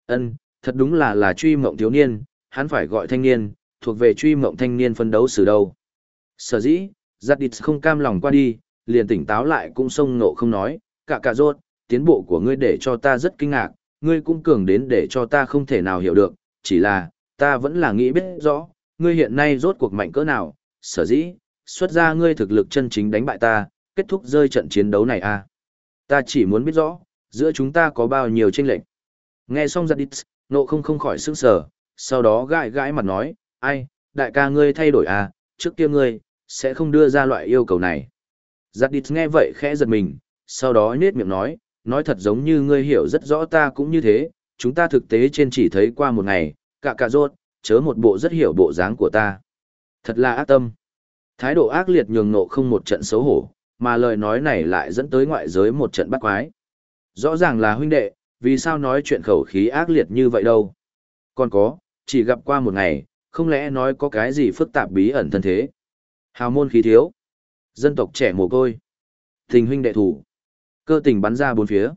Speaker 1: Ân, thật đúng là là truy mộng thiếu niên, hắn phải gọi thanh niên, thuộc về truy mộng thanh niên phân đấu xử đâu. Sở dĩ, giặt địch không cam lòng qua đi, liền tỉnh táo lại cũng sông nộ không nói, cả cả rốt, tiến bộ của ngươi để cho ta rất kinh ngạc, ngươi cũng cường đến để cho ta không thể nào hiểu được, chỉ là, ta vẫn là nghĩ biết rõ, ngươi hiện nay rốt cuộc mạnh cỡ nào, sở dĩ, xuất ra ngươi thực lực chân chính đánh bại ta, kết thúc rơi trận chiến đấu này à. Ta chỉ muốn biết rõ, giữa chúng ta có bao nhiêu tranh lệch. Nghe xong giật đít, nộ không không khỏi sững sờ, sau đó gãi gãi mặt nói, ai, đại ca ngươi thay đổi à, trước kia ngươi, sẽ không đưa ra loại yêu cầu này. Giật đít nghe vậy khẽ giật mình, sau đó nết miệng nói, nói thật giống như ngươi hiểu rất rõ ta cũng như thế, chúng ta thực tế trên chỉ thấy qua một ngày, cả cả rốt, chớ một bộ rất hiểu bộ dáng của ta. Thật là ác tâm. Thái độ ác liệt nhường nộ không một trận xấu hổ, mà lời nói này lại dẫn tới ngoại giới một trận bắt quái. Rõ ràng là huynh đệ, vì sao nói chuyện khẩu khí ác liệt như vậy đâu. Còn có, chỉ gặp qua một ngày, không lẽ nói có cái gì phức tạp bí ẩn thân thế. Hào môn khí thiếu. Dân tộc trẻ mồ côi. Tình huynh đệ thủ. Cơ tình bắn ra bốn phía.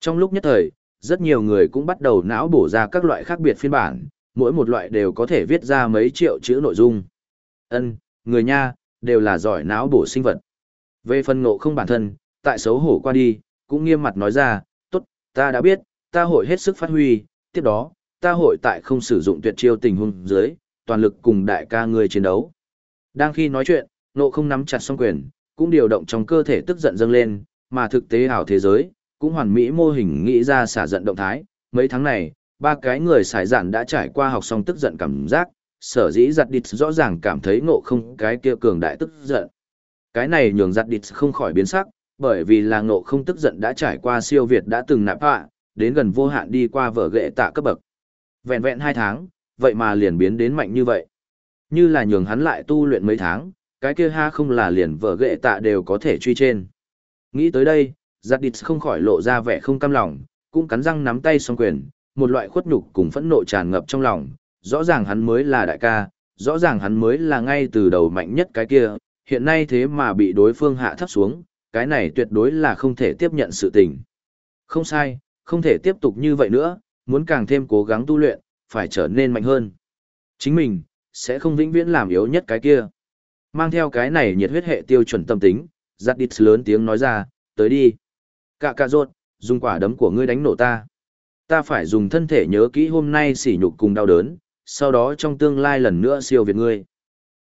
Speaker 1: Trong lúc nhất thời, rất nhiều người cũng bắt đầu não bổ ra các loại khác biệt phiên bản, mỗi một loại đều có thể viết ra mấy triệu chữ nội dung. Ân, người nha, đều là giỏi não bổ sinh vật. Về phần ngộ không bản thân, tại xấu hổ qua đi, cũng nghiêm mặt nói ra, tốt, ta đã biết, ta hội hết sức phát huy, tiếp đó, ta hội tại không sử dụng tuyệt chiêu tình huống dưới, toàn lực cùng đại ca người chiến đấu. Đang khi nói chuyện, ngộ không nắm chặt song quyền, cũng điều động trong cơ thể tức giận dâng lên, mà thực tế ảo thế giới, cũng hoàn mỹ mô hình nghĩ ra xả giận động thái. Mấy tháng này, ba cái người xài giản đã trải qua học xong tức giận cảm giác, sở dĩ giặt địch rõ ràng cảm thấy ngộ không cái kia cường đại tức giận. Cái này nhường giặt địch không khỏi biến sắc, bởi vì là ngộ không tức giận đã trải qua siêu việt đã từng nạp họa, đến gần vô hạn đi qua vở ghệ tạ cấp bậc. Vẹn vẹn hai tháng, vậy mà liền biến đến mạnh như vậy. Như là nhường hắn lại tu luyện mấy tháng, cái kia ha không là liền vở ghệ tạ đều có thể truy trên. Nghĩ tới đây, giặt địch không khỏi lộ ra vẻ không cam lòng, cũng cắn răng nắm tay song quyền, một loại khuất nhục cùng phẫn nộ tràn ngập trong lòng, rõ ràng hắn mới là đại ca, rõ ràng hắn mới là ngay từ đầu mạnh nhất cái kia, hiện nay thế mà bị đối phương hạ thấp xuống, cái này tuyệt đối là không thể tiếp nhận sự tình. Không sai, không thể tiếp tục như vậy nữa, muốn càng thêm cố gắng tu luyện, phải trở nên mạnh hơn. Chính mình, sẽ không vĩnh viễn làm yếu nhất cái kia. Mang theo cái này nhiệt huyết hệ tiêu chuẩn tâm tính, giặt đít lớn tiếng nói ra, tới đi. Cạ cạ rột, dùng quả đấm của ngươi đánh nổ ta. Ta phải dùng thân thể nhớ kỹ hôm nay sỉ nhục cùng đau đớn, sau đó trong tương lai lần nữa siêu việt ngươi.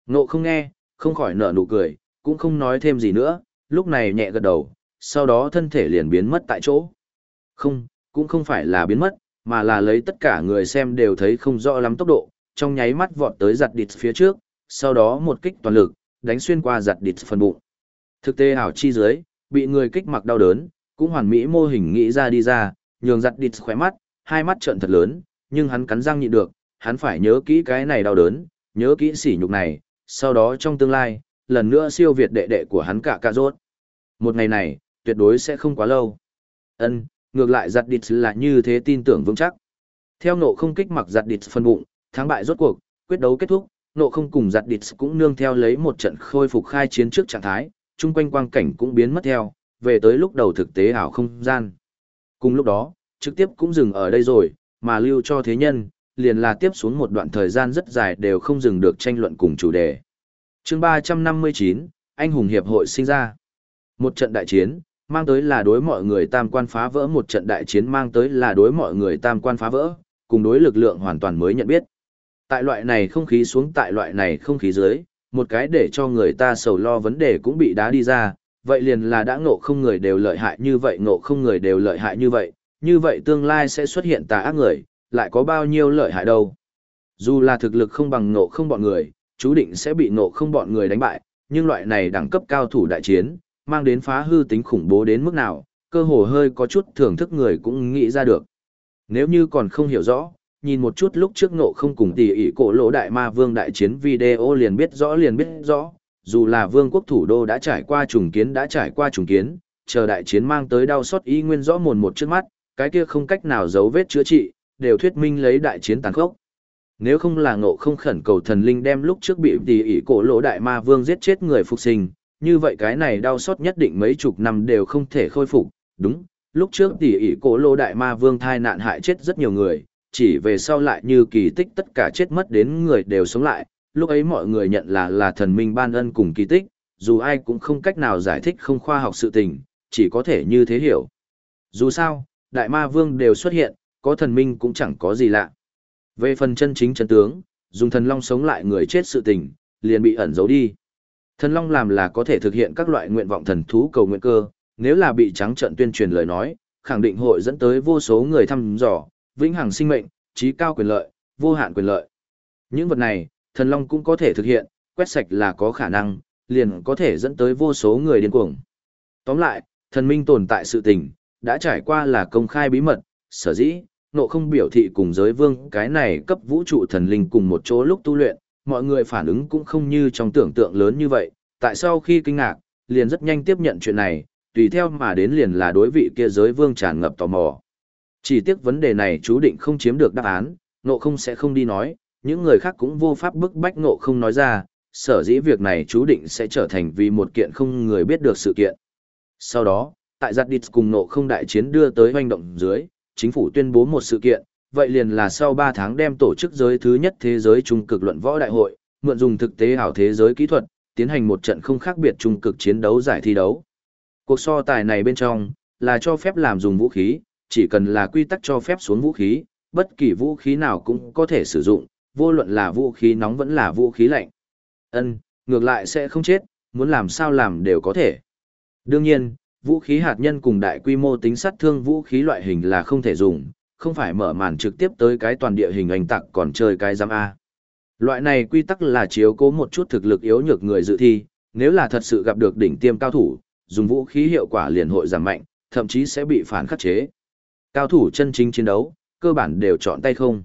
Speaker 1: Ngộ không nghe, không khỏi nở nụ cười, cũng không nói thêm gì nữa, lúc này nhẹ gật đầu, sau đó thân thể liền biến mất tại chỗ. Không, cũng không phải là biến mất, mà là lấy tất cả người xem đều thấy không rõ lắm tốc độ, trong nháy mắt vọt tới giặt địt phía trước, sau đó một kích toàn lực, đánh xuyên qua giặt địt phần bụng. Thực tế ảo chi dưới, bị người kích mặc đau đớn, cũng hoàn mỹ mô hình nghĩ ra đi ra, nhường giặt địt khỏe mắt, hai mắt trợn thật lớn, nhưng hắn cắn răng nhịn được, hắn phải nhớ kỹ cái này đau đớn, nhớ kỹ sỉ nhục này, sau đó trong tương lai, lần nữa siêu việt đệ đệ của hắn cả cả rốt. Một ngày này, tuyệt đối sẽ không quá lâu. Ân, ngược lại giặt địt là như thế tin tưởng vững chắc. Theo nộ không kích mặc giặt địt phân bụng, thắng bại rốt cuộc, quyết đấu kết thúc, nộ không cùng giặt địt cũng nương theo lấy một trận khôi phục khai chiến trước trạng thái, chung quanh quang cảnh cũng biến mất theo, về tới lúc đầu thực tế ảo không gian. Cùng lúc đó, trực tiếp cũng dừng ở đây rồi, mà lưu cho thế nhân, liền là tiếp xuống một đoạn thời gian rất dài đều không dừng được tranh luận cùng chủ đề. chương 359, Anh hùng hiệp hội sinh ra. Một trận đại chiến, mang tới là đối mọi người tam quan phá vỡ một trận đại chiến mang tới là đối mọi người tam quan phá vỡ, cùng đối lực lượng hoàn toàn mới nhận biết. Tại loại này không khí xuống tại loại này không khí dưới, một cái để cho người ta sầu lo vấn đề cũng bị đá đi ra, vậy liền là đã ngộ không người đều lợi hại như vậy ngộ không người đều lợi hại như vậy, như vậy tương lai sẽ xuất hiện tà ác người, lại có bao nhiêu lợi hại đâu. Dù là thực lực không bằng ngộ không bọn người, chú định sẽ bị ngộ không bọn người đánh bại, nhưng loại này đẳng cấp cao thủ đại chiến, mang đến phá hư tính khủng bố đến mức nào, cơ hồ hơi có chút thưởng thức người cũng nghĩ ra được. Nếu như còn không hiểu rõ, nhìn một chút lúc trước ngộ không cùng tỷ ỷ cổ lỗ đại ma vương đại chiến video liền biết rõ liền biết rõ, dù là vương quốc thủ đô đã trải qua trùng kiến đã trải qua trùng kiến, chờ đại chiến mang tới đau xót ý nguyên rõ mồn một trước mắt, cái kia không cách nào giấu vết chữa trị, đều thuyết minh lấy đại chiến tàn khốc. Nếu không là ngộ không khẩn cầu thần linh đem lúc trước bị tỷ ỷ cổ lỗ đại ma vương giết chết người phục sinh, như vậy cái này đau xót nhất định mấy chục năm đều không thể khôi phục, đúng, lúc trước tỷ ỷ cổ lỗ đại ma vương thai nạn hại chết rất nhiều người, chỉ về sau lại như kỳ tích tất cả chết mất đến người đều sống lại, lúc ấy mọi người nhận là là thần minh ban ân cùng kỳ tích, dù ai cũng không cách nào giải thích không khoa học sự tình, chỉ có thể như thế hiểu. Dù sao, đại ma vương đều xuất hiện, có thần minh cũng chẳng có gì lạ. Về phần chân chính chân tướng, dùng thần long sống lại người chết sự tình, liền bị ẩn giấu đi. Thần long làm là có thể thực hiện các loại nguyện vọng thần thú cầu nguyện cơ, nếu là bị trắng trận tuyên truyền lời nói, khẳng định hội dẫn tới vô số người thăm dò, vĩnh hằng sinh mệnh, trí cao quyền lợi, vô hạn quyền lợi. Những vật này, thần long cũng có thể thực hiện, quét sạch là có khả năng, liền có thể dẫn tới vô số người điên cuồng. Tóm lại, thần minh tồn tại sự tình, đã trải qua là công khai bí mật, sở dĩ, nộ không biểu thị cùng giới vương cái này cấp vũ trụ thần linh cùng một chỗ lúc tu luyện, mọi người phản ứng cũng không như trong tưởng tượng lớn như vậy, tại sau khi kinh ngạc, liền rất nhanh tiếp nhận chuyện này, tùy theo mà đến liền là đối vị kia giới vương tràn ngập tò mò. Chỉ tiếc vấn đề này chú định không chiếm được đáp án, nộ không sẽ không đi nói, những người khác cũng vô pháp bức bách nộ không nói ra, sở dĩ việc này chú định sẽ trở thành vì một kiện không người biết được sự kiện. Sau đó, tại giặt địch cùng nộ không đại chiến đưa tới hoành động dưới, chính phủ tuyên bố một sự kiện, vậy liền là sau 3 tháng đem tổ chức giới thứ nhất thế giới trung cực luận võ đại hội, mượn dùng thực tế ảo thế giới kỹ thuật, tiến hành một trận không khác biệt trung cực chiến đấu giải thi đấu. Cuộc so tài này bên trong, là cho phép làm dùng vũ khí, chỉ cần là quy tắc cho phép xuống vũ khí, bất kỳ vũ khí nào cũng có thể sử dụng, vô luận là vũ khí nóng vẫn là vũ khí lạnh. Ân, ngược lại sẽ không chết, muốn làm sao làm đều có thể. Đương nhiên, vũ khí hạt nhân cùng đại quy mô tính sát thương vũ khí loại hình là không thể dùng, không phải mở màn trực tiếp tới cái toàn địa hình ảnh tặc còn chơi cái giam A. Loại này quy tắc là chiếu cố một chút thực lực yếu nhược người dự thi, nếu là thật sự gặp được đỉnh tiêm cao thủ, dùng vũ khí hiệu quả liền hội giảm mạnh, thậm chí sẽ bị phản khắc chế. Cao thủ chân chính chiến đấu, cơ bản đều chọn tay không.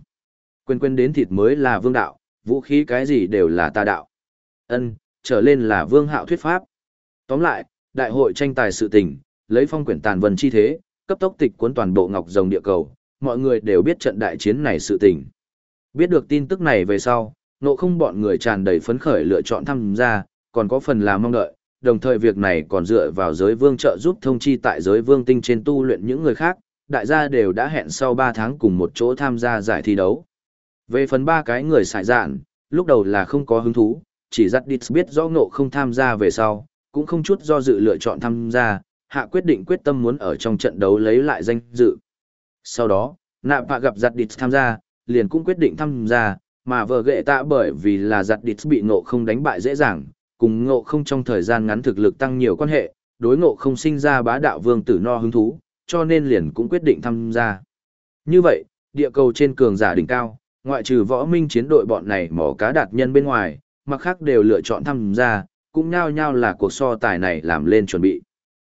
Speaker 1: Quên quên đến thịt mới là vương đạo, vũ khí cái gì đều là tà đạo. Ân, trở lên là vương hạo thuyết pháp. Tóm lại, đại hội tranh tài sự tình, lấy phong quyển tàn vần chi thế, cấp tốc tịch cuốn toàn bộ ngọc rồng địa cầu, mọi người đều biết trận đại chiến này sự tình. Biết được tin tức này về sau, nộ không bọn người tràn đầy phấn khởi lựa chọn tham gia, còn có phần là mong đợi, đồng thời việc này còn dựa vào giới vương trợ giúp thông chi tại giới vương tinh trên tu luyện những người khác, đại gia đều đã hẹn sau 3 tháng cùng một chỗ tham gia giải thi đấu. Về phần ba cái người xài dạn, lúc đầu là không có hứng thú, chỉ dắt đít biết rõ ngộ không tham gia về sau, cũng không chút do dự lựa chọn tham gia, hạ quyết định quyết tâm muốn ở trong trận đấu lấy lại danh dự. Sau đó, nạp hạ gặp giặt địch tham gia, liền cũng quyết định tham gia, mà vợ ghệ tạ bởi vì là giặt địch bị ngộ không đánh bại dễ dàng, cùng ngộ không trong thời gian ngắn thực lực tăng nhiều quan hệ, đối ngộ không sinh ra bá đạo vương tử no hứng thú, cho nên liền cũng quyết định tham gia. Như vậy, địa cầu trên cường giả đỉnh cao, ngoại trừ võ minh chiến đội bọn này mỏ cá đạt nhân bên ngoài, mặc khác đều lựa chọn tham gia, cũng nhao nhao là cuộc so tài này làm lên chuẩn bị.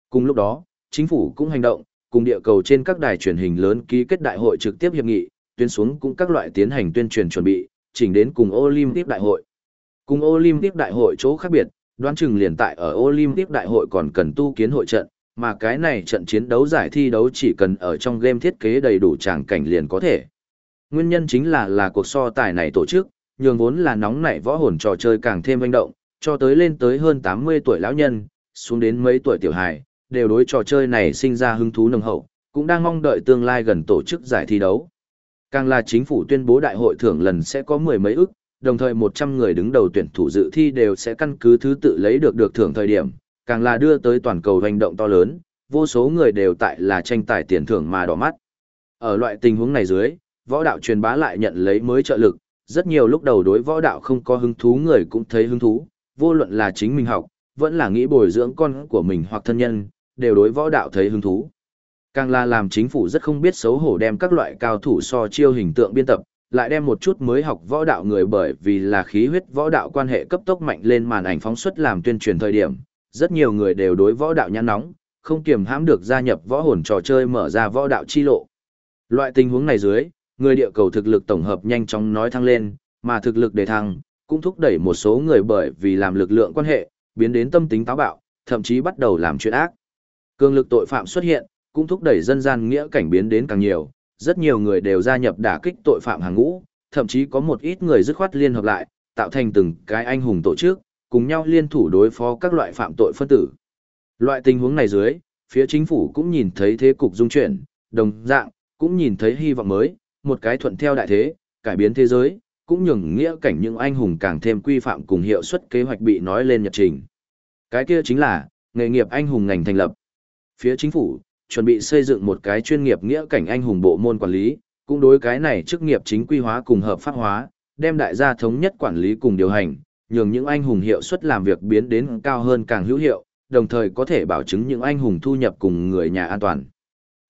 Speaker 1: Cùng lúc đó, chính phủ cũng hành động, cùng địa cầu trên các đài truyền hình lớn ký kết đại hội trực tiếp hiệp nghị, tuyên xuống cũng các loại tiến hành tuyên truyền chuẩn bị, chỉnh đến cùng Olympic đại hội. Cùng Olympic đại hội chỗ khác biệt, đoán chừng liền tại ở Olympic đại hội còn cần tu kiến hội trận, mà cái này trận chiến đấu giải thi đấu chỉ cần ở trong game thiết kế đầy đủ tràng cảnh liền có thể. Nguyên nhân chính là là cuộc so tài này tổ chức, nhường vốn là nóng nảy võ hồn trò chơi càng thêm manh động, cho tới lên tới hơn 80 tuổi lão nhân, xuống đến mấy tuổi tiểu hài, đều đối trò chơi này sinh ra hứng thú nồng hậu, cũng đang mong đợi tương lai gần tổ chức giải thi đấu. Càng là chính phủ tuyên bố đại hội thưởng lần sẽ có mười mấy ức, đồng thời 100 người đứng đầu tuyển thủ dự thi đều sẽ căn cứ thứ tự lấy được được thưởng thời điểm, càng là đưa tới toàn cầu hành động to lớn, vô số người đều tại là tranh tài tiền thưởng mà đỏ mắt. Ở loại tình huống này dưới, võ đạo truyền bá lại nhận lấy mới trợ lực, rất nhiều lúc đầu đối võ đạo không có hứng thú người cũng thấy hứng thú, vô luận là chính mình học, vẫn là nghĩ bồi dưỡng con của mình hoặc thân nhân, đều đối võ đạo thấy hứng thú. Càng là làm chính phủ rất không biết xấu hổ đem các loại cao thủ so chiêu hình tượng biên tập, lại đem một chút mới học võ đạo người bởi vì là khí huyết võ đạo quan hệ cấp tốc mạnh lên màn ảnh phóng xuất làm tuyên truyền thời điểm, rất nhiều người đều đối võ đạo nhãn nóng, không kiềm hãm được gia nhập võ hồn trò chơi mở ra võ đạo chi lộ. Loại tình huống này dưới, người địa cầu thực lực tổng hợp nhanh chóng nói thăng lên, mà thực lực đề thăng, cũng thúc đẩy một số người bởi vì làm lực lượng quan hệ, biến đến tâm tính táo bạo, thậm chí bắt đầu làm chuyện ác. Cường lực tội phạm xuất hiện, cũng thúc đẩy dân gian nghĩa cảnh biến đến càng nhiều, rất nhiều người đều gia nhập đả kích tội phạm hàng ngũ, thậm chí có một ít người dứt khoát liên hợp lại, tạo thành từng cái anh hùng tổ chức, cùng nhau liên thủ đối phó các loại phạm tội phân tử. Loại tình huống này dưới, phía chính phủ cũng nhìn thấy thế cục dung chuyển, đồng dạng, cũng nhìn thấy hy vọng mới, một cái thuận theo đại thế, cải biến thế giới, cũng nhường nghĩa cảnh những anh hùng càng thêm quy phạm cùng hiệu suất kế hoạch bị nói lên nhật trình. Cái kia chính là, nghề nghiệp anh hùng ngành thành lập. Phía chính phủ, chuẩn bị xây dựng một cái chuyên nghiệp nghĩa cảnh anh hùng bộ môn quản lý, cũng đối cái này chức nghiệp chính quy hóa cùng hợp pháp hóa, đem đại gia thống nhất quản lý cùng điều hành, nhường những anh hùng hiệu suất làm việc biến đến cao hơn càng hữu hiệu, đồng thời có thể bảo chứng những anh hùng thu nhập cùng người nhà an toàn.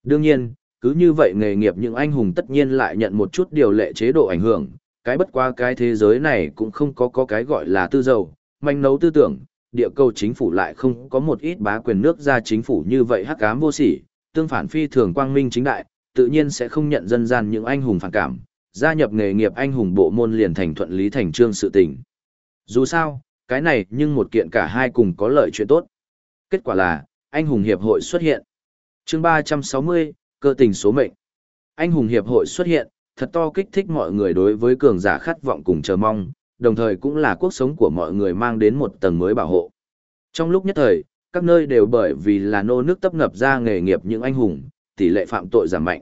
Speaker 1: Đương nhiên, cứ như vậy nghề nghiệp những anh hùng tất nhiên lại nhận một chút điều lệ chế độ ảnh hưởng, cái bất qua cái thế giới này cũng không có có cái gọi là tư dầu, manh nấu tư tưởng, địa cầu chính phủ lại không có một ít bá quyền nước ra chính phủ như vậy hắc ám vô sỉ, tương phản phi thường quang minh chính đại, tự nhiên sẽ không nhận dân gian những anh hùng phản cảm, gia nhập nghề nghiệp anh hùng bộ môn liền thành thuận lý thành trương sự tình. Dù sao, cái này nhưng một kiện cả hai cùng có lợi chuyện tốt. Kết quả là, anh hùng hiệp hội xuất hiện. chương 360, cơ tình số mệnh. Anh hùng hiệp hội xuất hiện, thật to kích thích mọi người đối với cường giả khát vọng cùng chờ mong, đồng thời cũng là cuộc sống của mọi người mang đến một tầng mới bảo hộ. Trong lúc nhất thời, các nơi đều bởi vì là nô nước tấp ngập ra nghề nghiệp những anh hùng, tỷ lệ phạm tội giảm mạnh.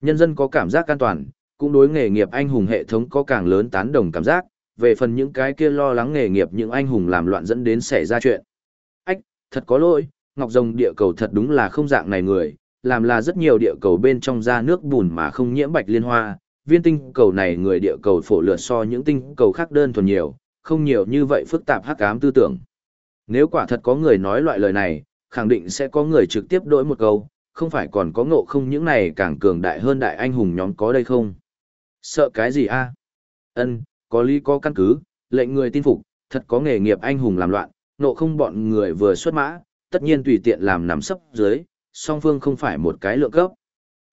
Speaker 1: Nhân dân có cảm giác an toàn, cũng đối nghề nghiệp anh hùng hệ thống có càng lớn tán đồng cảm giác, về phần những cái kia lo lắng nghề nghiệp những anh hùng làm loạn dẫn đến xảy ra chuyện. Ách, thật có lỗi, Ngọc Rồng địa cầu thật đúng là không dạng này người, làm là rất nhiều địa cầu bên trong ra nước bùn mà không nhiễm bạch liên hoa, viên tinh cầu này người địa cầu phổ lượt so những tinh cầu khác đơn thuần nhiều, không nhiều như vậy phức tạp hắc ám tư tưởng. Nếu quả thật có người nói loại lời này, khẳng định sẽ có người trực tiếp đổi một câu, không phải còn có ngộ không những này càng cường đại hơn đại anh hùng nhóm có đây không? Sợ cái gì a? Ân, có lý có căn cứ, lệnh người tin phục, thật có nghề nghiệp anh hùng làm loạn, ngộ không bọn người vừa xuất mã, tất nhiên tùy tiện làm nằm sấp dưới, song phương không phải một cái lượng cấp.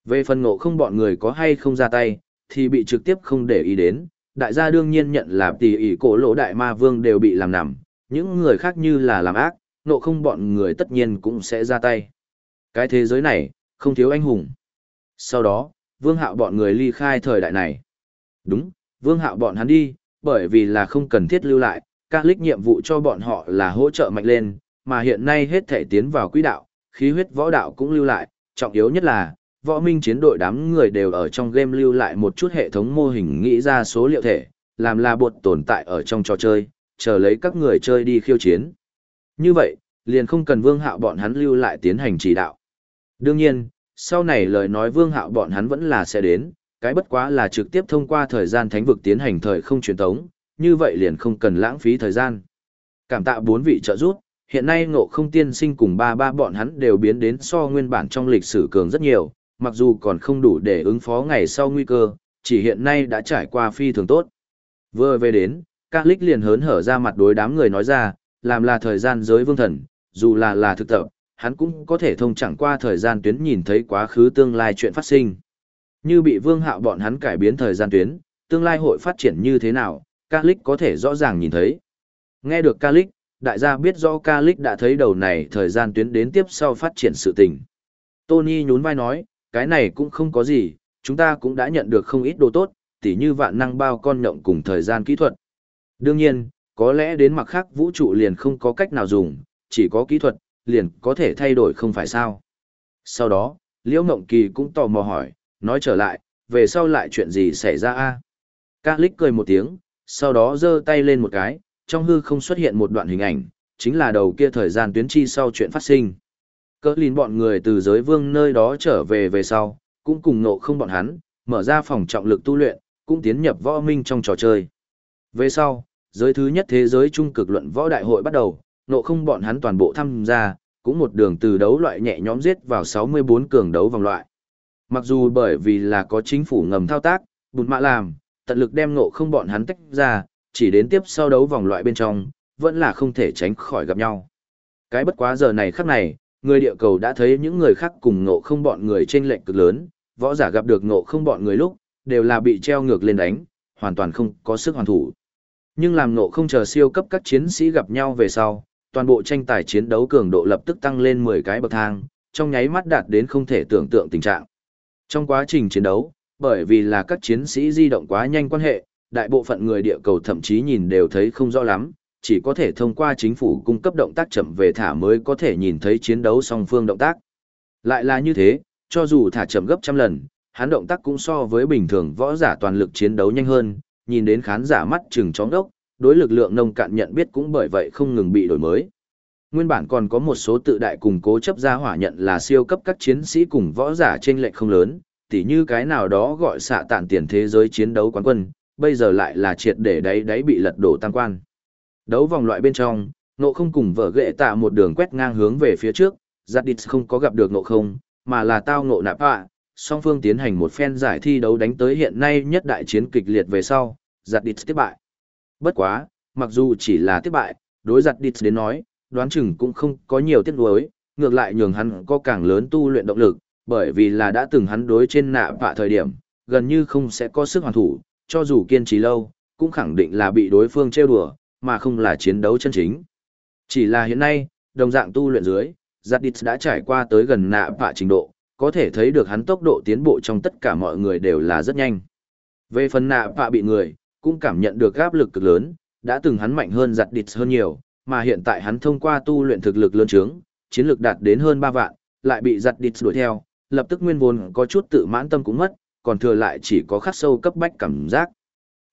Speaker 1: Về phần ngộ không bọn người có hay không ra tay, thì bị trực tiếp không để ý đến, đại gia đương nhiên nhận là tỷ ỷ cổ lỗ đại ma vương đều bị làm nằm, những người khác như là làm ác, nộ không bọn người tất nhiên cũng sẽ ra tay. Cái thế giới này, không thiếu anh hùng. Sau đó, vương hạo bọn người ly khai thời đại này. Đúng, vương hạo bọn hắn đi, bởi vì là không cần thiết lưu lại, các lích nhiệm vụ cho bọn họ là hỗ trợ mạnh lên, mà hiện nay hết thể tiến vào quỹ đạo, khí huyết võ đạo cũng lưu lại, trọng yếu nhất là, võ minh chiến đội đám người đều ở trong game lưu lại một chút hệ thống mô hình nghĩ ra số liệu thể, làm là buộc tồn tại ở trong trò chơi, chờ lấy các người chơi đi khiêu chiến. Như vậy, liền không cần vương hạo bọn hắn lưu lại tiến hành chỉ đạo. Đương nhiên, sau này lời nói vương hạo bọn hắn vẫn là sẽ đến, cái bất quá là trực tiếp thông qua thời gian thánh vực tiến hành thời không truyền tống, như vậy liền không cần lãng phí thời gian. Cảm tạ bốn vị trợ giúp, hiện nay ngộ không tiên sinh cùng ba ba bọn hắn đều biến đến so nguyên bản trong lịch sử cường rất nhiều, mặc dù còn không đủ để ứng phó ngày sau nguy cơ, chỉ hiện nay đã trải qua phi thường tốt. Vừa về đến, các lích liền hớn hở ra mặt đối đám người nói ra, làm là thời gian giới vương thần, dù là là thực tập, hắn cũng có thể thông chẳng qua thời gian tuyến nhìn thấy quá khứ tương lai chuyện phát sinh. Như bị vương hạo bọn hắn cải biến thời gian tuyến, tương lai hội phát triển như thế nào, các lích có thể rõ ràng nhìn thấy. Nghe được ca lích, đại gia biết rõ ca lích đã thấy đầu này thời gian tuyến đến tiếp sau phát triển sự tình. Tony nhún vai nói, cái này cũng không có gì, chúng ta cũng đã nhận được không ít đồ tốt, tỉ như vạn năng bao con nhộng cùng thời gian kỹ thuật. Đương nhiên, có lẽ đến mặt khác vũ trụ liền không có cách nào dùng, chỉ có kỹ thuật, liền có thể thay đổi không phải sao. Sau đó, Liễu Ngộng Kỳ cũng tò mò hỏi, nói trở lại, về sau lại chuyện gì xảy ra a? Ca Lích cười một tiếng, sau đó giơ tay lên một cái, trong hư không xuất hiện một đoạn hình ảnh, chính là đầu kia thời gian tuyến chi sau chuyện phát sinh. Cỡ lìn bọn người từ giới vương nơi đó trở về về sau, cũng cùng nộ không bọn hắn, mở ra phòng trọng lực tu luyện, cũng tiến nhập võ minh trong trò chơi. Về sau, giới thứ nhất thế giới trung cực luận võ đại hội bắt đầu, nộ không bọn hắn toàn bộ tham gia, cũng một đường từ đấu loại nhẹ nhóm giết vào 64 cường đấu vòng loại. Mặc dù bởi vì là có chính phủ ngầm thao tác, bụt mạ làm, tận lực đem nộ không bọn hắn tách ra, chỉ đến tiếp sau đấu vòng loại bên trong, vẫn là không thể tránh khỏi gặp nhau. Cái bất quá giờ này khắc này, người địa cầu đã thấy những người khác cùng nộ không bọn người trên lệnh cực lớn, võ giả gặp được nộ không bọn người lúc, đều là bị treo ngược lên đánh, hoàn toàn không có sức hoàn thủ. Nhưng làm nộ không chờ siêu cấp các chiến sĩ gặp nhau về sau, toàn bộ tranh tài chiến đấu cường độ lập tức tăng lên 10 cái bậc thang, trong nháy mắt đạt đến không thể tưởng tượng tình trạng. Trong quá trình chiến đấu, bởi vì là các chiến sĩ di động quá nhanh quan hệ, đại bộ phận người địa cầu thậm chí nhìn đều thấy không rõ lắm, chỉ có thể thông qua chính phủ cung cấp động tác chậm về thả mới có thể nhìn thấy chiến đấu song phương động tác. Lại là như thế, cho dù thả chậm gấp trăm lần, hắn động tác cũng so với bình thường võ giả toàn lực chiến đấu nhanh hơn, nhìn đến khán giả mắt chừng chóng đốc, đối lực lượng nông cạn nhận biết cũng bởi vậy không ngừng bị đổi mới. Nguyên bản còn có một số tự đại cùng cố chấp gia hỏa nhận là siêu cấp các chiến sĩ cùng võ giả trên lệnh không lớn, tỉ như cái nào đó gọi xạ tản tiền thế giới chiến đấu quán quân, bây giờ lại là triệt để đáy đáy bị lật đổ tăng quan. Đấu vòng loại bên trong, nộ không cùng vợ ghệ tạ một đường quét ngang hướng về phía trước, giặt địch không có gặp được nộ không, mà là tao nộ nạp ạ, song phương tiến hành một phen giải thi đấu đánh tới hiện nay nhất đại chiến kịch liệt về sau, giặt địch tiếp bại. Bất quá, mặc dù chỉ là tiếp bại, đối giặt địch đến nói, đoán chừng cũng không có nhiều tiếc nuối, ngược lại nhường hắn có càng lớn tu luyện động lực, bởi vì là đã từng hắn đối trên nạ vạ thời điểm, gần như không sẽ có sức hoàn thủ, cho dù kiên trì lâu, cũng khẳng định là bị đối phương trêu đùa, mà không là chiến đấu chân chính. Chỉ là hiện nay, đồng dạng tu luyện dưới, giặt địch đã trải qua tới gần nạ vạ trình độ, có thể thấy được hắn tốc độ tiến bộ trong tất cả mọi người đều là rất nhanh. Về phần nạ vạ bị người, cũng cảm nhận được áp lực cực lớn, đã từng hắn mạnh hơn giặt địch hơn nhiều, mà hiện tại hắn thông qua tu luyện thực lực lớn trướng, chiến lực đạt đến hơn 3 vạn, lại bị giặt địch đuổi theo, lập tức nguyên vốn có chút tự mãn tâm cũng mất, còn thừa lại chỉ có khắc sâu cấp bách cảm giác.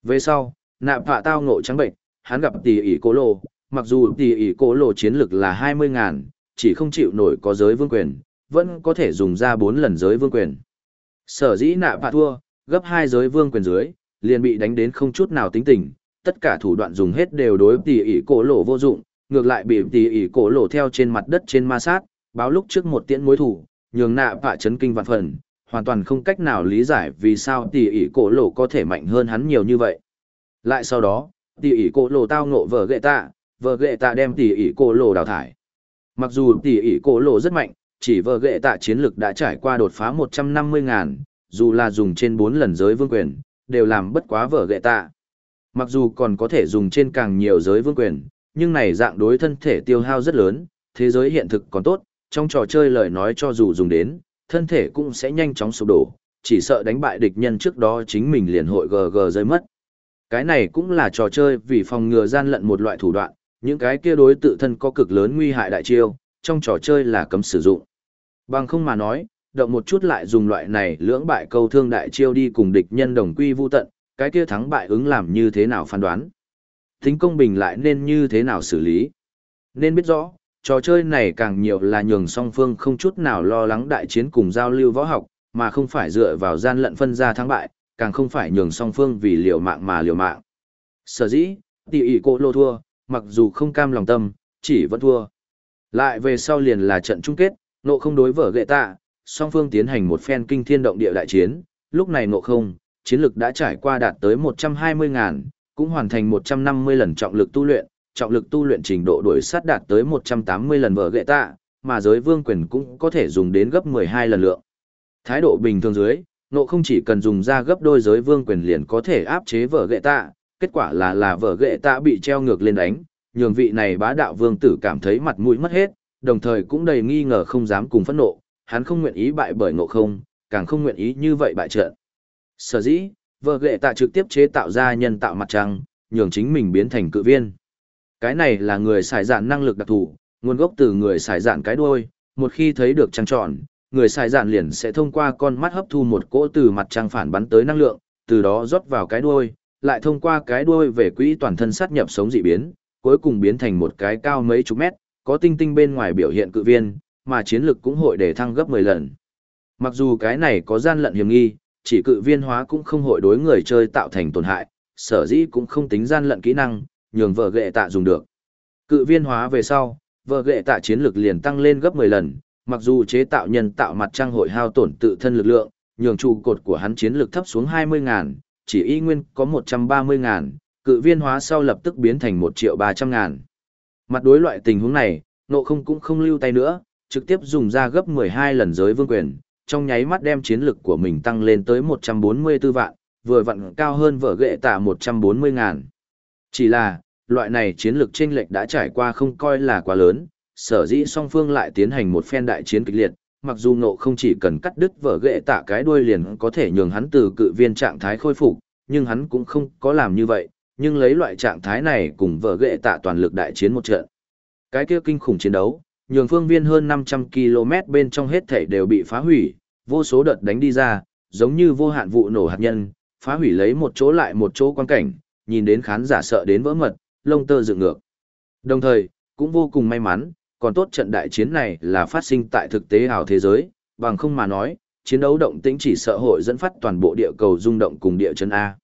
Speaker 1: Về sau, nạp hạ tao ngộ trắng bệnh, hắn gặp tỷ ỷ cố lộ, mặc dù tỷ ỷ cố lộ chiến lực là 20 ngàn, chỉ không chịu nổi có giới vương quyền, vẫn có thể dùng ra 4 lần giới vương quyền. Sở dĩ nạp hạ thua, gấp hai giới vương quyền dưới, liền bị đánh đến không chút nào tính tình, tất cả thủ đoạn dùng hết đều đối tỷ ỷ cổ lộ vô dụng, ngược lại bị tỷ ỷ cổ lộ theo trên mặt đất trên ma sát, báo lúc trước một tiễn mối thủ, nhường nạ vạ chấn kinh vạn phần, hoàn toàn không cách nào lý giải vì sao tỷ ỷ cổ lộ có thể mạnh hơn hắn nhiều như vậy. Lại sau đó, tỷ ỷ cổ lộ tao ngộ vợ gệ tạ, vợ gệ tạ đem tỷ ỷ cổ lộ đào thải. Mặc dù tỷ ỷ cổ lộ rất mạnh, chỉ vợ gệ tạ chiến lực đã trải qua đột phá 150 ngàn, dù là dùng trên 4 lần giới vương quyền, đều làm bất quá vợ gệ tạ. Mặc dù còn có thể dùng trên càng nhiều giới vương quyền, nhưng này dạng đối thân thể tiêu hao rất lớn, thế giới hiện thực còn tốt, trong trò chơi lời nói cho dù dùng đến, thân thể cũng sẽ nhanh chóng sụp đổ, chỉ sợ đánh bại địch nhân trước đó chính mình liền hội GG rơi mất. Cái này cũng là trò chơi vì phòng ngừa gian lận một loại thủ đoạn, những cái kia đối tự thân có cực lớn nguy hại đại chiêu, trong trò chơi là cấm sử dụng. Bằng không mà nói, động một chút lại dùng loại này lưỡng bại câu thương đại chiêu đi cùng địch nhân đồng quy vu tận, cái kia thắng bại ứng làm như thế nào phán đoán. Tính công bình lại nên như thế nào xử lý. Nên biết rõ, trò chơi này càng nhiều là nhường song phương không chút nào lo lắng đại chiến cùng giao lưu võ học, mà không phải dựa vào gian lận phân ra thắng bại, càng không phải nhường song phương vì liều mạng mà liều mạng. Sở dĩ, tỷ ỷ cô lô thua, mặc dù không cam lòng tâm, chỉ vẫn thua. Lại về sau liền là trận chung kết, nộ không đối vở gệ tạ, song phương tiến hành một phen kinh thiên động địa đại chiến, lúc này nộ không, chiến lực đã trải qua đạt tới 120 ngàn, cũng hoàn thành 150 lần trọng lực tu luyện, trọng lực tu luyện trình độ đuổi sát đạt tới 180 lần vở gệ tạ, mà giới vương quyền cũng có thể dùng đến gấp 12 lần lượng. Thái độ bình thường dưới, nộ không chỉ cần dùng ra gấp đôi giới vương quyền liền có thể áp chế vở gệ tạ, kết quả là là vở gệ tạ bị treo ngược lên đánh, nhường vị này bá đạo vương tử cảm thấy mặt mũi mất hết, đồng thời cũng đầy nghi ngờ không dám cùng phẫn nộ, hắn không nguyện ý bại bởi nộ không, càng không nguyện ý như vậy bại trận. Sở dĩ, vợ ghệ tạ trực tiếp chế tạo ra nhân tạo mặt trăng, nhường chính mình biến thành cự viên. Cái này là người xài dạn năng lực đặc thù, nguồn gốc từ người xài dạn cái đuôi, một khi thấy được trăng tròn, người xài dạn liền sẽ thông qua con mắt hấp thu một cỗ từ mặt trăng phản bắn tới năng lượng, từ đó rót vào cái đuôi, lại thông qua cái đuôi về quỹ toàn thân sát nhập sống dị biến, cuối cùng biến thành một cái cao mấy chục mét, có tinh tinh bên ngoài biểu hiện cự viên, mà chiến lực cũng hội để thăng gấp 10 lần. Mặc dù cái này có gian lận hiểm nghi, chỉ cự viên hóa cũng không hội đối người chơi tạo thành tổn hại, sở dĩ cũng không tính gian lận kỹ năng, nhường vợ ghệ tạ dùng được. Cự viên hóa về sau, vợ ghệ tạ chiến lực liền tăng lên gấp 10 lần, mặc dù chế tạo nhân tạo mặt trăng hội hao tổn tự thân lực lượng, nhường trụ cột của hắn chiến lực thấp xuống 20 ngàn, chỉ y nguyên có 130 ngàn, cự viên hóa sau lập tức biến thành 1 triệu 300 ngàn. Mặt đối loại tình huống này, nộ không cũng không lưu tay nữa, trực tiếp dùng ra gấp 12 lần giới vương quyền, trong nháy mắt đem chiến lực của mình tăng lên tới 144 vạn, vừa vặn cao hơn vợ ghệ tạ 140 ngàn. Chỉ là, loại này chiến lược chênh lệch đã trải qua không coi là quá lớn, sở dĩ song phương lại tiến hành một phen đại chiến kịch liệt, mặc dù nộ không chỉ cần cắt đứt vở ghệ tạ cái đuôi liền có thể nhường hắn từ cự viên trạng thái khôi phục, nhưng hắn cũng không có làm như vậy, nhưng lấy loại trạng thái này cùng vở ghệ tạ toàn lực đại chiến một trận. Cái kia kinh khủng chiến đấu, nhường phương viên hơn 500 km bên trong hết thảy đều bị phá hủy, vô số đợt đánh đi ra, giống như vô hạn vụ nổ hạt nhân, phá hủy lấy một chỗ lại một chỗ quan cảnh, nhìn đến khán giả sợ đến vỡ mật, lông tơ dựng ngược. Đồng thời, cũng vô cùng may mắn, còn tốt trận đại chiến này là phát sinh tại thực tế ảo thế giới, bằng không mà nói, chiến đấu động tĩnh chỉ sợ hội dẫn phát toàn bộ địa cầu rung động cùng địa chân A.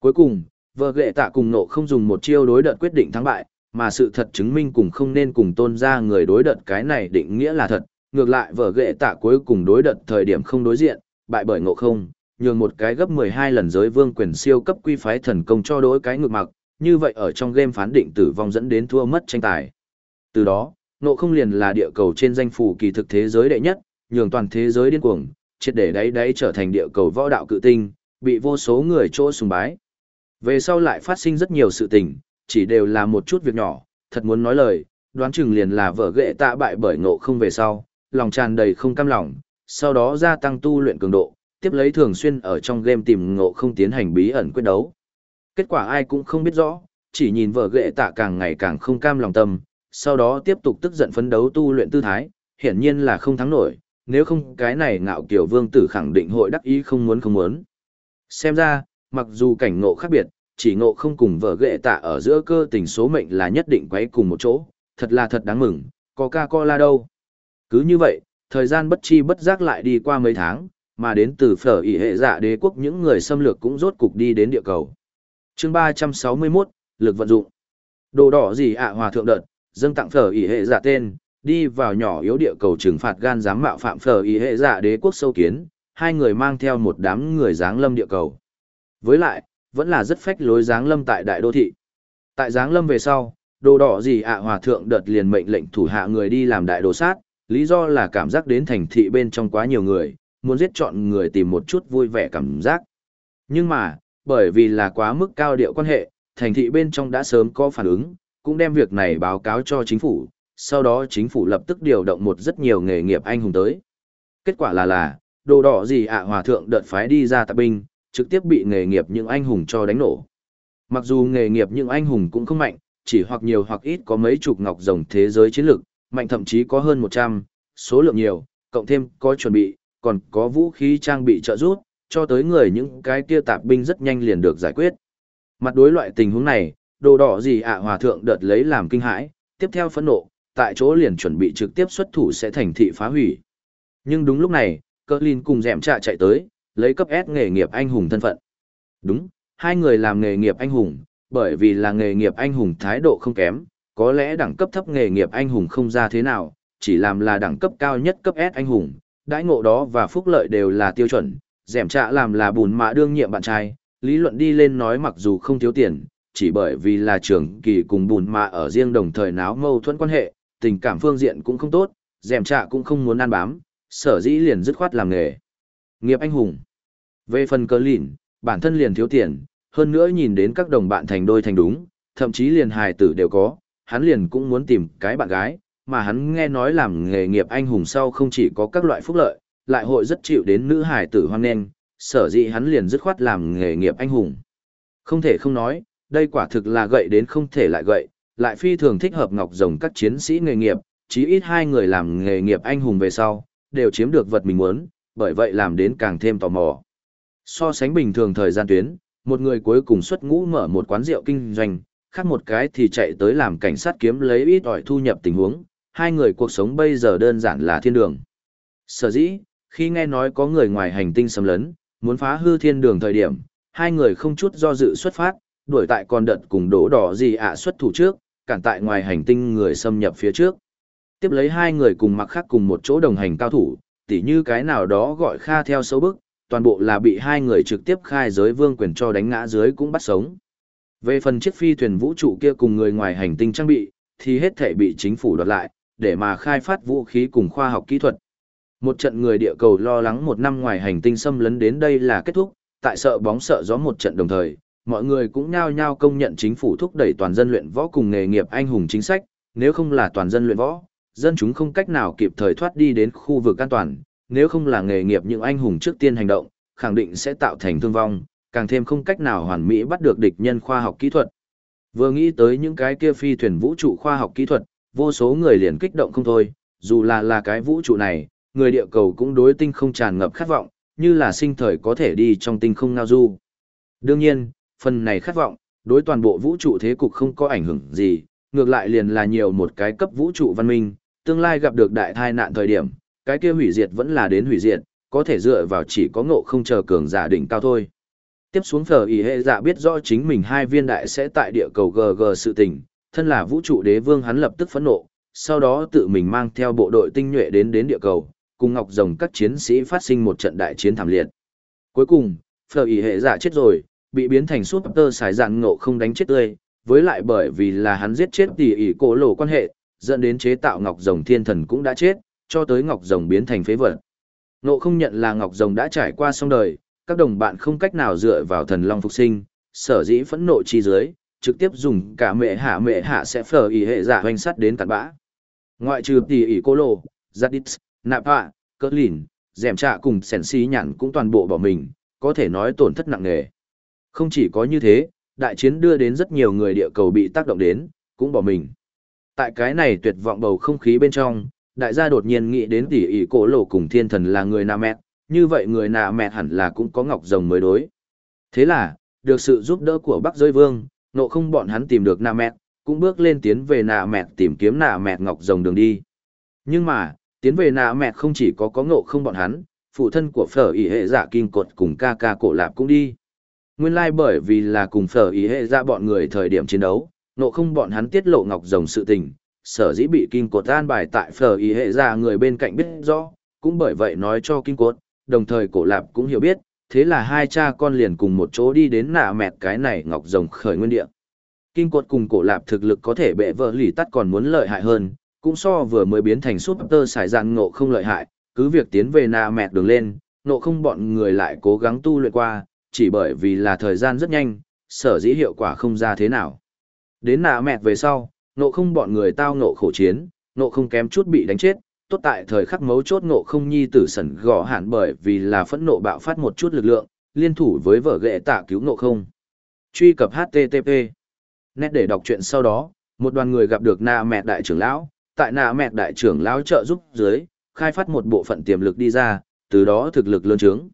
Speaker 1: Cuối cùng, vợ ghệ tạ cùng nộ không dùng một chiêu đối đợt quyết định thắng bại, mà sự thật chứng minh cùng không nên cùng tôn ra người đối đợt cái này định nghĩa là thật, ngược lại vợ ghệ tạ cuối cùng đối đợt thời điểm không đối diện, bại bởi ngộ không, nhường một cái gấp 12 lần giới vương quyền siêu cấp quy phái thần công cho đối cái ngược mặc, như vậy ở trong game phán định tử vong dẫn đến thua mất tranh tài. Từ đó, nộ không liền là địa cầu trên danh phủ kỳ thực thế giới đệ nhất, nhường toàn thế giới điên cuồng, triệt để đáy đáy trở thành địa cầu võ đạo cự tinh, bị vô số người chỗ sùng bái. Về sau lại phát sinh rất nhiều sự tình, chỉ đều là một chút việc nhỏ, thật muốn nói lời, đoán chừng liền là vở ghệ tạ bại bởi ngộ không về sau, lòng tràn đầy không cam lòng, sau đó gia tăng tu luyện cường độ, tiếp lấy thường xuyên ở trong game tìm ngộ không tiến hành bí ẩn quyết đấu. Kết quả ai cũng không biết rõ, chỉ nhìn vợ ghệ tạ càng ngày càng không cam lòng tâm, sau đó tiếp tục tức giận phấn đấu tu luyện tư thái, hiển nhiên là không thắng nổi, nếu không cái này ngạo kiểu vương tử khẳng định hội đắc ý không muốn không muốn. Xem ra, mặc dù cảnh ngộ khác biệt, chỉ ngộ không cùng vợ ghệ tạ ở giữa cơ tình số mệnh là nhất định quấy cùng một chỗ, thật là thật đáng mừng, có Coca-Cola đâu. Cứ như vậy, thời gian bất chi bất giác lại đi qua mấy tháng, mà đến từ phở ỉ hệ dạ đế quốc những người xâm lược cũng rốt cục đi đến địa cầu chương 361, lực vận dụng. Đồ đỏ gì ạ hòa thượng đợt, dâng tặng phở ý hệ giả tên, đi vào nhỏ yếu địa cầu trừng phạt gan dám mạo phạm phở ý hệ giả đế quốc sâu kiến, hai người mang theo một đám người giáng lâm địa cầu. Với lại, vẫn là rất phách lối giáng lâm tại đại đô thị. Tại giáng lâm về sau, đồ đỏ gì ạ hòa thượng đợt liền mệnh lệnh thủ hạ người đi làm đại đồ sát, lý do là cảm giác đến thành thị bên trong quá nhiều người, muốn giết chọn người tìm một chút vui vẻ cảm giác. Nhưng mà, bởi vì là quá mức cao điệu quan hệ, thành thị bên trong đã sớm có phản ứng, cũng đem việc này báo cáo cho chính phủ, sau đó chính phủ lập tức điều động một rất nhiều nghề nghiệp anh hùng tới. Kết quả là là, đồ đỏ gì ạ hòa thượng đợt phái đi ra tạp binh, trực tiếp bị nghề nghiệp những anh hùng cho đánh nổ. Mặc dù nghề nghiệp những anh hùng cũng không mạnh, chỉ hoặc nhiều hoặc ít có mấy chục ngọc rồng thế giới chiến lực, mạnh thậm chí có hơn 100, số lượng nhiều, cộng thêm có chuẩn bị, còn có vũ khí trang bị trợ giúp, cho tới người những cái kia tạp binh rất nhanh liền được giải quyết. Mặt đối loại tình huống này, đồ đỏ gì ạ hòa thượng đợt lấy làm kinh hãi, tiếp theo phẫn nộ, tại chỗ liền chuẩn bị trực tiếp xuất thủ sẽ thành thị phá hủy. Nhưng đúng lúc này, cơ linh cùng dẹm trạ chạy tới, lấy cấp S nghề nghiệp anh hùng thân phận. Đúng, hai người làm nghề nghiệp anh hùng, bởi vì là nghề nghiệp anh hùng thái độ không kém, có lẽ đẳng cấp thấp nghề nghiệp anh hùng không ra thế nào, chỉ làm là đẳng cấp cao nhất cấp S anh hùng, đãi ngộ đó và phúc lợi đều là tiêu chuẩn, dẻm trạ làm là bùn mạ đương nhiệm bạn trai, lý luận đi lên nói mặc dù không thiếu tiền, chỉ bởi vì là trưởng kỳ cùng bùn mạ ở riêng đồng thời náo mâu thuẫn quan hệ, tình cảm phương diện cũng không tốt, dẻm trạ cũng không muốn ăn bám, sở dĩ liền dứt khoát làm nghề. Nghiệp anh hùng. Về phần cờ lìn, bản thân liền thiếu tiền, hơn nữa nhìn đến các đồng bạn thành đôi thành đúng, thậm chí liền hài tử đều có, hắn liền cũng muốn tìm cái bạn gái, mà hắn nghe nói làm nghề nghiệp anh hùng sau không chỉ có các loại phúc lợi, lại hội rất chịu đến nữ hải tử hoan nghênh, sở dĩ hắn liền dứt khoát làm nghề nghiệp anh hùng. Không thể không nói, đây quả thực là gậy đến không thể lại gậy, lại phi thường thích hợp ngọc rồng các chiến sĩ nghề nghiệp, chí ít hai người làm nghề nghiệp anh hùng về sau, đều chiếm được vật mình muốn, bởi vậy làm đến càng thêm tò mò. So sánh bình thường thời gian tuyến, một người cuối cùng xuất ngũ mở một quán rượu kinh doanh, khác một cái thì chạy tới làm cảnh sát kiếm lấy ít ỏi thu nhập tình huống, hai người cuộc sống bây giờ đơn giản là thiên đường. Sở dĩ, khi nghe nói có người ngoài hành tinh xâm lấn, muốn phá hư thiên đường thời điểm, hai người không chút do dự xuất phát, đuổi tại con đợt cùng đổ đỏ gì ạ xuất thủ trước, cản tại ngoài hành tinh người xâm nhập phía trước. Tiếp lấy hai người cùng mặc khác cùng một chỗ đồng hành cao thủ, tỉ như cái nào đó gọi Kha theo xấu bức, toàn bộ là bị hai người trực tiếp khai giới vương quyền cho đánh ngã dưới cũng bắt sống. Về phần chiếc phi thuyền vũ trụ kia cùng người ngoài hành tinh trang bị, thì hết thể bị chính phủ đoạt lại, để mà khai phát vũ khí cùng khoa học kỹ thuật. Một trận người địa cầu lo lắng một năm ngoài hành tinh xâm lấn đến đây là kết thúc, tại sợ bóng sợ gió một trận đồng thời, mọi người cũng nhao nhao công nhận chính phủ thúc đẩy toàn dân luyện võ cùng nghề nghiệp anh hùng chính sách, nếu không là toàn dân luyện võ, dân chúng không cách nào kịp thời thoát đi đến khu vực an toàn, nếu không là nghề nghiệp những anh hùng trước tiên hành động, khẳng định sẽ tạo thành thương vong, càng thêm không cách nào hoàn mỹ bắt được địch nhân khoa học kỹ thuật. Vừa nghĩ tới những cái kia phi thuyền vũ trụ khoa học kỹ thuật, vô số người liền kích động không thôi, dù là là cái vũ trụ này, người địa cầu cũng đối tinh không tràn ngập khát vọng, như là sinh thời có thể đi trong tinh không ngao du. Đương nhiên, phần này khát vọng, đối toàn bộ vũ trụ thế cục không có ảnh hưởng gì, ngược lại liền là nhiều một cái cấp vũ trụ văn minh, tương lai gặp được đại tai nạn thời điểm, cái kia hủy diệt vẫn là đến hủy diệt, có thể dựa vào chỉ có ngộ không chờ cường giả đỉnh cao thôi. Tiếp xuống phở ý hệ dạ biết rõ chính mình hai viên đại sẽ tại địa cầu GG sự tình, thân là vũ trụ đế vương hắn lập tức phẫn nộ, sau đó tự mình mang theo bộ đội tinh nhuệ đến đến địa cầu, cùng Ngọc Rồng các chiến sĩ phát sinh một trận đại chiến thảm liệt. Cuối cùng, phở ý hệ giả chết rồi, bị biến thành suốt tơ xài dạng ngộ không đánh chết tươi, với lại bởi vì là hắn giết chết tỷ ỷ cổ lộ quan hệ, dẫn đến chế tạo Ngọc Rồng thiên thần cũng đã chết, cho tới Ngọc Rồng biến thành phế vật. Ngộ không nhận là Ngọc Rồng đã trải qua xong đời, các đồng bạn không cách nào dựa vào thần long phục sinh, sở dĩ phẫn nộ chi dưới, trực tiếp dùng cả mẹ hạ mẹ hạ sẽ phở ý hệ giả hoành sắt đến tận bã. Ngoại trừ tỷ ỷ cô lô, Zadis, Nạp hạ, Cỡ Lìn, dẻm Trạ cùng sẻn Xí nhặn cũng toàn bộ bỏ mình, có thể nói tổn thất nặng nề. Không chỉ có như thế, đại chiến đưa đến rất nhiều người địa cầu bị tác động đến, cũng bỏ mình. Tại cái này tuyệt vọng bầu không khí bên trong, đại gia đột nhiên nghĩ đến tỷ ỷ cổ lộ cùng thiên thần là người nà mẹ, như vậy người nà mẹ hẳn là cũng có ngọc rồng mới đối. Thế là, được sự giúp đỡ của Bắc Giới Vương, nộ không bọn hắn tìm được nà mẹ, cũng bước lên tiến về nà mẹ tìm kiếm nà mẹ ngọc rồng đường đi. Nhưng mà, tiến về nà mẹ không chỉ có có ngộ không bọn hắn, phụ thân của phở ý hệ giả kim cột cùng ca ca cổ lạp cũng đi. Nguyên lai like bởi vì là cùng phở ý hệ ra bọn người thời điểm chiến đấu, nộ không bọn hắn tiết lộ ngọc rồng sự tình, sở dĩ bị kim cột an bài tại phở ý hệ ra người bên cạnh biết rõ, cũng bởi vậy nói cho kim cột, đồng thời cổ lạp cũng hiểu biết, thế là hai cha con liền cùng một chỗ đi đến nạ mẹt cái này ngọc rồng khởi nguyên địa. Kim cột cùng cổ lạp thực lực có thể bệ vợ lì tắt còn muốn lợi hại hơn, cũng so vừa mới biến thành súp tơ xài dạn ngộ không lợi hại, cứ việc tiến về nà mẹt đường lên, ngộ không bọn người lại cố gắng tu luyện qua, chỉ bởi vì là thời gian rất nhanh, sở dĩ hiệu quả không ra thế nào. Đến nà mẹt về sau, ngộ không bọn người tao ngộ khổ chiến, ngộ không kém chút bị đánh chết, tốt tại thời khắc mấu chốt ngộ không nhi tử sẩn gõ hạn bởi vì là phẫn nộ bạo phát một chút lực lượng, liên thủ với vợ ghệ tạ cứu ngộ không. Truy cập HTTP. Nét để đọc truyện sau đó, một đoàn người gặp được Na mẹ đại trưởng lão, tại nạ mẹ đại trưởng lão trợ giúp dưới, khai phát một bộ phận tiềm lực đi ra, từ đó thực lực lớn trướng.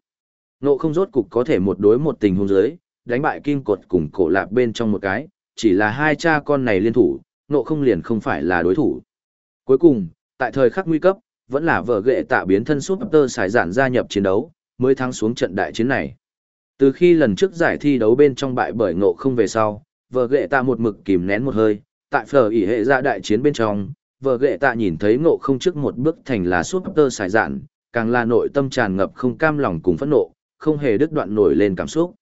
Speaker 1: Ngộ không rốt cục có thể một đối một tình huống dưới, đánh bại kim cột cùng cổ lạc bên trong một cái, chỉ là hai cha con này liên thủ, ngộ không liền không phải là đối thủ. Cuối cùng, tại thời khắc nguy cấp, vẫn là vợ ghệ tạ biến thân suốt tơ xài giản gia nhập chiến đấu, mới thắng xuống trận đại chiến này. Từ khi lần trước giải thi đấu bên trong bại bởi ngộ không về sau, vợ ghệ tạ một mực kìm nén một hơi, tại phở ỉ hệ ra đại chiến bên trong, vợ ghệ tạ nhìn thấy ngộ không trước một bước thành là súp tơ xài dạn, càng là nội tâm tràn ngập không cam lòng cùng phẫn nộ, không hề đứt đoạn nổi lên cảm xúc.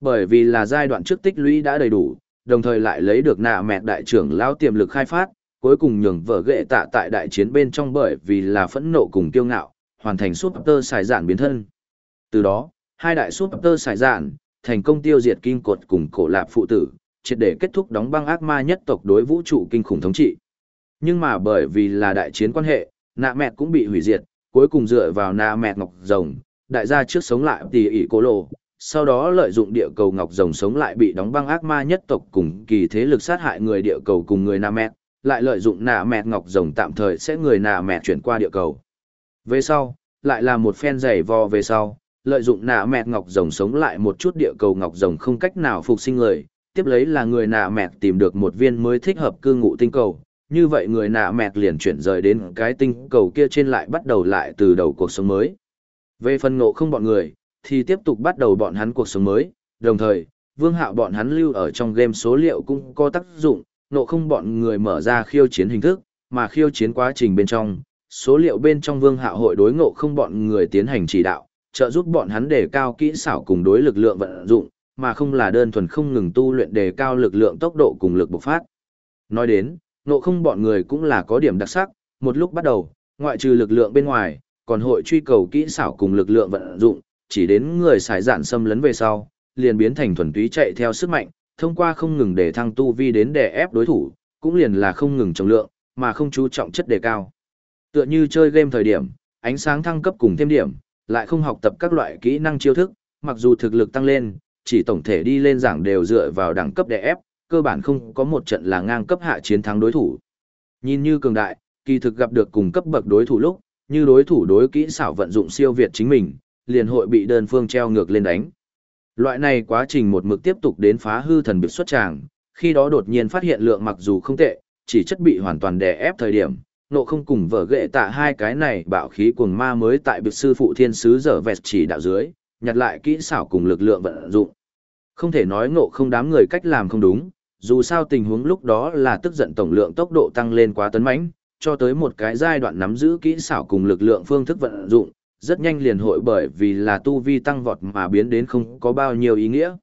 Speaker 1: Bởi vì là giai đoạn trước tích lũy đã đầy đủ, đồng thời lại lấy được nạ mẹ đại trưởng lao tiềm lực khai phát, cuối cùng nhường vợ ghệ tạ tại đại chiến bên trong bởi vì là phẫn nộ cùng kiêu ngạo, hoàn thành súp tơ xài dạn biến thân. Từ đó, hai đại súp tơ xài dạn thành công tiêu diệt kim cột cùng cổ lạp phụ tử, triệt để kết thúc đóng băng ác ma nhất tộc đối vũ trụ kinh khủng thống trị. Nhưng mà bởi vì là đại chiến quan hệ, nạ mẹt cũng bị hủy diệt, cuối cùng dựa vào nạ mẹt ngọc rồng, đại gia trước sống lại tỷ ỷ cố lộ, sau đó lợi dụng địa cầu ngọc rồng sống lại bị đóng băng ác ma nhất tộc cùng kỳ thế lực sát hại người địa cầu cùng người nạ mẹt, lại lợi dụng nạ mẹt ngọc rồng tạm thời sẽ người nạ mẹt chuyển qua địa cầu. Về sau, lại là một phen giày vò về sau, lợi dụng nạ mẹt ngọc rồng sống lại một chút địa cầu ngọc rồng không cách nào phục sinh người, tiếp lấy là người nạ mẹt tìm được một viên mới thích hợp cư ngụ tinh cầu. Như vậy người nà mẹt liền chuyển rời đến cái tinh cầu kia trên lại bắt đầu lại từ đầu cuộc sống mới. Về phần ngộ không bọn người, thì tiếp tục bắt đầu bọn hắn cuộc sống mới, đồng thời, vương hạo bọn hắn lưu ở trong game số liệu cũng có tác dụng, ngộ không bọn người mở ra khiêu chiến hình thức, mà khiêu chiến quá trình bên trong, số liệu bên trong vương hạo hội đối ngộ không bọn người tiến hành chỉ đạo, trợ giúp bọn hắn đề cao kỹ xảo cùng đối lực lượng vận dụng, mà không là đơn thuần không ngừng tu luyện đề cao lực lượng tốc độ cùng lực bộc phát. Nói đến, Nộ không bọn người cũng là có điểm đặc sắc, một lúc bắt đầu, ngoại trừ lực lượng bên ngoài, còn hội truy cầu kỹ xảo cùng lực lượng vận dụng, chỉ đến người xài dạn xâm lấn về sau, liền biến thành thuần túy chạy theo sức mạnh, thông qua không ngừng để thăng tu vi đến để ép đối thủ, cũng liền là không ngừng trọng lượng, mà không chú trọng chất đề cao. Tựa như chơi game thời điểm, ánh sáng thăng cấp cùng thêm điểm, lại không học tập các loại kỹ năng chiêu thức, mặc dù thực lực tăng lên, chỉ tổng thể đi lên giảng đều dựa vào đẳng cấp để ép, cơ bản không có một trận là ngang cấp hạ chiến thắng đối thủ. Nhìn như cường đại, kỳ thực gặp được cùng cấp bậc đối thủ lúc, như đối thủ đối kỹ xảo vận dụng siêu việt chính mình, liền hội bị đơn phương treo ngược lên đánh. Loại này quá trình một mực tiếp tục đến phá hư thần biệt xuất tràng, khi đó đột nhiên phát hiện lượng mặc dù không tệ, chỉ chất bị hoàn toàn đè ép thời điểm, nộ không cùng vở ghệ tạ hai cái này bạo khí cuồng ma mới tại biệt sư phụ thiên sứ dở vẹt chỉ đạo dưới, nhặt lại kỹ xảo cùng lực lượng vận dụng. Không thể nói ngộ không đám người cách làm không đúng, dù sao tình huống lúc đó là tức giận tổng lượng tốc độ tăng lên quá tấn mãnh, cho tới một cái giai đoạn nắm giữ kỹ xảo cùng lực lượng phương thức vận dụng, rất nhanh liền hội bởi vì là tu vi tăng vọt mà biến đến không có bao nhiêu ý nghĩa.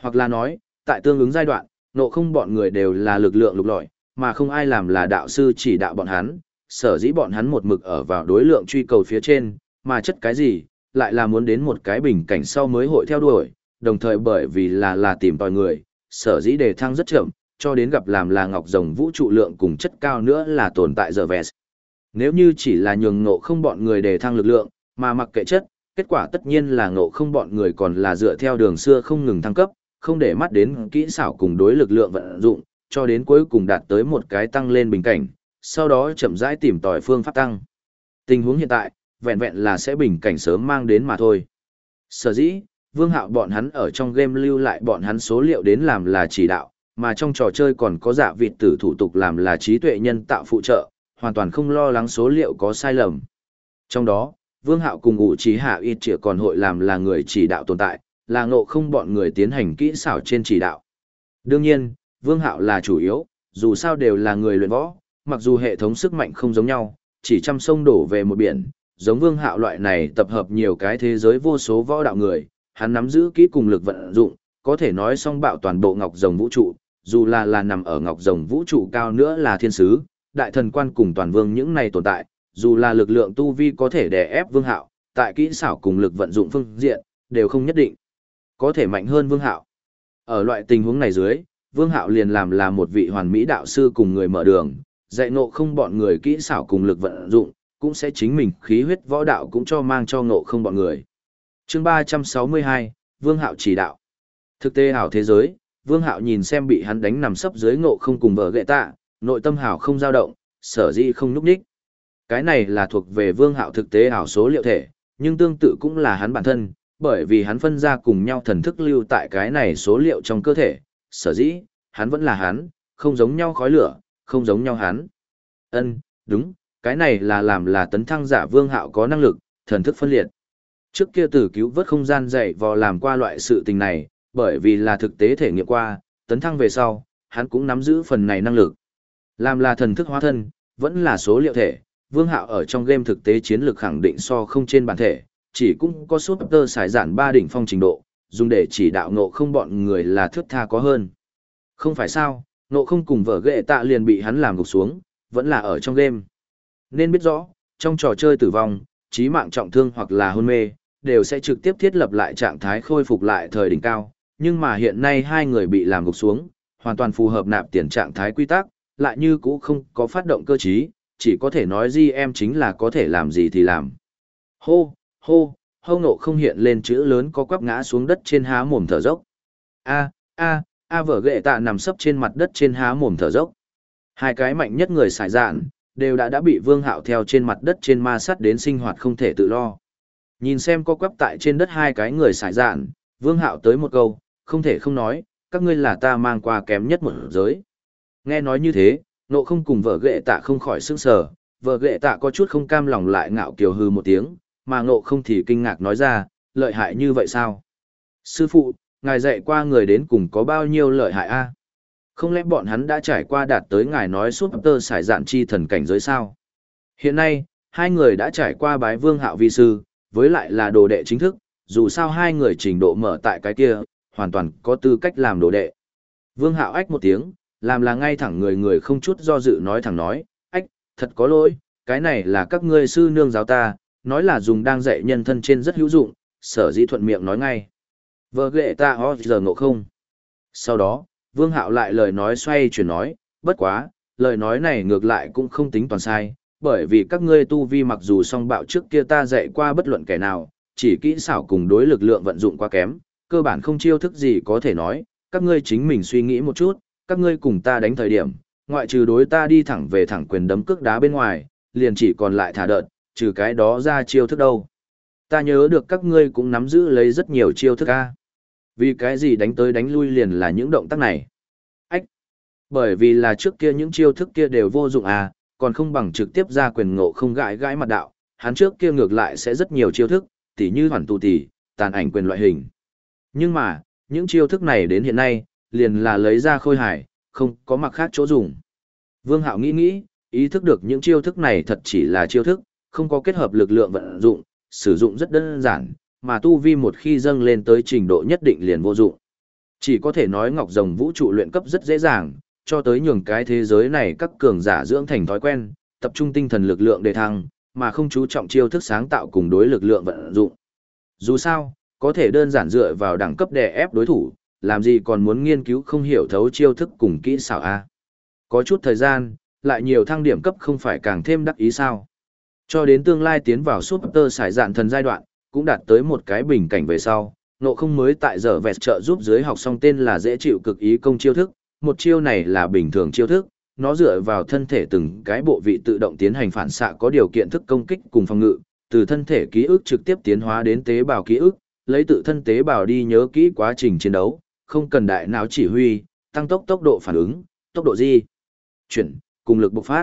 Speaker 1: Hoặc là nói, tại tương ứng giai đoạn, nộ không bọn người đều là lực lượng lục lọi, mà không ai làm là đạo sư chỉ đạo bọn hắn, sở dĩ bọn hắn một mực ở vào đối lượng truy cầu phía trên, mà chất cái gì, lại là muốn đến một cái bình cảnh sau mới hội theo đuổi, đồng thời bởi vì là là tìm tòi người, sở dĩ đề thăng rất chậm, cho đến gặp làm là ngọc rồng vũ trụ lượng cùng chất cao nữa là tồn tại giờ vẹt. Nếu như chỉ là nhường ngộ không bọn người đề thăng lực lượng, mà mặc kệ chất, kết quả tất nhiên là ngộ không bọn người còn là dựa theo đường xưa không ngừng thăng cấp, không để mắt đến kỹ xảo cùng đối lực lượng vận dụng, cho đến cuối cùng đạt tới một cái tăng lên bình cảnh, sau đó chậm rãi tìm tòi phương pháp tăng. Tình huống hiện tại, vẹn vẹn là sẽ bình cảnh sớm mang đến mà thôi. Sở dĩ, vương hạo bọn hắn ở trong game lưu lại bọn hắn số liệu đến làm là chỉ đạo, mà trong trò chơi còn có giả vịt tử thủ tục làm là trí tuệ nhân tạo phụ trợ, hoàn toàn không lo lắng số liệu có sai lầm. Trong đó, vương hạo cùng ủ trí hạ ít chỉ còn hội làm là người chỉ đạo tồn tại, là ngộ không bọn người tiến hành kỹ xảo trên chỉ đạo. Đương nhiên, vương hạo là chủ yếu, dù sao đều là người luyện võ, mặc dù hệ thống sức mạnh không giống nhau, chỉ chăm sông đổ về một biển, giống vương hạo loại này tập hợp nhiều cái thế giới vô số võ đạo người, hắn nắm giữ kỹ cùng lực vận dụng, có thể nói song bạo toàn bộ ngọc rồng vũ trụ, dù là là nằm ở ngọc rồng vũ trụ cao nữa là thiên sứ, đại thần quan cùng toàn vương những này tồn tại, dù là lực lượng tu vi có thể đè ép vương hạo, tại kỹ xảo cùng lực vận dụng phương diện, đều không nhất định có thể mạnh hơn vương hạo. Ở loại tình huống này dưới, vương hạo liền làm là một vị hoàn mỹ đạo sư cùng người mở đường, dạy ngộ không bọn người kỹ xảo cùng lực vận dụng, cũng sẽ chính mình khí huyết võ đạo cũng cho mang cho ngộ không bọn người chương 362, Vương Hạo chỉ đạo. Thực tế hảo thế giới, Vương Hạo nhìn xem bị hắn đánh nằm sấp dưới ngộ không cùng vợ gậy tạ, nội tâm hảo không dao động, sở dĩ không núp ních. Cái này là thuộc về Vương Hạo thực tế hảo số liệu thể, nhưng tương tự cũng là hắn bản thân, bởi vì hắn phân ra cùng nhau thần thức lưu tại cái này số liệu trong cơ thể, sở dĩ, hắn vẫn là hắn, không giống nhau khói lửa, không giống nhau hắn. Ân, đúng, cái này là làm là tấn thăng giả vương hạo có năng lực, thần thức phân liệt. Trước kia tử cứu vớt không gian dạy vò làm qua loại sự tình này, bởi vì là thực tế thể nghiệm qua, tấn thăng về sau, hắn cũng nắm giữ phần này năng lực. Làm là thần thức hóa thân, vẫn là số liệu thể, vương hạo ở trong game thực tế chiến lược khẳng định so không trên bản thể, chỉ cũng có suốt tơ xài giản ba đỉnh phong trình độ, dùng để chỉ đạo ngộ không bọn người là thước tha có hơn. Không phải sao, ngộ không cùng vợ ghệ tạ liền bị hắn làm gục xuống, vẫn là ở trong game. Nên biết rõ, trong trò chơi tử vong, trí mạng trọng thương hoặc là hôn mê, đều sẽ trực tiếp thiết lập lại trạng thái khôi phục lại thời đỉnh cao, nhưng mà hiện nay hai người bị làm gục xuống, hoàn toàn phù hợp nạp tiền trạng thái quy tắc, lại như cũ không có phát động cơ trí, chỉ có thể nói gì em chính là có thể làm gì thì làm. Hô, hô, hô nộ không hiện lên chữ lớn có quắp ngã xuống đất trên há mồm thở dốc. A, a, a vở ghệ tạ nằm sấp trên mặt đất trên há mồm thở dốc. Hai cái mạnh nhất người xài dạn, đều đã đã bị vương hạo theo trên mặt đất trên ma sắt đến sinh hoạt không thể tự lo. Nhìn xem có quắp tại trên đất hai cái người xài dạn, vương hạo tới một câu, không thể không nói, các ngươi là ta mang qua kém nhất một giới. Nghe nói như thế, nộ không cùng vợ ghệ tạ không khỏi sững sờ, vợ ghệ tạ có chút không cam lòng lại ngạo kiều hư một tiếng, mà nộ không thì kinh ngạc nói ra, lợi hại như vậy sao? Sư phụ, ngài dạy qua người đến cùng có bao nhiêu lợi hại a? Không lẽ bọn hắn đã trải qua đạt tới ngài nói suốt tơ sải dạn chi thần cảnh giới sao? Hiện nay, hai người đã trải qua bái vương hạo vi sư, với lại là đồ đệ chính thức, dù sao hai người trình độ mở tại cái kia, hoàn toàn có tư cách làm đồ đệ. Vương hạo ách một tiếng, làm là ngay thẳng người người không chút do dự nói thẳng nói, ách, thật có lỗi, cái này là các ngươi sư nương giáo ta, nói là dùng đang dạy nhân thân trên rất hữu dụng, sở dĩ thuận miệng nói ngay. Vợ ghệ ta ho giờ ngộ không. Sau đó, Vương Hạo lại lời nói xoay chuyển nói, bất quá, lời nói này ngược lại cũng không tính toàn sai, bởi vì các ngươi tu vi mặc dù song bạo trước kia ta dạy qua bất luận kẻ nào, chỉ kỹ xảo cùng đối lực lượng vận dụng quá kém, cơ bản không chiêu thức gì có thể nói, các ngươi chính mình suy nghĩ một chút, các ngươi cùng ta đánh thời điểm, ngoại trừ đối ta đi thẳng về thẳng quyền đấm cước đá bên ngoài, liền chỉ còn lại thả đợt, trừ cái đó ra chiêu thức đâu. Ta nhớ được các ngươi cũng nắm giữ lấy rất nhiều chiêu thức a. Vì cái gì đánh tới đánh lui liền là những động tác này? Ách! Bởi vì là trước kia những chiêu thức kia đều vô dụng à, còn không bằng trực tiếp ra quyền ngộ không gãi gãi mặt đạo, hắn trước kia ngược lại sẽ rất nhiều chiêu thức, tỉ như hoàn tù tỉ, tàn ảnh quyền loại hình. Nhưng mà, những chiêu thức này đến hiện nay, liền là lấy ra khôi hải, không có mặc khác chỗ dùng. Vương Hạo nghĩ nghĩ, ý thức được những chiêu thức này thật chỉ là chiêu thức, không có kết hợp lực lượng vận dụng, sử dụng rất đơn giản, mà tu vi một khi dâng lên tới trình độ nhất định liền vô dụng. Chỉ có thể nói ngọc rồng vũ trụ luyện cấp rất dễ dàng, cho tới nhường cái thế giới này các cường giả dưỡng thành thói quen, tập trung tinh thần lực lượng để thăng, mà không chú trọng chiêu thức sáng tạo cùng đối lực lượng vận dụng. Dù sao, có thể đơn giản dựa vào đẳng cấp đè ép đối thủ, làm gì còn muốn nghiên cứu không hiểu thấu chiêu thức cùng kỹ xảo a. Có chút thời gian, lại nhiều thăng điểm cấp không phải càng thêm đắc ý sao. Cho đến tương lai tiến vào Super Sải Dạn Thần giai đoạn, cũng đạt tới một cái bình cảnh về sau, nộ không mới tại giờ vẹt trợ giúp dưới học xong tên là dễ chịu cực ý công chiêu thức, một chiêu này là bình thường chiêu thức, nó dựa vào thân thể từng cái bộ vị tự động tiến hành phản xạ có điều kiện thức công kích cùng phòng ngự, từ thân thể ký ức trực tiếp tiến hóa đến tế bào ký ức, lấy tự thân tế bào đi nhớ kỹ quá trình chiến đấu, không cần đại não chỉ huy, tăng tốc tốc độ phản ứng, tốc độ di chuyển, cùng lực bộc phát.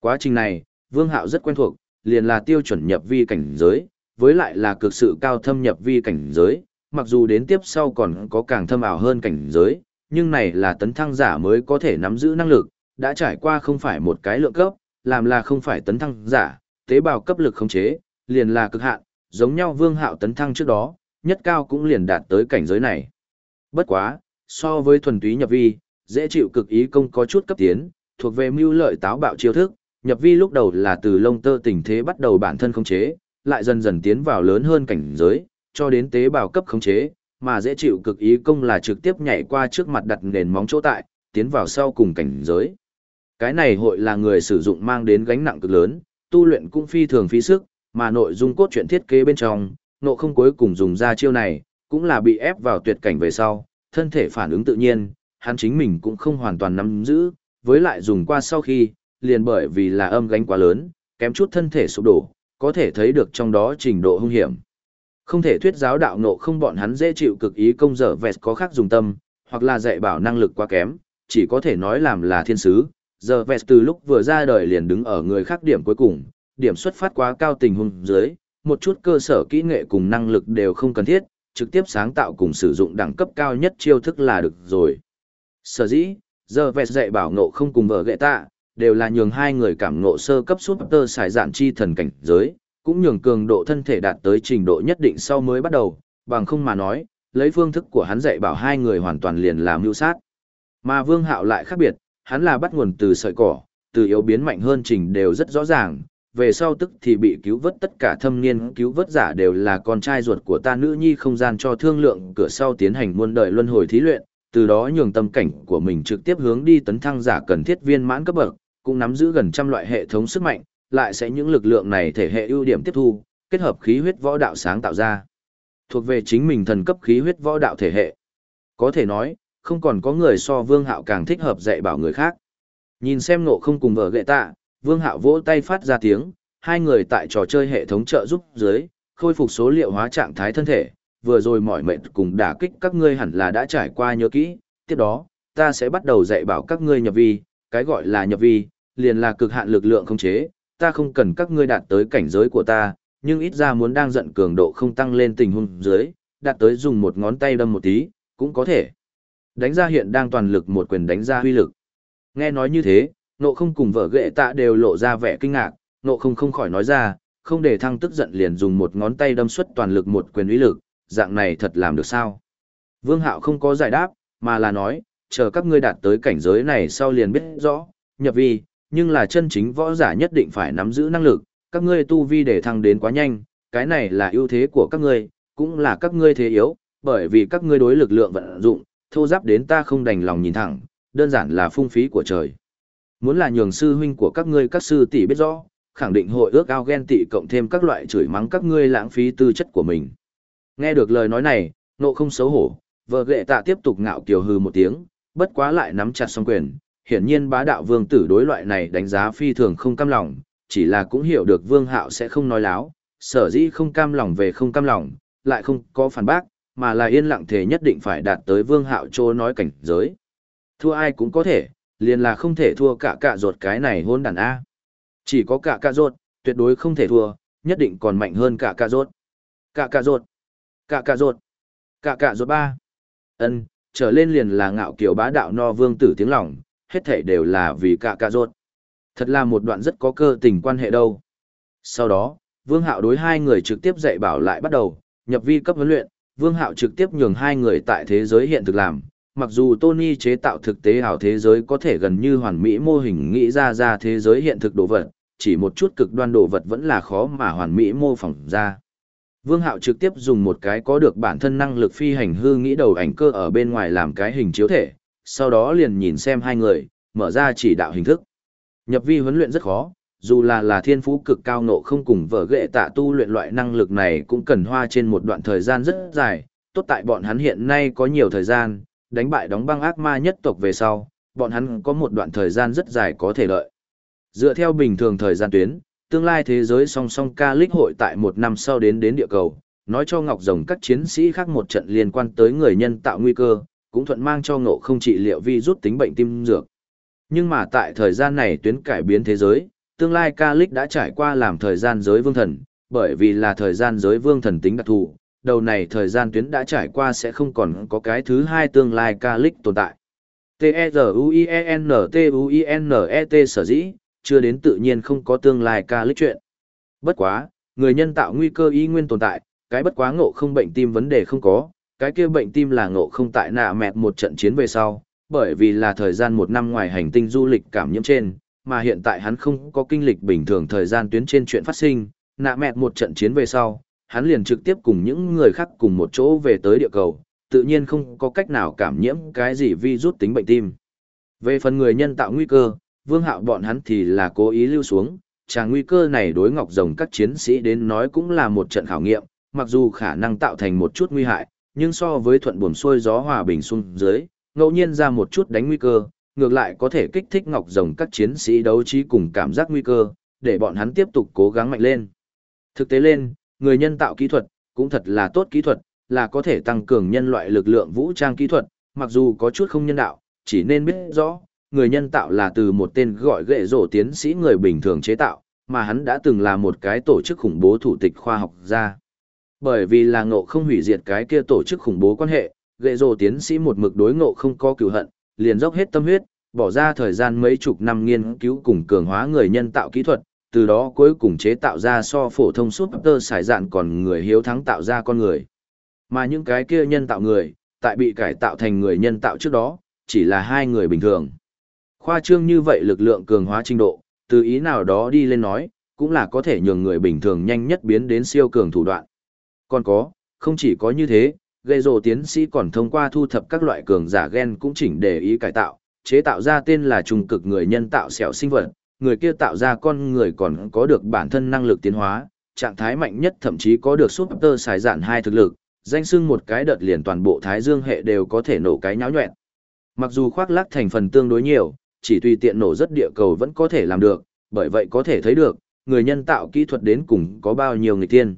Speaker 1: Quá trình này, Vương Hạo rất quen thuộc, liền là tiêu chuẩn nhập vi cảnh giới, với lại là cực sự cao thâm nhập vi cảnh giới, mặc dù đến tiếp sau còn có càng thâm ảo hơn cảnh giới, nhưng này là tấn thăng giả mới có thể nắm giữ năng lực, đã trải qua không phải một cái lượng cấp, làm là không phải tấn thăng giả, tế bào cấp lực khống chế, liền là cực hạn, giống nhau vương hạo tấn thăng trước đó, nhất cao cũng liền đạt tới cảnh giới này. Bất quá, so với thuần túy nhập vi, dễ chịu cực ý công có chút cấp tiến, thuộc về mưu lợi táo bạo chiêu thức, nhập vi lúc đầu là từ lông tơ tình thế bắt đầu bản thân khống chế, lại dần dần tiến vào lớn hơn cảnh giới, cho đến tế bào cấp khống chế, mà dễ chịu cực ý công là trực tiếp nhảy qua trước mặt đặt nền móng chỗ tại, tiến vào sau cùng cảnh giới. Cái này hội là người sử dụng mang đến gánh nặng cực lớn, tu luyện cũng phi thường phí sức, mà nội dung cốt truyện thiết kế bên trong, nộ không cuối cùng dùng ra chiêu này, cũng là bị ép vào tuyệt cảnh về sau, thân thể phản ứng tự nhiên, hắn chính mình cũng không hoàn toàn nắm giữ, với lại dùng qua sau khi, liền bởi vì là âm gánh quá lớn, kém chút thân thể sụp đổ, có thể thấy được trong đó trình độ hung hiểm. Không thể thuyết giáo đạo nộ không bọn hắn dễ chịu cực ý công dở vẹt có khác dùng tâm, hoặc là dạy bảo năng lực quá kém, chỉ có thể nói làm là thiên sứ. Giờ vẹt từ lúc vừa ra đời liền đứng ở người khác điểm cuối cùng, điểm xuất phát quá cao tình huống dưới, một chút cơ sở kỹ nghệ cùng năng lực đều không cần thiết, trực tiếp sáng tạo cùng sử dụng đẳng cấp cao nhất chiêu thức là được rồi. Sở dĩ, giờ vẹt dạy bảo nộ không cùng vợ gệ tạ, đều là nhường hai người cảm ngộ sơ cấp suốt tơ xài dạn chi thần cảnh giới, cũng nhường cường độ thân thể đạt tới trình độ nhất định sau mới bắt đầu, bằng không mà nói, lấy phương thức của hắn dạy bảo hai người hoàn toàn liền làm mưu sát. Mà Vương Hạo lại khác biệt, hắn là bắt nguồn từ sợi cỏ, từ yếu biến mạnh hơn trình đều rất rõ ràng, về sau tức thì bị cứu vớt tất cả thâm niên cứu vớt giả đều là con trai ruột của ta nữ nhi không gian cho thương lượng cửa sau tiến hành muôn đời luân hồi thí luyện, từ đó nhường tâm cảnh của mình trực tiếp hướng đi tấn thăng giả cần thiết viên mãn cấp bậc, cũng nắm giữ gần trăm loại hệ thống sức mạnh, lại sẽ những lực lượng này thể hệ ưu điểm tiếp thu, kết hợp khí huyết võ đạo sáng tạo ra. Thuộc về chính mình thần cấp khí huyết võ đạo thể hệ. Có thể nói, không còn có người so Vương Hạo càng thích hợp dạy bảo người khác. Nhìn xem nộ không cùng vợ gệ tạ, Vương Hạo vỗ tay phát ra tiếng, hai người tại trò chơi hệ thống trợ giúp dưới, khôi phục số liệu hóa trạng thái thân thể, vừa rồi mỏi mệt cùng đả kích các ngươi hẳn là đã trải qua nhớ kỹ, tiếp đó, ta sẽ bắt đầu dạy bảo các ngươi nhập vi, cái gọi là nhập vi, liền là cực hạn lực lượng không chế, ta không cần các ngươi đạt tới cảnh giới của ta, nhưng ít ra muốn đang giận cường độ không tăng lên tình huống dưới, đạt tới dùng một ngón tay đâm một tí, cũng có thể. Đánh ra hiện đang toàn lực một quyền đánh ra huy lực. Nghe nói như thế, nộ không cùng vợ ghệ tạ đều lộ ra vẻ kinh ngạc, nộ không không khỏi nói ra, không để thăng tức giận liền dùng một ngón tay đâm xuất toàn lực một quyền uy lực, dạng này thật làm được sao? Vương Hạo không có giải đáp, mà là nói, chờ các ngươi đạt tới cảnh giới này sau liền biết rõ, nhập vi, nhưng là chân chính võ giả nhất định phải nắm giữ năng lực, các ngươi tu vi để thăng đến quá nhanh, cái này là ưu thế của các ngươi, cũng là các ngươi thế yếu, bởi vì các ngươi đối lực lượng vận dụng, thô giáp đến ta không đành lòng nhìn thẳng, đơn giản là phung phí của trời. Muốn là nhường sư huynh của các ngươi các sư tỷ biết rõ, khẳng định hội ước ao ghen tị cộng thêm các loại chửi mắng các ngươi lãng phí tư chất của mình. Nghe được lời nói này, nộ không xấu hổ, vợ ghệ tạ tiếp tục ngạo kiều hư một tiếng, bất quá lại nắm chặt song quyền. Hiển nhiên bá đạo vương tử đối loại này đánh giá phi thường không cam lòng, chỉ là cũng hiểu được vương hạo sẽ không nói láo, sở dĩ không cam lòng về không cam lòng, lại không có phản bác, mà là yên lặng thể nhất định phải đạt tới vương hạo chỗ nói cảnh giới. Thua ai cũng có thể, liền là không thể thua cả cả ruột cái này hôn đàn A. Chỉ có cả cả ruột, tuyệt đối không thể thua, nhất định còn mạnh hơn cả cả ruột. Cả cả ruột, cả cả ruột, cả cả ruột ba. Ân, trở lên liền là ngạo kiểu bá đạo no vương tử tiếng lòng, hết thảy đều là vì cả cả ruột. Thật là một đoạn rất có cơ tình quan hệ đâu. Sau đó, Vương Hạo đối hai người trực tiếp dạy bảo lại bắt đầu, nhập vi cấp huấn luyện, Vương Hạo trực tiếp nhường hai người tại thế giới hiện thực làm. Mặc dù Tony chế tạo thực tế ảo thế giới có thể gần như hoàn mỹ mô hình nghĩ ra ra thế giới hiện thực đồ vật, chỉ một chút cực đoan đồ vật vẫn là khó mà hoàn mỹ mô phỏng ra. Vương Hạo trực tiếp dùng một cái có được bản thân năng lực phi hành hư nghĩ đầu ảnh cơ ở bên ngoài làm cái hình chiếu thể, sau đó liền nhìn xem hai người, mở ra chỉ đạo hình thức. Nhập vi huấn luyện rất khó, dù là là thiên phú cực cao nộ không cùng vợ ghệ tạ tu luyện loại năng lực này cũng cần hoa trên một đoạn thời gian rất dài, tốt tại bọn hắn hiện nay có nhiều thời gian, đánh bại đóng băng ác ma nhất tộc về sau, bọn hắn có một đoạn thời gian rất dài có thể lợi. Dựa theo bình thường thời gian tuyến, tương lai thế giới song song ca lích hội tại một năm sau đến đến địa cầu, nói cho Ngọc Rồng các chiến sĩ khác một trận liên quan tới người nhân tạo nguy cơ, cũng thuận mang cho ngộ không trị liệu vi rút tính bệnh tim dược. Nhưng mà tại thời gian này tuyến cải biến thế giới, tương lai ca lích đã trải qua làm thời gian giới vương thần, bởi vì là thời gian giới vương thần tính đặc thù, đầu này thời gian tuyến đã trải qua sẽ không còn có cái thứ hai tương lai ca lích tồn tại. T-E-Z-U-I-E-N-T-U-I-N-E-T sở dĩ, chưa đến tự nhiên không có tương lai ca lích chuyện. Bất quá, người nhân tạo nguy cơ y nguyên tồn tại, cái bất quá ngộ không bệnh tim vấn đề không có, cái kia bệnh tim là ngộ không tại nạ mẹt một trận chiến về sau, bởi vì là thời gian một năm ngoài hành tinh du lịch cảm nhiễm trên, mà hiện tại hắn không có kinh lịch bình thường thời gian tuyến trên chuyện phát sinh, nạ mẹt một trận chiến về sau, hắn liền trực tiếp cùng những người khác cùng một chỗ về tới địa cầu, tự nhiên không có cách nào cảm nhiễm cái gì virus tính bệnh tim. Về phần người nhân tạo nguy cơ, vương hạo bọn hắn thì là cố ý lưu xuống, chàng nguy cơ này đối ngọc rồng các chiến sĩ đến nói cũng là một trận khảo nghiệm, mặc dù khả năng tạo thành một chút nguy hại, nhưng so với thuận buồm xuôi gió hòa bình xuống dưới, ngẫu nhiên ra một chút đánh nguy cơ, ngược lại có thể kích thích ngọc rồng các chiến sĩ đấu trí cùng cảm giác nguy cơ, để bọn hắn tiếp tục cố gắng mạnh lên. Thực tế lên, người nhân tạo kỹ thuật, cũng thật là tốt kỹ thuật, là có thể tăng cường nhân loại lực lượng vũ trang kỹ thuật, mặc dù có chút không nhân đạo, chỉ nên biết rõ, người nhân tạo là từ một tên gọi ghệ rổ tiến sĩ người bình thường chế tạo, mà hắn đã từng là một cái tổ chức khủng bố thủ tịch khoa học gia. Bởi vì là ngộ không hủy diệt cái kia tổ chức khủng bố quan hệ, gậy rổ tiến sĩ một mực đối ngộ không có cửu hận, liền dốc hết tâm huyết, bỏ ra thời gian mấy chục năm nghiên cứu cùng cường hóa người nhân tạo kỹ thuật, từ đó cuối cùng chế tạo ra so phổ thông suốt tơ xài dạn còn người hiếu thắng tạo ra con người. Mà những cái kia nhân tạo người, tại bị cải tạo thành người nhân tạo trước đó, chỉ là hai người bình thường. Khoa trương như vậy lực lượng cường hóa trình độ, từ ý nào đó đi lên nói, cũng là có thể nhường người bình thường nhanh nhất biến đến siêu cường thủ đoạn. Còn có, không chỉ có như thế, gây rồ tiến sĩ còn thông qua thu thập các loại cường giả gen cũng chỉnh để ý cải tạo, chế tạo ra tên là trùng cực người nhân tạo xẻo sinh vật, người kia tạo ra con người còn có được bản thân năng lực tiến hóa, trạng thái mạnh nhất thậm chí có được super tơ xài dạn hai thực lực, danh sưng một cái đợt liền toàn bộ thái dương hệ đều có thể nổ cái nháo nhuẹn. Mặc dù khoác lác thành phần tương đối nhiều, chỉ tùy tiện nổ rất địa cầu vẫn có thể làm được, bởi vậy có thể thấy được, người nhân tạo kỹ thuật đến cùng có bao nhiêu người tiên.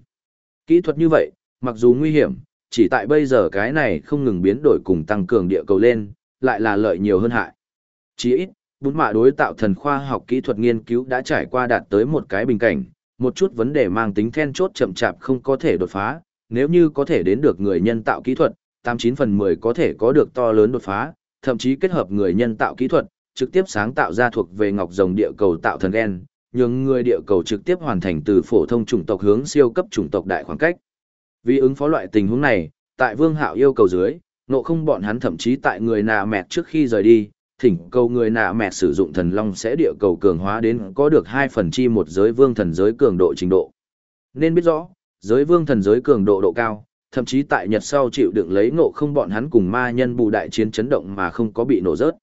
Speaker 1: Kỹ thuật như vậy, mặc dù nguy hiểm, chỉ tại bây giờ cái này không ngừng biến đổi cùng tăng cường địa cầu lên, lại là lợi nhiều hơn hại. Chỉ ít, bún mạ đối tạo thần khoa học kỹ thuật nghiên cứu đã trải qua đạt tới một cái bình cảnh, một chút vấn đề mang tính then chốt chậm chạp không có thể đột phá, nếu như có thể đến được người nhân tạo kỹ thuật, 89 phần 10 có thể có được to lớn đột phá, thậm chí kết hợp người nhân tạo kỹ thuật, trực tiếp sáng tạo ra thuộc về ngọc rồng địa cầu tạo thần gen, nhường người địa cầu trực tiếp hoàn thành từ phổ thông chủng tộc hướng siêu cấp chủng tộc đại khoảng cách. Vì ứng phó loại tình huống này, tại Vương Hạo yêu cầu dưới, nộ không bọn hắn thậm chí tại người nạ mẹt trước khi rời đi, thỉnh cầu người nạ mẹt sử dụng thần long sẽ địa cầu cường hóa đến có được 2 phần chi một giới vương thần giới cường độ trình độ. Nên biết rõ, giới vương thần giới cường độ độ cao, thậm chí tại Nhật sau chịu đựng lấy ngộ không bọn hắn cùng ma nhân bù đại chiến chấn động mà không có bị nổ rớt.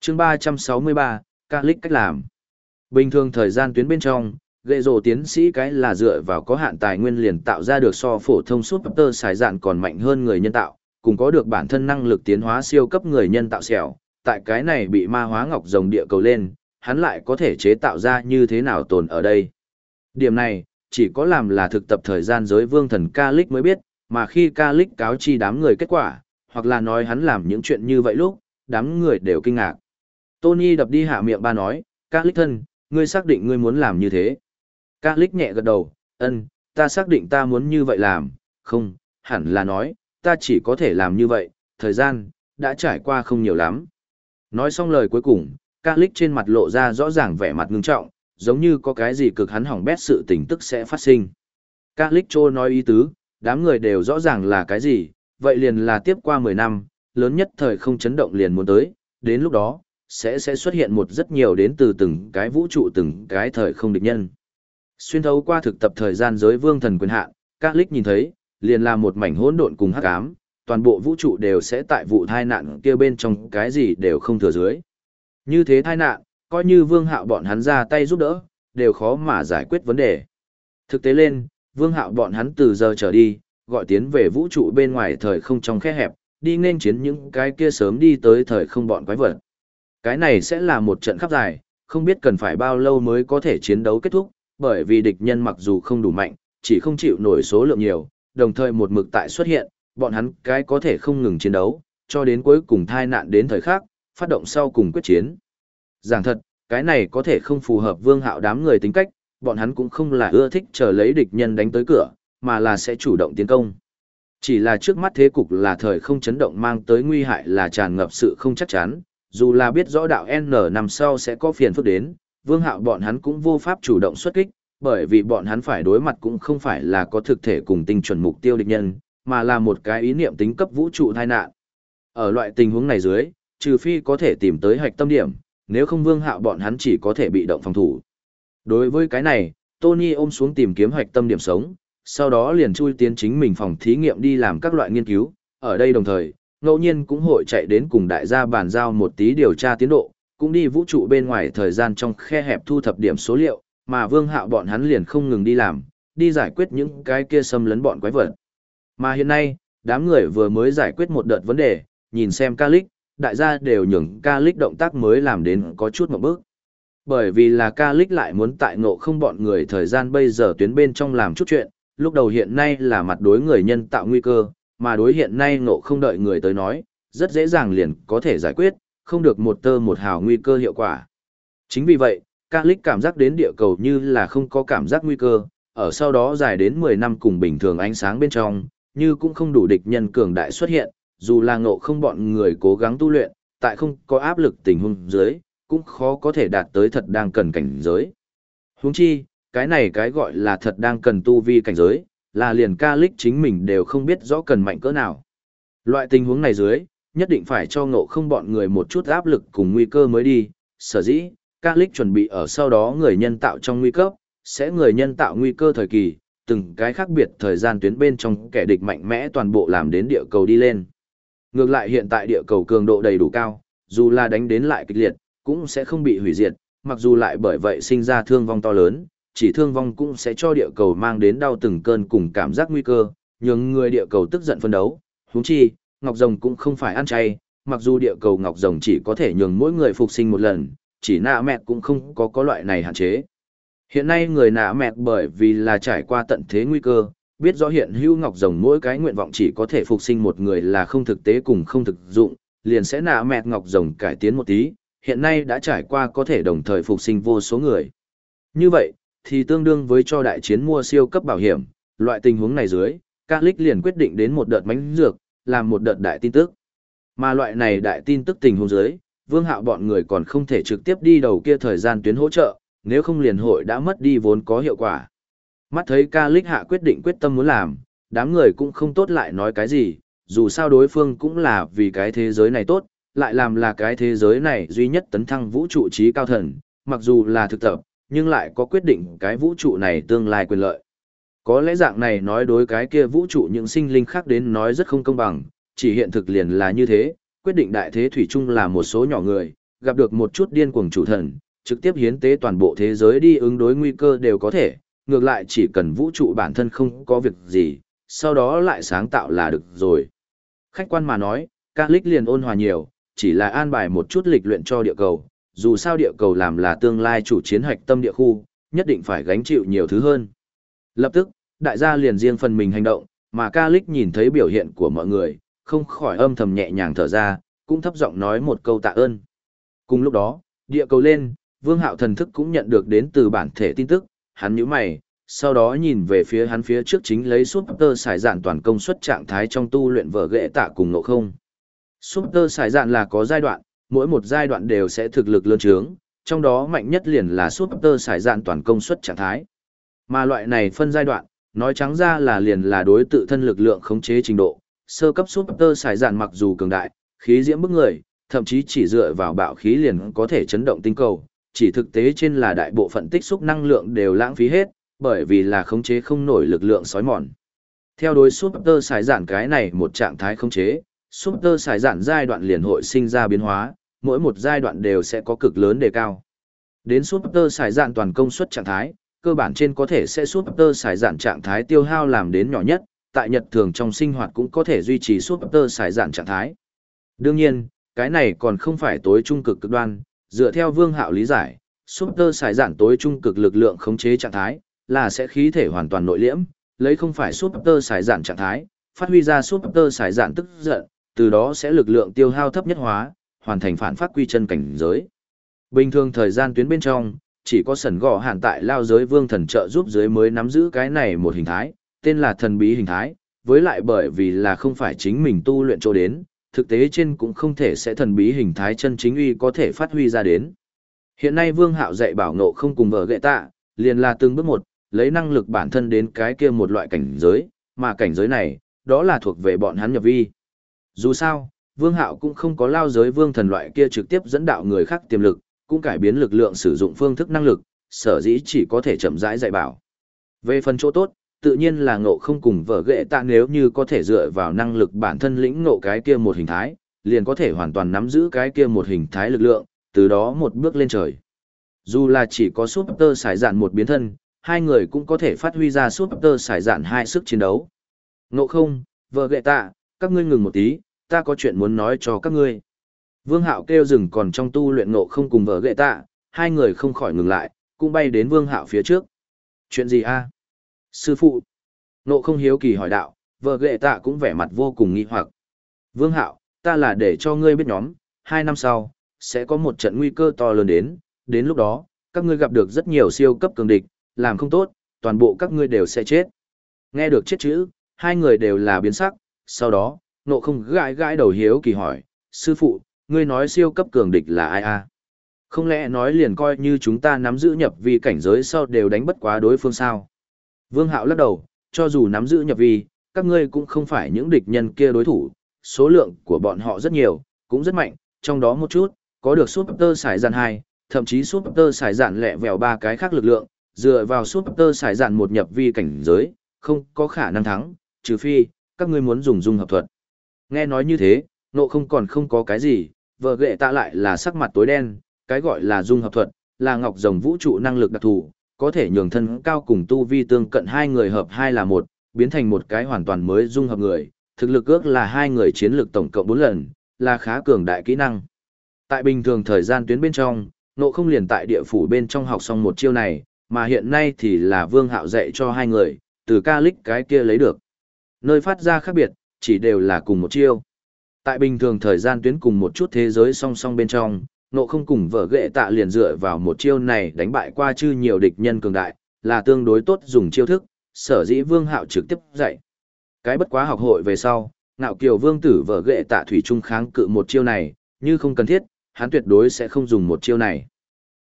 Speaker 1: chương 363, ca lích cách làm. Bình thường thời gian tuyến bên trong, ghệ rồ tiến sĩ cái là dựa vào có hạn tài nguyên liền tạo ra được so phổ thông suốt tơ xài dạn còn mạnh hơn người nhân tạo, cùng có được bản thân năng lực tiến hóa siêu cấp người nhân tạo xẻo, tại cái này bị ma hóa ngọc rồng địa cầu lên, hắn lại có thể chế tạo ra như thế nào tồn ở đây. Điểm này, chỉ có làm là thực tập thời gian giới vương thần ca lích mới biết, mà khi ca lích cáo chi đám người kết quả, hoặc là nói hắn làm những chuyện như vậy lúc, đám người đều kinh ngạc. Tony đập đi hạ miệng ba nói, ca lích thân, ngươi xác định ngươi muốn làm như thế. Ca lích nhẹ gật đầu, ân, ta xác định ta muốn như vậy làm, không, hẳn là nói, ta chỉ có thể làm như vậy, thời gian, đã trải qua không nhiều lắm. Nói xong lời cuối cùng, ca lích trên mặt lộ ra rõ ràng vẻ mặt ngưng trọng, giống như có cái gì cực hắn hỏng bét sự tình tức sẽ phát sinh. Ca lích trô nói ý tứ, đám người đều rõ ràng là cái gì, vậy liền là tiếp qua 10 năm, lớn nhất thời không chấn động liền muốn tới, đến lúc đó, sẽ sẽ xuất hiện một rất nhiều đến từ từng cái vũ trụ từng cái thời không địch nhân. Xuyên thấu qua thực tập thời gian giới vương thần quyền hạn, các lích nhìn thấy, liền là một mảnh hỗn độn cùng hắc ám, toàn bộ vũ trụ đều sẽ tại vụ tai nạn kia bên trong cái gì đều không thừa dưới. Như thế tai nạn, coi như vương hạo bọn hắn ra tay giúp đỡ, đều khó mà giải quyết vấn đề. Thực tế lên, vương hạo bọn hắn từ giờ trở đi, gọi tiến về vũ trụ bên ngoài thời không trong khe hẹp, đi nên chiến những cái kia sớm đi tới thời không bọn quái vật. Cái này sẽ là một trận khắp dài, không biết cần phải bao lâu mới có thể chiến đấu kết thúc, bởi vì địch nhân mặc dù không đủ mạnh, chỉ không chịu nổi số lượng nhiều, đồng thời một mực tại xuất hiện, bọn hắn cái có thể không ngừng chiến đấu, cho đến cuối cùng thai nạn đến thời khắc, phát động sau cùng quyết chiến. Giảng thật, cái này có thể không phù hợp vương hạo đám người tính cách, bọn hắn cũng không là ưa thích chờ lấy địch nhân đánh tới cửa, mà là sẽ chủ động tiến công. Chỉ là trước mắt thế cục là thời không chấn động mang tới nguy hại là tràn ngập sự không chắc chắn, dù là biết rõ đạo N năm sau sẽ có phiền phức đến, vương hạo bọn hắn cũng vô pháp chủ động xuất kích, bởi vì bọn hắn phải đối mặt cũng không phải là có thực thể cùng tinh chuẩn mục tiêu địch nhân, mà là một cái ý niệm tính cấp vũ trụ tai nạn. Ở loại tình huống này dưới, trừ phi có thể tìm tới hạch tâm điểm, nếu không vương hạo bọn hắn chỉ có thể bị động phòng thủ. Đối với cái này, Tony ôm xuống tìm kiếm hạch tâm điểm sống, sau đó liền chui tiến chính mình phòng thí nghiệm đi làm các loại nghiên cứu, ở đây đồng thời, ngẫu nhiên cũng hội chạy đến cùng đại gia bàn giao một tí điều tra tiến độ, cũng đi vũ trụ bên ngoài thời gian trong khe hẹp thu thập điểm số liệu, mà vương hạo bọn hắn liền không ngừng đi làm, đi giải quyết những cái kia xâm lấn bọn quái vật. Mà hiện nay, đám người vừa mới giải quyết một đợt vấn đề, nhìn xem ca lích, đại gia đều nhường ca lích động tác mới làm đến có chút một bước. Bởi vì là ca lích lại muốn tại ngộ không bọn người thời gian bây giờ tuyến bên trong làm chút chuyện, lúc đầu hiện nay là mặt đối người nhân tạo nguy cơ, mà đối hiện nay ngộ không đợi người tới nói, rất dễ dàng liền có thể giải quyết, không được một tơ một hào nguy cơ hiệu quả. Chính vì vậy, ca lích cảm giác đến địa cầu như là không có cảm giác nguy cơ, ở sau đó dài đến 10 năm cùng bình thường ánh sáng bên trong, như cũng không đủ địch nhân cường đại xuất hiện, dù là ngộ không bọn người cố gắng tu luyện, tại không có áp lực tình huống dưới, cũng khó có thể đạt tới thật đang cần cảnh giới. Huống chi, cái này cái gọi là thật đang cần tu vi cảnh giới, là liền ca lích chính mình đều không biết rõ cần mạnh cỡ nào. Loại tình huống này dưới, nhất định phải cho ngộ không bọn người một chút áp lực cùng nguy cơ mới đi, sở dĩ, ca lích chuẩn bị ở sau đó người nhân tạo trong nguy cấp, sẽ người nhân tạo nguy cơ thời kỳ, từng cái khác biệt thời gian tuyến bên trong kẻ địch mạnh mẽ toàn bộ làm đến địa cầu đi lên. Ngược lại hiện tại địa cầu cường độ đầy đủ cao, dù là đánh đến lại kịch liệt, cũng sẽ không bị hủy diệt, mặc dù lại bởi vậy sinh ra thương vong to lớn, chỉ thương vong cũng sẽ cho địa cầu mang đến đau từng cơn cùng cảm giác nguy cơ, nhưng người địa cầu tức giận phân đấu. Huống chi, Ngọc Rồng cũng không phải ăn chay, mặc dù địa cầu Ngọc Rồng chỉ có thể nhường mỗi người phục sinh một lần, chỉ nạ mẹ cũng không có có loại này hạn chế. Hiện nay người nạ mẹ bởi vì là trải qua tận thế nguy cơ, biết rõ hiện hữu Ngọc Rồng mỗi cái nguyện vọng chỉ có thể phục sinh một người là không thực tế cùng không thực dụng, liền sẽ nạ mẹ Ngọc Rồng cải tiến một tí, hiện nay đã trải qua có thể đồng thời phục sinh vô số người. Như vậy, thì tương đương với cho đại chiến mua siêu cấp bảo hiểm, loại tình huống này dưới, các lích liền quyết định đến một đợt mánh dược, làm một đợt đại tin tức. Mà loại này đại tin tức tình huống dưới, vương hạo bọn người còn không thể trực tiếp đi đầu kia thời gian tuyến hỗ trợ, nếu không liền hội đã mất đi vốn có hiệu quả. Mắt thấy ca lích hạ quyết định quyết tâm muốn làm, đám người cũng không tốt lại nói cái gì, dù sao đối phương cũng là vì cái thế giới này tốt, lại làm là cái thế giới này duy nhất tấn thăng vũ trụ trí cao thần, mặc dù là thực tập, nhưng lại có quyết định cái vũ trụ này tương lai quyền lợi. Có lẽ dạng này nói đối cái kia vũ trụ những sinh linh khác đến nói rất không công bằng, chỉ hiện thực liền là như thế, quyết định đại thế thủy chung là một số nhỏ người, gặp được một chút điên cuồng chủ thần, trực tiếp hiến tế toàn bộ thế giới đi ứng đối nguy cơ đều có thể, ngược lại chỉ cần vũ trụ bản thân không có việc gì, sau đó lại sáng tạo là được rồi. Khách quan mà nói, ca lích liền ôn hòa nhiều, chỉ là an bài một chút lịch luyện cho địa cầu, dù sao địa cầu làm là tương lai chủ chiến hoạch tâm địa khu, nhất định phải gánh chịu nhiều thứ hơn. Lập tức, đại gia liền riêng phần mình hành động, mà ca lích nhìn thấy biểu hiện của mọi người, không khỏi âm thầm nhẹ nhàng thở ra, cũng thấp giọng nói một câu tạ ơn. Cùng lúc đó, địa cầu lên, vương hạo thần thức cũng nhận được đến từ bản thể tin tức, hắn nhíu mày, sau đó nhìn về phía hắn phía trước chính lấy Super xài dạn toàn công suất trạng thái trong tu luyện vở ghệ tạ cùng nộ không. Super xài dạn là có giai đoạn, mỗi một giai đoạn đều sẽ thực lực lớn trướng, trong đó mạnh nhất liền là Super xài dạn toàn công suất trạng thái. Mà loại này phân giai đoạn, nói trắng ra là liền là đối tự thân lực lượng khống chế trình độ, sơ cấp Super xài dạn mặc dù cường đại, khí diễm bức người, thậm chí chỉ dựa vào bạo khí liền có thể chấn động tinh cầu, chỉ thực tế trên là đại bộ phận tích xúc năng lượng đều lãng phí hết, bởi vì là khống chế không nổi lực lượng sói mòn. Theo đối Super xài dạn cái này một trạng thái khống chế, Super xài dạn giai đoạn liền hội sinh ra biến hóa, mỗi một giai đoạn đều sẽ có cực lớn đề cao. Đến Super xài dạn toàn công suất trạng thái, cơ bản trên có thể sẽ Super xài dạn trạng thái tiêu hao làm đến nhỏ nhất, tại nhật thường trong sinh hoạt cũng có thể duy trì Super xài dạn trạng thái. Đương nhiên, cái này còn không phải tối trung cực cực đoan, dựa theo vương hạo lý giải, Super xài dạn tối trung cực lực lượng khống chế trạng thái, là sẽ khí thể hoàn toàn nội liễm, lấy không phải Super xài dạn trạng thái, phát huy ra Super xài dạn tức giận, từ đó sẽ lực lượng tiêu hao thấp nhất hóa, hoàn thành phản phát quy chân cảnh giới. Bình thường thời gian tuyến bên trong, chỉ có sẩn gò hạn tại lao giới vương thần trợ giúp giới mới nắm giữ cái này một hình thái, tên là thần bí hình thái, với lại bởi vì là không phải chính mình tu luyện chỗ đến, thực tế trên cũng không thể sẽ thần bí hình thái chân chính uy có thể phát huy ra đến. Hiện nay vương hạo dạy bảo ngộ không cùng vợ gệ tạ, liền là từng bước một, lấy năng lực bản thân đến cái kia một loại cảnh giới, mà cảnh giới này, đó là thuộc về bọn hắn nhập vi. Dù sao, Vương Hạo cũng không có lao giới vương thần loại kia trực tiếp dẫn đạo người khác tiềm lực, cũng cải biến lực lượng sử dụng phương thức năng lực, sở dĩ chỉ có thể chậm rãi dạy bảo. Về phần chỗ tốt, tự nhiên là ngộ không cùng vợ ghệ tạ nếu như có thể dựa vào năng lực bản thân lĩnh ngộ cái kia một hình thái, liền có thể hoàn toàn nắm giữ cái kia một hình thái lực lượng, từ đó một bước lên trời. Dù là chỉ có Super xài dạn một biến thân, hai người cũng có thể phát huy ra Super xài dạn hai sức chiến đấu. Ngộ không, vợ ghệ tạ, các ngươi ngừng một tí, ta có chuyện muốn nói cho các ngươi. Vương Hạo kêu dừng còn trong tu luyện ngộ không cùng vợ gệ tạ, hai người không khỏi ngừng lại, cũng bay đến Vương Hạo phía trước. Chuyện gì a? Sư phụ. Ngộ không hiếu kỳ hỏi đạo, vợ gệ tạ cũng vẻ mặt vô cùng nghi hoặc. Vương Hạo, ta là để cho ngươi biết nhóm, hai năm sau, sẽ có một trận nguy cơ to lớn đến, đến lúc đó, các ngươi gặp được rất nhiều siêu cấp cường địch, làm không tốt, toàn bộ các ngươi đều sẽ chết. Nghe được chết chữ, hai người đều là biến sắc, sau đó, nộ không gãi gãi đầu hiếu kỳ hỏi, sư phụ, ngươi nói siêu cấp cường địch là ai a? Không lẽ nói liền coi như chúng ta nắm giữ nhập vi cảnh giới sau đều đánh bất quá đối phương sao? Vương Hạo lắc đầu, cho dù nắm giữ nhập vi, các ngươi cũng không phải những địch nhân kia đối thủ, số lượng của bọn họ rất nhiều, cũng rất mạnh, trong đó một chút, có được Super Sải Dạn 2, thậm chí Super Sải Dạn lẹ vèo ba cái khác lực lượng, dựa vào Super Sải Dạn một nhập vi cảnh giới, không có khả năng thắng, trừ phi, các ngươi muốn dùng dung hợp thuật. Nghe nói như thế, nộ không còn không có cái gì, vợ ghệ tạ lại là sắc mặt tối đen, cái gọi là dung hợp thuật, là ngọc rồng vũ trụ năng lực đặc thù, có thể nhường thân cao cùng tu vi tương cận hai người hợp hai là một, biến thành một cái hoàn toàn mới dung hợp người, thực lực ước là hai người chiến lực tổng cộng bốn lần, là khá cường đại kỹ năng. Tại bình thường thời gian tuyến bên trong, nộ không liền tại địa phủ bên trong học xong một chiêu này, mà hiện nay thì là vương hạo dạy cho hai người, từ ca lích cái kia lấy được. Nơi phát ra khác biệt, chỉ đều là cùng một chiêu. Tại bình thường thời gian tuyến cùng một chút thế giới song song bên trong, nộ không cùng vợ ghệ tạ liền dựa vào một chiêu này đánh bại qua chư nhiều địch nhân cường đại, là tương đối tốt dùng chiêu thức, sở dĩ vương hạo trực tiếp dạy. Cái bất quá học hội về sau, Ngạo kiều vương tử vợ ghệ tạ thủy trung kháng cự một chiêu này, như không cần thiết, hắn tuyệt đối sẽ không dùng một chiêu này.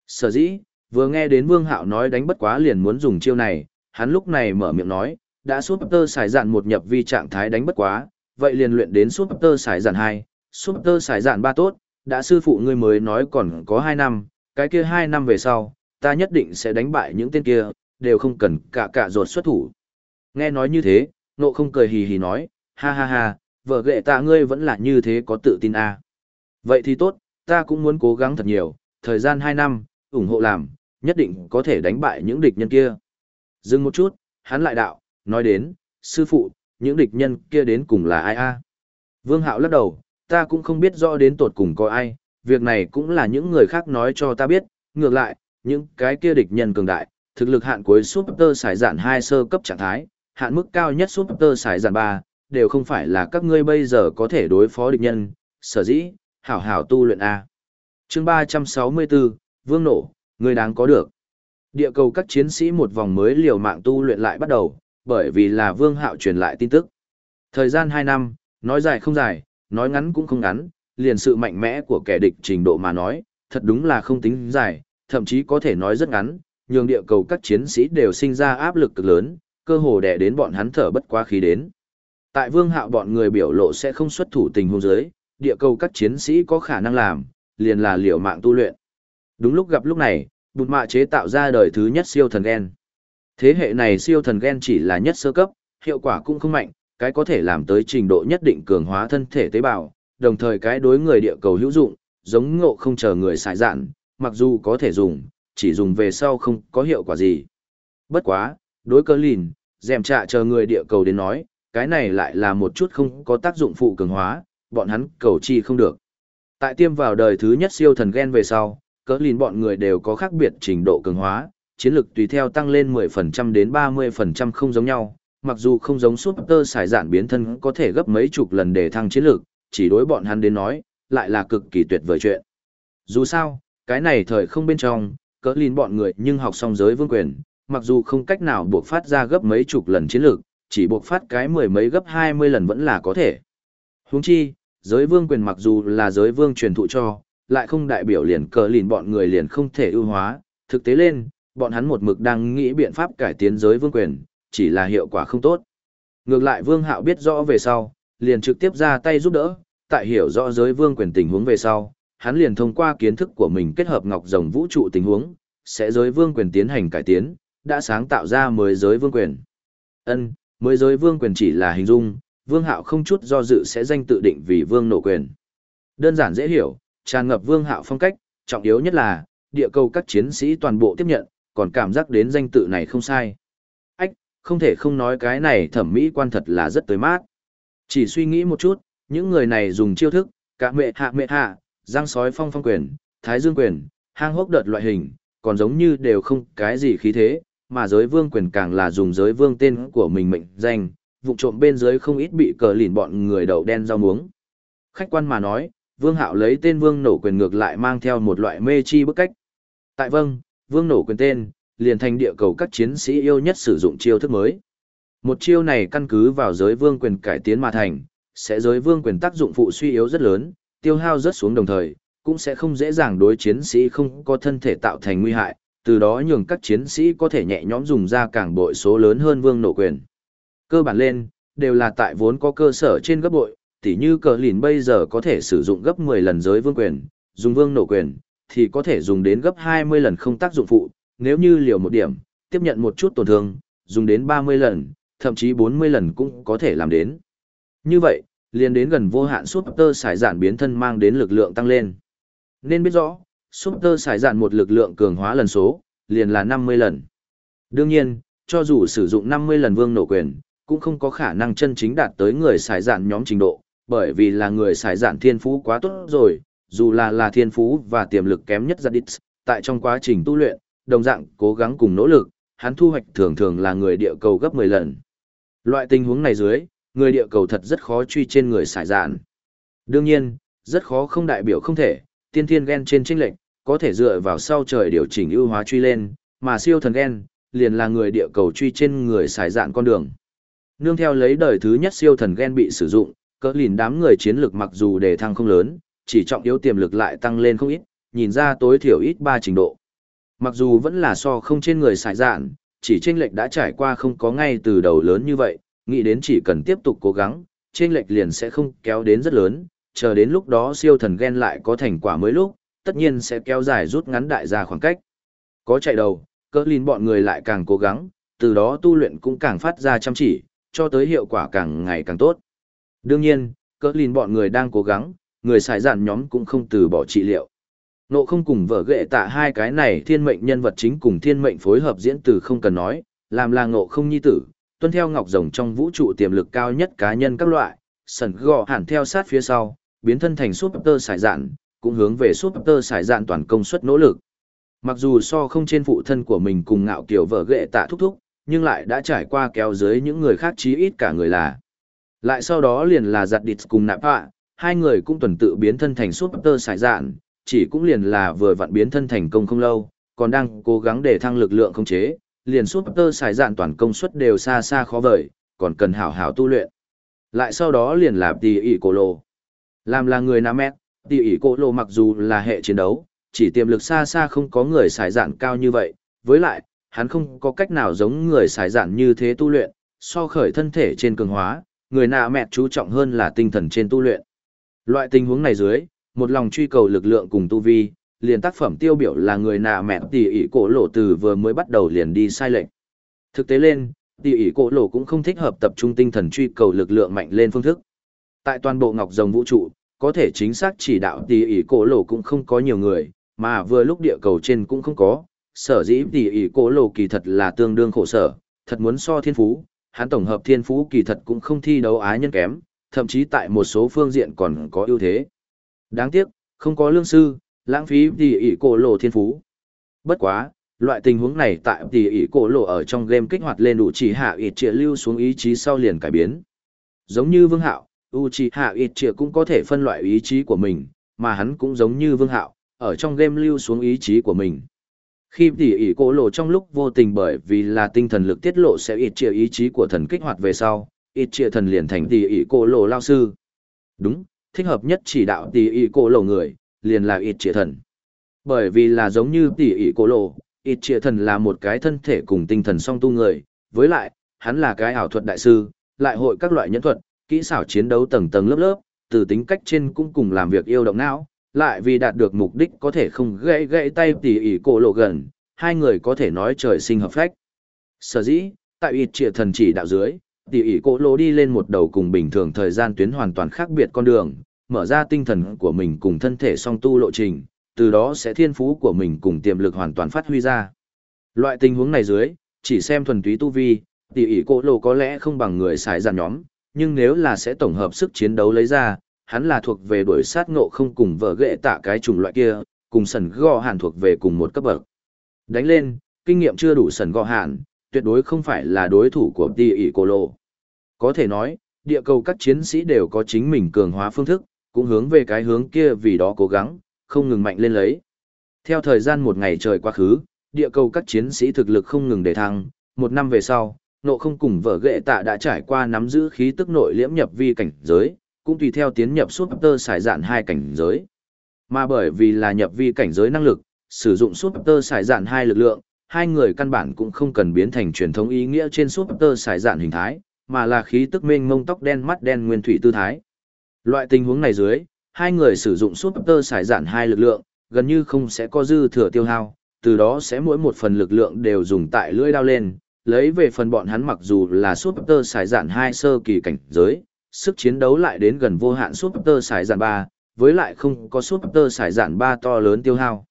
Speaker 1: Sở dĩ, vừa nghe đến vương hạo nói đánh bất quá liền muốn dùng chiêu này, hắn lúc này mở miệng nói, đã Super xài dạn một nhập vi trạng thái đánh bất quá, vậy liền luyện đến Super xài dạn 2, Super xài dạn 3 tốt, đã sư phụ ngươi mới nói còn có 2 năm, cái kia 2 năm về sau, ta nhất định sẽ đánh bại những tên kia, đều không cần cả cả ruột xuất thủ. Nghe nói như thế, nộ không cười hì hì nói, ha ha ha, vợ ghệ tạ ngươi vẫn là như thế có tự tin à. Vậy thì tốt, ta cũng muốn cố gắng thật nhiều, thời gian 2 năm, ủng hộ làm, nhất định có thể đánh bại những địch nhân kia. Dừng một chút, hắn lại đạo, nói đến, sư phụ, những địch nhân kia đến cùng là ai a? Vương Hạo lắc đầu, ta cũng không biết rõ đến tột cùng có ai, việc này cũng là những người khác nói cho ta biết, ngược lại, những cái kia địch nhân cường đại, thực lực hạn cuối Super Sải Dạn 2 sơ cấp trạng thái, hạn mức cao nhất Super Sải Dạn 3, đều không phải là các ngươi bây giờ có thể đối phó địch nhân, sở dĩ, hảo hảo tu luyện A. chương 364, Vương Nổ, ngươi đáng có được. Địa cầu các chiến sĩ một vòng mới liều mạng tu luyện lại bắt đầu, bởi vì là Vương Hạo truyền lại tin tức. Thời gian 2 năm, nói dài không dài, nói ngắn cũng không ngắn, liền sự mạnh mẽ của kẻ địch trình độ mà nói, thật đúng là không tính dài, thậm chí có thể nói rất ngắn, nhường địa cầu các chiến sĩ đều sinh ra áp lực cực lớn, cơ hồ đè đến bọn hắn thở bất quá khí đến. Tại Vương Hạo bọn người biểu lộ sẽ không xuất thủ tình huống dưới, địa cầu các chiến sĩ có khả năng làm, liền là liều mạng tu luyện. Đúng lúc gặp lúc này, bụt mạ chế tạo ra đời thứ nhất siêu thần gen. Thế hệ này siêu thần gen chỉ là nhất sơ cấp, hiệu quả cũng không mạnh, cái có thể làm tới trình độ nhất định cường hóa thân thể tế bào, đồng thời cái đối người địa cầu hữu dụng, giống ngộ không chờ người xài dạn, mặc dù có thể dùng, chỉ dùng về sau không có hiệu quả gì. Bất quá, đối cơ lìn, dèm trạ chờ người địa cầu đến nói, cái này lại là một chút không có tác dụng phụ cường hóa, bọn hắn cầu chi không được. Tại tiêm vào đời thứ nhất siêu thần gen về sau, cỡ lìn bọn người đều có khác biệt trình độ cường hóa, chiến lực tùy theo tăng lên 10% đến 30% không giống nhau, mặc dù không giống Super xài giản biến thân có thể gấp mấy chục lần để thăng chiến lực, chỉ đối bọn hắn đến nói, lại là cực kỳ tuyệt vời chuyện. Dù sao, cái này thời không bên trong, cỡ lìn bọn người nhưng học xong giới vương quyền, mặc dù không cách nào buộc phát ra gấp mấy chục lần chiến lực, chỉ buộc phát cái mười mấy gấp 20 lần vẫn là có thể. Huống chi, giới vương quyền mặc dù là giới vương truyền thụ cho, lại không đại biểu liền cờ lìn bọn người liền không thể ưu hóa, thực tế lên, bọn hắn một mực đang nghĩ biện pháp cải tiến giới vương quyền, chỉ là hiệu quả không tốt. Ngược lại vương hạo biết rõ về sau, liền trực tiếp ra tay giúp đỡ, tại hiểu rõ giới vương quyền tình huống về sau, hắn liền thông qua kiến thức của mình kết hợp ngọc rồng vũ trụ tình huống, sẽ giới vương quyền tiến hành cải tiến, đã sáng tạo ra mới giới vương quyền. Ân, mới giới vương quyền chỉ là hình dung, vương hạo không chút do dự sẽ danh tự định vì vương nổ quyền. Đơn giản dễ hiểu, tràn ngập vương hạo phong cách, trọng yếu nhất là, địa cầu các chiến sĩ toàn bộ tiếp nhận, còn cảm giác đến danh tự này không sai. Ách, không thể không nói cái này thẩm mỹ quan thật là rất tới mát. Chỉ suy nghĩ một chút, những người này dùng chiêu thức, cả mẹ hạ mẹ hạ, giang sói phong phong quyền, thái dương quyền, hang hốc đợt loại hình, còn giống như đều không cái gì khí thế, mà giới vương quyền càng là dùng giới vương tên của mình mệnh danh, vụ trộm bên dưới không ít bị cờ lìn bọn người đầu đen rau muống. Khách quan mà nói, vương hạo lấy tên vương nổ quyền ngược lại mang theo một loại mê chi bức cách. Tại vâng, vương nổ quyền tên, liền thành địa cầu các chiến sĩ yêu nhất sử dụng chiêu thức mới. Một chiêu này căn cứ vào giới vương quyền cải tiến mà thành, sẽ giới vương quyền tác dụng phụ suy yếu rất lớn, tiêu hao rất xuống đồng thời, cũng sẽ không dễ dàng đối chiến sĩ không có thân thể tạo thành nguy hại, từ đó nhường các chiến sĩ có thể nhẹ nhõm dùng ra càng bội số lớn hơn vương nổ quyền. Cơ bản lên, đều là tại vốn có cơ sở trên gấp bội, tỉ như cờ lìn bây giờ có thể sử dụng gấp 10 lần giới vương quyền, dùng vương nổ quyền, thì có thể dùng đến gấp 20 lần không tác dụng phụ, nếu như liều một điểm, tiếp nhận một chút tổn thương, dùng đến 30 lần, thậm chí 40 lần cũng có thể làm đến. Như vậy, liền đến gần vô hạn Super xài giản biến thân mang đến lực lượng tăng lên. Nên biết rõ, Super xài giản một lực lượng cường hóa lần số, liền là 50 lần. Đương nhiên, cho dù sử dụng 50 lần vương nổ quyền, cũng không có khả năng chân chính đạt tới người xài giản nhóm trình độ, bởi vì là người xài giản thiên phú quá tốt rồi, dù là là thiên phú và tiềm lực kém nhất Zadis, tại trong quá trình tu luyện, đồng dạng cố gắng cùng nỗ lực, hắn thu hoạch thường thường là người địa cầu gấp 10 lần. Loại tình huống này dưới, người địa cầu thật rất khó truy trên người xài giản. Đương nhiên, rất khó không đại biểu không thể, tiên thiên gen trên trinh lệnh, có thể dựa vào sau trời điều chỉnh ưu hóa truy lên, mà siêu thần gen, liền là người địa cầu truy trên người xài dạn con đường. Nương theo lấy đời thứ nhất siêu thần gen bị sử dụng, cỡ lìn đám người chiến lược mặc dù đề thăng không lớn, chỉ trọng yếu tiềm lực lại tăng lên không ít, nhìn ra tối thiểu ít ba trình độ. Mặc dù vẫn là so không trên người xài dạn, chỉ chênh lệch đã trải qua không có ngay từ đầu lớn như vậy, nghĩ đến chỉ cần tiếp tục cố gắng, chênh lệch liền sẽ không kéo đến rất lớn, chờ đến lúc đó siêu thần gen lại có thành quả mới lúc, tất nhiên sẽ kéo dài rút ngắn đại gia khoảng cách. Có chạy đầu, cỡ lìn bọn người lại càng cố gắng, từ đó tu luyện cũng càng phát ra chăm chỉ, cho tới hiệu quả càng ngày càng tốt. Đương nhiên, cỡ lìn bọn người đang cố gắng, người xài giản nhóm cũng không từ bỏ trị liệu. Nộ không cùng vợ ghệ tạ hai cái này thiên mệnh nhân vật chính cùng thiên mệnh phối hợp diễn từ không cần nói, làm là ngộ không nhi tử, tuân theo ngọc rồng trong vũ trụ tiềm lực cao nhất cá nhân các loại, sần gò hẳn theo sát phía sau, biến thân thành super xài dạn, cũng hướng về super xài dạn toàn công suất nỗ lực. Mặc dù so không trên phụ thân của mình cùng ngạo kiểu vợ ghệ tạ thúc thúc, nhưng lại đã trải qua kéo dưới những người khác chí ít cả người là. Lại sau đó liền là giặt địt cùng nạp hạ, hai người cũng tuần tự biến thân thành super xài dạn, chỉ cũng liền là vừa vặn biến thân thành công không lâu, còn đang cố gắng để thăng lực lượng không chế, liền super xài dạn toàn công suất đều xa xa khó vời, còn cần hảo hảo tu luyện. Lại sau đó liền là tỷ ỷ cổ lô. Làm là người Nam Mét, tỷ ỷ cổ lô mặc dù là hệ chiến đấu, chỉ tiềm lực xa xa không có người xài dạn cao như vậy, với lại, hắn không có cách nào giống người xài dạn như thế tu luyện, so khởi thân thể trên cường hóa, người nạ mẹ chú trọng hơn là tinh thần trên tu luyện. Loại tình huống này dưới, một lòng truy cầu lực lượng cùng tu vi, liền tác phẩm tiêu biểu là người nạ mẹ tỷ ỷ cổ lộ từ vừa mới bắt đầu liền đi sai lệch. Thực tế lên, tỷ ỷ cổ lộ cũng không thích hợp tập trung tinh thần truy cầu lực lượng mạnh lên phương thức. Tại toàn bộ ngọc rồng vũ trụ, có thể chính xác chỉ đạo tỷ ỷ cổ lộ cũng không có nhiều người, mà vừa lúc địa cầu trên cũng không có, sở dĩ tỷ ỷ cổ lộ kỳ thật là tương đương khổ sở, thật muốn so thiên phú, hắn tổng hợp thiên phú kỳ thật cũng không thi đấu ái nhân kém, thậm chí tại một số phương diện còn có ưu thế. Đáng tiếc, không có lương sư, lãng phí tỷ ỷ cổ lộ thiên phú. Bất quá, loại tình huống này tại tỷ ỷ cổ lộ ở trong game kích hoạt lên đủ chỉ hạ ít trịa lưu xuống ý chí sau liền cải biến. Giống như Vương Hạo, Uchiha Itchia cũng có thể phân loại ý chí của mình, mà hắn cũng giống như Vương Hạo, ở trong game lưu xuống ý chí của mình. Khi tỷ ỷ cổ lộ trong lúc vô tình bởi vì là tinh thần lực tiết lộ sẽ Itchia ý chí của thần kích hoạt về sau, ít chia thần liền thành tỷ ỷ cổ lộ lao sư. Đúng, thích hợp nhất chỉ đạo tỷ ỷ cổ lộ người, liền là ít chia thần. Bởi vì là giống như tỷ ỷ cổ lộ, ít chia thần là một cái thân thể cùng tinh thần song tu người, với lại, hắn là cái ảo thuật đại sư, lại hội các loại nhân thuật, kỹ xảo chiến đấu tầng tầng lớp lớp, từ tính cách trên cũng cùng làm việc yêu động não, lại vì đạt được mục đích có thể không gãy gãy tay tỉ ỉ cổ lộ gần, hai người có thể nói trời sinh hợp phách. Sở dĩ, tại ít trịa thần chỉ đạo dưới, tỉ ỉ cổ Lỗ đi lên một đầu cùng bình thường thời gian tuyến hoàn toàn khác biệt con đường, mở ra tinh thần của mình cùng thân thể song tu lộ trình, từ đó sẽ thiên phú của mình cùng tiềm lực hoàn toàn phát huy ra. Loại tình huống này dưới, chỉ xem thuần túy tu vi, tỉ ỉ cổ Lỗ có lẽ không bằng người xài giàn nhóm, nhưng nếu là sẽ tổng hợp sức chiến đấu lấy ra, hắn là thuộc về đuổi sát ngộ không cùng vợ ghệ tạ cái chủng loại kia, cùng sần gò hàn thuộc về cùng một cấp bậc. Đánh lên, kinh nghiệm chưa đủ sần gò hàn, tuyệt đối không phải là đối thủ của tỷ ỉ cổ lộ. Có thể nói, địa cầu các chiến sĩ đều có chính mình cường hóa phương thức, cũng hướng về cái hướng kia vì đó cố gắng, không ngừng mạnh lên lấy. Theo thời gian một ngày trời quá khứ, địa cầu các chiến sĩ thực lực không ngừng để thăng, một năm về sau, nộ không cùng vợ ghệ tạ đã trải qua nắm giữ khí tức nội liễm nhập vi cảnh giới, cũng tùy theo tiến nhập suốt tơ xài dạn hai cảnh giới. Mà bởi vì là nhập vi cảnh giới năng lực, sử dụng suốt tơ xài dạn hai lực lượng, hai người căn bản cũng không cần biến thành truyền thống ý nghĩa trên suốt tơ xài dạn hình thái, mà là khí tức mênh mông tóc đen mắt đen nguyên thủy tư thái. Loại tình huống này dưới, hai người sử dụng suốt tơ xài dạn hai lực lượng, gần như không sẽ có dư thừa tiêu hao, từ đó sẽ mỗi một phần lực lượng đều dùng tại lưỡi đao lên, lấy về phần bọn hắn mặc dù là super xài dạn hai sơ kỳ cảnh giới, sức chiến đấu lại đến gần vô hạn super xài dạn ba, với lại không có super xài dạn ba to lớn tiêu hao.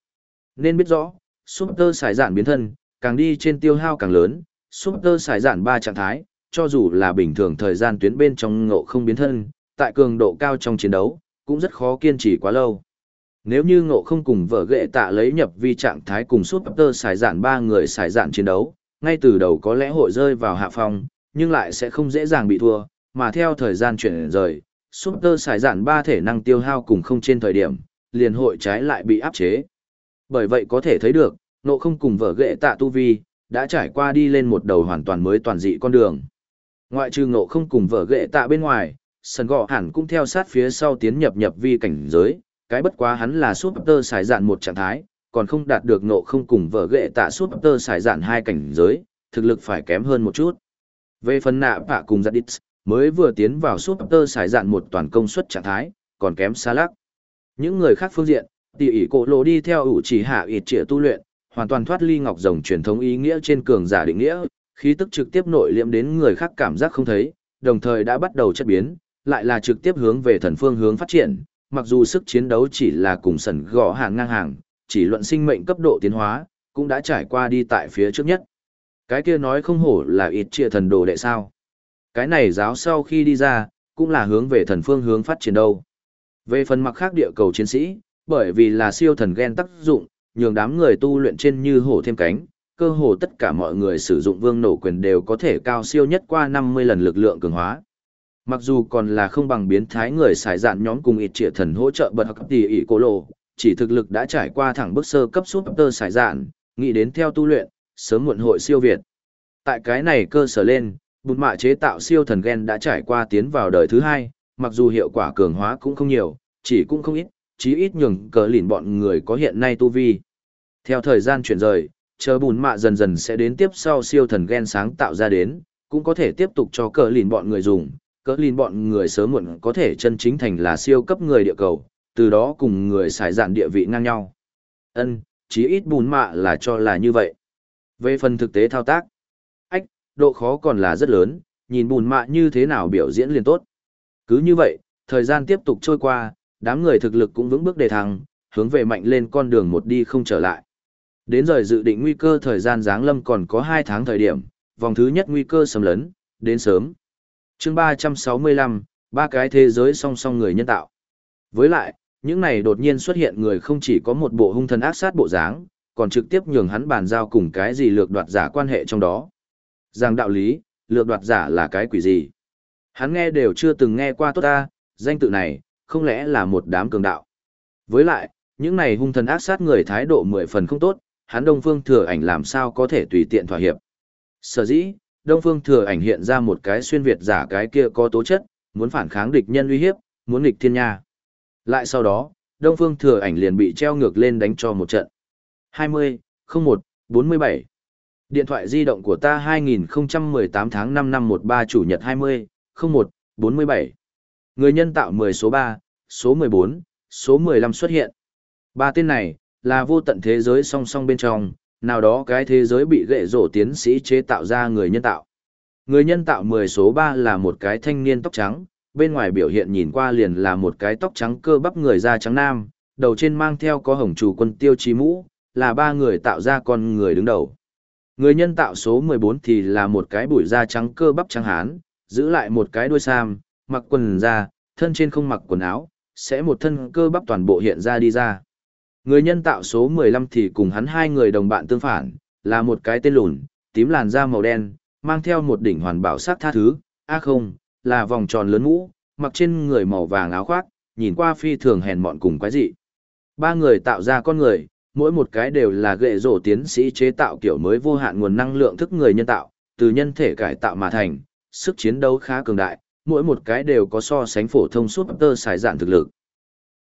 Speaker 1: Nên biết rõ, super xài dạn biến thân, càng đi trên tiêu hao càng lớn, super xài dạn ba trạng thái, cho dù là bình thường thời gian tuyến bên trong ngộ không biến thân, tại cường độ cao trong chiến đấu, cũng rất khó kiên trì quá lâu. Nếu như ngộ không cùng vợ ghệ tạ lấy nhập vi trạng thái cùng super xài dạn ba người xài dạn chiến đấu, ngay từ đầu có lẽ hội rơi vào hạ phong, nhưng lại sẽ không dễ dàng bị thua, mà theo thời gian chuyển rời, Super xài dạn ba thể năng tiêu hao cùng không trên thời điểm, liền hội trái lại bị áp chế. Bởi vậy có thể thấy được, nộ không cùng vợ ghệ tạ tu vi, đã trải qua đi lên một đầu hoàn toàn mới toàn dị con đường. Ngoại trừ nộ không cùng vợ ghệ tạ bên ngoài, sần gọ hẳn cũng theo sát phía sau tiến nhập nhập vi cảnh giới, cái bất quá hắn là súp tơ xài dạn một trạng thái, còn không đạt được nộ không cùng vợ ghệ tạ súp tơ xài dạn hai cảnh giới, thực lực phải kém hơn một chút. Về phần nạ bạ cùng giặt đít, mới vừa tiến vào súp tơ xài dạn một toàn công suất trạng thái, còn kém xa lắc. Những người khác phương diện, tỷ ỷ cổ lộ đi theo ủ chỉ hạ ịt trịa tu luyện, hoàn toàn thoát ly ngọc rồng truyền thống ý nghĩa trên cường giả định nghĩa, khí tức trực tiếp nội liệm đến người khác cảm giác không thấy, đồng thời đã bắt đầu chất biến, lại là trực tiếp hướng về thần phương hướng phát triển, mặc dù sức chiến đấu chỉ là cùng sẩn gõ hàng ngang hàng, chỉ luận sinh mệnh cấp độ tiến hóa, cũng đã trải qua đi tại phía trước nhất. Cái kia nói không hổ là ít trịa thần đồ đệ sao. Cái này giáo sau khi đi ra, cũng là hướng về thần phương hướng phát triển đâu. Về phần mặt khác địa cầu chiến sĩ, bởi vì là siêu thần gen tác dụng, nhường đám người tu luyện trên như hổ thêm cánh, cơ hồ tất cả mọi người sử dụng vương nổ quyền đều có thể cao siêu nhất qua 50 lần lực lượng cường hóa. Mặc dù còn là không bằng biến thái người xài dạn nhóm cùng ít trịa thần hỗ trợ bật hợp tỷ ỷ cô lộ, chỉ thực lực đã trải qua thẳng bước sơ cấp súp tơ xài dạn, nghĩ đến theo tu luyện, sớm muộn hội siêu việt. Tại cái này cơ sở lên, bụt mạ chế tạo siêu thần gen đã trải qua tiến vào đời thứ hai, mặc dù hiệu quả cường hóa cũng không nhiều, chỉ cũng không ít, chí ít nhường cờ lìn bọn người có hiện nay tu vi. Theo thời gian chuyển rời, chờ bùn mạ dần dần sẽ đến tiếp sau siêu thần gen sáng tạo ra đến, cũng có thể tiếp tục cho cờ lìn bọn người dùng, cờ lìn bọn người sớm muộn có thể chân chính thành là siêu cấp người địa cầu, từ đó cùng người xài dạn địa vị ngang nhau. Ân, chí ít bùn mạ là cho là như vậy. Về phần thực tế thao tác, ách, độ khó còn là rất lớn, nhìn bùn mạ như thế nào biểu diễn liền tốt. Cứ như vậy, thời gian tiếp tục trôi qua, đám người thực lực cũng vững bước đề thăng, hướng về mạnh lên con đường một đi không trở lại. Đến giờ dự định nguy cơ thời gian giáng lâm còn có 2 tháng thời điểm, vòng thứ nhất nguy cơ sầm lớn, đến sớm. chương 365, ba cái thế giới song song người nhân tạo. Với lại, những này đột nhiên xuất hiện người không chỉ có một bộ hung thần ác sát bộ dáng, còn trực tiếp nhường hắn bàn giao cùng cái gì lược đoạt giả quan hệ trong đó. Rằng đạo lý, lược đoạt giả là cái quỷ gì? Hắn nghe đều chưa từng nghe qua tốt ta, danh tự này, không lẽ là một đám cường đạo. Với lại, những này hung thần ác sát người thái độ mười phần không tốt, hắn Đông Phương Thừa Ảnh làm sao có thể tùy tiện thỏa hiệp. Sở dĩ, Đông Phương Thừa Ảnh hiện ra một cái xuyên Việt giả cái kia có tố chất, muốn phản kháng địch nhân uy hiếp, muốn nghịch thiên nha. Lại sau đó, Đông Phương Thừa Ảnh liền bị treo ngược lên đánh cho một trận. 20, 01, 47. Điện thoại di động của ta 2018 tháng 5 năm 13 chủ nhật 20, 01, 47. Người nhân tạo 10 số 3, số 14, số 15 xuất hiện. Ba tên này, là vô tận thế giới song song bên trong, nào đó cái thế giới bị gệ rổ tiến sĩ chế tạo ra người nhân tạo. Người nhân tạo 10 số 3 là một cái thanh niên tóc trắng, bên ngoài biểu hiện nhìn qua liền là một cái tóc trắng cơ bắp người da trắng nam, đầu trên mang theo có hồng chủ quân tiêu chí mũ, là ba người tạo ra con người đứng đầu. Người nhân tạo số 14 thì là một cái bụi da trắng cơ bắp trắng hán, giữ lại một cái đuôi sam, mặc quần ra, thân trên không mặc quần áo, sẽ một thân cơ bắp toàn bộ hiện ra đi ra. Người nhân tạo số 15 thì cùng hắn hai người đồng bạn tương phản, là một cái tên lùn, tím làn da màu đen, mang theo một đỉnh hoàn bảo sắc tha thứ, a không, là vòng tròn lớn mũ, mặc trên người màu vàng áo khoác, nhìn qua phi thường hèn mọn cùng quái dị. Ba người tạo ra con người, mỗi một cái đều là ghệ rổ tiến sĩ chế tạo kiểu mới vô hạn nguồn năng lượng thức người nhân tạo, từ nhân thể cải tạo mà thành, sức chiến đấu khá cường đại, mỗi một cái đều có so sánh phổ thông suốt tơ xài dạn thực lực.